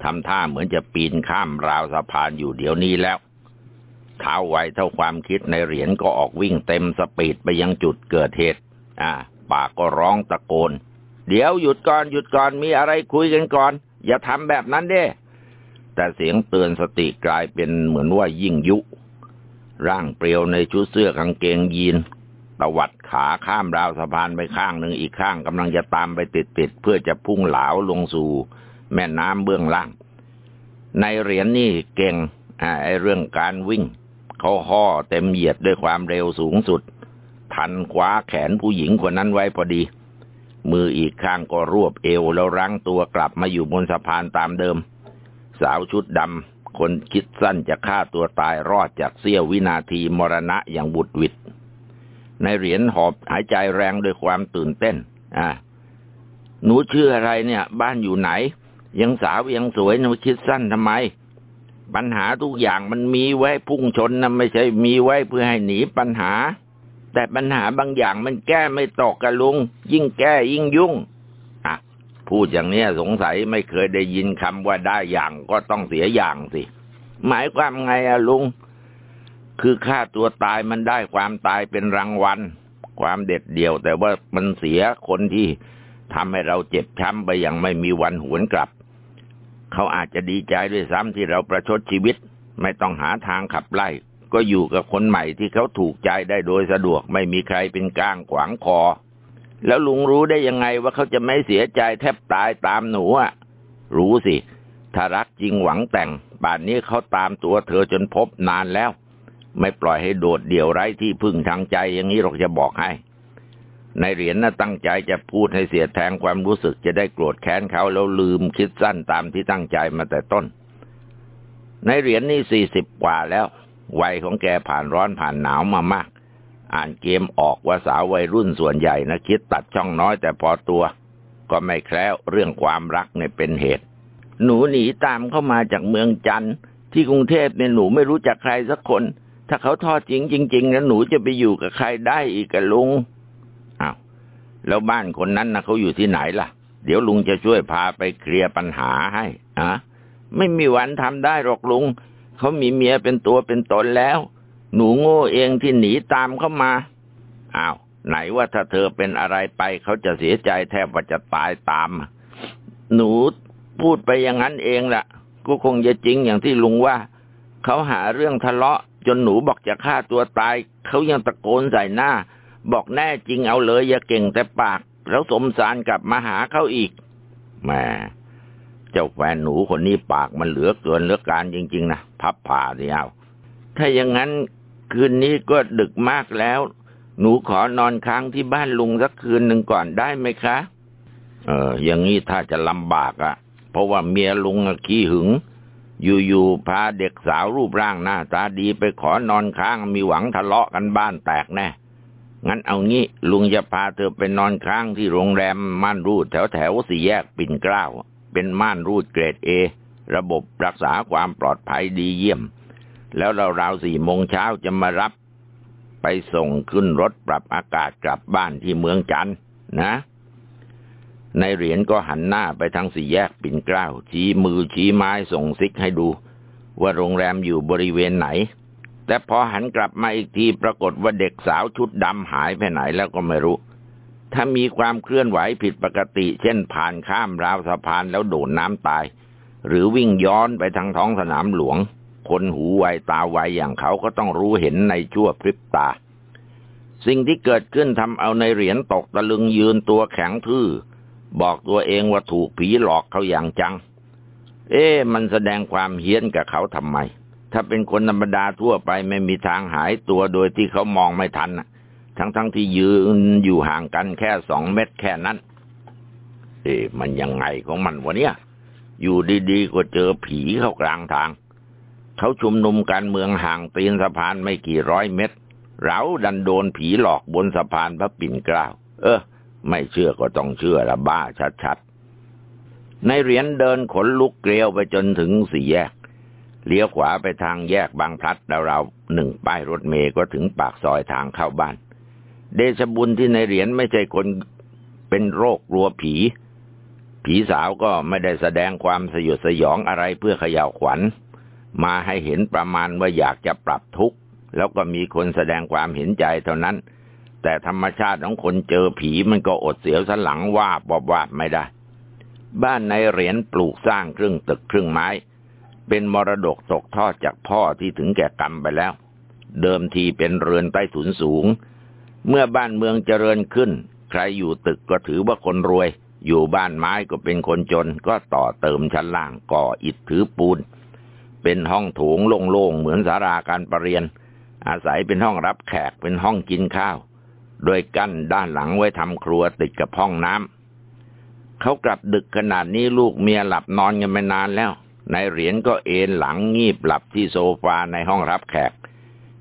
Speaker 1: ทำท่าเหมือนจะปีนข้ามราวสะพานอยู่เดี๋ยวนี้แล้วเท้าไวเท่าความคิดในเหรียญก็ออกวิ่งเต็มสปีดไปยังจุดเกิดเหตุ อ่า ปากก็ร้องตะโกน เดี๋ยวหยุดก่อนหยุดก่อนมีอะไรคุยกันก่อน อย่าทำแบบนั้นเด้แต่เสียงเตือนสติกลายเป็นเหมือนว่ายิ่งยุ ร่างเปรียวในชุดเสื้อกางเกงยีน ตวัดขาข้ามราวสะพานไปข้างหนึ่งอีกข้างกำลังจะตามไปติดๆเพื่อจะพุ่งเหลาลงสู่แม่น้ำเบื้องล่าง ในเหรียญนี่เก่งไอเรื่องการวิ่ง เขาห่อเต็มเหยียดด้วยความเร็วสูงสุด ทันคว้าแขนผู้หญิงคนนั้นไว้พอดี มืออีกข้างก็รวบเอวแล้วรั้งตัวกลับมาอยู่บนสะพานตามเดิม สาวชุดดำคนคิดสั้นจะฆ่าตัวตายรอดจากเสี้ยววินาทีมรณะอย่างบุดวิด ในเหรียญหอบหายใจแรงด้วยความตื่นเต้น อ่า หนูชื่ออะไรเนี่ย บ้านอยู่ไหน ยังสาวยังสวยนูคิดสั้นทำไม ปัญหาทุกอย่างมันมีไว้พุ่งชนนะไม่ใช่มีไว้เพื่อให้หนีปัญหา แต่ปัญหาบางอย่างมันแก้ไม่ตกกะลุง ยิ่งแก้ยิ่งยุ่ง อะ พูดอย่างนี้สงสัยไม่เคยได้ยินคำว่าได้อย่างก็ต้องเสียอย่างสิ หมายความไงอะลุง คือฆ่าตัวตายมันได้ความตายเป็นรางวัล ความเด็ดเดี่ยว แต่ว่ามันเสียคนที่ทำให้เราเจ็บช้ำไปอย่างไม่มีวันหวนกลับ เขาอาจจะดีใจด้วยซ้ำที่เราประชดชีวิต ไม่ต้องหาทางขับไล่ ก็อยู่กับคนใหม่ที่เขาถูกใจได้โดยสะดวกไม่มีใครเป็นก้างขวางคอ แล้วลุงรู้ได้ยังไงว่าเขาจะไม่เสียใจแทบตายตามหนูอะ รู้สิ ถ้ารักจริงหวังแต่ง ป่านนี้เขาตามตัวเธอจนพบนานแล้ว ไม่ปล่อยให้โดดเดี่ยวไร้ที่พึ่งทางใจอย่างนี้เราจะบอกให้ ในเหรียญน่ะตั้งใจจะพูดให้เสียแทงความรู้สึกจะได้โกรธแค้นเขาแล้วลืมคิดสั้นตามที่ตั้งใจมาแต่ต้น ในเหรียญนี่สี่สิบกว่าแล้ว วัยของแกผ่านร้อนผ่านหนาวมามาก อ่านเกมออกว่าสาววัยรุ่นส่วนใหญ่นะคิดตัดช่องน้อยแต่พอตัว ก็ไม่แคล้วเรื่องความรักเนี่ยเป็นเหตุ หนูหนีตามเข้ามาจากเมืองจันทร์ที่กรุงเทพเนี่ยหนูไม่รู้จักใครสักคน ถ้าเขาทอดจริงจริงๆแล้วหนูจะไปอยู่กับใครได้อีกกับลุงอ้าวแล้วบ้านคนนั้นนะเขาอยู่ที่ไหนล่ะ เดี๋ยวลุงจะช่วยพาไปเคลียร์ปัญหาให้อะไม่มีวันทำได้หรอกลุงเขามีเมียเป็นตัวเป็นตนแล้ว หนูโง่เองที่หนีตามเข้ามาอ้าวไหนว่าถ้าเธอเป็นอะไรไปเขาจะเสียใจแทบว่าจะตายตาม หนูพูดไปอย่างนั้นเองแหละก็คงจะจริงอย่างที่ลุงว่า เขาหาเรื่องทะเลาะ จนหนูบอกจะฆ่าตัวตาย เขายังตะโกนใส่หน้า บอกแน่จริงเอาเลยอย่าเก่งแต่ปาก แล้วสมสารกลับมาหาเขาอีกแม่เจ้าแฟนหนูคนนี้ปากมันเหลือเกินเหลือการจริง ๆ นะพับผ่าสิเอาถ้าอย่างนั้นคืนนี้ก็ดึกมากแล้ว หนูขอนอนค้างที่บ้านลุงสักคืนหนึ่งก่อนได้ไหมคะ เออ อย่างนี้ถ้าจะลำบากอะ่ะ เพราะว่าเมียลุงขี้หึง อยู่ๆพาเด็กสาวรูปร่างหน้าตาดีไปขอนอนค้างมีหวังทะเลาะกันบ้านแตกแน่ งั้นเอางี้ลุงจะพาเธอไปนอนค้างที่โรงแรมม่านรูดแถวแถวสี่แยกปิ่นเกล้า เป็นม่านรูดเกรดเอระบบรักษาความปลอดภัยดีเยี่ยม แล้วเราราวสี่โมงเช้าจะมารับ ไปส่งขึ้นรถปรับอากาศกลับบ้านที่เมืองจันนะ ในเหรียญก็หันหน้าไปทางสี่แยกปิ่นเกล้าชี้มือชี้ไม้ส่งซิกให้ดู ว่าโรงแรมอยู่บริเวณไหน แต่พอหันกลับมาอีกทีปรากฏว่าเด็กสาวชุดดำหายไปไหนแล้วก็ไม่รู้ ถ้ามีความเคลื่อนไหวผิดปกติ เช่นผ่านข้ามราวสะพานแล้วโดดน้ำตาย หรือวิ่งย้อนไปทางท้องสนามหลวง คนหูไวตาไวอย่างเขาก็ต้องรู้เห็นในชั่วพริบตา สิ่งที่เกิดขึ้นทำเอาในเหรียญตกตะลึงยืนตัวแข็งทื่อ บอกตัวเองว่าถูกผีหลอกเขาอย่างจัง เอ๊มันแสดงความเฮี้ยนกับเขาทำไม ถ้าเป็นคนธรรมดาทั่วไปไม่มีทางหายตัวโดยที่เขามองไม่ทันทั้งๆทที่ยืนอยู่ห่างกันแค่สองเมตรแค่นั้น เอ๊มันยังไงของมันวะเนี่ย อยู่ดีๆก็เจอผีเข้ากลางทาง เขาชุมนุมการเมืองห่างตีนสะพานไม่กี่ร้อยเมตรเราดันโดนผีหลอกบนสะพานพระปิ่นเกล้า เออ ไม่เชื่อก็ต้องเชื่อละบ้าชัดๆ ในเหรียญเดินขนลุกเกลียวไปจนถึงสี่แยก เลี้ยวขวาไปทางแยกบางพลัดราๆหนึ่งป้ายรถเมย์ก็ถึงปากซอยทางเข้าบ้าน เดชบุญที่ในเหรียญไม่ใช่คนเป็นโรคกลัวผี ผีสาวก็ไม่ได้แสดงความสยดสยองอะไรเพื่อขย่าวขวัญ มาให้เห็นประมาณว่าอยากจะปรับทุกข์ แล้วก็มีคนแสดงความเห็นใจเท่านั้น แต่ธรรมชาติของคนเจอผีมันก็อดเสียวสันหลังว่าบอบว่าไม่ได้ บ้านในเหรียญปลูกสร้างครึ่งตึกครึ่งไม้ เป็นมรดกตกทอดจากพ่อที่ถึงแก่กรรมไปแล้ว เดิมทีเป็นเรือนใต้ถุนสูง เมื่อบ้านเมืองเจริญขึ้น ใครอยู่ตึกก็ถือว่าคนรวย อยู่บ้านไม้ก็เป็นคนจนก็ต่อเติมชั้นล่างก่ออิฐถือปูน เป็นห้องโถงโล่งๆเหมือนสาราการประเรียน อาศัยเป็นห้องรับแขกเป็นห้องกินข้าว โดยกั้นด้านหลังไว้ทำครัวติดกับห้องน้ำเขากลับดึกขนาดนี้ลูกเมียหลับนอนกันไปนานแล้วนายเหรียญก็เอนหลังงีบหลับที่โซฟาในห้องรับแขก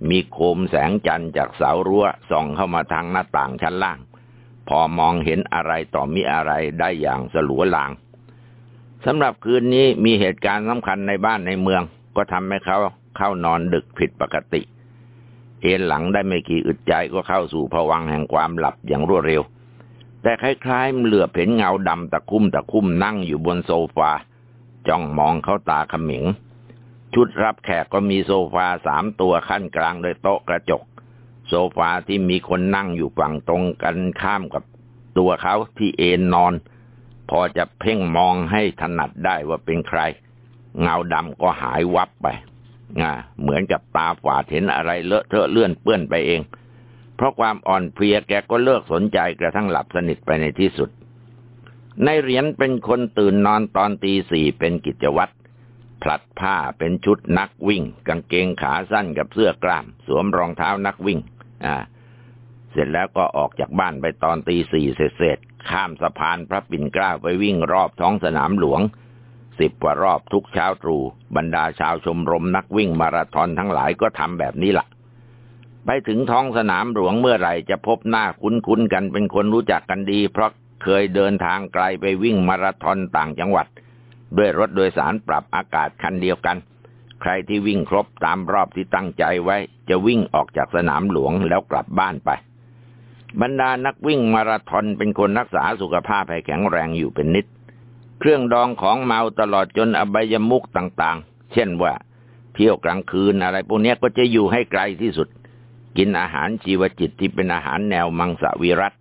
Speaker 1: มีโคมแสงจันทร์จากเสารั้วส่องเข้ามาทางหน้าต่างชั้นล่าง พอมองเห็นอะไรต่อมีอะไรได้อย่างสลัวลางสำหรับคืนนี้มีเหตุการณ์สำคัญในบ้านในเมือง ก็ทำให้เขาเข้านอนดึกผิดปกติ เอนหลังได้ไม่กี่อึดใจก็เข้าสู่ภวังแห่งความหลับอย่างรวดเร็ว แต่คล้ายๆเหลือเห็นเงาดำตะคุ่มตะคุ่มนั่งอยู่บนโซฟา จ้องมองเขาตาขมิง ชุดรับแขกก็มีโซฟาสามตัวขั้นกลางโดยโต๊ะกระจก โซฟาที่มีคนนั่งอยู่ฝั่งตรงกันข้ามกับตัวเขาที่เอนนอน พอจะเพ่งมองให้ถนัดได้ว่าเป็นใคร เงาดำก็หายวับไป เหมือนกับตาฝาดเห็นอะไรเลอะเทอะเลื่อนเปื้อนไปเอง เพราะความอ่อนเพลียแกก็เลิกสนใจกระทั่งหลับสนิทไปในที่สุด ในเหรียญเป็นคนตื่นนอนตอนตีสี่เป็นกิจวัตรผลัดผ้าเป็นชุดนักวิ่ง กางเกงขาสั้นกับเสื้อกล้าม สวมรองเท้านักวิ่ง อ่า เสร็จแล้วก็ออกจากบ้านไปตอนตีสี่เสร็จข้ามสะพานพระปิ่นเกล้าไปวิ่งรอบท้องสนามหลวง สิบกว่ารอบทุกเช้าตรู่บรรดาชาวชมรมนักวิ่งมาราธอนทั้งหลายก็ทำแบบนี้ละ่ะ ไปถึงท้องสนามหลวงเมื่อไหร่จะพบหน้าคุ้นๆกันเป็นคนรู้จักกันดี เพราะเคยเดินทางไกลไปวิ่งมาราธอนต่างจังหวัด ด้วยรถโดยสารปรับอากาศคันเดียวกัน ใครที่วิ่งครบตามรอบที่ตั้งใจไว้ จะวิ่งออกจากสนามหลวงแล้วกลับบ้านไปบรรดานักวิ่งมาราธอนเป็นคนรักษาสุขภาพให้แข็งแรงอยู่เป็นนิด เครื่องดองของเมาตลอดจนอบายมุกต่างๆ เช่นว่า เที่ยวกลางคืนอะไรพวกนี้ก็จะอยู่ให้ไกลที่สุด กินอาหารชีวจิตที่เป็นอาหารแนวมังสวิรัต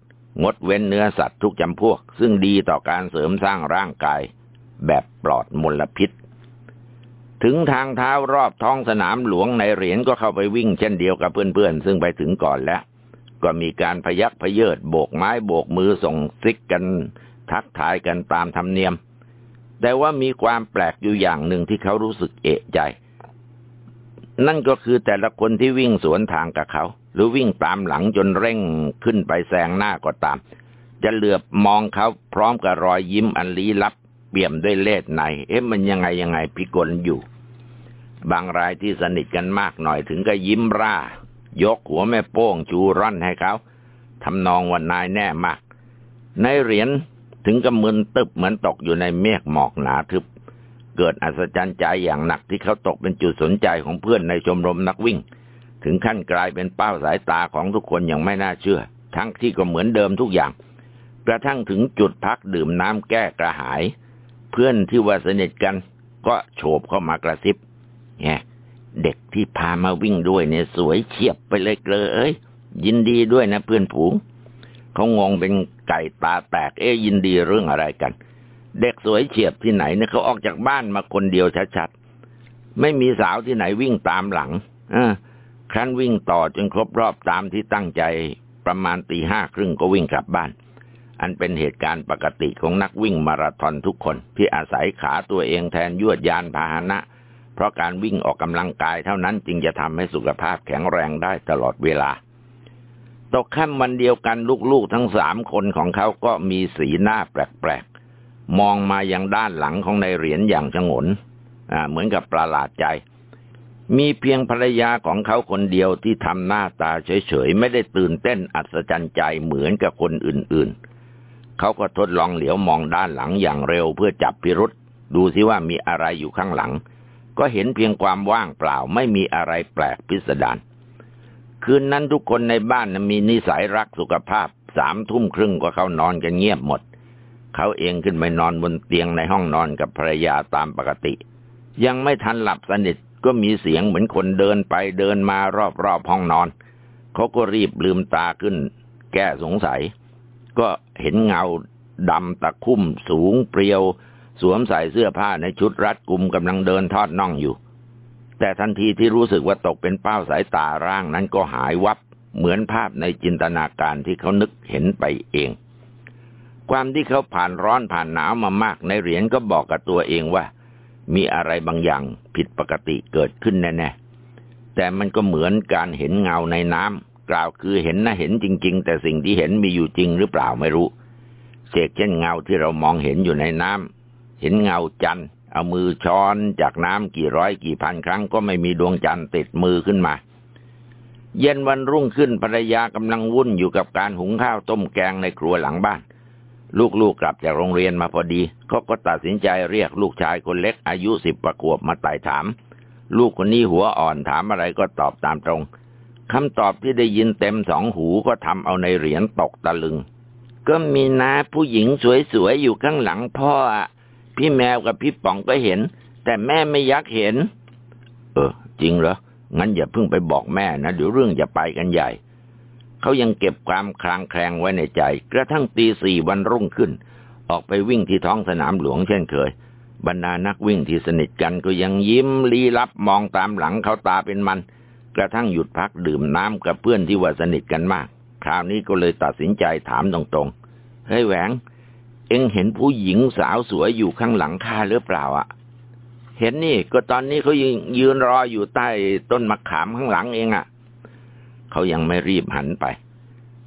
Speaker 1: งดเว้นเนื้อสัตว์ทุกจำพวก ซึ่งดีต่อการเสริมสร้างร่างกาย แบบปลอดมลพิษ ถึงทางเท้ารอบท้องสนามหลวงในเหรียญก็เข้าไปวิ่งเช่นเดียวกับเพื่อนๆ ซึ่งไปถึงก่อนแล้ว ก็มีการพยักพเยิดโบกไม้โบกมือส่งซิกกัน ทักทายกันตามธรรมเนียม แต่ว่ามีความแปลกอยู่อย่างหนึ่งที่เขารู้สึกเอะใจ นั่นก็คือแต่ละคนที่วิ่งสวนทางกับเขา หรือวิ่งตามหลังจนเร่งขึ้นไปแซงหน้าก็ตาม จะเหลือบมองเขาพร้อมกับรอยยิ้มอันลี้ลับ เปี่ยมด้วยเล่ห์ใน เอ๊ะมันยังไงยังไงพิกลอยู่ บางรายที่สนิทกันมากหน่อยถึงก็ยิ้มร่า ยกหัวแม่โป้งจูร่อนให้เขาทำนองวันนายแน่มาก ในเหรียญ ถึงกับมึนตึบเหมือนตกอยู่ในเมฆหมอกหนาทึบ เกิดอัศจรรย์ใจอย่างหนักที่เขาตกเป็นจุดสนใจของเพื่อนในชมรมนักวิ่ง ถึงขั้นกลายเป็นเป้าสายตาของทุกคนอย่างไม่น่าเชื่อ ทั้งที่ก็เหมือนเดิมทุกอย่าง กระทั่งถึงจุดพักดื่มน้ำแก้กระหาย เพื่อนที่ว่าสนิทกัน ก็โฉบเข้ามากระซิบแงเด็กที่พามาวิ่งด้วยเนี่ยสวยเฉียบไปเลยเลยเอ้ยยินดีด้วยนะเพื่อนผูงเขางงเป็น ไก่ตาแตกเอ้ยยินดีเรื่องอะไรกัน เด็กสวยเฉียบที่ไหนเนี่ยเขาออกจากบ้านมาคนเดียวชัดๆไม่มีสาวที่ไหนวิ่งตามหลังอครั้นวิ่งต่อจนครบรอบตามที่ตั้งใจประมาณตีห้าครึ่งก็วิ่งกลับบ้าน อันเป็นเหตุการณ์ปกติของนักวิ่งมาราธอนทุกคน ที่อาศัยขาตัวเองแทนยวดยานพาหนะ เพราะการวิ่งออกกำลังกายเท่านั้นจึงจะทำให้สุขภาพแข็งแรงได้ตลอดเวลา ตกค่ำวันเดียวกันลูกๆทั้งสามคนของเขาก็มีสีหน้าแปลกๆ มองมายังด้านหลังของในเหรียญอย่างชงนเหมือนกับประหลาดใจ มีเพียงภรรยาของเขาคนเดียวที่ทำหน้าตาเฉยๆ ไม่ได้ตื่นเต้นอัศจรรย์ใจเหมือนกับคนอื่นๆ เขาก็ทดลองเหลียวมองด้านหลังอย่างเร็วเพื่อจับพิรุษดูสิว่ามีอะไรอยู่ข้างหลัง ก็เห็นเพียงความว่างเปล่าไม่มีอะไรแปลกพิสดาร คืนนั้นทุกคนในบ้านมีนิสัยรักสุขภาพ สามทุ่มครึ่งก็เข้านอนกันเงียบหมด เขาเองขึ้นไปนอนบนเตียงในห้องนอนกับภรรยาตามปกติ ยังไม่ทันหลับสนิทก็มีเสียงเหมือนคนเดินไปเดินมารอบๆห้องนอน เขาก็รีบลืมตาขึ้น แก้สงสัย ก็เห็นเงาดำตะคุ่มสูงเปรียว สวมใส่เสื้อผ้าในชุดรัดกุมกำลังเดินทอดน่องอยู่ แต่ทันทีที่รู้สึกว่าตกเป็นเป้าสายตาร่างนั้นก็หายวับเหมือนภาพในจินตนาการที่เขานึกเห็นไปเอง ความที่เขาผ่านร้อนผ่านหนาวมามากในเหรียญก็บอกกับตัวเองว่า มีอะไรบางอย่างผิดปกติเกิดขึ้นแน่ๆแต่มันก็เหมือนการเห็นเงาในน้ำกล่าวคือเห็นนะเห็นจริง ๆ แต่สิ่งที่เห็นมีอยู่จริงหรือเปล่าไม่รู้เชกเช่นเงาที่เรามองเห็นอยู่ในน้ำเห็นเงาจันทร์ เอามือช้อนจากน้ำกี่ร้อยกี่พันครั้งก็ไม่มีดวงจันทร์ติดมือขึ้นมา เย็นวันรุ่งขึ้นภรรยากำลังวุ่นอยู่กับการหุงข้าวต้มแกงในครัวหลังบ้าน ลูกๆกกลับจากโรงเรียนมาพอดีเขาก็ตัดสินใจเรียกลูกชายคนเล็กอายุสิบประกวบมาไต่ถาม ลูกคนนี้หัวอ่อนถามอะไรก็ตอบตามตรงคำตอบที่ได้ยินเต็มสองหูก็ทำเอาในเหรียญตกตะลึง ก็มีนาผู้หญิงสวยๆอยู่ข้างหลังพ่ออะ พี่แมวกับพี่ป๋องก็เห็น แต่แม่ไม่ยักเห็น เออ จริงเหรอ งั้นอย่าเพิ่งไปบอกแม่นะเดี๋ยวเรื่องจะไปกันใหญ่ เขายังเก็บความคลางแคลงไว้ในใจ กระทั่งตีสี่วันรุ่งขึ้น ออกไปวิ่งที่ท้องสนามหลวงเช่นเคย บรรดานักวิ่งที่สนิทกันก็ยังยิ้มลี้ลับมองตามหลังเขาตาเป็นมัน กระทั่งหยุดพักดื่มน้ำกับเพื่อนที่ว่าสนิทกันมาก คราวนี้ก็เลยตัดสินใจถามตรงๆเฮ้ยแหวง เอ็งเห็นผู้หญิงสาวสวยอยู่ข้างหลังข้าหรือเปล่าอะเห็นนี่ก็ตอนนี้เขายืนยืนรออยู่ใต้ต้นมะขามข้างหลังเองอะเขายังไม่รีบหันไป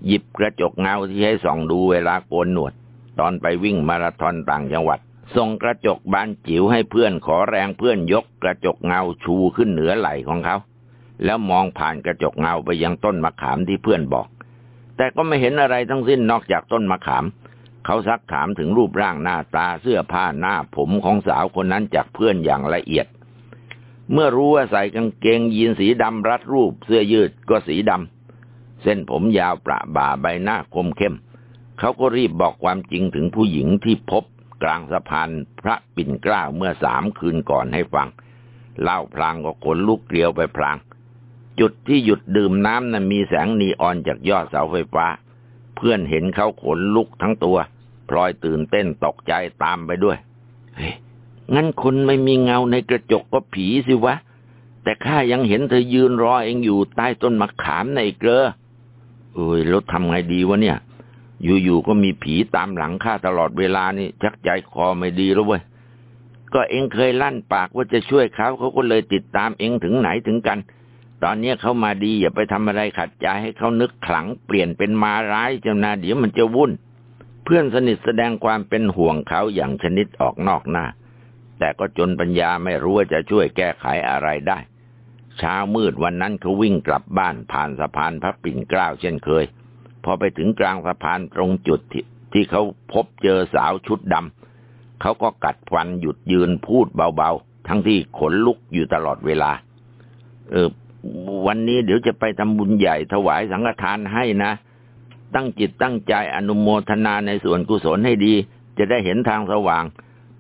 Speaker 1: หยิบกระจกเงาที่ให้ส่องดูเวลาโกนหนวด ตอนไปวิ่งมาราธอนต่างจังหวัดส่งกระจกบานจิ๋วให้เพื่อนขอแรงเพื่อนยกกระจกเงาชูขึ้นเหนือไหล่ของเขา แล้วมองผ่านกระจกเงาไปยังต้นมะขามที่เพื่อนบอก แต่ก็ไม่เห็นอะไรทั้งสิ้นนอกจากต้นมะขาม เขาซักถามถึงรูปร่างหน้าตาเสื้อผ้าหน้าผมของสาวคนนั้นจากเพื่อนอย่างละเอียด เมื่อรู้ว่าใส่กางเกงยีนสีดำรัดรูป เสื้อยืดก็สีดำเส้นผมยาวประบ่าใบหน้าคมเข้ม เขาก็รีบบอกความจริงถึงผู้หญิงที่พบกลางสะพานพระปิ่นเกล้าเมื่อสามคืนก่อนให้ฟัง เล่าพลางก็ขนลุกเกลียวไปพลาง จุดที่หยุดดื่มน้ำนั้นมีแสงนีออนจากยอดเสาไฟฟ้า พื่อนเห็นเขาขนลุกทั้งตัว พลอยตื่นเต้นตกใจตามไปด้วย เฮ้ย งั้นคนไม่มีเงาในกระจกก็ผีสิวะ แต่ข้ายังเห็นเธอยืนรอเองอยู่ใต้ต้นมะขามในเกลือเอ้ยแล้วทำไงดีวะเนี่ย อยู่ๆก็มีผีตามหลังข้าตลอดเวลานี่ ชักใจคอไม่ดีแล้วเว้ย ก็เองเคยลั่นปากว่าจะช่วยเขาเขาก็เลยติดตามเองถึงไหนถึงกัน ตอนนี้เขามาดีอย่าไปทำอะไรขัดใจให้เขานึกขลังเปลี่ยนเป็นมาร้ายจำนาเดี๋ยวมันจะวุ่น เพื่อนสนิทแสดงความเป็นห่วงเขาอย่างชนิดออกนอกหน้า แต่ก็จนปัญญาไม่รู้ว่าจะช่วยแก้ไขอะไรได้ เช้ามืดวันนั้นเขาวิ่งกลับบ้านผ่านสะพานพระปิ่นเกล้าเช่นเคย พอไปถึงกลางสะพานตรงจุดที่ที่เขาพบเจอสาวชุดดำเขาก็กัดฟันหยุดยืนพูดเบาๆ ทั้งที่ขนลุกอยู่ตลอดเวลา เออ วันนี้เดี๋ยวจะไปทำบุญใหญ่ถวายสังฆทานให้นะ ตั้งจิตตั้งใจอนุโมทนาในส่วนกุศลให้ดี จะได้เห็นทางสว่าง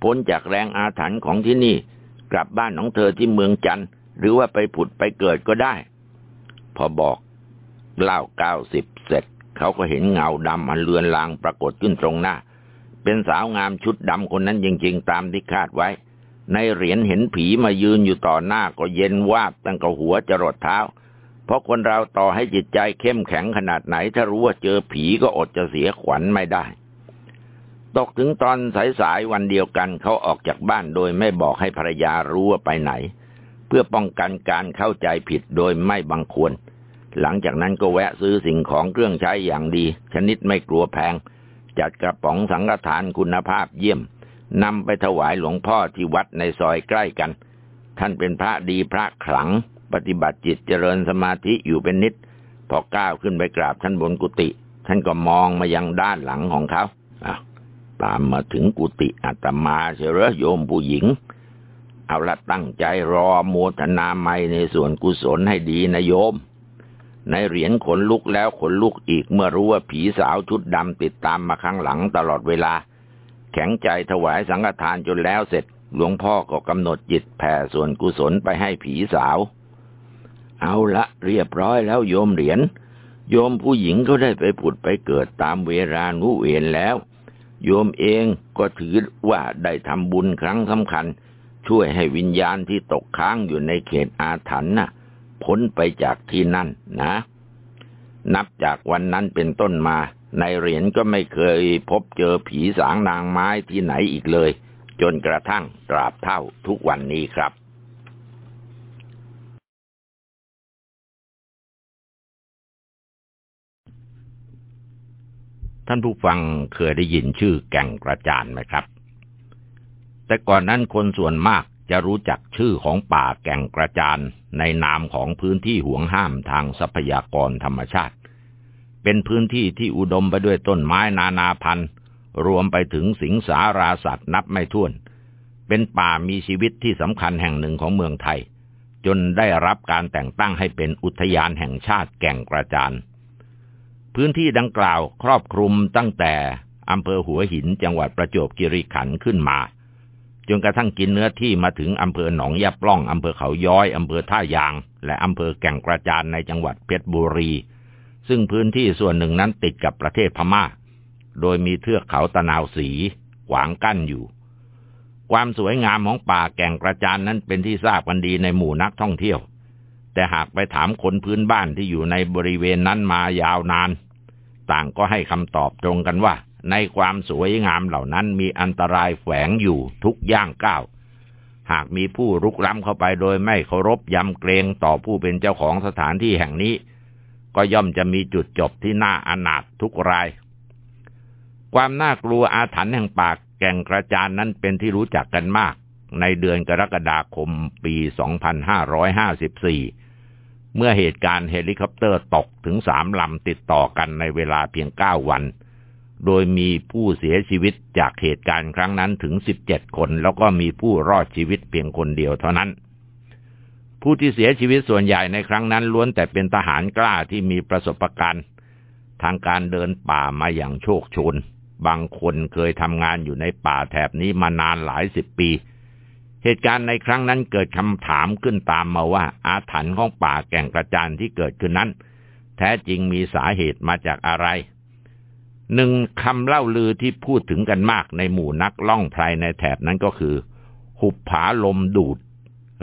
Speaker 1: พ้นจากแรงอาถรรพ์ของที่นี่ กลับบ้านของเธอที่เมืองจันทร์หรือว่าไปผุดไปเกิดก็ได้ พอบอกเล่าเก้าสิบเสร็จ เขาก็เห็นเงาดำอันเลือนลางปรากฏขึ้นตรงหน้า เป็นสาวงามชุดดำคนนั้นจริงๆตามที่คาดไว้ ในเหรียญเห็นผีมายืนอยู่ต่อหน้าก็เย็นวาบตั้งแต่หัวจรดเท้า เพราะคนเราต่อให้จิตใจเข้มแข็งขนาดไหน ถ้ารู้ว่าเจอผีก็อดจะเสียขวัญไม่ได้ ตกถึงตอนสายๆวันเดียวกันเขาออกจากบ้านโดยไม่บอกให้ภรรยารู้ว่าไปไหน เพื่อป้องกันการเข้าใจผิดโดยไม่บังควร หลังจากนั้นก็แวะซื้อสิ่งของเครื่องใช้อย่างดี ชนิดไม่กลัวแพง จัดกระป๋องสังฆทานคุณภาพเยี่ยม นำไปถวายหลวงพ่อที่วัดในซอยใกล้กัน ท่านเป็นพระดีพระขลัง ปฏิบัติจิตเจริญสมาธิอยู่เป็นนิด พอก้าวขึ้นไปกราบท่านบนกุฏิท่านก็มองมายังด้านหลังของเขาตามมาถึงกุฏิอาตมาเชรโยมผู้หญิง เอาละตั้งใจรอโมทนาไม่ในส่วนกุศลให้ดีนะโยม ในเหรียญขนลุกแล้วขนลุกอีกเมื่อรู้ว่าผีสาวชุดดำติดตามมาข้างหลังตลอดเวลา แข็งใจถวายสังฆทานจนแล้วเสร็จ หลวงพ่อก็กำหนดจิตแผ่ส่วนกุศลไปให้ผีสาว เอาละเรียบร้อยแล้วโยมเหรียญโยมผู้หญิงก็ได้ไปผุดไปเกิดตามเวลานุเวนแล้ว โยมเองก็ถือว่าได้ทำบุญครั้งสำคัญ ช่วยให้วิญญาณที่ตกค้างอยู่ในเขตอาถรรพ์น่ะพ้นไปจากที่นั่นนะ นับจากวันนั้นเป็นต้นมา ในเหรียญก็ไม่เคยพบเจอผีสางนางไม้ที่ไหนอีกเลย จนกระทั่งตราบเท่าทุกวันนี้ครับท่านผู้ฟังเคยได้ยินชื่อแก่งกระจานไหมครับ แต่ก่อนนั้นคนส่วนมากจะรู้จักชื่อของป่าแก่งกระจานในนามของพื้นที่ห่วงห้ามทางทรัพยากรธรรมชาติ เป็นพื้นที่ที่อุดมไปด้วยต้นไม้นานาพันธุ์ รวมไปถึงสิงสาราสัตว์นับไม่ถ้วน เป็นป่ามีชีวิตที่สำคัญแห่งหนึ่งของเมืองไทย จนได้รับการแต่งตั้งให้เป็นอุทยานแห่งชาติแก่งกระจานพื้นที่ดังกล่าวครอบคลุมตั้งแต่อำเภอหัวหินจังหวัดประจวบคีรีขันธ์ขึ้นมาจนกระทั่งกินเนื้อที่มาถึงอำเภอหนองยาปล้องอำเภอเขาย้อยอำเภอท่ายาง และอำเภอแก่งกระจานในจังหวัดเพชรบุรี ซึ่งพื้นที่ส่วนหนึ่งนั้นติดกับประเทศพมา่า โดยมีเทือกเขาตะนาวสีขวางกั้นอยู่ ความสวยงามของป่าแก่งกระจานนั้นเป็นที่ทราบกันดีในหมู่นักท่องเที่ยว แต่หากไปถามคนพื้นบ้านที่อยู่ในบริเวณนั้นมายาวนาน ต่างก็ให้คำตอบตรงกันว่า ในความสวยงามเหล่านั้นมีอันตรายแฝงอยู่ทุกย่างก้าวหากมีผู้รุกล้ำเข้าไปโดยไม่เคารพยำเกรงต่อผู้เป็นเจ้าของสถานที่แห่งนี้ ก็ย่อมจะมีจุดจบที่น่าอนาถทุกราย ความน่ากลัวอาถรรพ์แห่งปากแก่งกระจานนั้นเป็นที่รู้จักกันมาก ในเดือนกรกฎาคมปี 2554 เมื่อเหตุการณ์เฮลิคอปเตอร์ตกถึงสามลำติดต่อกันในเวลาเพียงเก้าวัน โดยมีผู้เสียชีวิตจากเหตุการณ์ครั้งนั้นถึง 17 คน แล้วก็มีผู้รอดชีวิตเพียงคนเดียวเท่านั้น ผู้ที่เสียชีวิตส่วนใหญ่ในครั้งนั้นล้วนแต่เป็นทหารกล้าที่มีประสบการณ์ทางการเดินป่ามาอย่างโชคชน บางคนเคยทำงานอยู่ในป่าแถบนี้มานานหลายสิบปี เหตุการณ์ในครั้งนั้นเกิดคำถามขึ้นตามมาว่าอาถรรพ์ของป่าแก่งกระจานที่เกิดขึ้นนั้น แท้จริงมีสาเหตุมาจากอะไร หนึ่งคำเล่าลือที่พูดถึงกันมากในหมู่นักล่องไพรในแถบนั้นก็คือ หุบผาลมดูด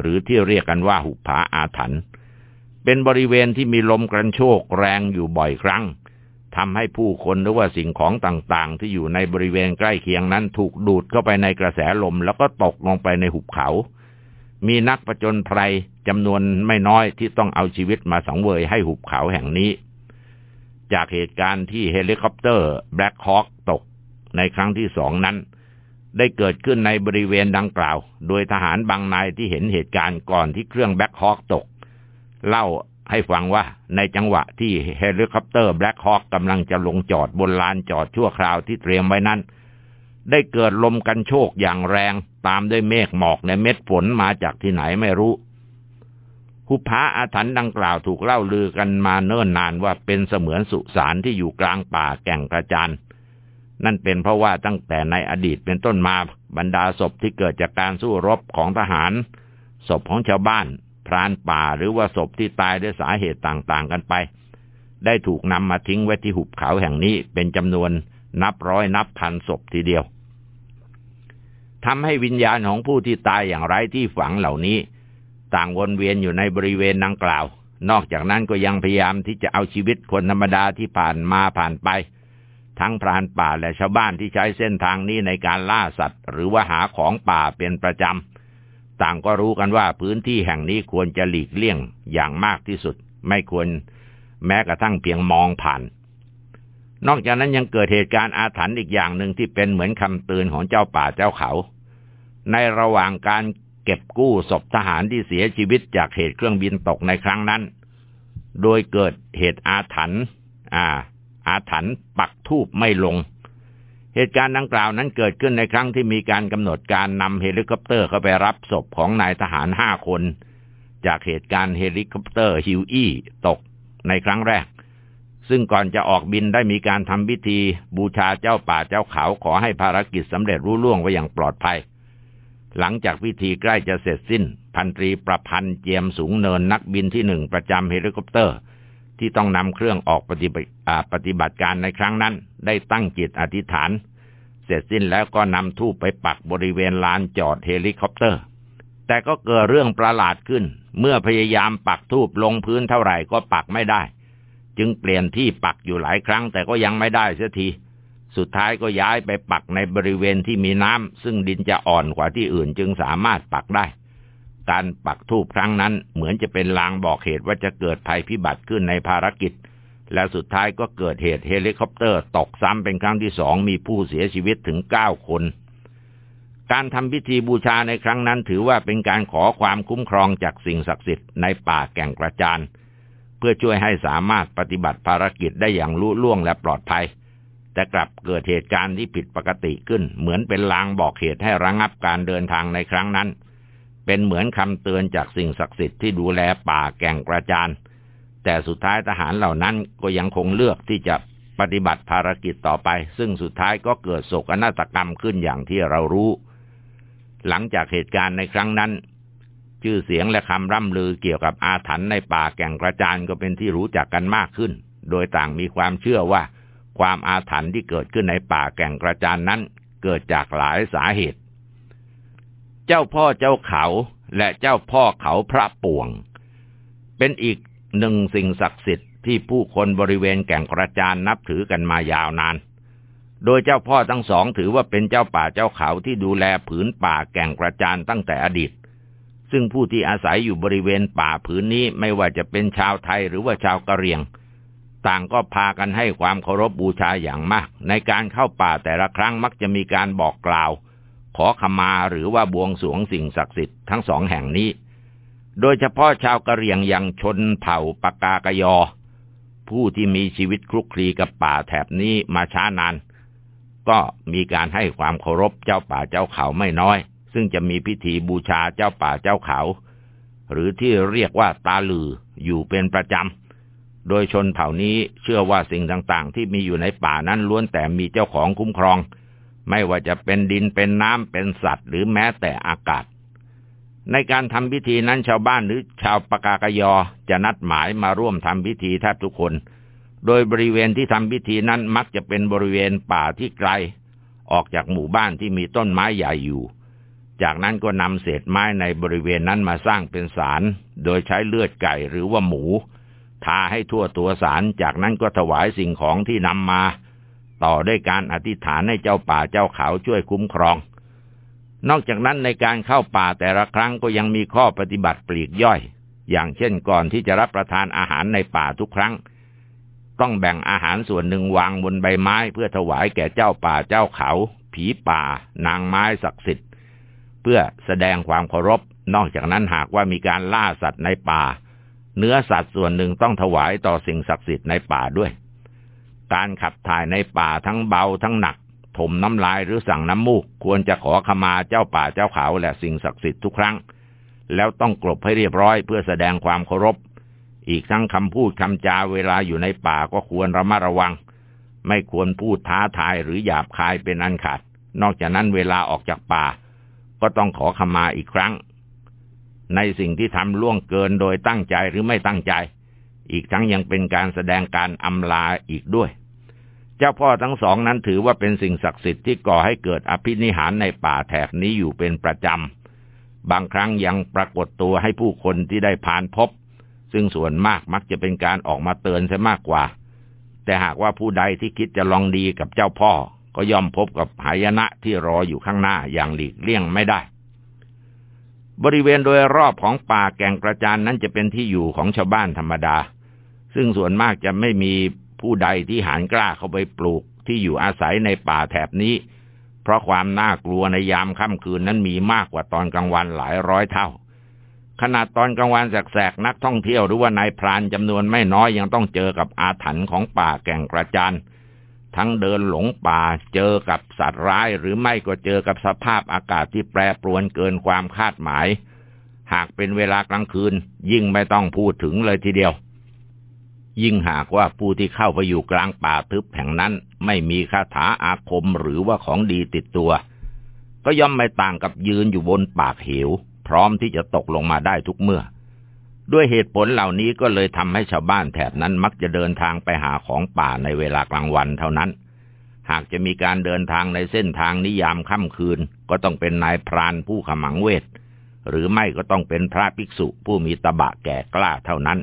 Speaker 1: หรือที่เรียกกันว่าหุบผาอาถรรพ์เป็นบริเวณที่มีลมกระโชกแรงอยู่บ่อยครั้งทำให้ผู้คนหรือว่าสิ่งของต่างๆ ที่อยู่ในบริเวณใกล้เคียงนั้นถูกดูดเข้าไปในกระแสลม แล้วก็ตกลงไปในหุบเขา มีนักประจนภัยจำนวนไม่น้อยที่ต้องเอาชีวิตมาสังเวยให้หุบเขาแห่งนี้ จากเหตุการณ์ที่เฮลิคอปเตอร์แบล็คฮอคตกในครั้งที่สองนั้น ได้เกิดขึ้นในบริเวณดังกล่าว โดยทหารบางนายที่เห็นเหตุการณ์ก่อนที่เครื่องแบล็คฮอคตก เล่าให้ฟังว่าในจังหวะที่เฮลิคอปเตอร์แบล็คฮอคกำลังจะลงจอดบนลานจอดชั่วคราวที่เตรียมไว้นั้น ได้เกิดลมกรรโชกอย่างแรงตามด้วยเมฆหมอกและเม็ดฝนมาจากที่ไหนไม่รู้หุบผาอาถรรพ์ดังกล่าวถูกเล่าลือกันมาเนิ่นนานว่าเป็นเสมือนสุสานที่อยู่กลางป่าแก่งกระจาน นั่นเป็นเพราะว่าตั้งแต่ในอดีตเป็นต้นมาบรรดาศพที่เกิดจากการสู้รบของทหาร ศพของชาวบ้าน พรานป่าหรือว่าศพที่ตายด้วยสาเหตุต่างๆกันไป ได้ถูกนำมาทิ้งไว้ที่หุบเขาแห่งนี้เป็นจำนวนนับร้อยนับพันศพทีเดียวทำให้วิญญาณของผู้ที่ตายอย่างไร้ที่ฝังเหล่านี้ ต่างวนเวียนอยู่ในบริเวณดังกล่าว นอกจากนั้นก็ยังพยายามที่จะเอาชีวิตคนธรรมดาที่ผ่านมาผ่านไป ทั้งพรานป่าและชาวบ้านที่ใช้เส้นทางนี้ในการล่าสัตว์ หรือว่าหาของป่าเป็นประจำต่างก็รู้กันว่าพื้นที่แห่งนี้ควรจะหลีกเลี่ยงอย่างมากที่สุด ไม่ควรแม้กระทั่งเพียงมองผ่าน นอกจากนั้นยังเกิดเหตุการณ์อาถรรพ์อีกอย่างหนึ่งที่เป็นเหมือนคำเตือนของเจ้าป่าเจ้าเขา ในระหว่างการเก็บกู้ศพทหารที่เสียชีวิตจากเหตุเครื่องบินตกในครั้งนั้น โดยเกิดเหตุอาถรรพ์อ่า อาถรรพ์ปักธูปไม่ลง เหตุการณ์ดังกล่าวนั้นเกิดขึ้นในครั้งที่มีการกำหนดการนำเฮลิคอปเตอร์เข้าไปรับศพของนายทหารห้าคน จากเหตุการณ์เฮลิคอปเตอร์ Hueyตกในครั้งแรก ซึ่งก่อนจะออกบินได้มีการทำพิธี บูชาเจ้าป่าเจ้าเขาขอให้ภารกิจสำเร็จลุล่วงไปอย่างปลอดภัยหลังจากพิธีใกล้จะเสร็จสิ้น พันตรีประพันธ์เจียมสูงเนินนักบินที่หนึ่งประจำเฮลิคอปเตอร์ ที่ต้องนำเครื่องออกปฏิบัติปฏิบัติการในครั้งนั้น ได้ตั้งจิตอธิษฐาน เสร็จสิ้นแล้วก็นำธูปไปปักบริเวณลานจอดเฮลิคอปเตอร์ แต่ก็เกิดเรื่องประหลาดขึ้น เมื่อพยายามปักทูบลงพื้นเท่าไหร่ก็ปักไม่ได้ จึงเปลี่ยนที่ปักอยู่หลายครั้ง แต่ก็ยังไม่ได้เสียทีสุดท้ายก็ย้ายไปปักในบริเวณที่มีน้ำซึ่งดินจะอ่อนกว่าที่อื่นจึงสามารถปักได้ การปักทูบครั้งนั้น เหมือนจะเป็นลางบอกเหตุว่าจะเกิดภัยพิบัติขึ้นในภารกิจ และสุดท้ายก็เกิดเหตุเฮลิคอปเตอร์ตกซ้ำเป็นครั้งที่สองมีผู้เสียชีวิตถึงเก้าคน การทำพิธีบูชาในครั้งนั้นถือว่าเป็นการขอความคุ้มครองจากสิ่งศักดิ์สิทธิ์ในป่าแก่งกระจานเพื่อช่วยให้สามารถปฏิบัติภารกิจได้อย่างลุล่วงและปลอดภัยแต่กลับเกิดเหตุการณ์ที่ผิดปกติขึ้น เหมือนเป็นลางบอกเหตุให้ระงับการเดินทางในครั้งนั้น เป็นเหมือนคำเตือนจากสิ่งศักดิ์สิทธิ์ที่ดูแลป่าแก่งกระจานแต่สุดท้ายทหารเหล่านั้นก็ยังคงเลือกที่จะปฏิบัติภารกิจต่อไป ซึ่งสุดท้ายก็เกิดโศกนาฏกรรมขึ้นอย่างที่เรารู้ หลังจากเหตุการณ์ในครั้งนั้น ชื่อเสียงและคำร่ำลือเกี่ยวกับอาถรรพ์ในป่าแก่งกระจานก็เป็นที่รู้จักกันมากขึ้น โดยต่างมีความเชื่อว่า ความอาถรรพ์ที่เกิดขึ้นในป่าแก่งกระจานนั้น เกิดจากหลายสาเหตุ เจ้าพ่อเจ้าเขาและเจ้าพ่อเขาพระป่วง เป็นอีกหนึ่งสิ่งศักดิ์สิทธิ์ที่ผู้คนบริเวณแก่งกระจานนับถือกันมายาวนาน โดยเจ้าพ่อทั้งสองถือว่าเป็นเจ้าป่าเจ้าเขาที่ดูแลผืนป่าแก่งกระจานตั้งแต่อดีต ซึ่งผู้ที่อาศัยอยู่บริเวณป่าผืนนี้ไม่ว่าจะเป็นชาวไทยหรือว่าชาวกะเหรี่ยง ต่างก็พากันให้ความเคารพบบูชาอย่างมาก ในการเข้าป่าแต่ละครั้งมักจะมีการบอกกล่าว ขอขมาหรือว่าบวงสรวงสิ่งศักดิ์สิทธิ์ทั้งสองแห่งนี้ โดยเฉพาะชาวกะเหรี่ยงอย่างชนเผ่าปากากยอ ผู้ที่มีชีวิตคลุกคลีกับป่าแถบนี้มาช้านาน ก็มีการให้ความเคารพเจ้าป่าเจ้าเขาไม่น้อย ซึ่งจะมีพิธีบูชาเจ้าป่าเจ้าเขา หรือที่เรียกว่าตาลืออยู่เป็นประจำโดยชนเผ่านี้เชื่อว่าสิ่งต่างๆ ที่มีอยู่ในป่านั้นล้วนแต่มีเจ้าของคุ้มครอง ไม่ว่าจะเป็นดินเป็นน้ำเป็นสัตว์ หรือแม้แต่อากาศ ในการทำพิธีนั้นชาวบ้านหรือชาวปากากยอจะนัดหมายมาร่วมทำพิธีแทบทุกคน โดยบริเวณที่ทำพิธีนั้นมักจะเป็นบริเวณป่าที่ไกล ออกจากหมู่บ้านที่มีต้นไม้ใหญ่อยู่ จากนั้นก็นำเศษไม้ในบริเวณนั้นมาสร้างเป็นศาลโดยใช้เลือดไก่หรือว่าหมูทาให้ทั่วตัวศาลจากนั้นก็ถวายสิ่งของที่นำมา ต่อด้วยการอธิษฐานให้เจ้าป่าเจ้าเขาช่วยคุ้มครอง นอกจากนั้นในการเข้าป่าแต่ละครั้งก็ยังมีข้อปฏิบัติปลีกย่อย อย่างเช่นก่อนที่จะรับประทานอาหารในป่าทุกครั้ง ต้องแบ่งอาหารส่วนหนึ่งวางบนใบไม้ เพื่อถวายแก่เจ้าป่าเจ้าเขา ผีป่า นางไม้ศักดิ์สิทธิ์ เพื่อแสดงความเคารพ นอกจากนั้นหากว่ามีการล่าสัตว์ในป่า เนื้อสัตว์ส่วนหนึ่งต้องถวายต่อสิ่งศักดิ์สิทธิ์ในป่าด้วย การขับถ่ายในป่าทั้งเบาทั้งหนัก ถมน้ำลายหรือสั่งน้ำมูก ควรจะขอขมาเจ้าป่าเจ้าเขาและสิ่งศักดิ์สิทธิ์ทุกครั้ง แล้วต้องกลบให้เรียบร้อยเพื่อแสดงความเคารพ อีกทั้งคำพูดคำจาเวลาอยู่ในป่าก็ควรระมัดระวัง ไม่ควรพูดท้าทายหรือหยาบคายเป็นอันขาด นอกจากนั้นเวลาออกจากป่า ก็ต้องขอขมาอีกครั้ง ในสิ่งที่ทำล่วงเกินโดยตั้งใจหรือไม่ตั้งใจอีกทั้งยังเป็นการแสดงการอำลาอีกด้วย เจ้าพ่อทั้งสองนั้นถือว่าเป็นสิ่งศักดิ์สิทธิ์ที่ก่อให้เกิดอภินิหารในป่าแถบนี้อยู่เป็นประจำ บางครั้งยังปรากฏตัวให้ผู้คนที่ได้ผ่านพบ ซึ่งส่วนมากมักจะเป็นการออกมาเตือนซะมากกว่า แต่หากว่าผู้ใดที่คิดจะลองดีกับเจ้าพ่อ ก็ย่อมพบกับหายนะที่รออยู่ข้างหน้าอย่างหลีกเลี่ยงไม่ได้บริเวณโดยรอบของป่าแก่งกระจานนั้นจะเป็นที่อยู่ของชาวบ้านธรรมดา ซึ่งส่วนมากจะไม่มี ผู้ใดที่หานกล้าเข้าไปปลูกที่อยู่อาศัยในป่าแถบนี้ เพราะความน่ากลัวในยามค่ำคืนนั้นมีมากกว่าตอนกลางวันหลายร้อยเท่า ขนาดตอนกลางวันแสกๆนักท่องเที่ยวหรือว่านายพรานจำนวนไม่น้อยยังต้องเจอกับอาถรรพ์ของป่าแก่งกระจานทั้งเดินหลงป่าเจอกับสัตว์ร้าย หรือไม่ก็เจอกับสภาพอากาศที่แปรปรวนเกินความคาดหมาย หากเป็นเวลากลางคืนยิ่งไม่ต้องพูดถึงเลยทีเดียว ยิ่งหากว่าผู้ที่เข้าไปอยู่กลางป่าทึบแห่งนั้น ไม่มีคาถาอาคมหรือว่าของดีติดตัว ก็ย่อมไม่ต่างกับยืนอยู่บนปากเหว พร้อมที่จะตกลงมาได้ทุกเมื่อ ด้วยเหตุผลเหล่านี้ก็เลยทำให้ชาวบ้านแถบนั้นมักจะเดินทางไปหาของป่าในเวลากลางวันเท่านั้น หากจะมีการเดินทางในเส้นทางนิยามค่ำคืน ก็ต้องเป็นนายพรานผู้ขมังเวทหรือไม่ก็ต้องเป็นพระภิกษุผู้มีตบะแก่กล้าเท่านั้น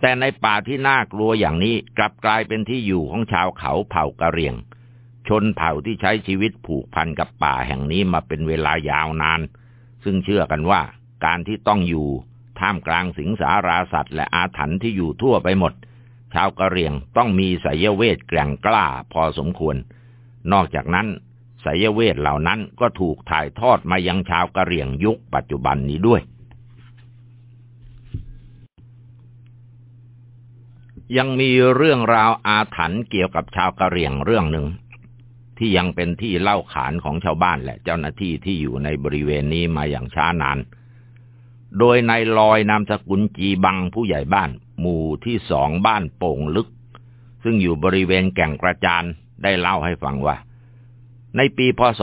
Speaker 1: แต่ในป่าที่น่ากลัวอย่างนี้กลับกลายเป็นที่อยู่ของชาวเขาเผ่ากะเหรี่ยง ชนเผ่าที่ใช้ชีวิตผูกพันกับป่าแห่งนี้มาเป็นเวลายาวนาน ซึ่งเชื่อกันว่าการที่ต้องอยู่ท่ามกลางสิงสาราสัตว์และอาถรรพ์ที่อยู่ทั่วไปหมด ชาวกะเหรี่ยงต้องมีไสยเวทแกร่งกล้าพอสมควร นอกจากนั้นไสยเวทเหล่านั้นก็ถูกถ่ายทอดมายังชาวกะเหรี่ยงยุคปัจจุบันนี้ด้วย ยังมีเรื่องราวอาถรรพ์เกี่ยวกับชาวกะเหรี่ยงเรื่องหนึ่งที่ยังเป็นที่เล่าขานของชาวบ้านและเจ้าหน้าที่ที่อยู่ในบริเวณนี้มาอย่างช้านาน โดยนายลอยนามสกุลจีบังผู้ใหญ่บ้าน หมู่ที่สองบ้านโป่งลึก ซึ่งอยู่บริเวณแก่งกระจานได้เล่าให้ฟังว่า ในปีพศ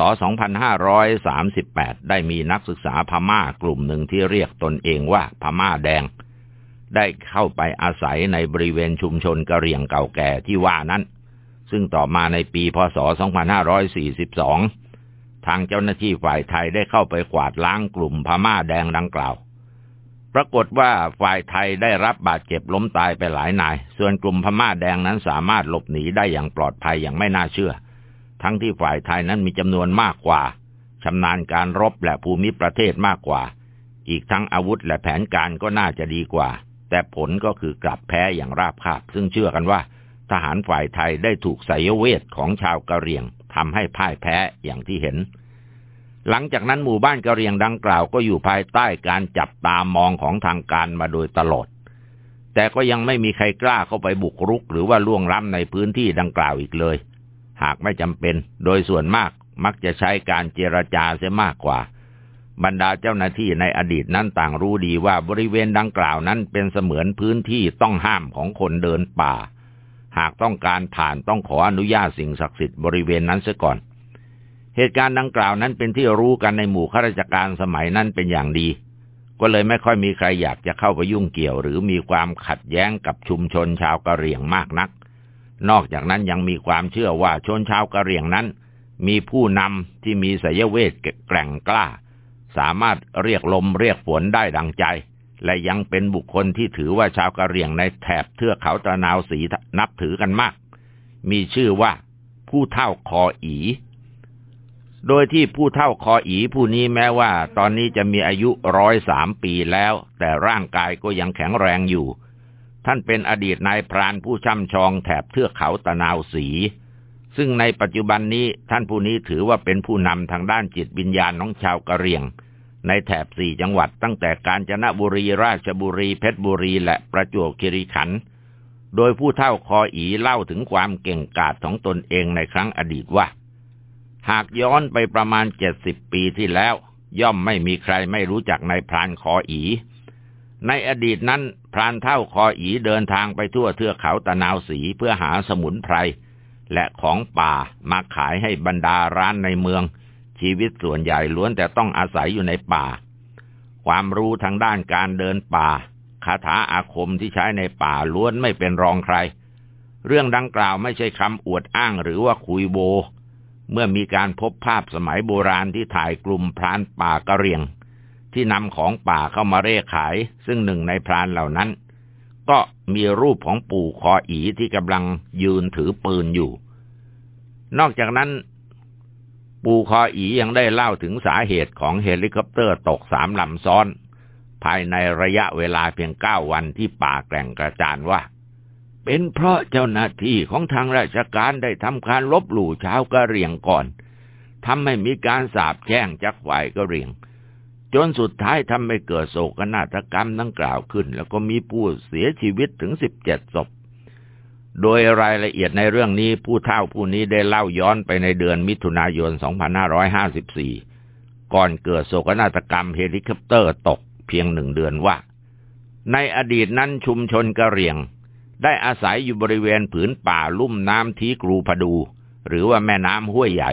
Speaker 1: 2538 ได้มีนักศึกษาพม่ากลุ่มหนึ่งที่เรียกตนเองว่าพม่าแดง ได้เข้าไปอาศัยในบริเวณชุมชนกะเหรี่ยงเก่าแก่ที่ว่านั้น ซึ่งต่อมาในปีพศ 2542 ทางเจ้าหน้าที่ฝ่ายไทยได้เข้าไปกวาดล้างกลุ่มพม่าแดงดังกล่าว ปรากฏว่าฝ่ายไทยได้รับบาดเจ็บล้มตายไปหลายนาย ส่วนกลุ่มพม่าแดงนั้นสามารถหลบหนีได้อย่างปลอดภัยอย่างไม่น่าเชื่อ ทั้งที่ฝ่ายไทยนั้นมีจำนวนมากกว่าชำนาญการรบและภูมิประเทศมากกว่า อีกทั้งอาวุธและแผนการก็น่าจะดีกว่า แต่ผลก็คือกลับแพ้อย่างราบคาบ ซึ่งเชื่อกันว่า ทหารฝ่ายไทยได้ถูกไสยเวทของชาวกะเหรี่ยงทำให้พ่ายแพ้อย่างที่เห็น หลังจากนั้นหมู่บ้านกะเหรี่ยงดังกล่าวก็อยู่ภายใต้การจับตามองของทางการมาโดยตลอด แต่ก็ยังไม่มีใครกล้าเข้าไปบุกรุก หรือว่าล่วงล้ำในพื้นที่ดังกล่าวอีกเลย หากไม่จำเป็น โดยส่วนมากมักจะใช้การเจรจาเสียมากกว่า บรรดาเจ้าหน้าที่ในอดีตนั้นต่างรู้ดีว่าบริเวณดังกล่าวนั้นเป็นเสมือนพื้นที่ต้องห้ามของคนเดินป่า หากต้องการผ่านต้องขออนุญาตสิ่งศักดิ์สิทธิ์บริเวณนั้นเสียก่อน เหตุการณ์ดังกล่าวนั้นเป็นที่รู้กันในหมู่ข้าราชการสมัยนั้นเป็นอย่างดี ก็เลยไม่ค่อยมีใครอยากจะเข้าไปยุ่งเกี่ยว หรือมีความขัดแย้งกับชุมชนชาวกะเหรี่ยงมากนัก นอกจากนั้นยังมีความเชื่อว่าชนชาวกะเหรี่ยงนั้น มีผู้นำที่มีสยเวทแกร่งกล้า สามารถเรียกลมเรียกฝนได้ดังใจ และยังเป็นบุคคลที่ถือว่าชาวกะเหรี่ยงในแถบเทือกเขาตะนาวสีนับถือกันมาก มีชื่อว่าผู้เท่าคออี โดยที่ผู้เท่าคออีผู้นี้แม้ว่า ตอนนี้จะมีอายุร้อยสามปีแล้ว แต่ร่างกายก็ยังแข็งแรงอยู่ ท่านเป็นอดีตนายพรานผู้ช่ำชองแถบเทือกเขาตะนาวสีซึ่งในปัจจุบันนี้ท่านผู้นี้ถือว่าเป็นผู้นำทางด้านจิตวิญญาณของชาวกะเหรี่ยง ในแถบสี่จังหวัดตั้งแต่กาญจนบุรีราชบุรีเพชรบุรีและประจวบคีรีขันธ์โดยผู้เท่าคออีเล่าถึงความเก่งกาจของตนเองในครั้งอดีตว่า หากย้อนไปประมาณเจ็ดสิบปีที่แล้ว ย่อมไม่มีใครไม่รู้จักนายพรานคออี ในอดีตนั้นพรานเท่าคออีเดินทางไปทั่วเทือกเขาตะนาวสีเพื่อหาสมุนไพรและของป่ามาขายให้บรรดาร้านในเมือง ชีวิตส่วนใหญ่ล้วนแต่ต้องอาศัยอยู่ในป่า ความรู้ทางด้านการเดินป่าคาถาอาคมที่ใช้ในป่าล้วนไม่เป็นรองใคร เรื่องดังกล่าวไม่ใช่คำอวดอ้างหรือว่าคุยโบ เมื่อมีการพบภาพสมัยโบราณที่ถ่ายกลุ่มพรานป่ากระเรียง ที่นำของป่าเข้ามาเร่ขาย ซึ่งหนึ่งในพรานเหล่านั้น ก็มีรูปของปู่คออีที่กำลังยืนถือปืนอยู่ นอกจากนั้น ปู่คออียังได้เล่าถึงสาเหตุของเฮลิคอปเตอร์ตกสามลำซ้อน ภายในระยะเวลาเพียงเก้าวันที่ป่าแก่งกระจานว่า เป็นเพราะเจ้าหน้าที่ของทางราชการได้ทำการลบหลู่ชาวกะเหรี่ยงก่อนทำให้มีการสาบแช่งจากฝ่ายกะเหรี่ยง จนสุดท้ายทำให้เกิดโศกนาฏกรรมดังกล่าวขึ้น แล้วก็มีผู้เสียชีวิตถึงสิบเจ็ดศพ โดยรายละเอียดในเรื่องนี้ผู้เฒ่าผู้นี้ได้เล่าย้อนไปในเดือนมิถุนายน 2554 ก่อนเกิดโศกนาฏกรรมเฮลิคอปเตอร์ตกเพียงหนึ่งเดือนว่า ในอดีตนั้นชุมชนกะเหรี่ยง ได้อาศัยอยู่บริเวณผืนป่าลุ่มน้ำทีกรูพดู หรือว่าแม่น้ำห้วยใหญ่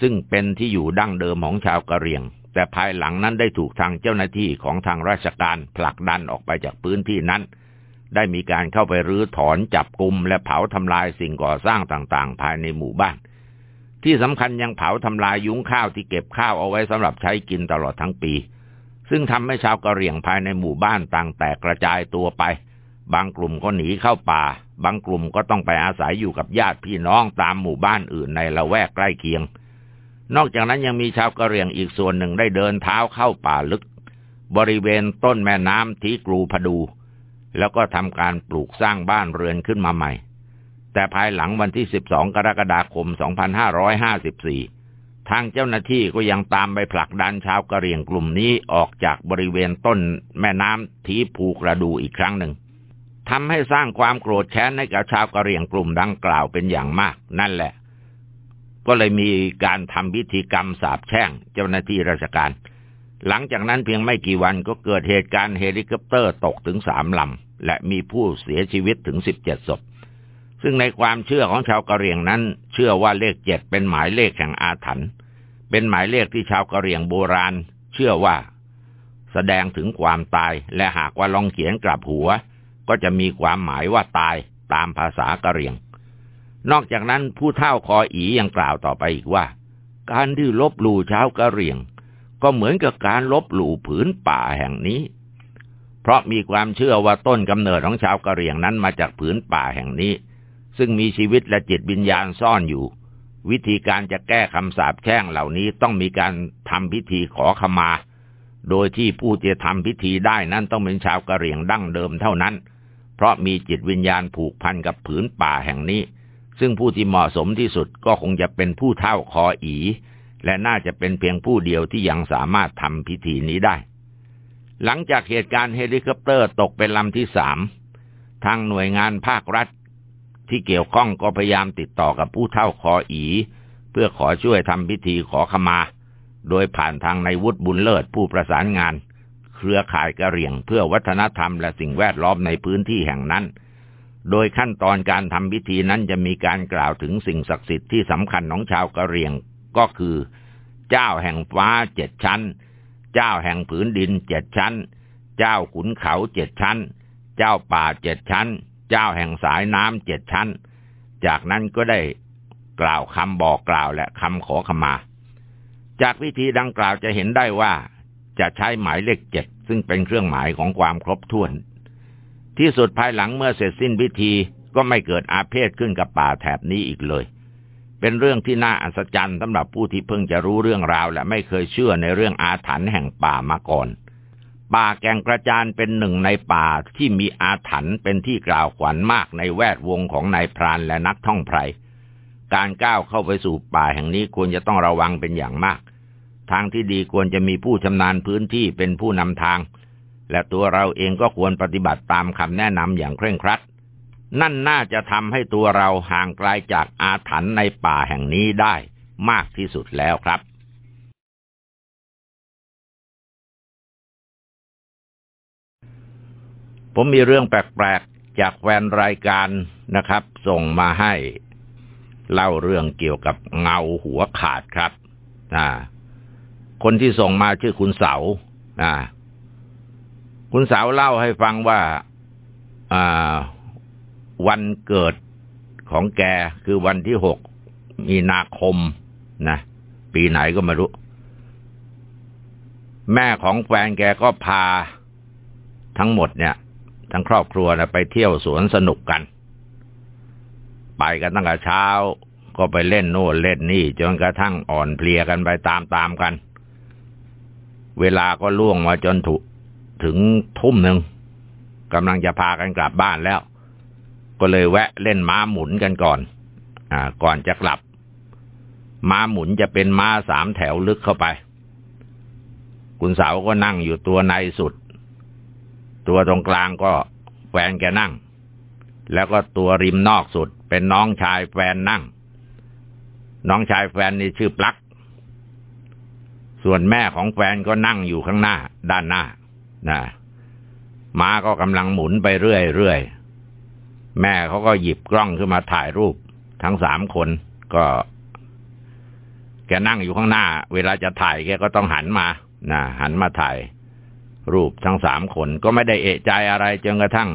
Speaker 1: ซึ่งเป็นที่อยู่ดั้งเดิมของชาวกะเหรี่ยง แต่ภายหลังนั้นได้ถูกทางเจ้าหน้าที่ของทางราชการผลักดันออกไปจากพื้นที่นั้น ได้มีการเข้าไปรื้อถอนจับกลุ่มและเผาทำลายสิ่งก่อสร้างต่างๆ ภายในหมู่บ้าน ที่สำคัญยังเผาทำลายยุ้งข้าวที่เก็บข้าวเอาไว้สำหรับใช้กินตลอดทั้งปี ซึ่งทำให้ชาวกะเหรี่ยงภายในหมู่บ้านต่างแตกกระจายตัวไป บางกลุ่มก็หนีเข้าป่า บางกลุ่มก็ต้องไปอาศัยอยู่กับญาติพี่น้องตามหมู่บ้านอื่นในละแวกใกล้เคียง นอกจากนั้นยังมีชาวกะเหรี่ยงอีกส่วนหนึ่งได้เดินเท้าเข้าป่าลึก บริเวณต้นแม่น้ำที่กรูพดู แล้วก็ทำการปลูกสร้างบ้านเรือนขึ้นมาใหม่ แต่ภายหลังวันที่ 12 กรกฎาคม 2554 ทางเจ้าหน้าที่ก็ยังตามไปผลักดันชาวกะเหรี่ยงกลุ่มนี้ออกจากบริเวณต้นแม่น้ำทีภูกระดูอีกครั้งหนึ่งทำให้สร้างความโกรธแค้นให้กับชาวกะเหรี่ยงกลุ่มดังกล่าวเป็นอย่างมาก นั่นแหละ ก็เลยมีการทำพิธีกรรมสาบแช่งเจ้าหน้าที่ราชการ หลังจากนั้นเพียงไม่กี่วันก็เกิดเหตุการณ์เฮลิคอปเตอร์ตกถึงสามลำ และมีผู้เสียชีวิตถึงสิบเจ็ดศพ ซึ่งในความเชื่อของชาวกะเหรี่ยงนั้น เชื่อว่าเลขเจ็ดเป็นหมายเลขแห่งอาถรรพ์ เป็นหมายเลขที่ชาวกะเหรี่ยงโบราณ เชื่อว่า แสดงถึงความตาย และหากว่าลองเขียนกลับหัว ก็จะมีความหมายว่าตายตามภาษากะเหรี่ยง นอกจากนั้นผู้เฒ่าคออียังกล่าวต่อไปอีกว่า การที่ลบหลู่ชาวกะเหรี่ยง ก็เหมือนกับการลบหลู่ผืนป่าแห่งนี้ เพราะมีความเชื่อว่าต้นกำเนิดของชาวกะเหรี่ยงนั้นมาจากผืนป่าแห่งนี้ ซึ่งมีชีวิตและจิตวิญญาณซ่อนอยู่ วิธีการจะแก้คำสาปแช่งเหล่านี้ต้องมีการทำพิธีขอขมา โดยที่ผู้จะทำพิธีได้นั้นต้องเป็นชาวกะเหรี่ยงดั้งเดิมเท่านั้น เพราะมีจิตวิญญาณผูกพันกับผืนป่าแห่งนี้ ซึ่งผู้ที่เหมาะสมที่สุดก็คงจะเป็นผู้เฒ่าคออีและน่าจะเป็นเพียงผู้เดียวที่ยังสามารถทำพิธีนี้ได้ หลังจากเหตุการณ์เฮลิคอปเตอร์ตกเป็นลำที่สามทางหน่วยงานภาครัฐ ที่เกี่ยวข้องก็พยายามติดต่อกับผู้เท่าคออี เพื่อขอช่วยทำพิธีขอขมา โดยผ่านทางในวุฒิบุญเลิศผู้ประสานงาน เครือข่ายกระเหรี่ยงเพื่อวัฒนธรรมและสิ่งแวดล้อมในพื้นที่แห่งนั้น โดยขั้นตอนการทำพิธีนั้นจะมีการกล่าวถึงสิ่งศักดิ์สิทธิ์ที่สำคัญของชาวกะเหรี่ยงก็คือ เจ้าแห่งฟ้าเจ็ดชั้น เจ้าแห่งผืนดินเจ็ดชั้น เจ้าขุนเขาเจ็ดชั้น เจ้าป่าเจ็ดชั้น เจ้าแห่งสายน้ำเจ็ดชั้น จากนั้นก็ได้กล่าวคำบอกกล่าวและคำขอขมา จากพิธีดังกล่าวจะเห็นได้ว่า จะใช้หมายเลขเจ็ดซึ่งเป็นเครื่องหมายของความครบถ้วน ที่สุดภายหลังเมื่อเสร็จสิ้นพิธีก็ไม่เกิดอาเพศขึ้นกับป่าแถบนี้อีกเลย เป็นเรื่องที่น่าอัศจรรย์สำหรับผู้ที่เพิ่งจะรู้เรื่องราว และไม่เคยเชื่อในเรื่องอาถรรพ์แห่งป่ามาก่อน ป่าแก่งกระจานเป็นหนึ่งในป่าที่มีอาถรรพ์เป็นที่กล่าวขวัญมากในแวดวงของนายพรานและนักท่องไพรการก้าวเข้าไปสู่ป่าแห่งนี้ควรจะต้องระวังเป็นอย่างมาก ทางที่ดีควรจะมีผู้ชำนาญพื้นที่เป็นผู้นำทาง และตัวเราเองก็ควรปฏิบัติตามคำแนะนำอย่างเคร่งครัด นั่นน่าจะทำให้ตัวเราห่างไกลาจากอาถรรพ์ในป่าแห่งนี้ได้มากที่สุดแล้วครับ ผมมีเรื่องแปลกๆ จากแฟนรายการนะครับ ส่งมาให้ เล่าเรื่องเกี่ยวกับเงาหัวขาดครับอ่าคนที่ส่งมาชื่อคุณเสาอ่าคุณเสาเล่าให้ฟังว่าอ่า วันเกิดของแกคือวันที่หกมีนาคมนะปีไหนก็ไม่รู้ แม่ของแฟนแกก็พาทั้งหมดเนี่ย ทั้งครอบครัวนะไปเที่ยวสวนสนุกกัน ไปกันตั้งแต่เช้า ก็ไปเล่นโน่นเล่นนี่ จนกระทั่งอ่อนเพลียกันไปตามๆกัน เวลาก็ล่วงมาจนถถึงทุ่มหนึ่งกำลังจะพากันกลับบ้านแล้ว ก็เลยแวะเล่นม้าหมุนกันก่อน อ่า ก่อนจะกลับ ม้าหมุนจะเป็นม้าสามแถวลึกเข้าไป คุณสาวก็นั่งอยู่ตัวในสุด ตัวตรงกลางก็แฟนแกนั่ง แล้วก็ตัวริมนอกสุด เป็นน้องชายแฟนนั่ง น้องชายแฟนนี่ชื่อปลั๊ก ส่วนแม่ของแฟนก็นั่งอยู่ข้างหน้า ด้านหน้านะม้าก็กำลังหมุนไปเรื่อย แม่เขาก็หยิบกล้องขึ้นมาถ่ายรูป ทั้งสามคนก็แกนั่งอยู่ข้างหน้า เวลาจะถ่ายแกก็ต้องหันมานะหันมาถ่าย รูปทั้งสามคนก็ไม่ได้เอะใจอะไรจนกระทั่ง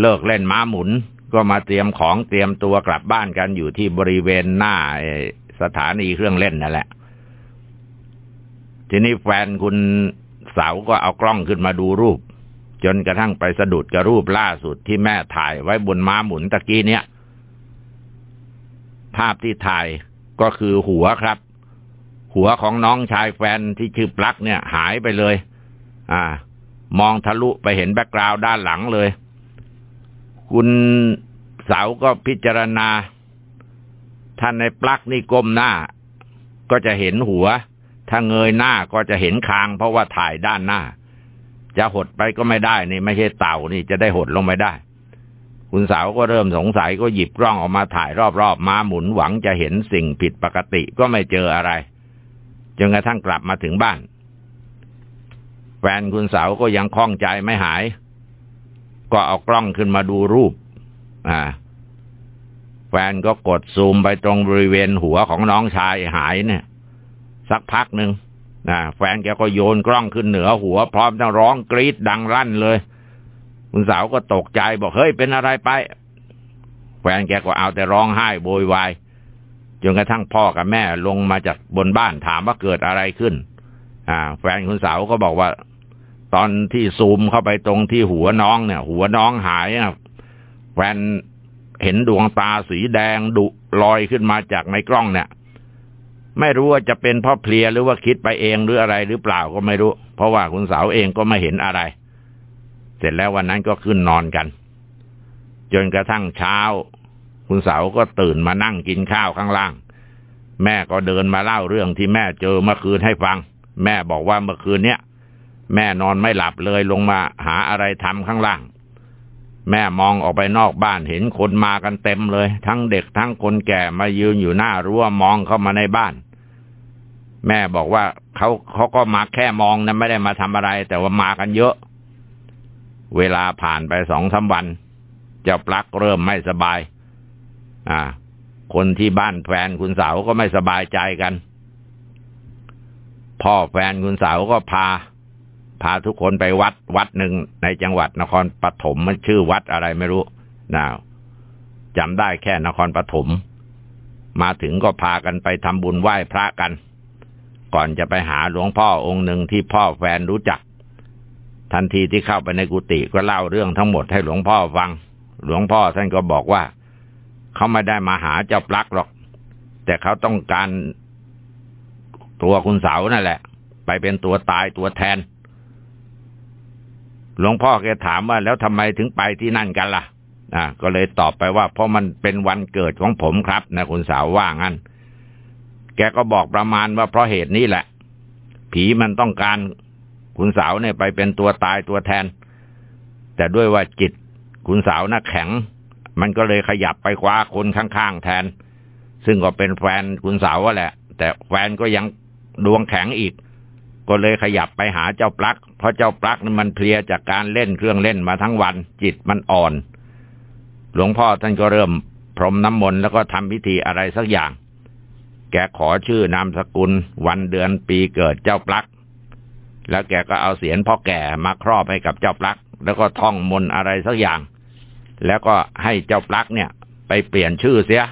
Speaker 1: เลิกเล่นม้าหมุน ก็มาเตรียมของเตรียมตัวกลับบ้านกันอยู่ที่บริเวณหน้าสถานีเครื่องเล่นนั่นแหละ ทีนี้แฟนคุณเสาก็เอากล้องขึ้นมาดูรูป จนกระทั่งไปสะดุดกับรูปล่าสุดที่แม่ถ่ายไว้บนม้าหมุนตะกี้เนี่ย ภาพที่ถ่ายก็คือหัวครับ หัวของน้องชายแฟนที่ชื่อปลั๊กเนี่ย หายไปเลย อ่า มองทะลุไปเห็น background ด้านหลังเลย คุณเสาก็พิจารณา ถ้านายปลั๊กนี่ก้มหน้า ก็จะเห็นหัว ถ้าเงยหน้าก็จะเห็นคางเพราะว่าถ่ายด้านหน้า จะหดไปก็ไม่ได้นี่ไม่ใช่เต่านี่จะได้หดลงไม่ได้ คุณสาวก็เริ่มสงสัยก็หยิบกล้องออกมาถ่ายรอบๆม้าหมุนหวังจะเห็นสิ่งผิดปกติก็ไม่เจออะไรจนกระทั่งกลับมาถึงบ้าน แฟนคุณสาวก็ยังคล่องใจไม่หาย ก็เอากล้องขึ้นมาดูรูป อ่า แฟนก็กดซูมไปตรงบริเวณหัวของน้องชายหายเนี่ย สักพักหนึ่ง นะแฟนแกก็โยนกล้องขึ้นเหนือหัว พร้อมทั้งร้องกรีดดังลั่นเลย คุณสาวก็ตกใจบอกเฮ้ยเป็นอะไรไป แฟนแกก็เอาแต่ร้องไห้โวยวายจนกระทั่งพ่อกับแม่ลงมาจากบนบ้านถามว่าเกิดอะไรขึ้น อ่า แฟนคุณสาวก็บอกว่า ตอนที่ซูมเข้าไปตรงที่หัวน้องเนี่ย หัวน้องหายแฟนเห็นดวงตาสีแดงดุลอยขึ้นมาจากในกล้องเนี่ย ไม่รู้ว่าจะเป็นเพราะเพลียหรือว่าคิดไปเองหรืออะไรหรือเปล่าก็ไม่รู้ เพราะว่าคุณสาวเองก็ไม่เห็นอะไร เสร็จแล้ววันนั้นก็ขึ้นนอนกัน จนกระทั่งเช้า คุณสาวก็ตื่นมานั่งกินข้าวข้างล่าง แม่ก็เดินมาเล่าเรื่องที่แม่เจอเมื่อคืนให้ฟัง แม่บอกว่าเมื่อคืนเนี้ยแม่นอนไม่หลับเลยลงมาหาอะไรทำข้างล่าง แม่มองออกไปนอกบ้านเห็นคนมากันเต็มเลย ทั้งเด็กทั้งคนแก่มายืนอยู่หน้ารั้วมองเข้ามาในบ้าน แม่บอกว่าเขาเขาก็มาแค่มองนะไม่ได้มาทำอะไร แต่ว่ามากันเยอะ เวลาผ่านไปสองสาวันเจ้าปลักเริ่มไม่สบาย อ่า คนที่บ้านแฟนคุณสาวก็ไม่สบายใจกัน พ่อแฟนคุณสาวก็พา พาทุกคนไปวัดวัดหนึ่งในจังหวัดนครปฐมมันชื่อวัดอะไรไม่รู้นะจำได้แค่นครปฐมมาถึงก็พากันไปทำบุญไหว้พระกัน ก่อนจะไปหาหลวงพ่อองค์หนึ่งที่พ่อแฟนรู้จัก ทันทีที่เข้าไปในกุฏิก็เล่าเรื่องทั้งหมดให้หลวงพ่อฟัง หลวงพ่อท่านก็บอกว่า เขาไม่ได้มาหาเจ้าปลักหรอก แต่เขาต้องการตัวคุณเสานั่นแหละ ไปเป็นตัวตายตัวแทน หลวงพ่อแกถามว่าแล้วทำไมถึงไปที่นั่นกันล่ะ อ่า ก็เลยตอบไปว่า เพราะมันเป็นวันเกิดของผมครับนะคุณสาวว่างั้น แกก็บอกประมาณว่าเพราะเหตุนี้แหละ ผีมันต้องการคุณสาวเนี่ยไปเป็นตัวตายตัวแทน แต่ด้วยว่าจิตคุณสาวน่ะแข็ง มันก็เลยขยับไปคว้าคนข้างๆแทน ซึ่งก็เป็นแฟนคุณสาวแหละ แต่แฟนก็ยังดวงแข็งอีก ก็เลยขยับไปหาเจ้าปลักเพราะเจ้าปลักนั้นมันเพลียจากการเล่นเครื่องเล่นมาทั้งวัน จิตมันอ่อน หลวงพ่อท่านก็เริ่มพรมน้ำมนต์แล้วก็ทำพิธีอะไรสักอย่าง แกขอชื่อนามสกุล วันเดือนปีเกิดเจ้าปลัก แล้วแกก็เอาเสียนพ่อแก่มาครอบให้กับเจ้าปลัก แล้วก็ท่องมนต์อะไรสักอย่าง แล้วก็ให้เจ้าปลักเนี่ย ไปเปลี่ยนชื่อเสีย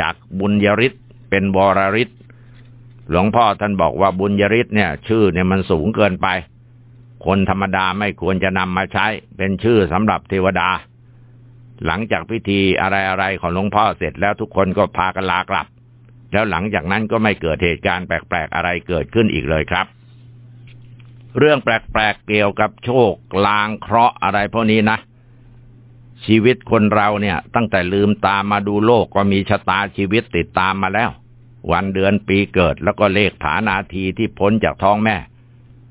Speaker 1: จากบุญยริศเป็นวรริศ หลวงพ่อท่านบอกว่าบุญยริศเนี่ย ชื่อเนี่ยมันสูงเกินไป คนธรรมดาไม่ควรจะนำมาใช้ เป็นชื่อสำหรับเทวดา หลังจากพิธีอะไรๆของหลวงพ่อเสร็จแล้วทุกคนก็พากันลากลับ แล้วหลังจากนั้นก็ไม่เกิดเหตุการณ์แปลกๆอะไรเกิดขึ้นอีกเลยครับ เรื่องแปลกๆเกี่ยวกับโชคลางเคราะห์อะไรพวกนี้นะชีวิตคนเราเนี่ย ตั้งแต่ลืมตามาดูโลกก็มีชะตาชีวิตติดตามมาแล้ว วันเดือนปีเกิดแล้วก็เลขฐานาทีที่พ้นจากท้องแม่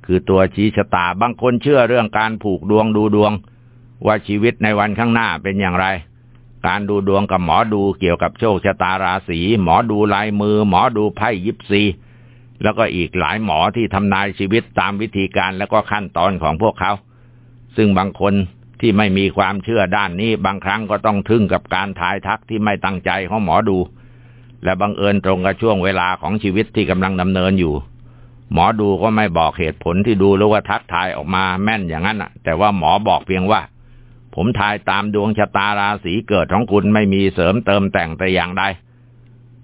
Speaker 1: คือตัวชี้ชะตาบางคนเชื่อเรื่องการผูกดวงดูดวง ว่าชีวิตในวันข้างหน้าเป็นอย่างไร การดูดวงกับหมอดูเกี่ยวกับโชคชะตาราศีหมอดูลายมือ หมอดูไพ่ยิปซีแล้วก็อีกหลายหมอที่ทำนายชีวิตตามวิธีการแล้วก็ขั้นตอนของพวกเขา ซึ่งบางคนที่ไม่มีความเชื่อด้านนี้บางครั้งก็ต้องทึ่งกับการทายทักที่ไม่ตั้งใจของหมอดู และบังเอิญตรงกับช่วงเวลาของชีวิตที่กำลังดำเนินอยู่ หมอดูก็ไม่บอกเหตุผลที่ดูหรือว่าทักทายออกมาแม่นอย่างนั้นแต่ว่าหมอบอกเพียงว่า ผมทายตามดวงชะตาราศีเกิดของคุณไม่มีเสริมเติมแต่งแต่อย่างใด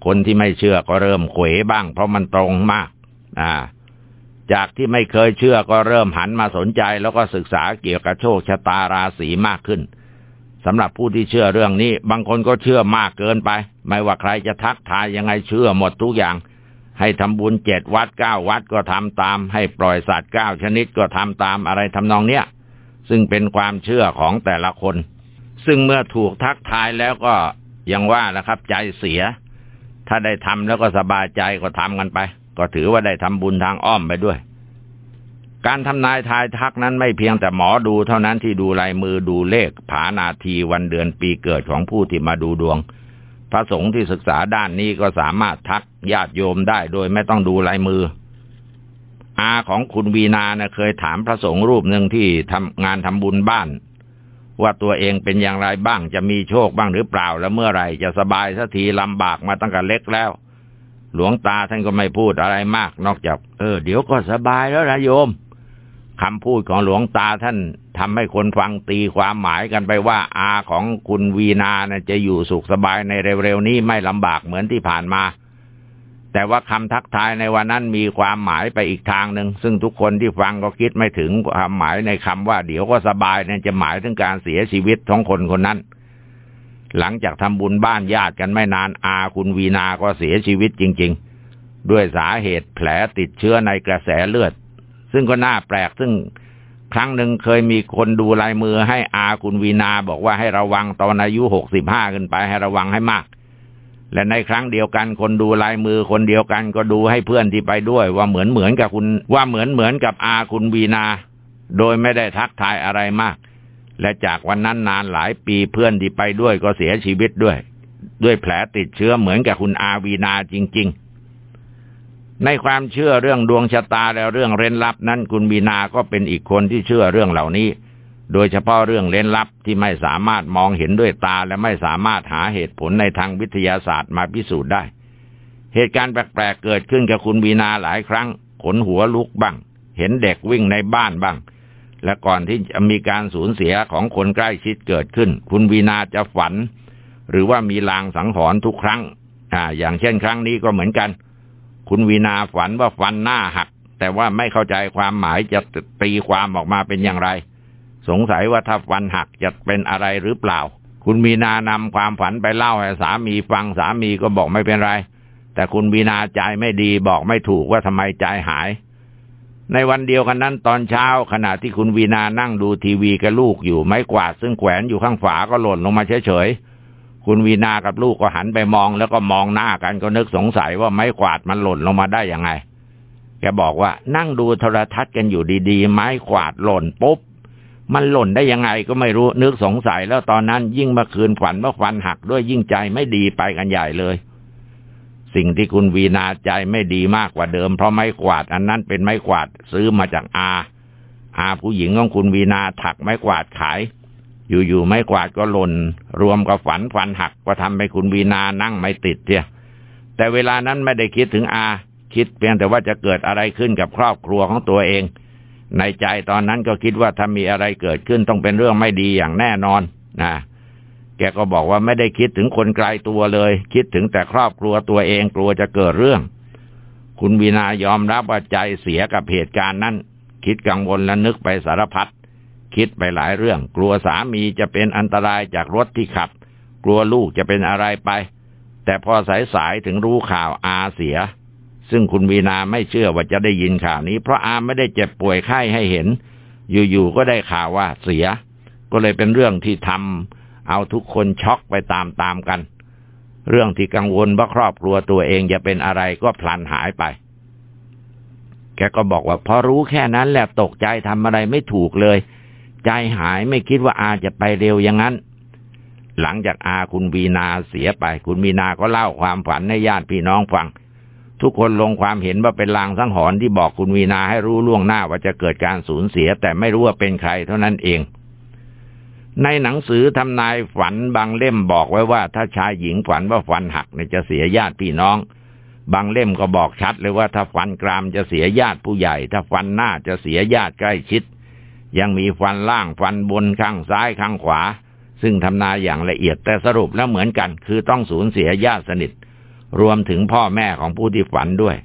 Speaker 1: คนที่ไม่เชื่อก็เริ่มเขวบ้าง เพราะมันตรงมาก อ่า จากที่ไม่เคยเชื่อก็เริ่มหันมาสนใจ แล้วก็ศึกษาเกี่ยวกับโชคชะตาราศีมากขึ้นสำหรับผู้ที่เชื่อเรื่องนี้ บางคนก็เชื่อมากเกินไป ไม่ว่าใครจะทักทายยังไงเชื่อหมดทุกอย่าง ให้ทำบุญเจ็ดวัดเก้าวัดก็ทำตาม ให้ปล่อยสัตว์เก้าชนิดก็ทำตามอะไรทำนองเนี้ยซึ่งเป็นความเชื่อของแต่ละคน ซึ่งเมื่อถูกทักทายแล้วก็ยังว่านะครับ ใจเสีย ถ้าได้ทำแล้วก็สบายใจก็ทำกันไป ก็ถือว่าได้ทำบุญทางอ้อมไปด้วย การทำนายทายทักนั้นไม่เพียงแต่หมอดูเท่านั้นที่ดูลายมือดูเลขผานาทีวันเดือนปีเกิดของผู้ที่มาดูดวง พระสงฆ์ที่ศึกษาด้านนี้ก็สามารถทักญาติโยมได้โดยไม่ต้องดูลายมือ อาของคุณวีนานะเคยถามพระสงฆ์รูปหนึ่งที่ทำงานทำบุญบ้าน ว่าตัวเองเป็นอย่างไรบ้างจะมีโชคบ้างหรือเปล่าและเมื่อไหร่จะสบายสักทีลำบากมาตั้งแต่เล็กแล้ว หลวงตาท่านก็ไม่พูดอะไรมาก นอกจาก เออ เดี๋ยวก็สบายแล้วนะโยม คำพูดของหลวงตาท่านทำให้คนฟังตีความหมายกันไปว่า อาของคุณวีนานะจะอยู่สุขสบายในเร็วๆนี้ไม่ลำบากเหมือนที่ผ่านมา แต่ว่าคำทักทายในวันนั้นมีความหมายไปอีกทางหนึ่งซึ่งทุกคนที่ฟังก็คิดไม่ถึงความหมายในคำว่า เดี๋ยวก็สบายเนี่ยจะหมายถึงการเสียชีวิตของคนคนนั้น หลังจากทำบุญบ้านญาติกันไม่นานอาคุณวีนาก็เสียชีวิตจริง ๆ ด้วยสาเหตุแผลติดเชื้อในกระแสเลือด ซึ่งก็น่าแปลกซึ่งครั้งหนึ่งเคยมีคนดูลายมือให้อาคุณวีนาบอกว่าให้ระวังตอนอายุหกสิบห้าขึ้นไปให้ระวังให้มาก และในครั้งเดียวกันคนดูลายมือคนเดียวกันก็ดูให้เพื่อนที่ไปด้วย ว่าเหมือนเหมือนกับคุณว่าเหมือนเหมือนกับอาคุณวีนา โดยไม่ได้ทักทายอะไรมาก และจากวันนั้นนานหลายปีเพื่อนที่ไปด้วยก็เสียชีวิตด้วย ด้วยแผลติดเชื้อเหมือนกับคุณอาวีนาจริง ๆ ในความเชื่อเรื่องดวงชะตาและเรื่องเร้นลับนั้นคุณวีนาก็เป็นอีกคนที่เชื่อเรื่องเหล่านี้ โดยเฉพาะเรื่องเร้นลับที่ไม่สามารถมองเห็นด้วยตาและไม่สามารถหาเหตุผลในทางวิทยาศาสตร์มาพิสูจน์ได้ เหตุการณ์แปลกๆเกิดขึ้นกับคุณวีนาหลายครั้ง ขนหัวลุกบ้าง เห็นเด็กวิ่งในบ้านบ้าง และก่อนที่จะมีการสูญเสียของคนใกล้ชิดเกิดขึ้น คุณวีนาจะฝัน หรือว่ามีลางสังหรณ์ทุกครั้ง อ่า อย่างเช่นครั้งนี้ก็เหมือนกัน คุณวีนาฝันว่าฟันหน้าหัก แต่ว่าไม่เข้าใจความหมายจะตีความออกมาเป็นอย่างไร สงสัยว่าถ้าฟันหักจะเป็นอะไรหรือเปล่า คุณวีนานำความฝันไปเล่าให้สามีฟังสามีก็บอกไม่เป็นไร แต่คุณวีนาใจไม่ดีบอกไม่ถูกว่าทำไมใจหาย ในวันเดียวกันนั้นตอนเช้า ขณะที่คุณวีนานั่งดูทีวีกับลูกอยู่ไม้กวาดซึ่งแขวนอยู่ข้างฝาก็หล่นลงมาเฉยๆ คุณวีนากับลูกก็หันไปมองแล้วก็มองหน้ากันก็นึกสงสัยว่าไม้กวาดมันหล่นลงมาได้ยังไง แกบอกว่านั่งดูโทรทัศน์กันอยู่ดีๆ ไม้กวาดหล่นปุ๊บ มันหล่นได้ยังไงก็ไม่รู้นึกสงสัยแล้วตอนนั้นยิ่งเมื่อคืนฝันว่าฟันหักด้วยยิ่งใจไม่ดีไปกันใหญ่เลย สิ่งที่คุณวีนาใจไม่ดีมากกว่าเดิมเพราะไม้กวาดอันนั้นเป็นไม้กวาดซื้อมาจากอาอาผู้หญิงของคุณวีนาถักไม้กวาดขาย อยู่ๆไม้กวาดก็หล่น รวมกับฝันฟันหักก็ทำให้คุณวีนานั่งไม่ติดเดียแต่เวลานั้นไม่ได้คิดถึงอา คิดเพียงแต่ว่าจะเกิดอะไรขึ้นกับครอบครัวของตัวเอง ในใจตอนนั้นก็คิดว่าถ้ามีอะไรเกิดขึ้นต้องเป็นเรื่องไม่ดีอย่างแน่นอนนะแกก็บอกว่าไม่ได้คิดถึงคนไกลตัวเลย คิดถึงแต่ครอบครัวตัวเองกลัวจะเกิดเรื่อง คุณวีนายอมรับว่าใจเสียกับเหตุการณ์นั้น คิดกังวลและนึกไปสารพัด คิดไปหลายเรื่อง กลัวสามีจะเป็นอันตรายจากรถที่ขับ กลัวลูกจะเป็นอะไรไป แต่พอสายสายถึงรู้ข่าวอาเสีย ซึ่งคุณวีนาไม่เชื่อว่าจะได้ยินข่าวนี้ เพราะอาไม่ได้เจ็บป่วยไข้ให้เห็น อยู่ๆก็ได้ข่าวว่าเสีย ก็เลยเป็นเรื่องที่ทำเอาทุกคนช็อกไปตามๆกัน เรื่องที่กังวลว่าครอบครัวตัวเองจะเป็นอะไรก็พลันหายไปแกก็บอกว่าพอรู้แค่นั้นแหละตกใจทำอะไรไม่ถูกเลย ใจหายไม่คิดว่าอาจะไปเร็วอย่างนั้น หลังจากอาคุณวีนาเสียไป คุณวีนาก็เล่าความฝันให้ญาติพี่น้องฟัง ทุกคนลงความเห็นว่าเป็นลางสังหรณ์ที่บอกคุณวีนาให้รู้ล่วงหน้าว่าจะเกิดการสูญเสีย แต่ไม่รู้ว่าเป็นใครเท่านั้นเอง ในหนังสือทำนายฝันบางเล่มบอกไว้ว่า ถ้าชายหญิงฝันว่าฟันหักเนี่ยจะเสียญาติพี่น้องบางเล่มก็บอกชัดเลยว่าถ้าฟันกรามจะเสียญาติผู้ใหญ่ ถ้าฟันหน้าจะเสียญาติใกล้ชิด ยังมีฟันล่างฟันบนข้างซ้ายข้างขวา ซึ่งทำนายอย่างละเอียดแต่สรุปแล้วเหมือนกัน คือต้องสูญเสียญาติสนิท รวมถึงพ่อแม่ของผู้ที่ฝันด้วย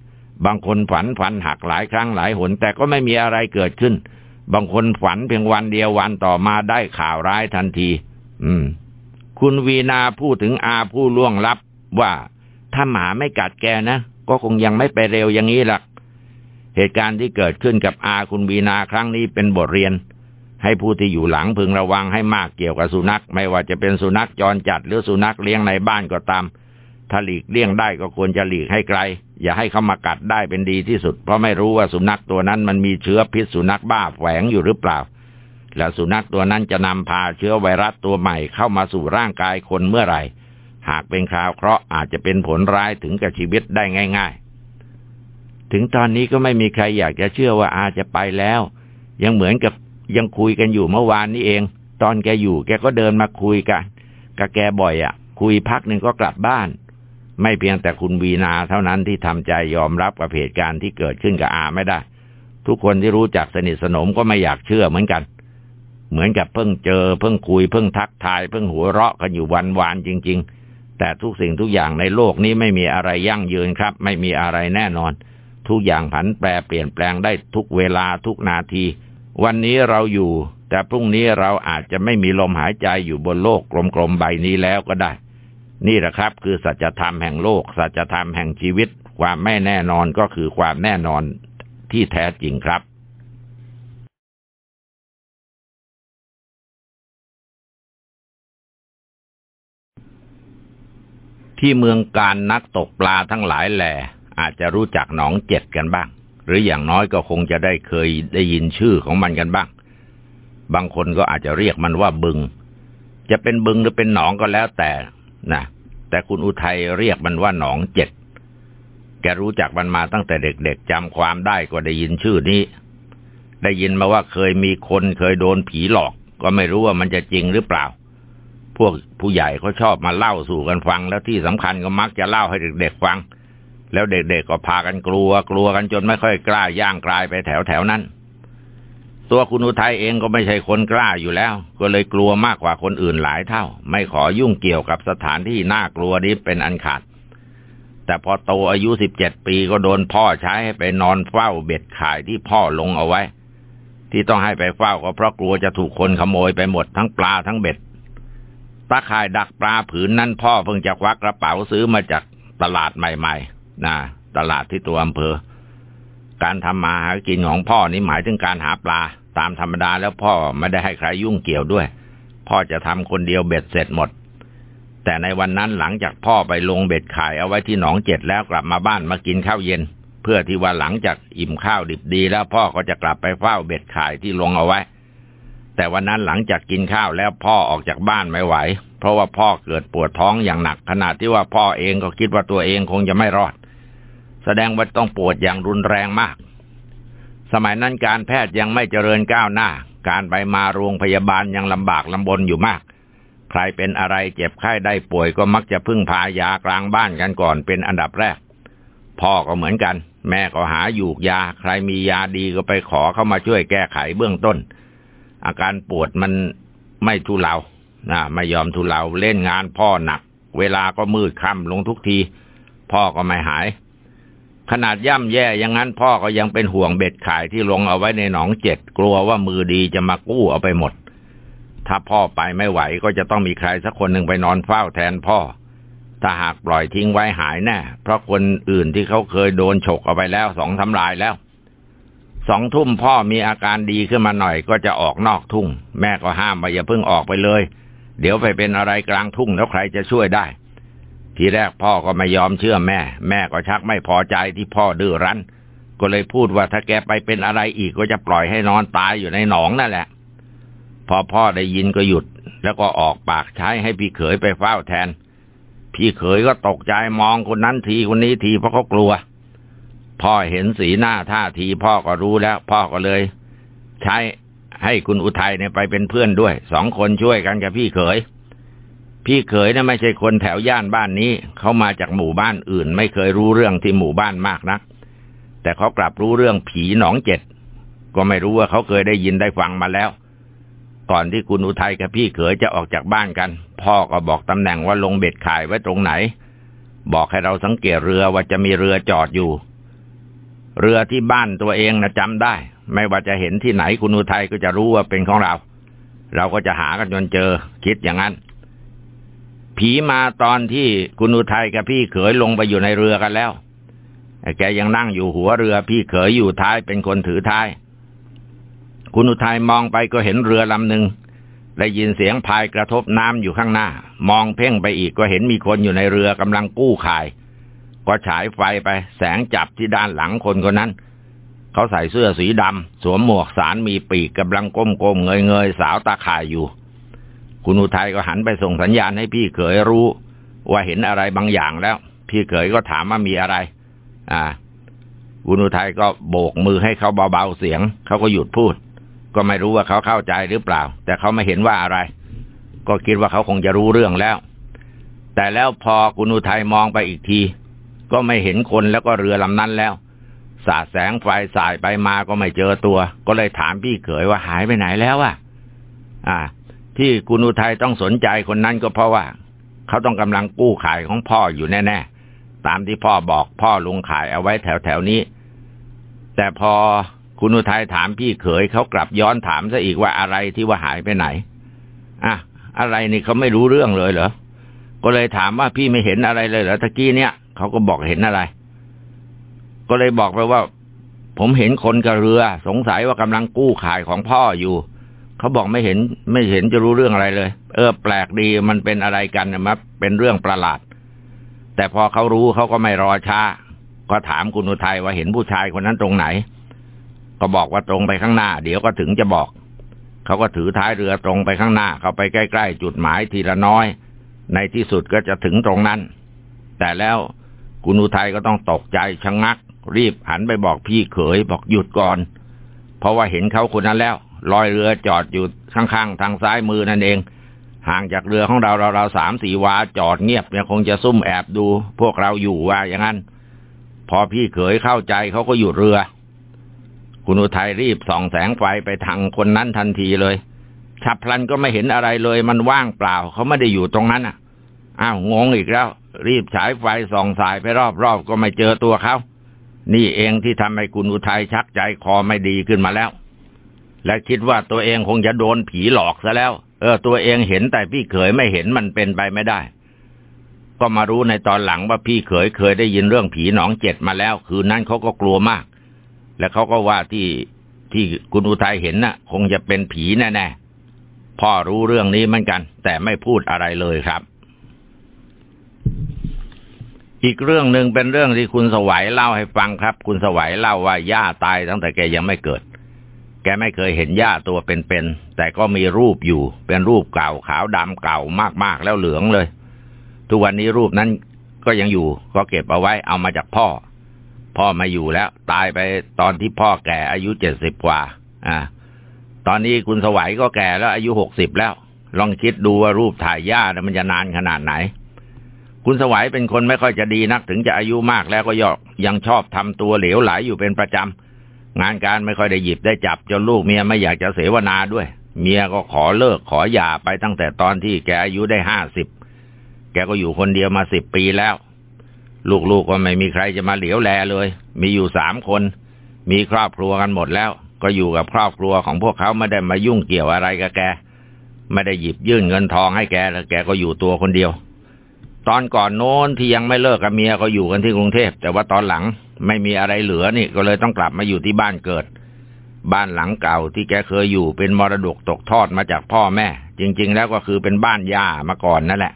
Speaker 1: บางคนฝันฟันหักหลายครั้งหลายหน แต่ก็ไม่มีอะไรเกิดขึ้น บางคนฝันเพียงวันเดียววันต่อมาได้ข่าวร้ายทันที อืม คุณวีนาพูดถึงอาผู้ล่วงลับว่าถ้าหมาไม่กัดแกนะก็คงยังไม่ไปเร็วอย่างนี้หรอก เหตุการณ์ที่เกิดขึ้นกับอาคุณวีนาครั้งนี้เป็นบทเรียน ให้ผู้ที่อยู่หลังพึงระวังให้มากเกี่ยวกับสุนัข ไม่ว่าจะเป็นสุนัขจรจัดหรือสุนัขเลี้ยงในบ้านก็ตาม ถ้าหลีกเลี่ยงได้ก็ควรจะหลีกให้ไกล อย่าให้เขามากัดได้เป็นดีที่สุด เพราะไม่รู้ว่าสุนัขตัวนั้นมันมีเชื้อพิษสุนัขบ้าแฝงอยู่หรือเปล่า และสุนัขตัวนั้นจะนำพาเชื้อไวรัสตัวใหม่เข้ามาสู่ร่างกายคนเมื่อไหร่ หากเป็นข่าวเคราะห์อาจจะเป็นผลร้ายถึงกับชีวิตได้ง่าย ๆ ถึงตอนนี้ก็ไม่มีใครอยากจะเชื่อว่าอาจะไปแล้ว ยังเหมือนกับยังคุยกันอยู่เมื่อวานนี้เอง ตอนแกอยู่แกก็เดินมาคุยกันกับแกบ่อยอะ่ะ คุยพักหนึ่งก็กลับบ้าน ไม่เพียงแต่คุณวีนาเท่านั้นที่ทำใจยอมรับกับเหตุการณ์ที่เกิดขึ้นกับอาไม่ได้ ทุกคนที่รู้จักสนิทสนมก็ไม่อยากเชื่อเหมือนกัน เหมือนกับเพิ่งเจอ เพิ่งคุยเพิ่งทักทาย เพิ่งหัวเราะกันอยู่วันวานจริง ๆ แต่ทุกสิ่งทุกอย่างในโลกนี้ไม่มีอะไรยั่งยืนครับ ไม่มีอะไรแน่นอน ทุกอย่างผันแปรเปลี่ยนแปลงได้ทุกเวลาทุกนาที วันนี้เราอยู่ แต่พรุ่งนี้เราอาจจะไม่มีลมหายใจอยู่บนโลกกลมๆใบนี้แล้วก็ได้ นี่แหละครับ คือสัจธรรมแห่งโลก สัจธรรมแห่งชีวิต ความไม่แน่นอนก็คือความแน่นอนที่แท้จริงครับที่เมืองการนักตกปลาทั้งหลายแหล่ อาจจะรู้จักหนองเจ็ดกันบ้าง หรืออย่างน้อยก็คงจะได้เคยได้ยินชื่อของมันกันบ้าง บางคนก็อาจจะเรียกมันว่าบึง จะเป็นบึงหรือเป็นหนองก็แล้วแต่นะแต่คุณอุทัยเรียกมันว่าหนองเจ็ด แกรู้จักมันมาตั้งแต่เด็กๆจำความได้ก็ได้ยินชื่อนี้ ได้ยินมาว่าเคยมีคนเคยโดนผีหลอก ก็ไม่รู้ว่ามันจะจริงหรือเปล่า พวกผู้ใหญ่เขาชอบมาเล่าสู่กันฟัง แล้วที่สำคัญก็มักจะเล่าให้เด็กๆฟัง แล้วเด็กๆก็พากันกลัว กลัวกันจนไม่ค่อยกล้าย่างกลายไปแถวแถวนั้น ตัวคุณอุทัยเองก็ไม่ใช่คนกล้าอยู่แล้ว ก็เลยกลัวมากกว่าคนอื่นหลายเท่า ไม่ขอยุ่งเกี่ยวกับสถานที่น่ากลัวนี้เป็นอันขาด แต่พอโตอายุสิบเจ็ดปีก็โดนพ่อใช้ให้ไปนอนเฝ้าเบ็ดข่ายที่พ่อลงเอาไว้ ที่ต้องให้ไปเฝ้าก็เพราะกลัวจะถูกคนขโมยไปหมดทั้งปลาทั้งเบ็ดตาข่ายดักปลาผืนนั้นพ่อเพิ่งจะควักกระเป๋าซื้อมาจากตลาดใหม่ ๆ นะตลาดที่ตัวอำเภอ การทำมาหากินของพ่อนี้หมายถึงการหาปลา ตามธรรมดาแล้วพ่อไม่ได้ให้ใครยุ่งเกี่ยวด้วย พ่อจะทำคนเดียวเบ็ดเสร็จหมด แต่ในวันนั้นหลังจากพ่อไปลงเบ็ดขายเอาไว้ที่หนองเจ็ดแล้วกลับมาบ้านมากินข้าวเย็น เพื่อที่ว่าหลังจากอิ่มข้าวดิบดีแล้วพ่อก็จะกลับไปเฝ้าเบ็ดขายที่ลงเอาไว้แต่วันนั้นหลังจากกินข้าวแล้วพ่อออกจากบ้านไม่ไหว เพราะว่าพ่อเกิดปวดท้องอย่างหนักขนาดที่ว่าพ่อเองก็คิดว่าตัวเองคงจะไม่รอด แสดงว่าต้องปวดอย่างรุนแรงมาก สมัยนั้นการแพทย์ยังไม่เจริญก้าวหน้า การไปมาโรงพยาบาลยังลำบากลำบนอยู่มาก ใครเป็นอะไรเจ็บไข้ได้ป่วยก็มักจะพึ่งพายากลางบ้านกันก่อนเป็นอันดับแรก พ่อก็เหมือนกัน แม่ก็หาอยู่ยา ใครมียาดีก็ไปขอเข้ามาช่วยแก้ไขเบื้องต้น อาการปวดมันไม่ทุเลานะไม่ยอมทุเลาเล่นงานพ่อหนัก เวลาก็มืดค่ำลงทุกที พ่อก็ไม่หาย ขนาดย่ำแย่อย่างนั้นพ่อก็ยังเป็นห่วงเบ็ดขายที่ลงเอาไว้ในหนองเจ็ดกลัวว่ามือดีจะมากู้เอาไปหมด ถ้าพ่อไปไม่ไหวก็จะต้องมีใครสักคนหนึ่งไปนอนเฝ้าแทนพ่อ ถ้าหากปล่อยทิ้งไว้หายแน่เพราะคนอื่นที่เขาเคยโดนฉกเอาไปแล้วสองทำลายแล้วสองทุ่มพ่อมีอาการดีขึ้นมาหน่อยก็จะออกนอกทุ่ง แม่ก็ห้ามว่าอย่าเพิ่งออกไปเลย เดี๋ยวไปเป็นอะไรกลางทุ่งแล้วใครจะช่วยได้ ทีแรกพ่อก็ไม่ยอมเชื่อแม่ แม่ก็ชักไม่พอใจที่พ่อดื้อรั้น ก็เลยพูดว่าถ้าแกไปเป็นอะไรอีกก็จะปล่อยให้นอนตายอยู่ในหนองนั่นแหละ พอพ่อได้ยินก็หยุด แล้วก็ออกปากใช้ให้พี่เขยไปเฝ้าแทน พี่เขยก็ตกใจมองคนนั้นทีคนนี้ทีเพราะเขากลัว พ่อเห็นสีหน้าท่าทีพ่อก็รู้แล้ว พ่อก็เลย ใช้ให้คุณอุทัยเนี่ยไปเป็นเพื่อนด้วย สองคนช่วยกันกับพี่เขย พี่เขยเนี่ยไม่ใช่คนแถวย่านบ้านนี้ เขามาจากหมู่บ้านอื่น ไม่เคยรู้เรื่องที่หมู่บ้านมากนัก แต่เขากลับรู้เรื่องผีหนองเจ็ด ก็ไม่รู้ว่าเขาเคยได้ยินได้ฟังมาแล้ว ก่อนที่คุณอุทัยกับพี่เขยจะออกจากบ้านกัน พ่อก็บอกตำแหน่งว่าลงเบ็ดขายไว้ตรงไหน บอกให้เราสังเกตเรือว่าจะมีเรือจอดอยู่ เรือที่บ้านตัวเองนะจำได้ ไม่ว่าจะเห็นที่ไหนคุณอุทัยก็จะรู้ว่าเป็นของเรา เราก็จะหากันจนเจอคิดอย่างนั้น ผีมาตอนที่คุณอุทัยกับพี่เขยลงไปอยู่ในเรือกันแล้วแกยังนั่งอยู่หัวเรือ พี่เขยอยู่ท้ายเป็นคนถือท้าย คุณอุทัยมองไปก็เห็นเรือลำหนึ่งได้ยินเสียงพายกระทบน้ำอยู่ข้างหน้า มองเพ่งไปอีกก็เห็นมีคนอยู่ในเรือกำลังกู้ข่าย ก็ฉายไฟไป แสงจับที่ด้านหลังคนคนนั้น เขาใส่เสื้อสีดำสวมหมวกสารมีปีกกำลังก้มๆเงยๆสาวตาข่ายอยู่ คุณอุทัยก็หันไปส่งสัญญาณให้พี่เขยรู้ ว่าเห็นอะไรบางอย่างแล้ว พี่เขยก็ถามว่ามีอะไร อ่า คุณอุทัยก็โบกมือให้เขาเบาๆเสียง เขาก็หยุดพูด ก็ไม่รู้ว่าเขาเข้าใจหรือเปล่า แต่เขาไม่เห็นว่าอะไร ก็คิดว่าเขาคงจะรู้เรื่องแล้ว แต่แล้วพอคุณอุทัยมองไปอีกที ก็ไม่เห็นคนแล้วก็เรือลำนั้นแล้วสาดแสงไฟสายไปมาก็ไม่เจอตัว ก็เลยถามพี่เขยว่าหายไปไหนแล้วอะ อ่า ที่คุณอุทัยต้องสนใจคนนั้นก็เพราะว่า เขาต้องกำลังกู้ขายของพ่ออยู่แน่ ๆ ตามที่พ่อบอกพ่อลุงขายเอาไว้แถวๆนี้ แต่พอคุณอุทัยถามพี่เขยเขากลับย้อนถามซะอีกว่าอะไรที่ว่าหายไปไหนอะอะไรนี่เขาไม่รู้เรื่องเลยเหรอ ก็เลยถามว่าพี่ไม่เห็นอะไรเลยเหรอตะกี้เนี่ยเขาก็บอกเห็นอะไร ก็เลยบอกไปว่า ผมเห็นคนกับเรือ สงสัยว่ากำลังกู้ขายของพ่ออยู่ เขาบอกไม่เห็นไม่เห็นจะรู้เรื่องอะไรเลย เออ แปลกดีมันเป็นอะไรกันนะมัเป็นเรื่องประหลาด แต่พอเขารู้เขาก็ไม่รอช้า ก็ถามคุณอุทัยว่าเห็นผู้ชายคนนั้นตรงไหน ก็บอกว่าตรงไปข้างหน้า เดี๋ยวก็ถึงจะบอก เขาก็ถือท้ายเรือตรงไปข้างหน้า เขาไปใกล้ๆจุดหมายทีละน้อย ในที่สุดก็จะถึงตรงนั้น แต่แล้วคุณอุทัยก็ต้องตกใจชะงงัก รีบหันไปบอกพี่เขยบอกหยุดก่อน เพราะว่าเห็นเขาคนนั้นแล้ว ลอยเรือจอดอยู่ข้างๆ ทางซ้ายมือนั่นเอง ห่างจากเรือของเราเราเราสามสี่วาจอดเงียบเนี่ยคงจะซุ่มแอบดู พวกเราอยู่ว่าอย่างนั้น พอพี่เขยเข้าใจเขาก็หยุดเรือ คุณอุทัยรีบส่องแสงไฟไปทางคนนั้นทันทีเลยฉับพลันก็ไม่เห็นอะไรเลย มันว่างเปล่า เขาไม่ได้อยู่ตรงนั้นอะ อ้าวงงอีกแล้ว รีบฉายไฟส่องสายไปรอบๆก็ไม่เจอตัวเขานี่เองที่ทำให้คุณอุทัยชักใจคอไม่ดีขึ้นมาแล้ว และคิดว่าตัวเองคงจะโดนผีหลอกซะแล้ว เออ ตัวเองเห็นแต่พี่เขยไม่เห็นมันเป็นไปไม่ได้ ก็มารู้ในตอนหลังว่าพี่เขยเคยได้ยินเรื่องผีหนองเจ็ดมาแล้ว คืนนั้นเขาก็กลัวมาก และเขาก็ว่าที่ที่คุณอุทัยเห็นน่ะ คงจะเป็นผีแน่ๆพ่อรู้เรื่องนี้เหมือนกัน แต่ไม่พูดอะไรเลยครับอีกเรื่องหนึ่งเป็นเรื่องที่คุณสวัยเล่าให้ฟังครับ คุณสวัยเล่าว่าย่าตายตั้งแต่แกยังไม่เกิด แกไม่เคยเห็นย่าตัวเป็นๆแต่ก็มีรูปอยู่ เป็นรูปเก่าขาวดำเก่ามากๆแล้วเหลืองเลย ทุกวันนี้รูปนั้นก็ยังอยู่ ก็เก็บเอาไว้เอามาจากพ่อ พ่อมาอยู่แล้ว ตายไปตอนที่พ่อแก่อายุเจ็ดสิบกว่า อ่า ตอนนี้คุณสวัยก็แก่แล้วอายุหกสิบแล้ว ลองคิดดูว่ารูปถ่ายย่ามันจะนานขนาดไหน คุณสวัยเป็นคนไม่ค่อยจะดีนัก ถึงจะอายุมากแล้วก็ยอกยังชอบทำตัวเหลวไหลอยู่เป็นประจำ งานการไม่ค่อยได้หยิบได้จับจนลูกเมียไม่อยากจะเสวนาด้วย เมียก็ขอเลิกขอหย่าไปตั้งแต่ตอนที่แกอายุได้ห้าสิบแกก็อยู่คนเดียวมาสิบปีแล้ว ลูกๆกก็ไม่มีใครจะมาเหลียวแลเลย มีอยู่สามคน มีครอบครัวกันหมดแล้ว ก็อยู่กับครอบครัวของพวกเขาไม่ได้มายุ่งเกี่ยวอะไรกับแก ไม่ได้หยิบยื่นเงินทองให้แกแล้วแกก็อยู่ตัวคนเดียว ตอนก่อนโน้นที่ยังไม่เลิกกับเมียก็อยู่กันที่กรุงเทพแต่ว่าตอนหลังไม่มีอะไรเหลือนี่ก็เลยต้องกลับมาอยู่ที่บ้านเกิด บ้านหลังเก่าที่แกเคยอยู่เป็นมรดกตกทอดมาจากพ่อแม่ จริง ๆ แล้วก็คือเป็นบ้านย่ามาก่อนนั่นแหละ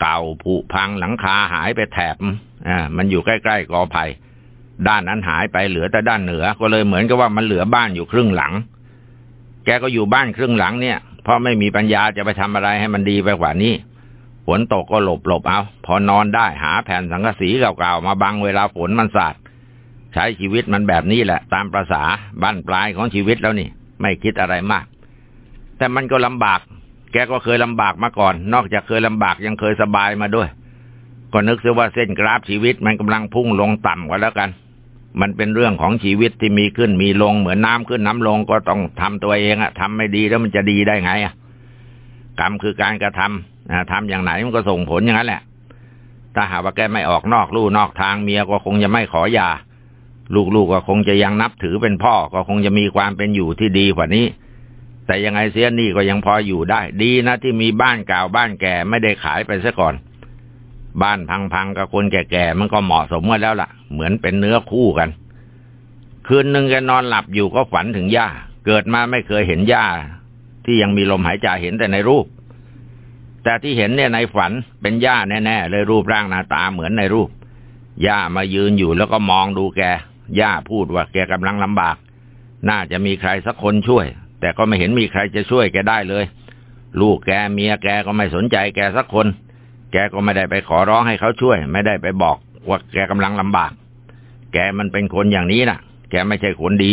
Speaker 1: เก่าผุพังหลังคาหายไปแถบอ่ามันอยู่ใกล้ๆกอไผ่ด้านนั้นหายไปเหลือแต่ด้านเหนือ ก็เลยเหมือนกับว่ามันเหลือบ้านอยู่ครึ่งหลัง แกก็อยู่บ้านครึ่งหลังเนี่ยเพราะไม่มีปัญญาจะไปทำอะไรให้มันดีไปกว่านี้ นตกก็หลบหลบเอา พอนอนได้หาแผ่นสังกะสีเก่าๆมาบังเวลาฝนมันสาดใช้ชีวิตมันแบบนี้แหละ ตามประษาบ้านปลายของชีวิตแล้วนี่ ไม่คิดอะไรมาก แต่มันก็ลำบาก แกก็เคยลำบากมาก่อน นอกจากเคยลำบากยังเคยสบายมาด้วย ก็นึกซะว่าเส้นกราฟชีวิตมันกำลังพุ่งลงต่ำกว่าแล้วกัน มันเป็นเรื่องของชีวิตที่มีขึ้นมีลงเหมือนน้ำขึ้นน้ำลงก็ต้องทำตัวเองอะทำไม่ดีแล้วมันจะดีได้ไงอะกรรมคือการกระทำ ทำอย่างไหนมันก็ส่งผลอย่างนั้นแหละ ถ้าหากว่าแกไม่ออกนอกลู่นอกทางเมียก็คงจะไม่ขอหย่า ลูกๆกก็คงจะยังนับถือเป็นพ่อก็คงจะมีความเป็นอยู่ที่ดีกว่านี้ แต่ยังไงเสียนี่ก็ยังพออยู่ได้ ดีนะที่มีบ้านเก่าบ้านแก่ไม่ได้ขายไปซะก่อน บ้านพังๆกับคนแก่ๆมันก็เหมาะสมกันแล้วล่ะ เหมือนเป็นเนื้อคู่กัน คืนหนึ่งแกนอนหลับอยู่ก็ฝันถึงย่า เกิดมาไม่เคยเห็นย่าที่ยังมีลมหายใจเห็นแต่ในรูป แต่ที่เห็นเนี่ยในฝันเป็นย่าแน่ๆเลยรูปร่างหน้าตาเหมือนในรูป ย่ามายืนอยู่แล้วก็มองดูแก ย่าพูดว่าแกกำลังลำบาก น่าจะมีใครสักคนช่วย แต่ก็ไม่เห็นมีใครจะช่วยแกได้เลย ลูกแกเมียแกก็ไม่สนใจแกสักคน แกก็ไม่ได้ไปขอร้องให้เขาช่วย ไม่ได้ไปบอกว่าแกกำลังลำบาก แกมันเป็นคนอย่างนี้นะ่ะ แกไม่ใช่คนดี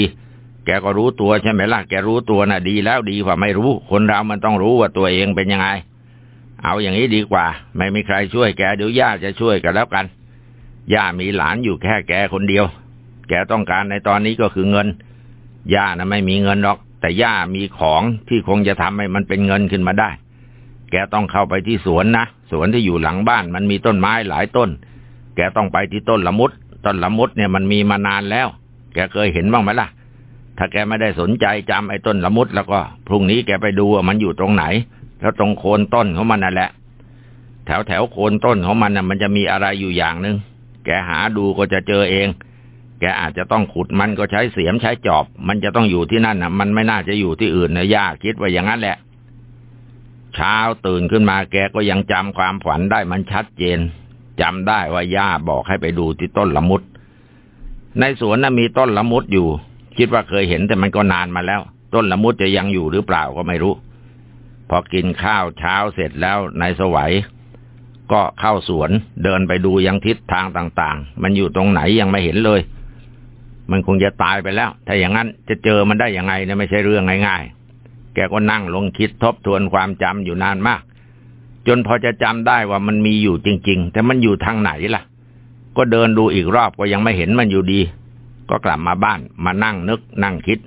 Speaker 1: แกก็รู้ตัวใช่ไหมล่ะ แกรู้ตัวน่ะดีแล้วดีกว่าไม่รู้ คนเรามันต้องรู้ว่าตัวเองเป็นยังไง เอาอย่างนี้ดีกว่า ไม่มีใครช่วยแกเดี๋ยวย่าจะช่วยกันแล้วกัน ย่ามีหลานอยู่แค่แกคนเดียว แกต้องการในตอนนี้ก็คือเงิน ย่านะไม่มีเงินหรอก แต่ย่ามีของที่คงจะทำให้มันเป็นเงินขึ้นมาได้ แกต้องเข้าไปที่สวนนะ สวนที่อยู่หลังบ้านมันมีต้นไม้หลายต้น แกต้องไปที่ต้นละมุด ต้นละมุดเนี่ยมันมีมานานแล้ว แกเคยเห็นบ้างไหมล่ะ ถ้าแกไม่ได้สนใจจำไอ้ต้นละมุดแล้วก็ พรุ่งนี้แกไปดูว่ามันอยู่ตรงไหน แล้วตรงโคนต้นของมันนั่นแหละ แถวแถวโคนต้นของมันน่ะ มันจะมีอะไรอยู่อย่างหนึ่งแกหาดูก็จะเจอเอง แกอาจจะต้องขุดมันก็ใช้เสียมใช้จอบ มันจะต้องอยู่ที่นั่นน่ะ มันไม่น่าจะอยู่ที่อื่นนะย่าคิดว่าอย่างนั้นแหละ เช้าตื่นขึ้นมาแกก็ยังจำความฝันได้มันชัดเจนจำได้ว่าย่าบอกให้ไปดูที่ต้นละมุด ในสวนน่ะมีต้นละมุดอยู่ คิดว่าเคยเห็นแต่มันก็นานมาแล้ว ต้นละมุดจะยังอยู่หรือเปล่าก็ไม่รู้ พอกินข้าวเช้าเสร็จแล้วนายสวัย ก็เข้าสวนเดินไปดูยังทิศทางต่างๆ มันอยู่ตรงไหนยังไม่เห็นเลย มันคงจะตายไปแล้ว ถ้าอย่างนั้นจะเจอมันได้ยังไงเนี่ยไม่ใช่เรื่องง่ายๆ แกก็นั่งลงคิดทบทวนความจำอยู่นานมาก จนพอจะจำได้ว่ามันมีอยู่จริง ๆ แต่มันอยู่ทางไหนล่ะ ก็เดินดูอีกรอบก็ยังไม่เห็นมันอยู่ดี ก็กลับมาบ้านมานั่งนึกนั่งคิด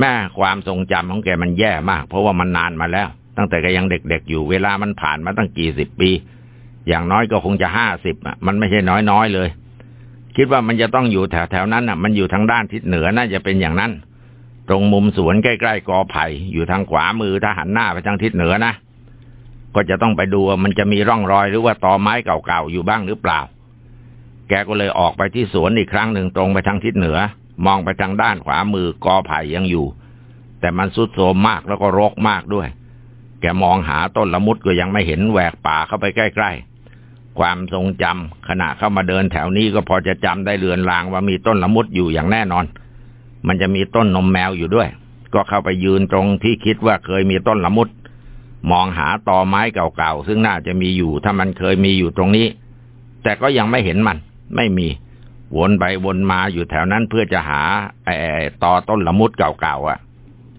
Speaker 1: แม่ความทรงจำของแกมันแย่มาก เพราะว่ามันนานมาแล้ว ตั้งแต่แกยังเด็กๆอยู่เวลามันผ่านมาตั้งกี่สิบปี อย่างน้อยก็คงจะห้าสิบอะ มันไม่ใช่น้อยๆเลย คิดว่ามันจะต้องอยู่แถวๆนั้นอะ มันอยู่ทางด้านทิศเหนือน่าจะเป็นอย่างนั้น ตรงมุมสวนใกล้ๆกอไผ่อยู่ทางขวามือถ้าหันหน้าไปทางทิศเหนือนะก็จะต้องไปดูว่ามันจะมีร่องรอยหรือว่าตอไม้เก่าๆอยู่บ้างหรือเปล่า แกก็เลยออกไปที่สวนอีกครั้งหนึ่งตรงไปทางทิศเหนือ มองไปทางด้านขวามือกอไผ่ยังอยู่ แต่มันสุดโทมมากแล้วก็รกมากด้วย แกมองหาต้นละมุดก็ยังไม่เห็นแหวกป่าเข้าไปใกล้ ๆ ความทรงจำขณะเข้ามาเดินแถวนี้ก็พอจะจำได้เลือนลางว่ามีต้นละมุดอยู่อย่างแน่นอน มันจะมีต้นนมแมวอยู่ด้วย ก็เข้าไปยืนตรงที่คิดว่าเคยมีต้นละมุด มองหาตอไม้เก่าๆซึ่งน่าจะมีอยู่ถ้ามันเคยมีอยู่ตรงนี้ แต่ก็ยังไม่เห็นมัน ไม่มี วนไปวนมาอยู่แถวนั้นเพื่อจะหาไอ้ตอต้นละมุดเก่าๆอะ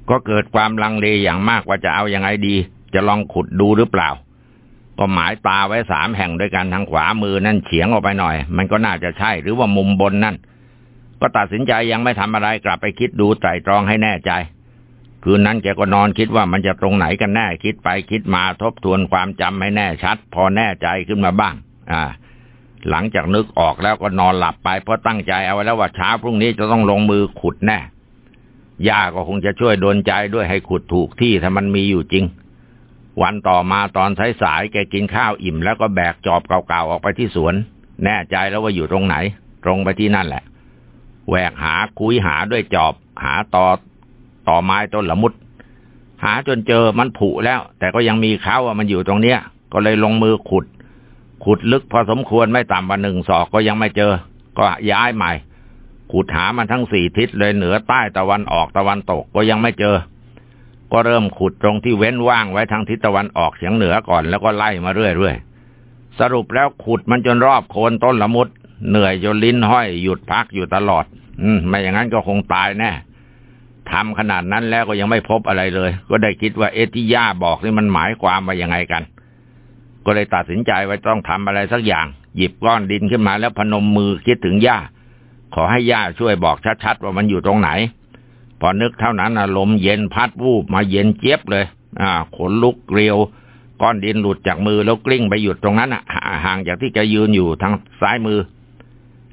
Speaker 1: ก็เกิดความลังเลอย่างมากว่าจะเอาอยัางไงดี จะลองขุดดูหรือเปล่า ก็หมายตาไว้สามแห่งด้วยกันทางขวามือนั่นเฉียงออกไปหน่อย มันก็น่าจะใช่หรือว่ามุมบนนั่น ก็ตัดสินใจยังไม่ทำอะไรกลับไปคิดดูไตรตรองให้แน่ใจ คืนนั้นแกก็นอนคิดว่ามันจะตรงไหนกันแน่คิดไปคิดมาทบทวนความจำให้แน่ชัด พอแน่ใจขึ้นมาบ้าง อ่า หลังจากนึกออกแล้วก็นอนหลับไปเพราะตั้งใจเอาไว้แล้วว่าเช้าพรุ่งนี้จะต้องลงมือขุดแน่ย่าก็คงจะช่วยดลใจด้วยให้ขุดถูกที่ถ้ามันมีอยู่จริง วันต่อมาตอนสายๆแกกินข้าวอิ่ม แล้วก็แบกจอบเก่าๆออกไปที่สวน แน่ใจแล้วว่าอยู่ตรงไหน ตรงไปที่นั่นแหละแหวกหาคุยหาด้วยจอบ หาต่อต่อไม้ต้นละมุด หาจนเจอมันผุแล้ว แต่ก็ยังมีเขาว่ามันอยู่ตรงเนี้ย ก็เลยลงมือขุด ขุดลึกพอสมควรไม่ต่ำกว่าหนึ่งศอกก็ยังไม่เจอ ก็ย้ายใหม่ ขุดหามันทั้งสี่ทิศเลยเหนือใต้ตะวันออกตะวันตกก็ยังไม่เจอ ก็เริ่มขุดตรงที่เว้นว่างไว้ทางทิศตะวันออกเฉียงเหนือก่อนแล้วก็ไล่มาเรื่อยๆสรุปแล้วขุดมันจนรอบโคนต้นละมุดเหนื่อยจนลิ้นห้อยหยุดพักอยู่ตลอด อืมไม่อย่างนั้นก็คงตายแน่ทำขนาดนั้นแล้วก็ยังไม่พบอะไรเลย ก็ได้คิดว่าเอที่ย่าบอกนี่มันหมายความว่ายังไงกัน ก็เลยตัดสินใจว่าต้องทำอะไรสักอย่าง หยิบก้อนดินขึ้นมาแล้วพนมมือคิดถึงย่า ขอให้ย่าช่วยบอกชัดๆว่ามันอยู่ตรงไหน พอนึกเท่านั้นลมเย็นพัดวูบมาเย็นเจี๊ยบเลย อ่า ขนลุกเกลียว ก้อนดินหลุดจากมือแล้วกลิ้งไปหยุดตรงนั้นอะ ห่างจากที่แกยืนอยู่ทางซ้ายมือ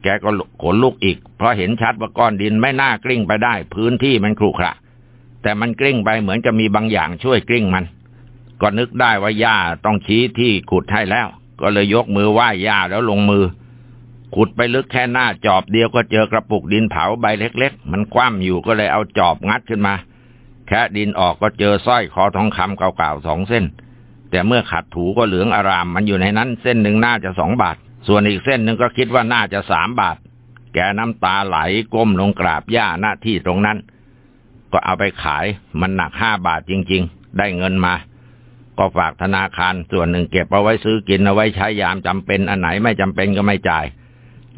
Speaker 1: แกก็ขนลุกอีก เพราะเห็นชัดว่าก้อนดินไม่น่ากลิ้งไปได้ พื้นที่มันครุขระแต่มันกลิ้งไปเหมือนจะมีบางอย่างช่วยกลิ้งมัน ก็นึกได้ว่าย่าต้องชี้ที่ขุดให้แล้ว ก็เลยยกมือไหว้ย่าแล้วลงมือ ขุดไปลึกแค่หน้าจอบเดียวก็เจอกระปุกดินเผาใบเล็ก ๆ มันคว่ำอยู่ก็เลยเอาจอบงัดขึ้นมา แค่ดินออกก็เจอสร้อยคอทองคำเก่าๆสองเส้น แต่เมื่อขัดถูก็เหลืองอารามมันอยู่ในนั้นเส้นหนึ่งน่าจะสองบาท ส่วนอีกเส้นหนึ่งก็คิดว่าน่าจะสามบาท แกน้ำตาไหลก้มลงกราบย่าหน้าที่ตรงนั้น ก็เอาไปขายมันหนักห้าบาทจริง ๆ ได้เงินมา ก็ฝากธนาคารส่วนหนึ่งเก็บเอาไว้ซื้อกินเอาไว้ใช้ยามจำเป็นอันไหนไม่จำเป็นก็ไม่จ่าย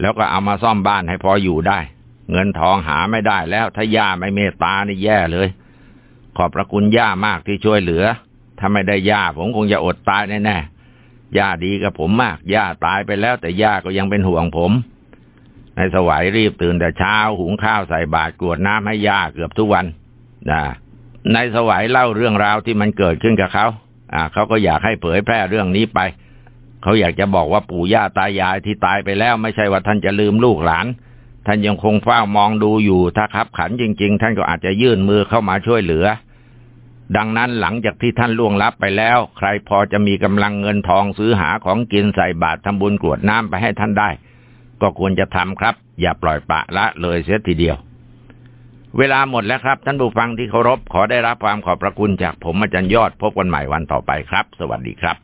Speaker 1: แล้วก็เอามาซ่อมบ้านให้พออยู่ได้ เงินทองหาไม่ได้แล้วถ้าย่าไม่เมตตานี่แย่เลย ขอบพระคุณย่ามากที่ช่วยเหลือ ถ้าไม่ได้ย่าผมคงจะอดตายแน่ๆย่าดีกับผมมากย่าตายไปแล้ว แต่ย่าก็ยังเป็นห่วงผมในสวัยรีบตื่นแต่เช้าหุงข้าวใส่บาตรกวดน้ำให้ย่าเกือบทุกวันนะในสวัยเล่าเรื่องราวที่มันเกิดขึ้นกับเขา อ่าเขาก็อยากให้เผยแพร่เรื่องนี้ไป เขาอยากจะบอกว่าปู่ย่าตายายที่ตายไปแล้วไม่ใช่ว่าท่านจะลืมลูกหลาน ท่านยังคงเฝ้ามองดูอยู่ ถ้าคับขันจริง ๆ ท่านก็อาจจะยื่นมือเข้ามาช่วยเหลือ ดังนั้นหลังจากที่ท่านล่วงลับไปแล้ว ใครพอจะมีกำลังเงินทองซื้อหาของกินใส่บาตรทำบุญกรวดน้ำไปให้ท่านได้ ก็ควรจะทำครับ อย่าปล่อยปะละเลยเสียทีเดียว เวลาหมดแล้วครับ ท่านผู้ฟังที่เคารพขอได้รับความขอบพระคุณจากผมอาจารย์ยอดพบกันใหม่วันต่อไปครับ สวัสดีครับ